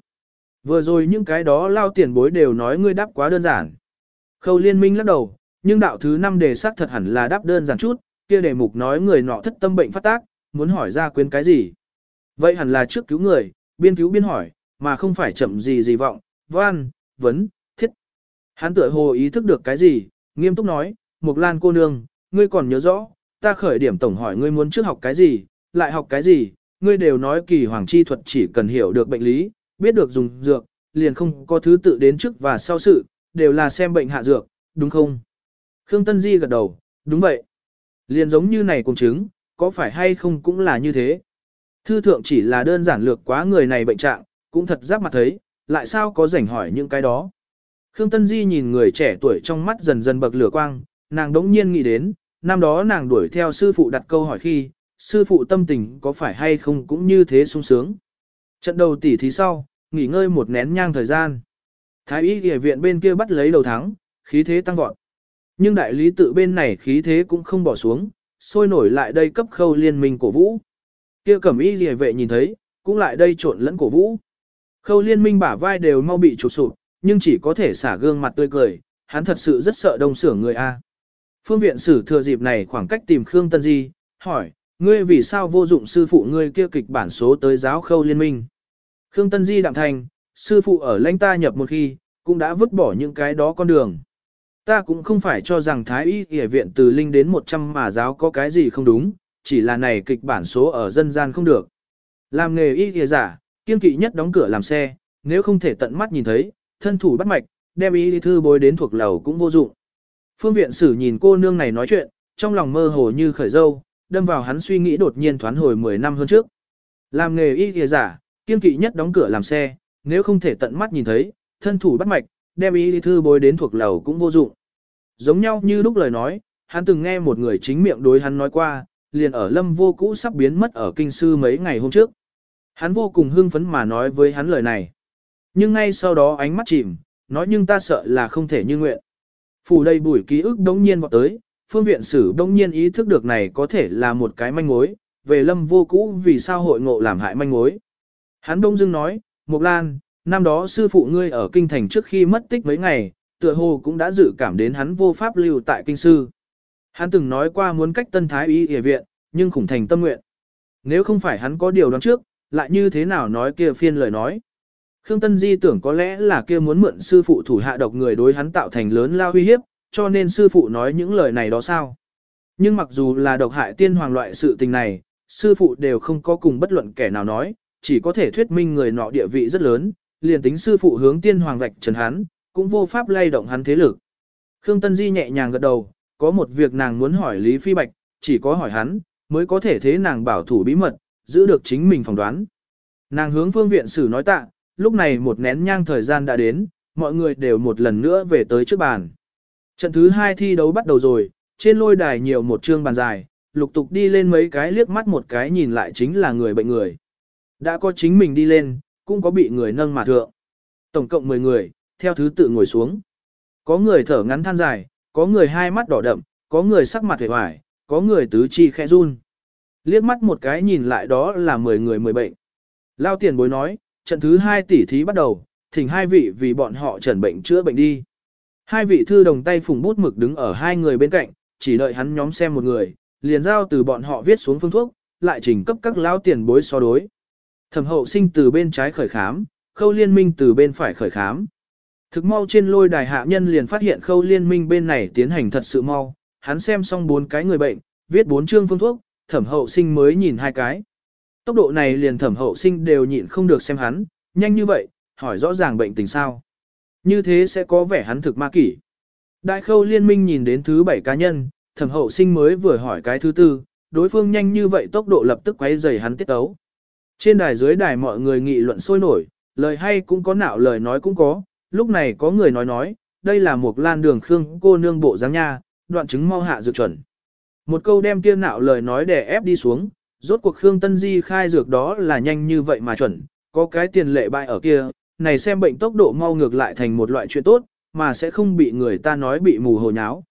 Vừa rồi những cái đó lao tiền bối đều nói ngươi đáp quá đơn giản. Khâu liên minh lắc đầu, nhưng đạo thứ năm đề xác thật hẳn là đáp đơn giản chút, kia đề mục nói người nọ thất tâm bệnh phát tác, muốn hỏi ra quyến cái gì. Vậy hẳn là trước cứu người, biên cứu biên hỏi, mà không phải chậm gì gì vọng, văn, vấn, thiết. Hắn tựa hồ ý thức được cái gì, nghiêm túc nói, Mục Lan cô nương, ngươi còn nhớ rõ, ta khởi điểm tổng hỏi ngươi muốn trước học cái gì, lại học cái gì, ngươi đều nói kỳ hoàng chi thuật chỉ cần hiểu được bệnh lý, biết được dùng dược, liền không có thứ tự đến trước và sau sự, đều là xem bệnh hạ dược, đúng không? Khương Tân Di gật đầu, đúng vậy. Liền giống như này cùng chứng, có phải hay không cũng là như thế. Thư thượng chỉ là đơn giản lược quá người này bệnh trạng, cũng thật giáp mặt thấy, lại sao có rảnh hỏi những cái đó. Khương Tân Di nhìn người trẻ tuổi trong mắt dần dần bậc lửa quang, nàng đống nhiên nghĩ đến, năm đó nàng đuổi theo sư phụ đặt câu hỏi khi, sư phụ tâm tình có phải hay không cũng như thế sung sướng. Trận đầu tỉ thí sau, nghỉ ngơi một nén nhang thời gian. Thái y y viện bên kia bắt lấy đầu thắng, khí thế tăng vọt. Nhưng đại lý tự bên này khí thế cũng không bỏ xuống, sôi nổi lại đây cấp khâu liên minh cổ vũ. Kia cẩm y y vệ nhìn thấy, cũng lại đây trộn lẫn cổ vũ. Khâu liên minh bả vai đều mau bị trục sụp, nhưng chỉ có thể xả gương mặt tươi cười, hắn thật sự rất sợ đông sưởng người A. Phương viện sử thừa dịp này khoảng cách tìm Khương Tân Di, hỏi, ngươi vì sao vô dụng sư phụ ngươi kia kịch bản số tới giáo khâu liên minh? Khương Tân Di đạm thành, sư phụ ở lãnh ta nhập một khi, cũng đã vứt bỏ những cái đó con đường. Ta cũng không phải cho rằng Thái Y Y viện từ linh đến 100 mà giáo có cái gì không đúng, chỉ là này kịch bản số ở dân gian không được. Làm nghề y y giả, kiên kỵ nhất đóng cửa làm xe, nếu không thể tận mắt nhìn thấy, thân thủ bắt mạch, đem y thư bối đến thuộc lầu cũng vô dụng. Phương viện sử nhìn cô nương này nói chuyện, trong lòng mơ hồ như khởi dâu, đâm vào hắn suy nghĩ đột nhiên thoán hồi 10 năm hơn trước. Làm nghề y y giả, kiên kỵ nhất đóng cửa làm xe, nếu không thể tận mắt nhìn thấy, thân thủ bắt mạch, đem y thư bối đến thuộc lầu cũng vô dụng. Giống nhau như lúc lời nói, hắn từng nghe một người chính miệng đối hắn nói qua, liền ở lâm vô cũ sắp biến mất ở kinh sư mấy ngày hôm trước. Hắn vô cùng hưng phấn mà nói với hắn lời này. Nhưng ngay sau đó ánh mắt chìm, nói nhưng ta sợ là không thể như nguyện. Phủ đầy bùi ký ức đống nhiên vọt tới, phương viện sử đống nhiên ý thức được này có thể là một cái manh mối, về lâm vô cũ vì sao hội ngộ làm hại manh mối. Hắn đông dưng nói, Mộc Lan, năm đó sư phụ ngươi ở kinh thành trước khi mất tích mấy ngày, tựa hồ cũng đã dự cảm đến hắn vô pháp lưu tại kinh sư. Hắn từng nói qua muốn cách tân thái y y viện, nhưng khủng thành tâm nguyện. Nếu không phải hắn có điều đoán trước, lại như thế nào nói kia phiên lời nói. Khương Tân Di tưởng có lẽ là kia muốn mượn sư phụ thủ hạ độc người đối hắn tạo thành lớn lao uy hiếp, cho nên sư phụ nói những lời này đó sao. Nhưng mặc dù là độc hại tiên hoàng loại sự tình này, sư phụ đều không có cùng bất luận kẻ nào nói, chỉ có thể thuyết minh người nọ địa vị rất lớn, liền tính sư phụ hướng tiên hoàng vạch trần hắn, cũng vô pháp lay động hắn thế lực. Khương Tân Di nhẹ nhàng gật đầu, có một việc nàng muốn hỏi Lý Phi Bạch, chỉ có hỏi hắn, mới có thể thế nàng bảo thủ bí mật, giữ được chính mình phỏng đoán. Nàng hướng phương viện sử nói tạ, lúc này một nén nhang thời gian đã đến, mọi người đều một lần nữa về tới trước bàn. Trận thứ hai thi đấu bắt đầu rồi, trên lôi đài nhiều một chương bàn dài, lục tục đi lên mấy cái liếc mắt một cái nhìn lại chính là người bệnh người. Đã có chính mình đi lên, cũng có bị người nâng mà thượng. Tổng cộng 10 người, theo thứ tự ngồi xuống. Có người thở ngắn than dài, có người hai mắt đỏ đậm, có người sắc mặt hề hoài, có người tứ chi khẽ run. Liếc mắt một cái nhìn lại đó là 10 người 10 bệnh. Lao tiền bối nói, trận thứ hai tỷ thí bắt đầu, thỉnh hai vị vì bọn họ trần bệnh chữa bệnh đi. Hai vị thư đồng tay phùng bút mực đứng ở hai người bên cạnh, chỉ đợi hắn nhóm xem một người, liền giao từ bọn họ viết xuống phương thuốc, lại trình cấp các lao tiền bối so đối. Thẩm hậu sinh từ bên trái khởi khám, khâu liên minh từ bên phải khởi khám. Thực mau trên lôi đài hạ nhân liền phát hiện khâu liên minh bên này tiến hành thật sự mau, hắn xem xong bốn cái người bệnh, viết bốn chương phương thuốc, thẩm hậu sinh mới nhìn hai cái. Tốc độ này liền thẩm hậu sinh đều nhịn không được xem hắn, nhanh như vậy, hỏi rõ ràng bệnh tình sao. Như thế sẽ có vẻ hắn thực ma kỷ. Đại khâu liên minh nhìn đến thứ bảy cá nhân, thẩm hậu sinh mới vừa hỏi cái thứ tư, đối phương nhanh như vậy tốc độ lập tức quay dày hắn tiết tấu. Trên đài dưới đài mọi người nghị luận sôi nổi, lời hay cũng có nạo lời nói cũng có, lúc này có người nói nói, đây là một lan đường khương cô nương bộ dáng nha, đoạn chứng mau hạ dược chuẩn. Một câu đem kia nạo lời nói để ép đi xuống, rốt cuộc Khương Tân Di khai dược đó là nhanh như vậy mà chuẩn, có cái tiền lệ bại ở kia, này xem bệnh tốc độ mau ngược lại thành một loại chuyện tốt, mà sẽ không bị người ta nói bị mù hồ nháo.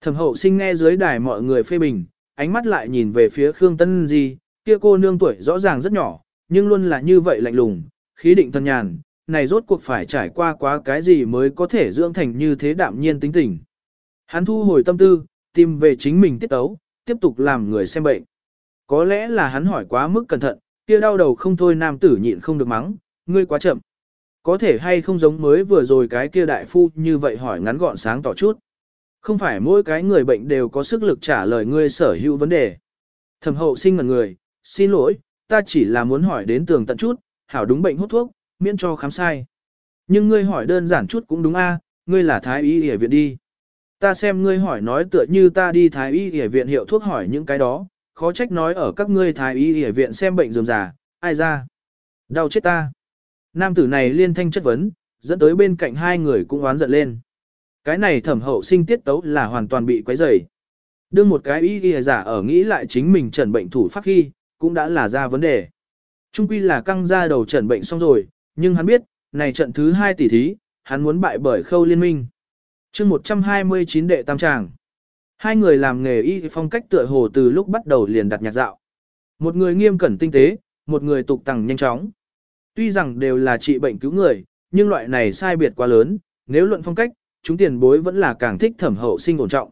Thẩm hậu sinh nghe dưới đài mọi người phê bình, ánh mắt lại nhìn về phía Khương Tân Di, kia cô nương tuổi rõ ràng rất nhỏ, nhưng luôn là như vậy lạnh lùng, khí định thân nhàn, này rốt cuộc phải trải qua quá cái gì mới có thể dưỡng thành như thế đạm nhiên tính tình. Hắn thu hồi tâm tư, tìm về chính mình tiết tấu tiếp tục làm người xem bệnh. Có lẽ là hắn hỏi quá mức cẩn thận, kia đau đầu không thôi nam tử nhịn không được mắng, ngươi quá chậm. Có thể hay không giống mới vừa rồi cái kia đại phu như vậy hỏi ngắn gọn sáng tỏ chút. Không phải mỗi cái người bệnh đều có sức lực trả lời ngươi sở hữu vấn đề. Thẩm hậu sinh ngần người, xin lỗi, ta chỉ là muốn hỏi đến tường tận chút, hảo đúng bệnh hút thuốc, miễn cho khám sai. Nhưng ngươi hỏi đơn giản chút cũng đúng a, ngươi là thái y y viện đi. Ta xem ngươi hỏi nói tựa như ta đi thái y y viện hiệu thuốc hỏi những cái đó, khó trách nói ở các ngươi thái y y viện xem bệnh rườm già, ai ra. Đau chết ta. Nam tử này liên thanh chất vấn, dẫn tới bên cạnh hai người cũng oán giận lên. Cái này thẩm hậu sinh tiết tấu là hoàn toàn bị quấy rầy. Đương một cái y y giả ở nghĩ lại chính mình trần bệnh thủ pháp khi, cũng đã là ra vấn đề. Trung quy là căng ra đầu trần bệnh xong rồi, nhưng hắn biết, này trận thứ hai tỷ thí, hắn muốn bại bởi khâu liên minh. chương 129 đệ tam tràng. Hai người làm nghề y phong cách tựa hồ từ lúc bắt đầu liền đặt nhạc dạo. Một người nghiêm cẩn tinh tế, một người tục tằng nhanh chóng. Tuy rằng đều là trị bệnh cứu người, nhưng loại này sai biệt quá lớn, nếu luận phong cách, chúng tiền bối vẫn là càng thích thẩm hậu sinh ổn trọng.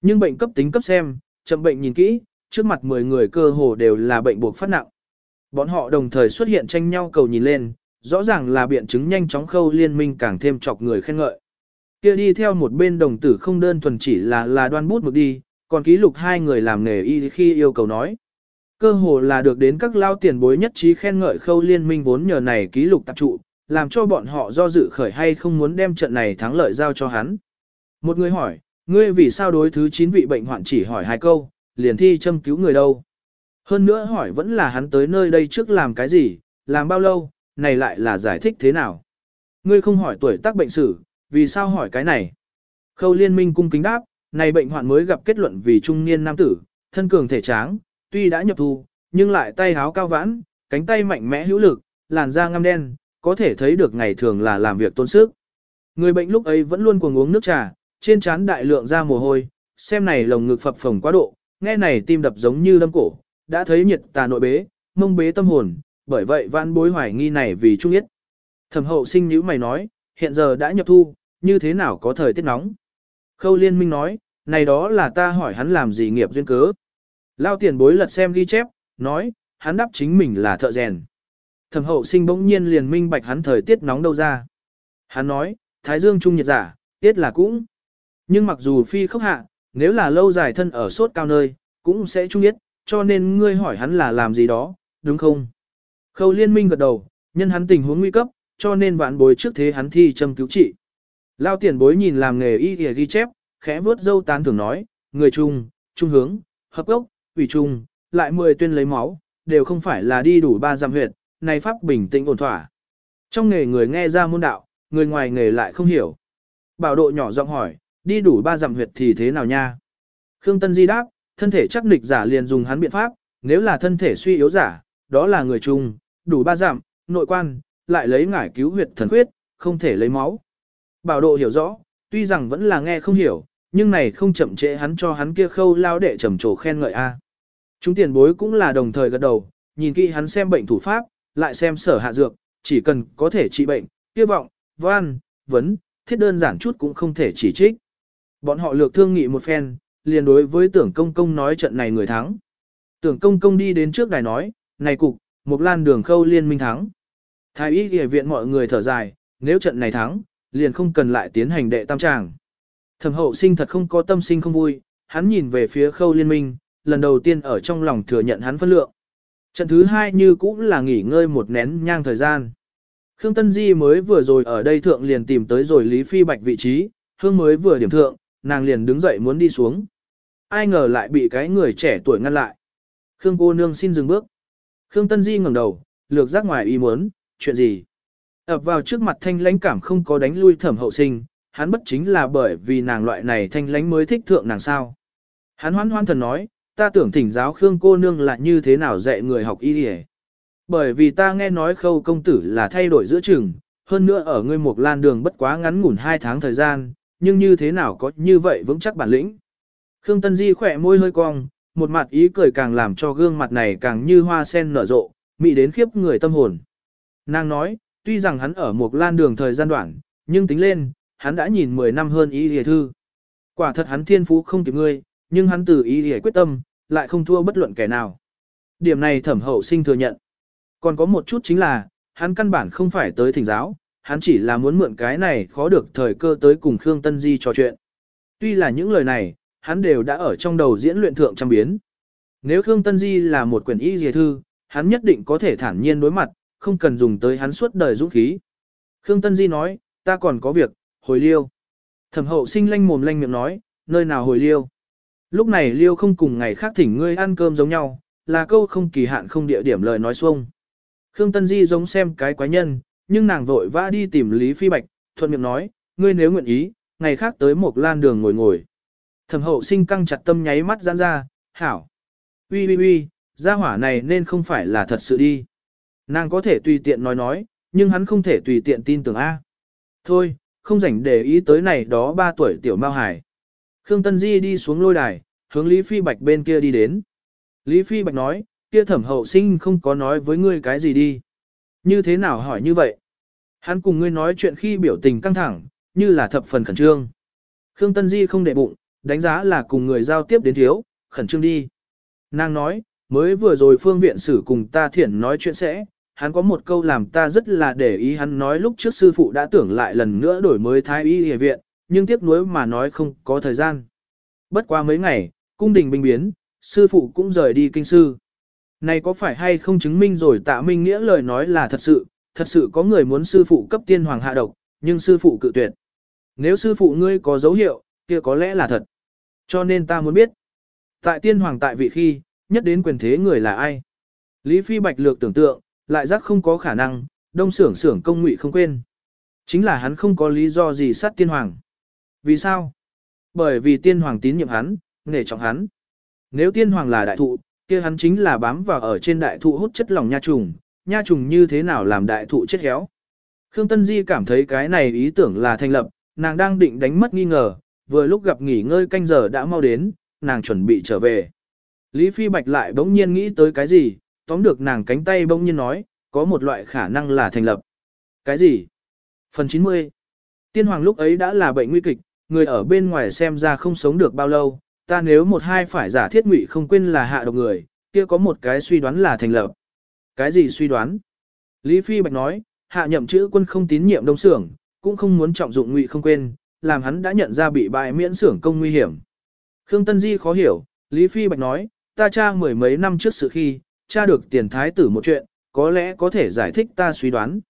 Nhưng bệnh cấp tính cấp xem, chậm bệnh nhìn kỹ, trước mặt 10 người cơ hồ đều là bệnh buộc phát nặng. Bọn họ đồng thời xuất hiện tranh nhau cầu nhìn lên, rõ ràng là biện chứng nhanh chóng khâu liên minh càng thêm chọc người khen ngợi. Kia đi theo một bên đồng tử không đơn thuần chỉ là là đoan bút mực đi, còn ký lục hai người làm nghề y khi yêu cầu nói. Cơ hồ là được đến các lao tiền bối nhất trí khen ngợi khâu liên minh vốn nhờ này ký lục tập trụ, làm cho bọn họ do dự khởi hay không muốn đem trận này thắng lợi giao cho hắn. Một người hỏi, ngươi vì sao đối thứ 9 vị bệnh hoạn chỉ hỏi hai câu, liền thi châm cứu người đâu? Hơn nữa hỏi vẫn là hắn tới nơi đây trước làm cái gì, làm bao lâu, này lại là giải thích thế nào? Ngươi không hỏi tuổi tác bệnh sử, vì sao hỏi cái này? Khâu liên minh cung kính đáp, này bệnh hoạn mới gặp kết luận vì trung niên nam tử, thân cường thể tráng, tuy đã nhập thu, nhưng lại tay háo cao vãn, cánh tay mạnh mẽ hữu lực, làn da ngăm đen, có thể thấy được ngày thường là làm việc tôn sức. Người bệnh lúc ấy vẫn luôn cuồng uống nước trà, trên trán đại lượng ra mồ hôi, xem này lồng ngực phập phồng quá độ, nghe này tim đập giống như lâm cổ, đã thấy nhiệt tà nội bế, mông bế tâm hồn, bởi vậy vãn bối hoài nghi này vì trung nhất. Thẩm hậu sinh nhữ mày nói, hiện giờ đã nhập thu, như thế nào có thời tiết nóng. Khâu liên minh nói, này đó là ta hỏi hắn làm gì nghiệp duyên cớ. Lao tiền bối lật xem ghi chép, nói, hắn đáp chính mình là thợ rèn. Thẩm hậu sinh bỗng nhiên liền minh bạch hắn thời tiết nóng đâu ra. Hắn nói, thái dương trung nhiệt giả, tiết là cũng. Nhưng mặc dù phi khốc hạ, nếu là lâu dài thân ở sốt cao nơi, cũng sẽ trung nhất, cho nên ngươi hỏi hắn là làm gì đó, đúng không? Khâu liên minh gật đầu, nhân hắn tình huống nguy cấp, cho nên vạn bối trước thế hắn thi châm cứu trị. Lao tiền bối nhìn làm nghề y y ghi chép, khẽ vớt dâu tán thường nói, người trung, trung hướng, hợp gốc, ủy trung, lại mười tuyên lấy máu, đều không phải là đi đủ ba giam huyệt, này pháp bình tĩnh ổn thỏa. Trong nghề người nghe ra môn đạo, người ngoài nghề lại không hiểu. Bảo độ nhỏ giọng hỏi, đi đủ ba dặm huyệt thì thế nào nha? Khương Tân Di đáp, thân thể chắc nịch giả liền dùng hắn biện pháp, nếu là thân thể suy yếu giả, đó là người trung, đủ ba dặm, nội quan, lại lấy ngải cứu huyệt thần huyết, không thể lấy máu. Bảo độ hiểu rõ, tuy rằng vẫn là nghe không hiểu, nhưng này không chậm trễ hắn cho hắn kia khâu lao đệ trầm trồ khen ngợi a. Chúng tiền bối cũng là đồng thời gật đầu, nhìn kỹ hắn xem bệnh thủ pháp, lại xem sở hạ dược, chỉ cần có thể trị bệnh, kia vọng, văn, vấn, thiết đơn giản chút cũng không thể chỉ trích. Bọn họ lược thương nghị một phen, liền đối với tưởng công công nói trận này người thắng. Tưởng công công đi đến trước đài nói, này cục, một lan đường khâu liên minh thắng. Thái y y viện mọi người thở dài, nếu trận này thắng, liền không cần lại tiến hành đệ tam tràng. Thẩm hậu sinh thật không có tâm sinh không vui, hắn nhìn về phía khâu liên minh, lần đầu tiên ở trong lòng thừa nhận hắn phân lượng. Trận thứ hai như cũng là nghỉ ngơi một nén nhang thời gian. Khương Tân Di mới vừa rồi ở đây thượng liền tìm tới rồi Lý Phi Bạch vị trí, hương mới vừa điểm thượng, nàng liền đứng dậy muốn đi xuống. Ai ngờ lại bị cái người trẻ tuổi ngăn lại. Khương cô nương xin dừng bước. Khương Tân Di ngẩng đầu, lược giác ngoài ý muốn, chuyện gì? ập vào trước mặt thanh lãnh cảm không có đánh lui thẩm hậu sinh, hắn bất chính là bởi vì nàng loại này thanh lãnh mới thích thượng nàng sao. Hắn hoan hoan thần nói, ta tưởng thỉnh giáo Khương cô nương là như thế nào dạy người học y đi Bởi vì ta nghe nói khâu công tử là thay đổi giữa trường, hơn nữa ở ngươi một lan đường bất quá ngắn ngủn hai tháng thời gian, nhưng như thế nào có như vậy vững chắc bản lĩnh. Khương Tân Di khỏe môi hơi cong, một mặt ý cười càng làm cho gương mặt này càng như hoa sen nở rộ, mị đến khiếp người tâm hồn. Nàng nói, tuy rằng hắn ở một lan đường thời gian đoạn, nhưng tính lên, hắn đã nhìn 10 năm hơn ý hề thư. Quả thật hắn thiên phú không kịp ngươi, nhưng hắn từ ý hề quyết tâm, lại không thua bất luận kẻ nào. Điểm này thẩm hậu sinh thừa nhận. Còn có một chút chính là, hắn căn bản không phải tới thỉnh giáo, hắn chỉ là muốn mượn cái này khó được thời cơ tới cùng Khương Tân Di trò chuyện. Tuy là những lời này, hắn đều đã ở trong đầu diễn luyện thượng trăm biến. Nếu Khương Tân Di là một quyển y dìa thư, hắn nhất định có thể thản nhiên đối mặt, không cần dùng tới hắn suốt đời dũng khí. Khương Tân Di nói, ta còn có việc, hồi liêu. Thẩm hậu sinh lanh mồm lanh miệng nói, nơi nào hồi liêu. Lúc này liêu không cùng ngày khác thỉnh ngươi ăn cơm giống nhau, là câu không kỳ hạn không địa điểm lời nói xuông. Khương Tân Di giống xem cái quái nhân, nhưng nàng vội vã đi tìm Lý Phi Bạch, thuận miệng nói, ngươi nếu nguyện ý, ngày khác tới một lan đường ngồi ngồi. Thẩm hậu sinh căng chặt tâm nháy mắt giãn ra, hảo. Ui ui ui, gia hỏa này nên không phải là thật sự đi. Nàng có thể tùy tiện nói nói, nhưng hắn không thể tùy tiện tin tưởng A. Thôi, không rảnh để ý tới này đó ba tuổi tiểu mao hải. Khương Tân Di đi xuống lôi đài, hướng Lý Phi Bạch bên kia đi đến. Lý Phi Bạch nói, kia thẩm hậu sinh không có nói với ngươi cái gì đi. Như thế nào hỏi như vậy? Hắn cùng ngươi nói chuyện khi biểu tình căng thẳng, như là thập phần khẩn trương. Khương Tân Di không để bụng, đánh giá là cùng người giao tiếp đến thiếu, khẩn trương đi. Nàng nói, mới vừa rồi phương viện sử cùng ta thiển nói chuyện sẽ, hắn có một câu làm ta rất là để ý hắn nói lúc trước sư phụ đã tưởng lại lần nữa đổi mới thái y y viện, nhưng tiếc nuối mà nói không có thời gian. Bất qua mấy ngày, cung đình bình biến, sư phụ cũng rời đi kinh sư. Này có phải hay không chứng minh rồi tạ minh nghĩa lời nói là thật sự, thật sự có người muốn sư phụ cấp tiên hoàng hạ độc, nhưng sư phụ cự tuyệt. Nếu sư phụ ngươi có dấu hiệu, kia có lẽ là thật. Cho nên ta muốn biết, tại tiên hoàng tại vị khi, nhất đến quyền thế người là ai? Lý Phi Bạch lược tưởng tượng, lại giác không có khả năng, đông sưởng sưởng công ngụy không quên. Chính là hắn không có lý do gì sát tiên hoàng. Vì sao? Bởi vì tiên hoàng tín nhiệm hắn, nể trọng hắn. Nếu tiên hoàng là đại thụ, kia hắn chính là bám vào ở trên đại thụ hút chất lỏng nha trùng, nha trùng như thế nào làm đại thụ chết héo. Khương Tân Di cảm thấy cái này ý tưởng là thành lập, nàng đang định đánh mất nghi ngờ, vừa lúc gặp nghỉ ngơi canh giờ đã mau đến, nàng chuẩn bị trở về. Lý Phi Bạch lại bỗng nhiên nghĩ tới cái gì, tóm được nàng cánh tay bỗng nhiên nói, có một loại khả năng là thành lập. Cái gì? Phần 90 Tiên hoàng lúc ấy đã là bệnh nguy kịch, người ở bên ngoài xem ra không sống được bao lâu, ta nếu một hai phải giả thiết ngụy không quên là hạ độc người, kia có một cái suy đoán là thành lập. Cái gì suy đoán? Lý Phi Bạch nói, hạ nhậm chữ quân không tín nhiệm đông xưởng, cũng không muốn trọng dụng ngụy không quên, làm hắn đã nhận ra bị bại miễn xưởng công nguy hiểm. Khương Tân Di khó hiểu, Lý Phi Bạch nói, ta tra mười mấy năm trước sự khi, tra được tiền thái tử một chuyện, có lẽ có thể giải thích ta suy đoán.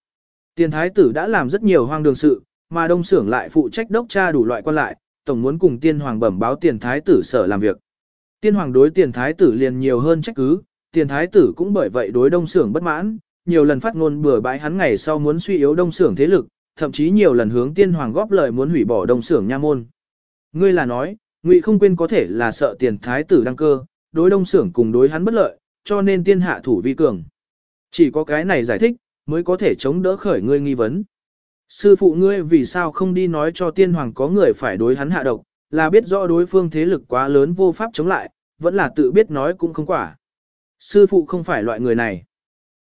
Tiền thái tử đã làm rất nhiều hoang đường sự, mà đông xưởng lại phụ trách đốc tra đủ loại quan lại, tổng muốn cùng tiên hoàng bẩm báo tiền thái tử sở làm việc. Tiên hoàng đối tiền thái tử liền nhiều hơn trách cứ, tiền thái tử cũng bởi vậy đối đông xưởng bất mãn, nhiều lần phát ngôn bừa bãi hắn ngày sau muốn suy yếu đông xưởng thế lực, thậm chí nhiều lần hướng tiên hoàng góp lời muốn hủy bỏ đông xưởng nha môn. Ngươi là nói, Ngụy không quên có thể là sợ tiền thái tử đăng cơ, đối đông xưởng cùng đối hắn bất lợi, cho nên tiên hạ thủ vi cường. Chỉ có cái này giải thích, mới có thể chống đỡ khởi ngươi nghi vấn. Sư phụ ngươi vì sao không đi nói cho tiên hoàng có người phải đối hắn hạ độc, là biết rõ đối phương thế lực quá lớn vô pháp chống lại, vẫn là tự biết nói cũng không quả. Sư phụ không phải loại người này.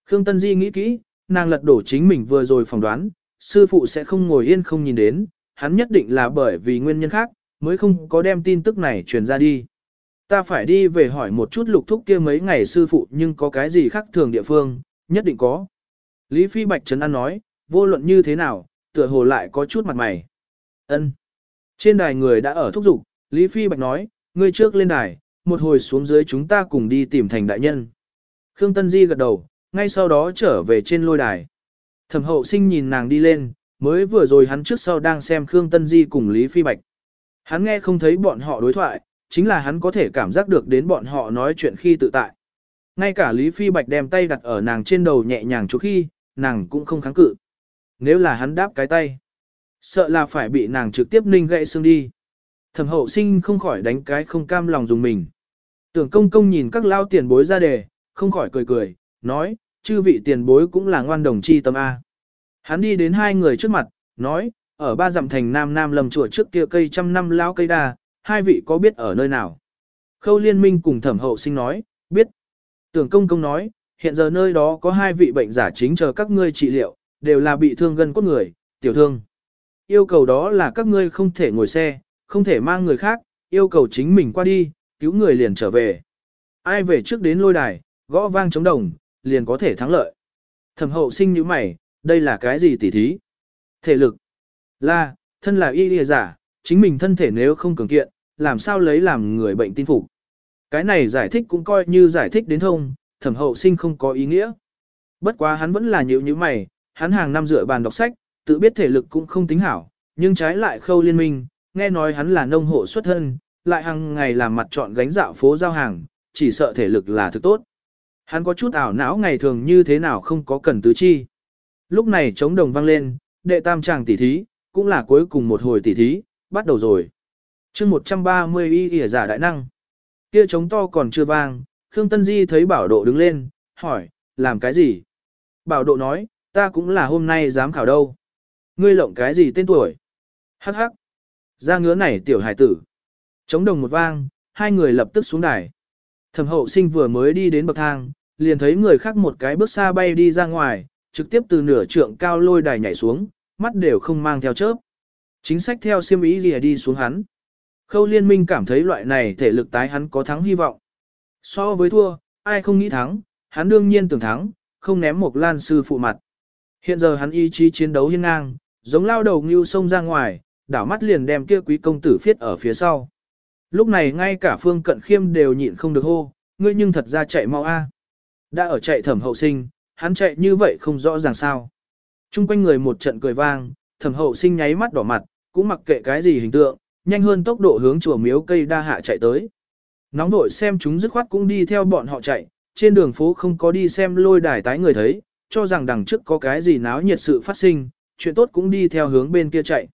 Khương Tân Di nghĩ kỹ, nàng lật đổ chính mình vừa rồi phỏng đoán, sư phụ sẽ không ngồi yên không nhìn đến, hắn nhất định là bởi vì nguyên nhân khác, mới không có đem tin tức này truyền ra đi. Ta phải đi về hỏi một chút lục thúc kia mấy ngày sư phụ nhưng có cái gì khác thường địa phương, nhất định có. Lý Phi Bạch Trấn An nói, vô luận như thế nào, tựa hồ lại có chút mặt mày. Ân. Trên đài người đã ở thúc giục, Lý Phi Bạch nói, ngươi trước lên đài, một hồi xuống dưới chúng ta cùng đi tìm thành đại nhân. Khương Tân Di gật đầu, ngay sau đó trở về trên lôi đài. Thẩm hậu sinh nhìn nàng đi lên, mới vừa rồi hắn trước sau đang xem Khương Tân Di cùng Lý Phi Bạch. Hắn nghe không thấy bọn họ đối thoại, chính là hắn có thể cảm giác được đến bọn họ nói chuyện khi tự tại. Ngay cả Lý Phi Bạch đem tay đặt ở nàng trên đầu nhẹ nhàng chút khi, nàng cũng không kháng cự. Nếu là hắn đáp cái tay, sợ là phải bị nàng trực tiếp ninh gãy xương đi. Thẩm hậu sinh không khỏi đánh cái không cam lòng dùng mình. Tưởng công công nhìn các lao tiền bối ra đề, không khỏi cười cười, nói, chư vị tiền bối cũng là ngoan đồng chi tâm A. Hắn đi đến hai người trước mặt, nói, ở ba dặm thành Nam Nam lầm chùa trước kia cây trăm năm lao cây đa, hai vị có biết ở nơi nào? Khâu liên minh cùng thẩm hậu sinh nói, biết. Tưởng công công nói, hiện giờ nơi đó có hai vị bệnh giả chính chờ các ngươi trị liệu, đều là bị thương gân cốt người, tiểu thương. Yêu cầu đó là các ngươi không thể ngồi xe, không thể mang người khác, yêu cầu chính mình qua đi, cứu người liền trở về. Ai về trước đến lôi đài, gõ vang chống đồng, liền có thể thắng lợi. Thẩm hậu sinh như mày, đây là cái gì tỉ thí? Thể lực. Là, thân là y lìa giả, chính mình thân thể nếu không cường kiện, làm sao lấy làm người bệnh tin phục. Cái này giải thích cũng coi như giải thích đến thông, thẩm hậu sinh không có ý nghĩa. Bất quá hắn vẫn là nhịu như mày, hắn hàng năm dựa bàn đọc sách, tự biết thể lực cũng không tính hảo, nhưng trái lại khâu liên minh, nghe nói hắn là nông hộ xuất thân, lại hàng ngày làm mặt chọn gánh dạo phố giao hàng, chỉ sợ thể lực là thứ tốt. Hắn có chút ảo não ngày thường như thế nào không có cần tứ chi. Lúc này chống đồng vang lên, đệ tam chàng tỉ thí, cũng là cuối cùng một hồi tỉ thí, bắt đầu rồi. chương 130 y ỉa giả đại năng. Kia trống to còn chưa vang, Khương Tân Di thấy bảo độ đứng lên, hỏi, làm cái gì? Bảo độ nói, ta cũng là hôm nay dám khảo đâu. Ngươi lộng cái gì tên tuổi? Hắc hắc. Ra ngứa này tiểu hải tử. Chống đồng một vang, hai người lập tức xuống đài. Thẩm hậu sinh vừa mới đi đến bậc thang, liền thấy người khác một cái bước xa bay đi ra ngoài, trực tiếp từ nửa trượng cao lôi đài nhảy xuống, mắt đều không mang theo chớp. Chính sách theo siêm ý gì đi xuống hắn. Khâu liên minh cảm thấy loại này thể lực tái hắn có thắng hy vọng. So với thua, ai không nghĩ thắng, hắn đương nhiên tưởng thắng, không ném một lan sư phụ mặt. Hiện giờ hắn ý chí chiến đấu hiên ngang, giống lao đầu ngưu sông ra ngoài, đảo mắt liền đem kia quý công tử phiết ở phía sau. Lúc này ngay cả phương cận khiêm đều nhịn không được hô, ngươi nhưng thật ra chạy mau a. Đã ở chạy thẩm hậu sinh, hắn chạy như vậy không rõ ràng sao. Trung quanh người một trận cười vang, thẩm hậu sinh nháy mắt đỏ mặt, cũng mặc kệ cái gì hình tượng, nhanh hơn tốc độ hướng chùa miếu cây đa hạ chạy tới. Nóng vội xem chúng dứt khoát cũng đi theo bọn họ chạy, trên đường phố không có đi xem lôi đài tái người thấy, cho rằng đằng trước có cái gì náo nhiệt sự phát sinh, chuyện tốt cũng đi theo hướng bên kia chạy.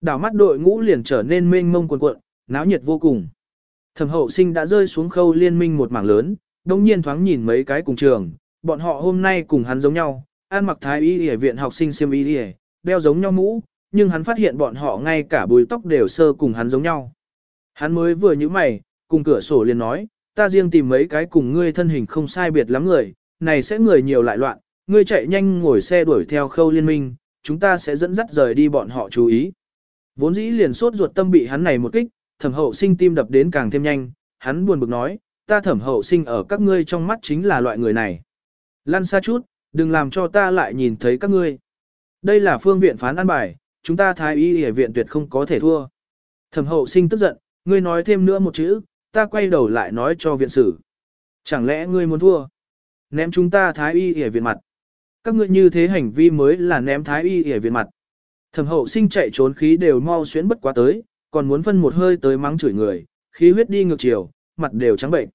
Đảo mắt đội ngũ liền trở nên mênh mông cuồn cuộn, náo nhiệt vô cùng. Thẩm hậu sinh đã rơi xuống khâu liên minh một mảng lớn, đồng nhiên thoáng nhìn mấy cái cùng trường, bọn họ hôm nay cùng hắn giống nhau, ăn mặc thái y y viện học sinh xiêm y y, đeo giống nhau mũ, nhưng hắn phát hiện bọn họ ngay cả bùi tóc đều sơ cùng hắn giống nhau. Hắn mới vừa như mày, cùng cửa sổ liền nói, ta riêng tìm mấy cái cùng ngươi thân hình không sai biệt lắm người, này sẽ người nhiều lại loạn, ngươi chạy nhanh ngồi xe đuổi theo khâu liên minh, chúng ta sẽ dẫn dắt rời đi bọn họ chú ý. Vốn dĩ liền sốt ruột tâm bị hắn này một kích, thẩm hậu sinh tim đập đến càng thêm nhanh, hắn buồn bực nói, ta thẩm hậu sinh ở các ngươi trong mắt chính là loại người này. Lăn xa chút, đừng làm cho ta lại nhìn thấy các ngươi. Đây là phương viện phán an bài, chúng ta thái y y viện tuyệt không có thể thua. Thẩm hậu sinh tức giận, ngươi nói thêm nữa một chữ, ta quay đầu lại nói cho viện sử. Chẳng lẽ ngươi muốn thua? Ném chúng ta thái y y viện mặt. Các ngươi như thế hành vi mới là ném thái y y viện mặt. Thẩm hậu sinh chạy trốn khí đều mau xuyến bất quá tới, còn muốn phân một hơi tới mắng chửi người, khí huyết đi ngược chiều, mặt đều trắng bệnh.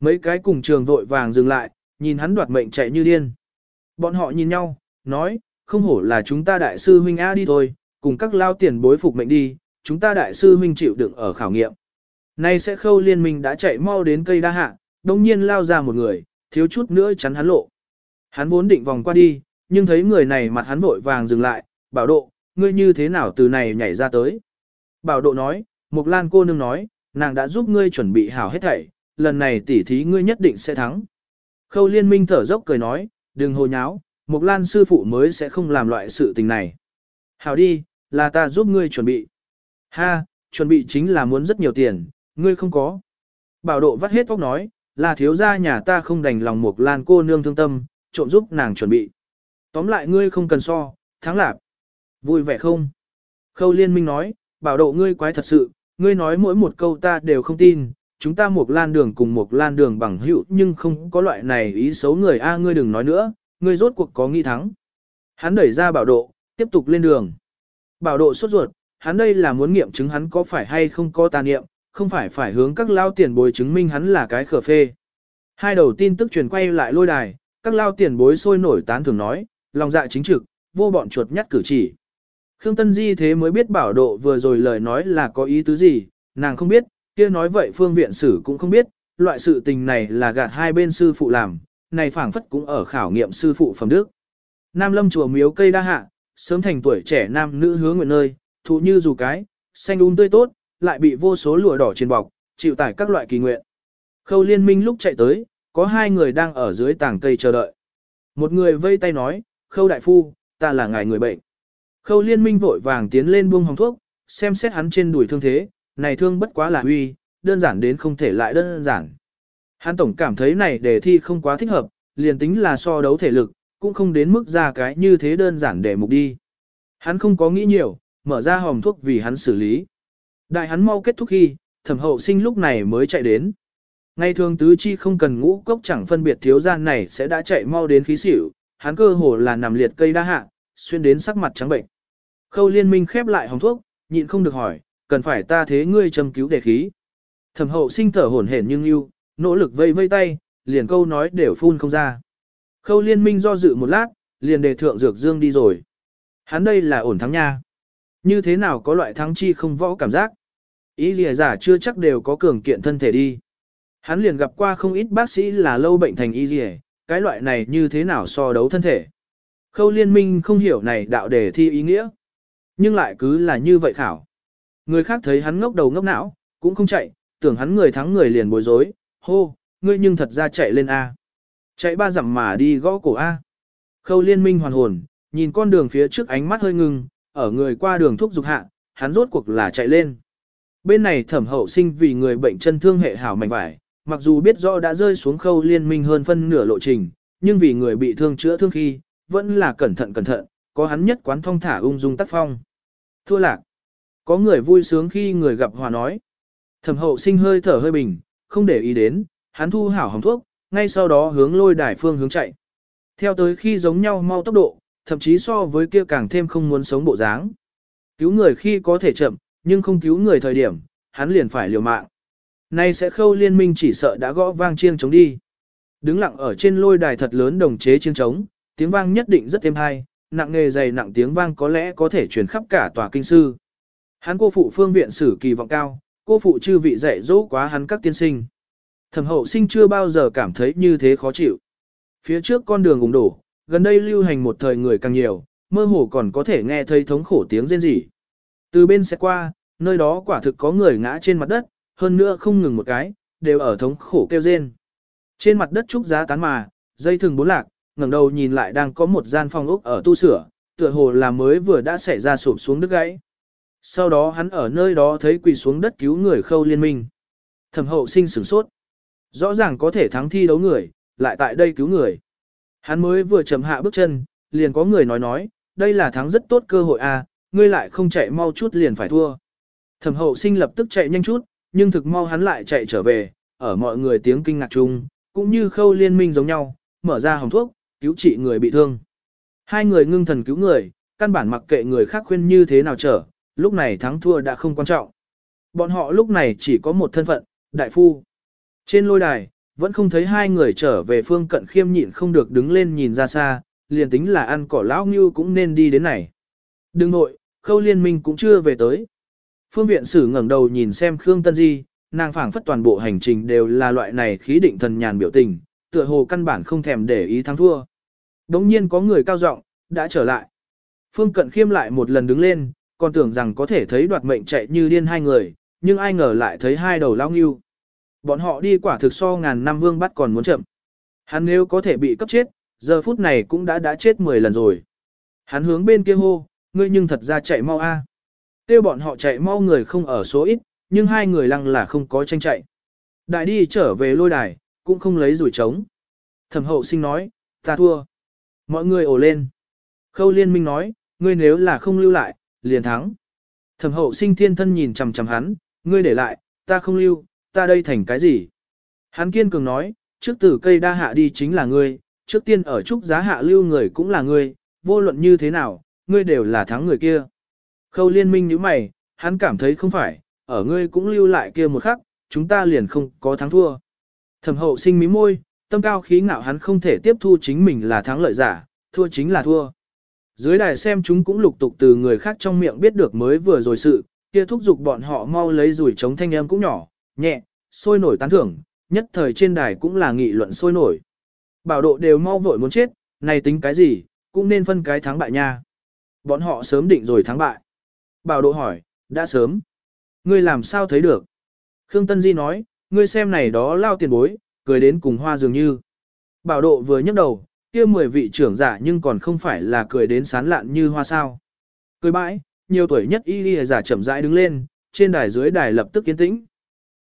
Mấy cái cùng trường vội vàng dừng lại, nhìn hắn đoạt mệnh chạy như điên. Bọn họ nhìn nhau, nói, không hổ là chúng ta đại sư huynh A đi thôi, cùng các lao tiền bối phục mệnh đi, chúng ta đại sư huynh chịu đựng ở khảo nghiệm. Nay sẽ khâu liên minh đã chạy mau đến cây đa hạ, đồng nhiên lao ra một người, thiếu chút nữa chắn hắn lộ. Hắn vốn định vòng qua đi, nhưng thấy người này mặt hắn vội vàng dừng lại, bảo độ, ngươi như thế nào từ này nhảy ra tới. Bảo độ nói, Mục Lan cô nương nói, nàng đã giúp ngươi chuẩn bị hảo hết thảy, lần này tỉ thí ngươi nhất định sẽ thắng. Khâu liên minh thở dốc cười nói, đừng hồ nháo, Mục Lan sư phụ mới sẽ không làm loại sự tình này. Hảo đi, là ta giúp ngươi chuẩn bị. Ha, chuẩn bị chính là muốn rất nhiều tiền, ngươi không có. Bảo độ vắt hết óc nói, là thiếu gia nhà ta không đành lòng Mục Lan cô nương thương tâm, trộm giúp nàng chuẩn bị. Tóm lại ngươi không cần so, thắng lạp. Vui vẻ không? Khâu liên minh nói, bảo độ ngươi quái thật sự, ngươi nói mỗi một câu ta đều không tin, chúng ta một lan đường cùng một lan đường bằng hữu nhưng không có loại này ý xấu người a ngươi đừng nói nữa, ngươi rốt cuộc có nghi thắng. Hắn đẩy ra bảo độ, tiếp tục lên đường. Bảo độ sốt ruột, hắn đây là muốn nghiệm chứng hắn có phải hay không có tà niệm, không phải phải hướng các lao tiền bối chứng minh hắn là cái khờ phê. Hai đầu tin tức truyền quay lại lôi đài, các lao tiền bối sôi nổi tán thường nói, lòng dạ chính trực, vô bọn chuột nhắt cử chỉ. Khương Tân Di thế mới biết bảo độ vừa rồi lời nói là có ý tứ gì, nàng không biết, kia nói vậy phương viện sử cũng không biết, loại sự tình này là gạt hai bên sư phụ làm, này phảng phất cũng ở khảo nghiệm sư phụ phẩm đức. Nam lâm chùa miếu cây đa hạ, sớm thành tuổi trẻ nam nữ hướng nguyện nơi, thụ như dù cái, xanh un tươi tốt, lại bị vô số lụa đỏ trên bọc, chịu tải các loại kỳ nguyện. Khâu liên minh lúc chạy tới, có hai người đang ở dưới tảng cây chờ đợi. Một người vây tay nói, khâu đại phu, ta là ngài người bệnh. Khâu liên minh vội vàng tiến lên buông hồng thuốc, xem xét hắn trên đùi thương thế, này thương bất quá là huy, đơn giản đến không thể lại đơn giản. Hắn tổng cảm thấy này đề thi không quá thích hợp, liền tính là so đấu thể lực, cũng không đến mức ra cái như thế đơn giản để mục đi. Hắn không có nghĩ nhiều, mở ra hòm thuốc vì hắn xử lý. Đại hắn mau kết thúc khi, thẩm hậu sinh lúc này mới chạy đến. Ngày thường tứ chi không cần ngũ cốc chẳng phân biệt thiếu gian này sẽ đã chạy mau đến khí xỉu, hắn cơ hồ là nằm liệt cây đa hạ, xuyên đến sắc mặt trắng bệnh. Khâu liên minh khép lại hồng thuốc, nhịn không được hỏi, cần phải ta thế ngươi châm cứu đề khí. Thẩm hậu sinh thở hổn hển nhưng yêu, nỗ lực vây vây tay, liền câu nói đều phun không ra. Khâu liên minh do dự một lát, liền đề thượng dược dương đi rồi. Hắn đây là ổn thắng nha. Như thế nào có loại thắng chi không võ cảm giác. Ý lìa giả chưa chắc đều có cường kiện thân thể đi. Hắn liền gặp qua không ít bác sĩ là lâu bệnh thành y lìa, cái loại này như thế nào so đấu thân thể. Khâu liên minh không hiểu này đạo đề thi ý nghĩa. Nhưng lại cứ là như vậy khảo. Người khác thấy hắn ngốc đầu ngốc não, cũng không chạy, tưởng hắn người thắng người liền bối rối, hô, ngươi nhưng thật ra chạy lên A. Chạy ba dặm mà đi gõ cổ A. Khâu liên minh hoàn hồn, nhìn con đường phía trước ánh mắt hơi ngưng, ở người qua đường thúc dục hạ, hắn rốt cuộc là chạy lên. Bên này thẩm hậu sinh vì người bệnh chân thương hệ hảo mạnh vải, mặc dù biết rõ đã rơi xuống khâu liên minh hơn phân nửa lộ trình, nhưng vì người bị thương chữa thương khi, vẫn là cẩn thận cẩn thận, có hắn nhất quán thông thả ung dung tác phong. Thua lạc. Có người vui sướng khi người gặp hòa nói. Thẩm hậu sinh hơi thở hơi bình, không để ý đến, hắn thu hảo hồng thuốc, ngay sau đó hướng lôi đài phương hướng chạy. Theo tới khi giống nhau mau tốc độ, thậm chí so với kia càng thêm không muốn sống bộ dáng. Cứu người khi có thể chậm, nhưng không cứu người thời điểm, hắn liền phải liều mạng. Nay sẽ khâu liên minh chỉ sợ đã gõ vang chiêng chống đi. Đứng lặng ở trên lôi đài thật lớn đồng chế chiêng chống tiếng vang nhất định rất êm hay, nặng nghề dày nặng tiếng vang có lẽ có thể truyền khắp cả tòa kinh sư. Hắn cô phụ phương viện sử kỳ vọng cao, cô phụ chư vị dạy dỗ quá hắn các tiên sinh. Thẩm hậu sinh chưa bao giờ cảm thấy như thế khó chịu. Phía trước con đường ủng đổ, gần đây lưu hành một thời người càng nhiều, mơ hồ còn có thể nghe thấy thống khổ tiếng rên rỉ. Từ bên xe qua, nơi đó quả thực có người ngã trên mặt đất, hơn nữa không ngừng một cái, đều ở thống khổ kêu rên. Trên mặt đất trúc giá tán mà, dây thừng bốn lạc, ngẩng đầu nhìn lại đang có một gian phòng ốc ở tu sửa, tựa hồ là mới vừa đã xảy ra sụp xuống đứt gãy. Sau đó hắn ở nơi đó thấy quỳ xuống đất cứu người khâu liên minh. Thẩm hậu sinh sửng sốt. Rõ ràng có thể thắng thi đấu người, lại tại đây cứu người. Hắn mới vừa chậm hạ bước chân, liền có người nói nói, đây là thắng rất tốt cơ hội a, à, ngươi lại không chạy mau chút liền phải thua. Thẩm hậu sinh lập tức chạy nhanh chút, nhưng thực mau hắn lại chạy trở về, ở mọi người tiếng kinh ngạc chung, cũng như khâu liên minh giống nhau, mở ra hồng thuốc, cứu trị người bị thương. Hai người ngưng thần cứu người, căn bản mặc kệ người khác khuyên như thế nào trở, lúc này thắng thua đã không quan trọng. Bọn họ lúc này chỉ có một thân phận, đại phu. Trên lôi đài, vẫn không thấy hai người trở về phương cận khiêm nhịn không được đứng lên nhìn ra xa, liền tính là ăn cỏ lão ngưu cũng nên đi đến này. Đừng nội, khâu liên minh cũng chưa về tới. Phương viện sử ngẩng đầu nhìn xem Khương Tân Di, nàng phảng phất toàn bộ hành trình đều là loại này khí định thần nhàn biểu tình, tựa hồ căn bản không thèm để ý thắng thua. Đống nhiên có người cao giọng đã trở lại. Phương Cận Khiêm lại một lần đứng lên, còn tưởng rằng có thể thấy đoạt mệnh chạy như điên hai người, nhưng ai ngờ lại thấy hai đầu lao nghiêu. Bọn họ đi quả thực so ngàn năm vương bắt còn muốn chậm. Hắn nếu có thể bị cấp chết, giờ phút này cũng đã đã chết 10 lần rồi. Hắn hướng bên kia hô, ngươi nhưng thật ra chạy mau a. Tiêu bọn họ chạy mau người không ở số ít, nhưng hai người lăng là không có tranh chạy. Đại đi trở về lôi đài, cũng không lấy rủi trống. Thẩm hậu sinh nói, ta thua. Mọi người ồ lên. Khâu liên minh nói, ngươi nếu là không lưu lại, liền thắng. Thẩm hậu sinh thiên thân nhìn chằm chằm hắn, ngươi để lại, ta không lưu, ta đây thành cái gì? Hắn kiên cường nói, trước tử cây đa hạ đi chính là ngươi, trước tiên ở trúc giá hạ lưu người cũng là ngươi, vô luận như thế nào, ngươi đều là thắng người kia. Khâu liên minh như mày, hắn cảm thấy không phải, ở ngươi cũng lưu lại kia một khắc, chúng ta liền không có thắng thua. Thẩm hậu sinh mí môi, tâm cao khí ngạo hắn không thể tiếp thu chính mình là thắng lợi giả, thua chính là thua. Dưới đài xem chúng cũng lục tục từ người khác trong miệng biết được mới vừa rồi sự, kia thúc giục bọn họ mau lấy rủi chống thanh em cũng nhỏ, nhẹ, sôi nổi tán thưởng, nhất thời trên đài cũng là nghị luận sôi nổi. Bảo độ đều mau vội muốn chết, này tính cái gì, cũng nên phân cái thắng bại nha. Bọn họ sớm định rồi thắng bại. Bảo độ hỏi, đã sớm. Ngươi làm sao thấy được? Khương Tân Di nói, ngươi xem này đó lao tiền bối, cười đến cùng hoa dường như. Bảo độ vừa nhấc đầu, kia mười vị trưởng giả nhưng còn không phải là cười đến sán lạn như hoa sao. Cười bãi, nhiều tuổi nhất y y giả chậm rãi đứng lên, trên đài dưới đài lập tức yên tĩnh.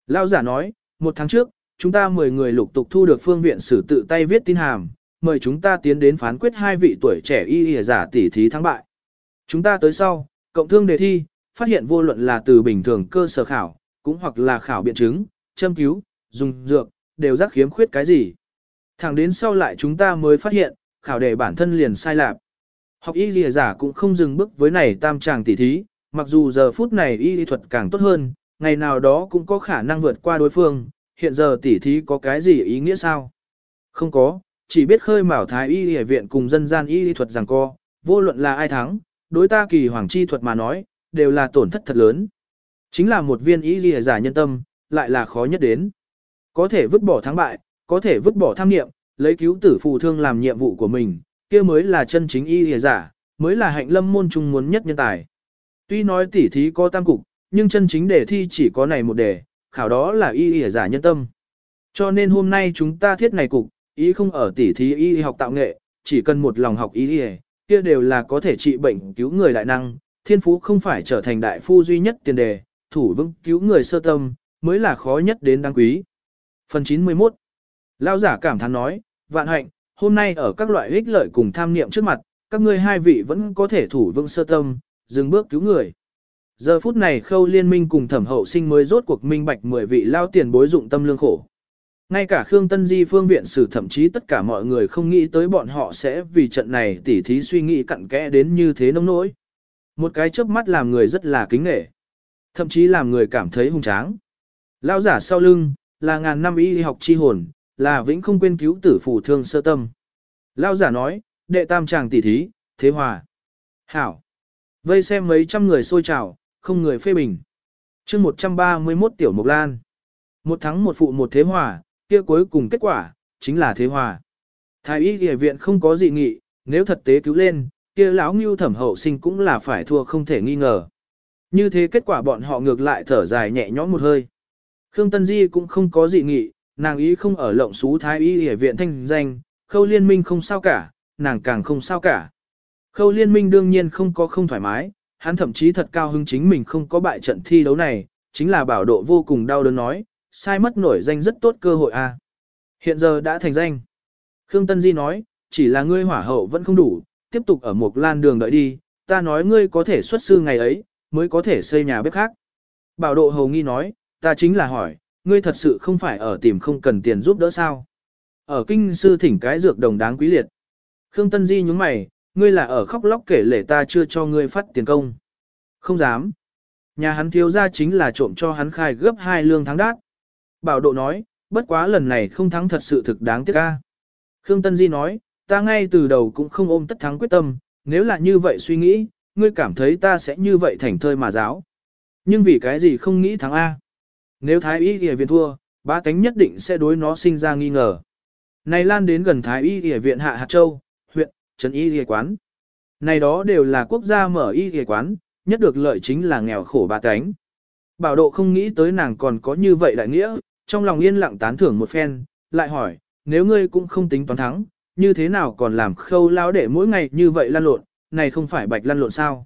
Lao giả nói, một tháng trước, chúng ta 10 người lục tục thu được phương viện sử tự tay viết tin hàm, mời chúng ta tiến đến phán quyết hai vị tuổi trẻ y y giả tỷ thí thắng bại. Chúng ta tới sau, cộng thương đề thi, phát hiện vô luận là từ bình thường cơ sở khảo, cũng hoặc là khảo biện chứng, châm cứu, dùng dược, đều rắc khiếm khuyết cái gì. Thẳng đến sau lại chúng ta mới phát hiện, khảo đề bản thân liền sai lạc. Học y lìa giả cũng không dừng bước với này tam tràng tỉ thí, mặc dù giờ phút này y lý thuật càng tốt hơn, ngày nào đó cũng có khả năng vượt qua đối phương, hiện giờ tỉ thí có cái gì ý nghĩa sao? Không có, chỉ biết khơi mào thái y lìa viện cùng dân gian y lý thuật rằng co, vô luận là ai thắng, đối ta kỳ hoàng chi thuật mà nói, đều là tổn thất thật lớn. Chính là một viên y lìa giả nhân tâm, lại là khó nhất đến. Có thể vứt bỏ thắng bại, có thể vứt bỏ tham niệm, lấy cứu tử phù thương làm nhiệm vụ của mình, kia mới là chân chính y hề giả, mới là hạnh lâm môn trung muốn nhất nhân tài. Tuy nói tỉ thí có tam cục, nhưng chân chính đề thi chỉ có này một đề, khảo đó là y hề giả nhân tâm. Cho nên hôm nay chúng ta thiết này cục, ý không ở tỉ thí y học tạo nghệ, chỉ cần một lòng học y hề, kia đều là có thể trị bệnh cứu người đại năng, thiên phú không phải trở thành đại phu duy nhất tiền đề, thủ vững cứu người sơ tâm, mới là khó nhất đến đáng quý. Phần 91 Lao giả cảm thán nói, vạn hạnh, hôm nay ở các loại ích lợi cùng tham niệm trước mặt, các ngươi hai vị vẫn có thể thủ vững sơ tâm, dừng bước cứu người. Giờ phút này khâu liên minh cùng thẩm hậu sinh mới rốt cuộc minh bạch 10 vị lao tiền bối dụng tâm lương khổ. Ngay cả Khương Tân Di phương viện sử thậm chí tất cả mọi người không nghĩ tới bọn họ sẽ vì trận này tỉ thí suy nghĩ cặn kẽ đến như thế nông nỗi. Một cái chớp mắt làm người rất là kính nghệ. Thậm chí làm người cảm thấy hung tráng. Lao giả sau lưng, là ngàn năm y học chi hồn, là vĩnh không quên cứu tử phù thương sơ tâm. Lao giả nói, đệ tam chàng tỷ thí, thế hòa. Hảo. Vây xem mấy trăm người xôi trào, không người phê bình. chương 131 tiểu mục lan. Một thắng một phụ một thế hòa, kia cuối cùng kết quả, chính là thế hòa. Thái y y viện không có dị nghị, nếu thật tế cứu lên, kia lão ngưu thẩm hậu sinh cũng là phải thua không thể nghi ngờ. Như thế kết quả bọn họ ngược lại thở dài nhẹ nhõm một hơi. Khương Tân Di cũng không có dị nghị, nàng ý không ở lộng xú thái y y viện thanh danh, khâu liên minh không sao cả, nàng càng không sao cả. Khâu liên minh đương nhiên không có không thoải mái, hắn thậm chí thật cao hứng chính mình không có bại trận thi đấu này, chính là bảo độ vô cùng đau đớn nói, sai mất nổi danh rất tốt cơ hội a. À. Hiện giờ đã thành danh. Khương Tân Di nói, chỉ là ngươi hỏa hậu vẫn không đủ, tiếp tục ở một lan đường đợi đi, ta nói ngươi có thể xuất sư ngày ấy, mới có thể xây nhà bếp khác. Bảo độ hầu nghi nói, ta chính là hỏi, ngươi thật sự không phải ở tìm không cần tiền giúp đỡ sao? Ở kinh sư thỉnh cái dược đồng đáng quý liệt. Khương Tân Di nhúng mày, ngươi là ở khóc lóc kể lể ta chưa cho ngươi phát tiền công. Không dám. Nhà hắn thiếu ra chính là trộm cho hắn khai gấp hai lương tháng đát. Bảo độ nói, bất quá lần này không thắng thật sự thực đáng tiếc ca. Khương Tân Di nói, ta ngay từ đầu cũng không ôm tất thắng quyết tâm, nếu là như vậy suy nghĩ, ngươi cảm thấy ta sẽ như vậy thành thơi mà giáo. Nhưng vì cái gì không nghĩ thắng A? Nếu Thái Y Y viện thua, ba tánh nhất định sẽ đối nó sinh ra nghi ngờ. Này lan đến gần Thái Y Y viện Hạ Hạt Châu, huyện, Trấn Y Y quán. Này đó đều là quốc gia mở Y Y quán, nhất được lợi chính là nghèo khổ ba tánh. Bảo độ không nghĩ tới nàng còn có như vậy đại nghĩa, trong lòng yên lặng tán thưởng một phen, lại hỏi, nếu ngươi cũng không tính toán thắng, như thế nào còn làm khâu lao để mỗi ngày như vậy lăn lộn, này không phải bạch lăn lộn sao?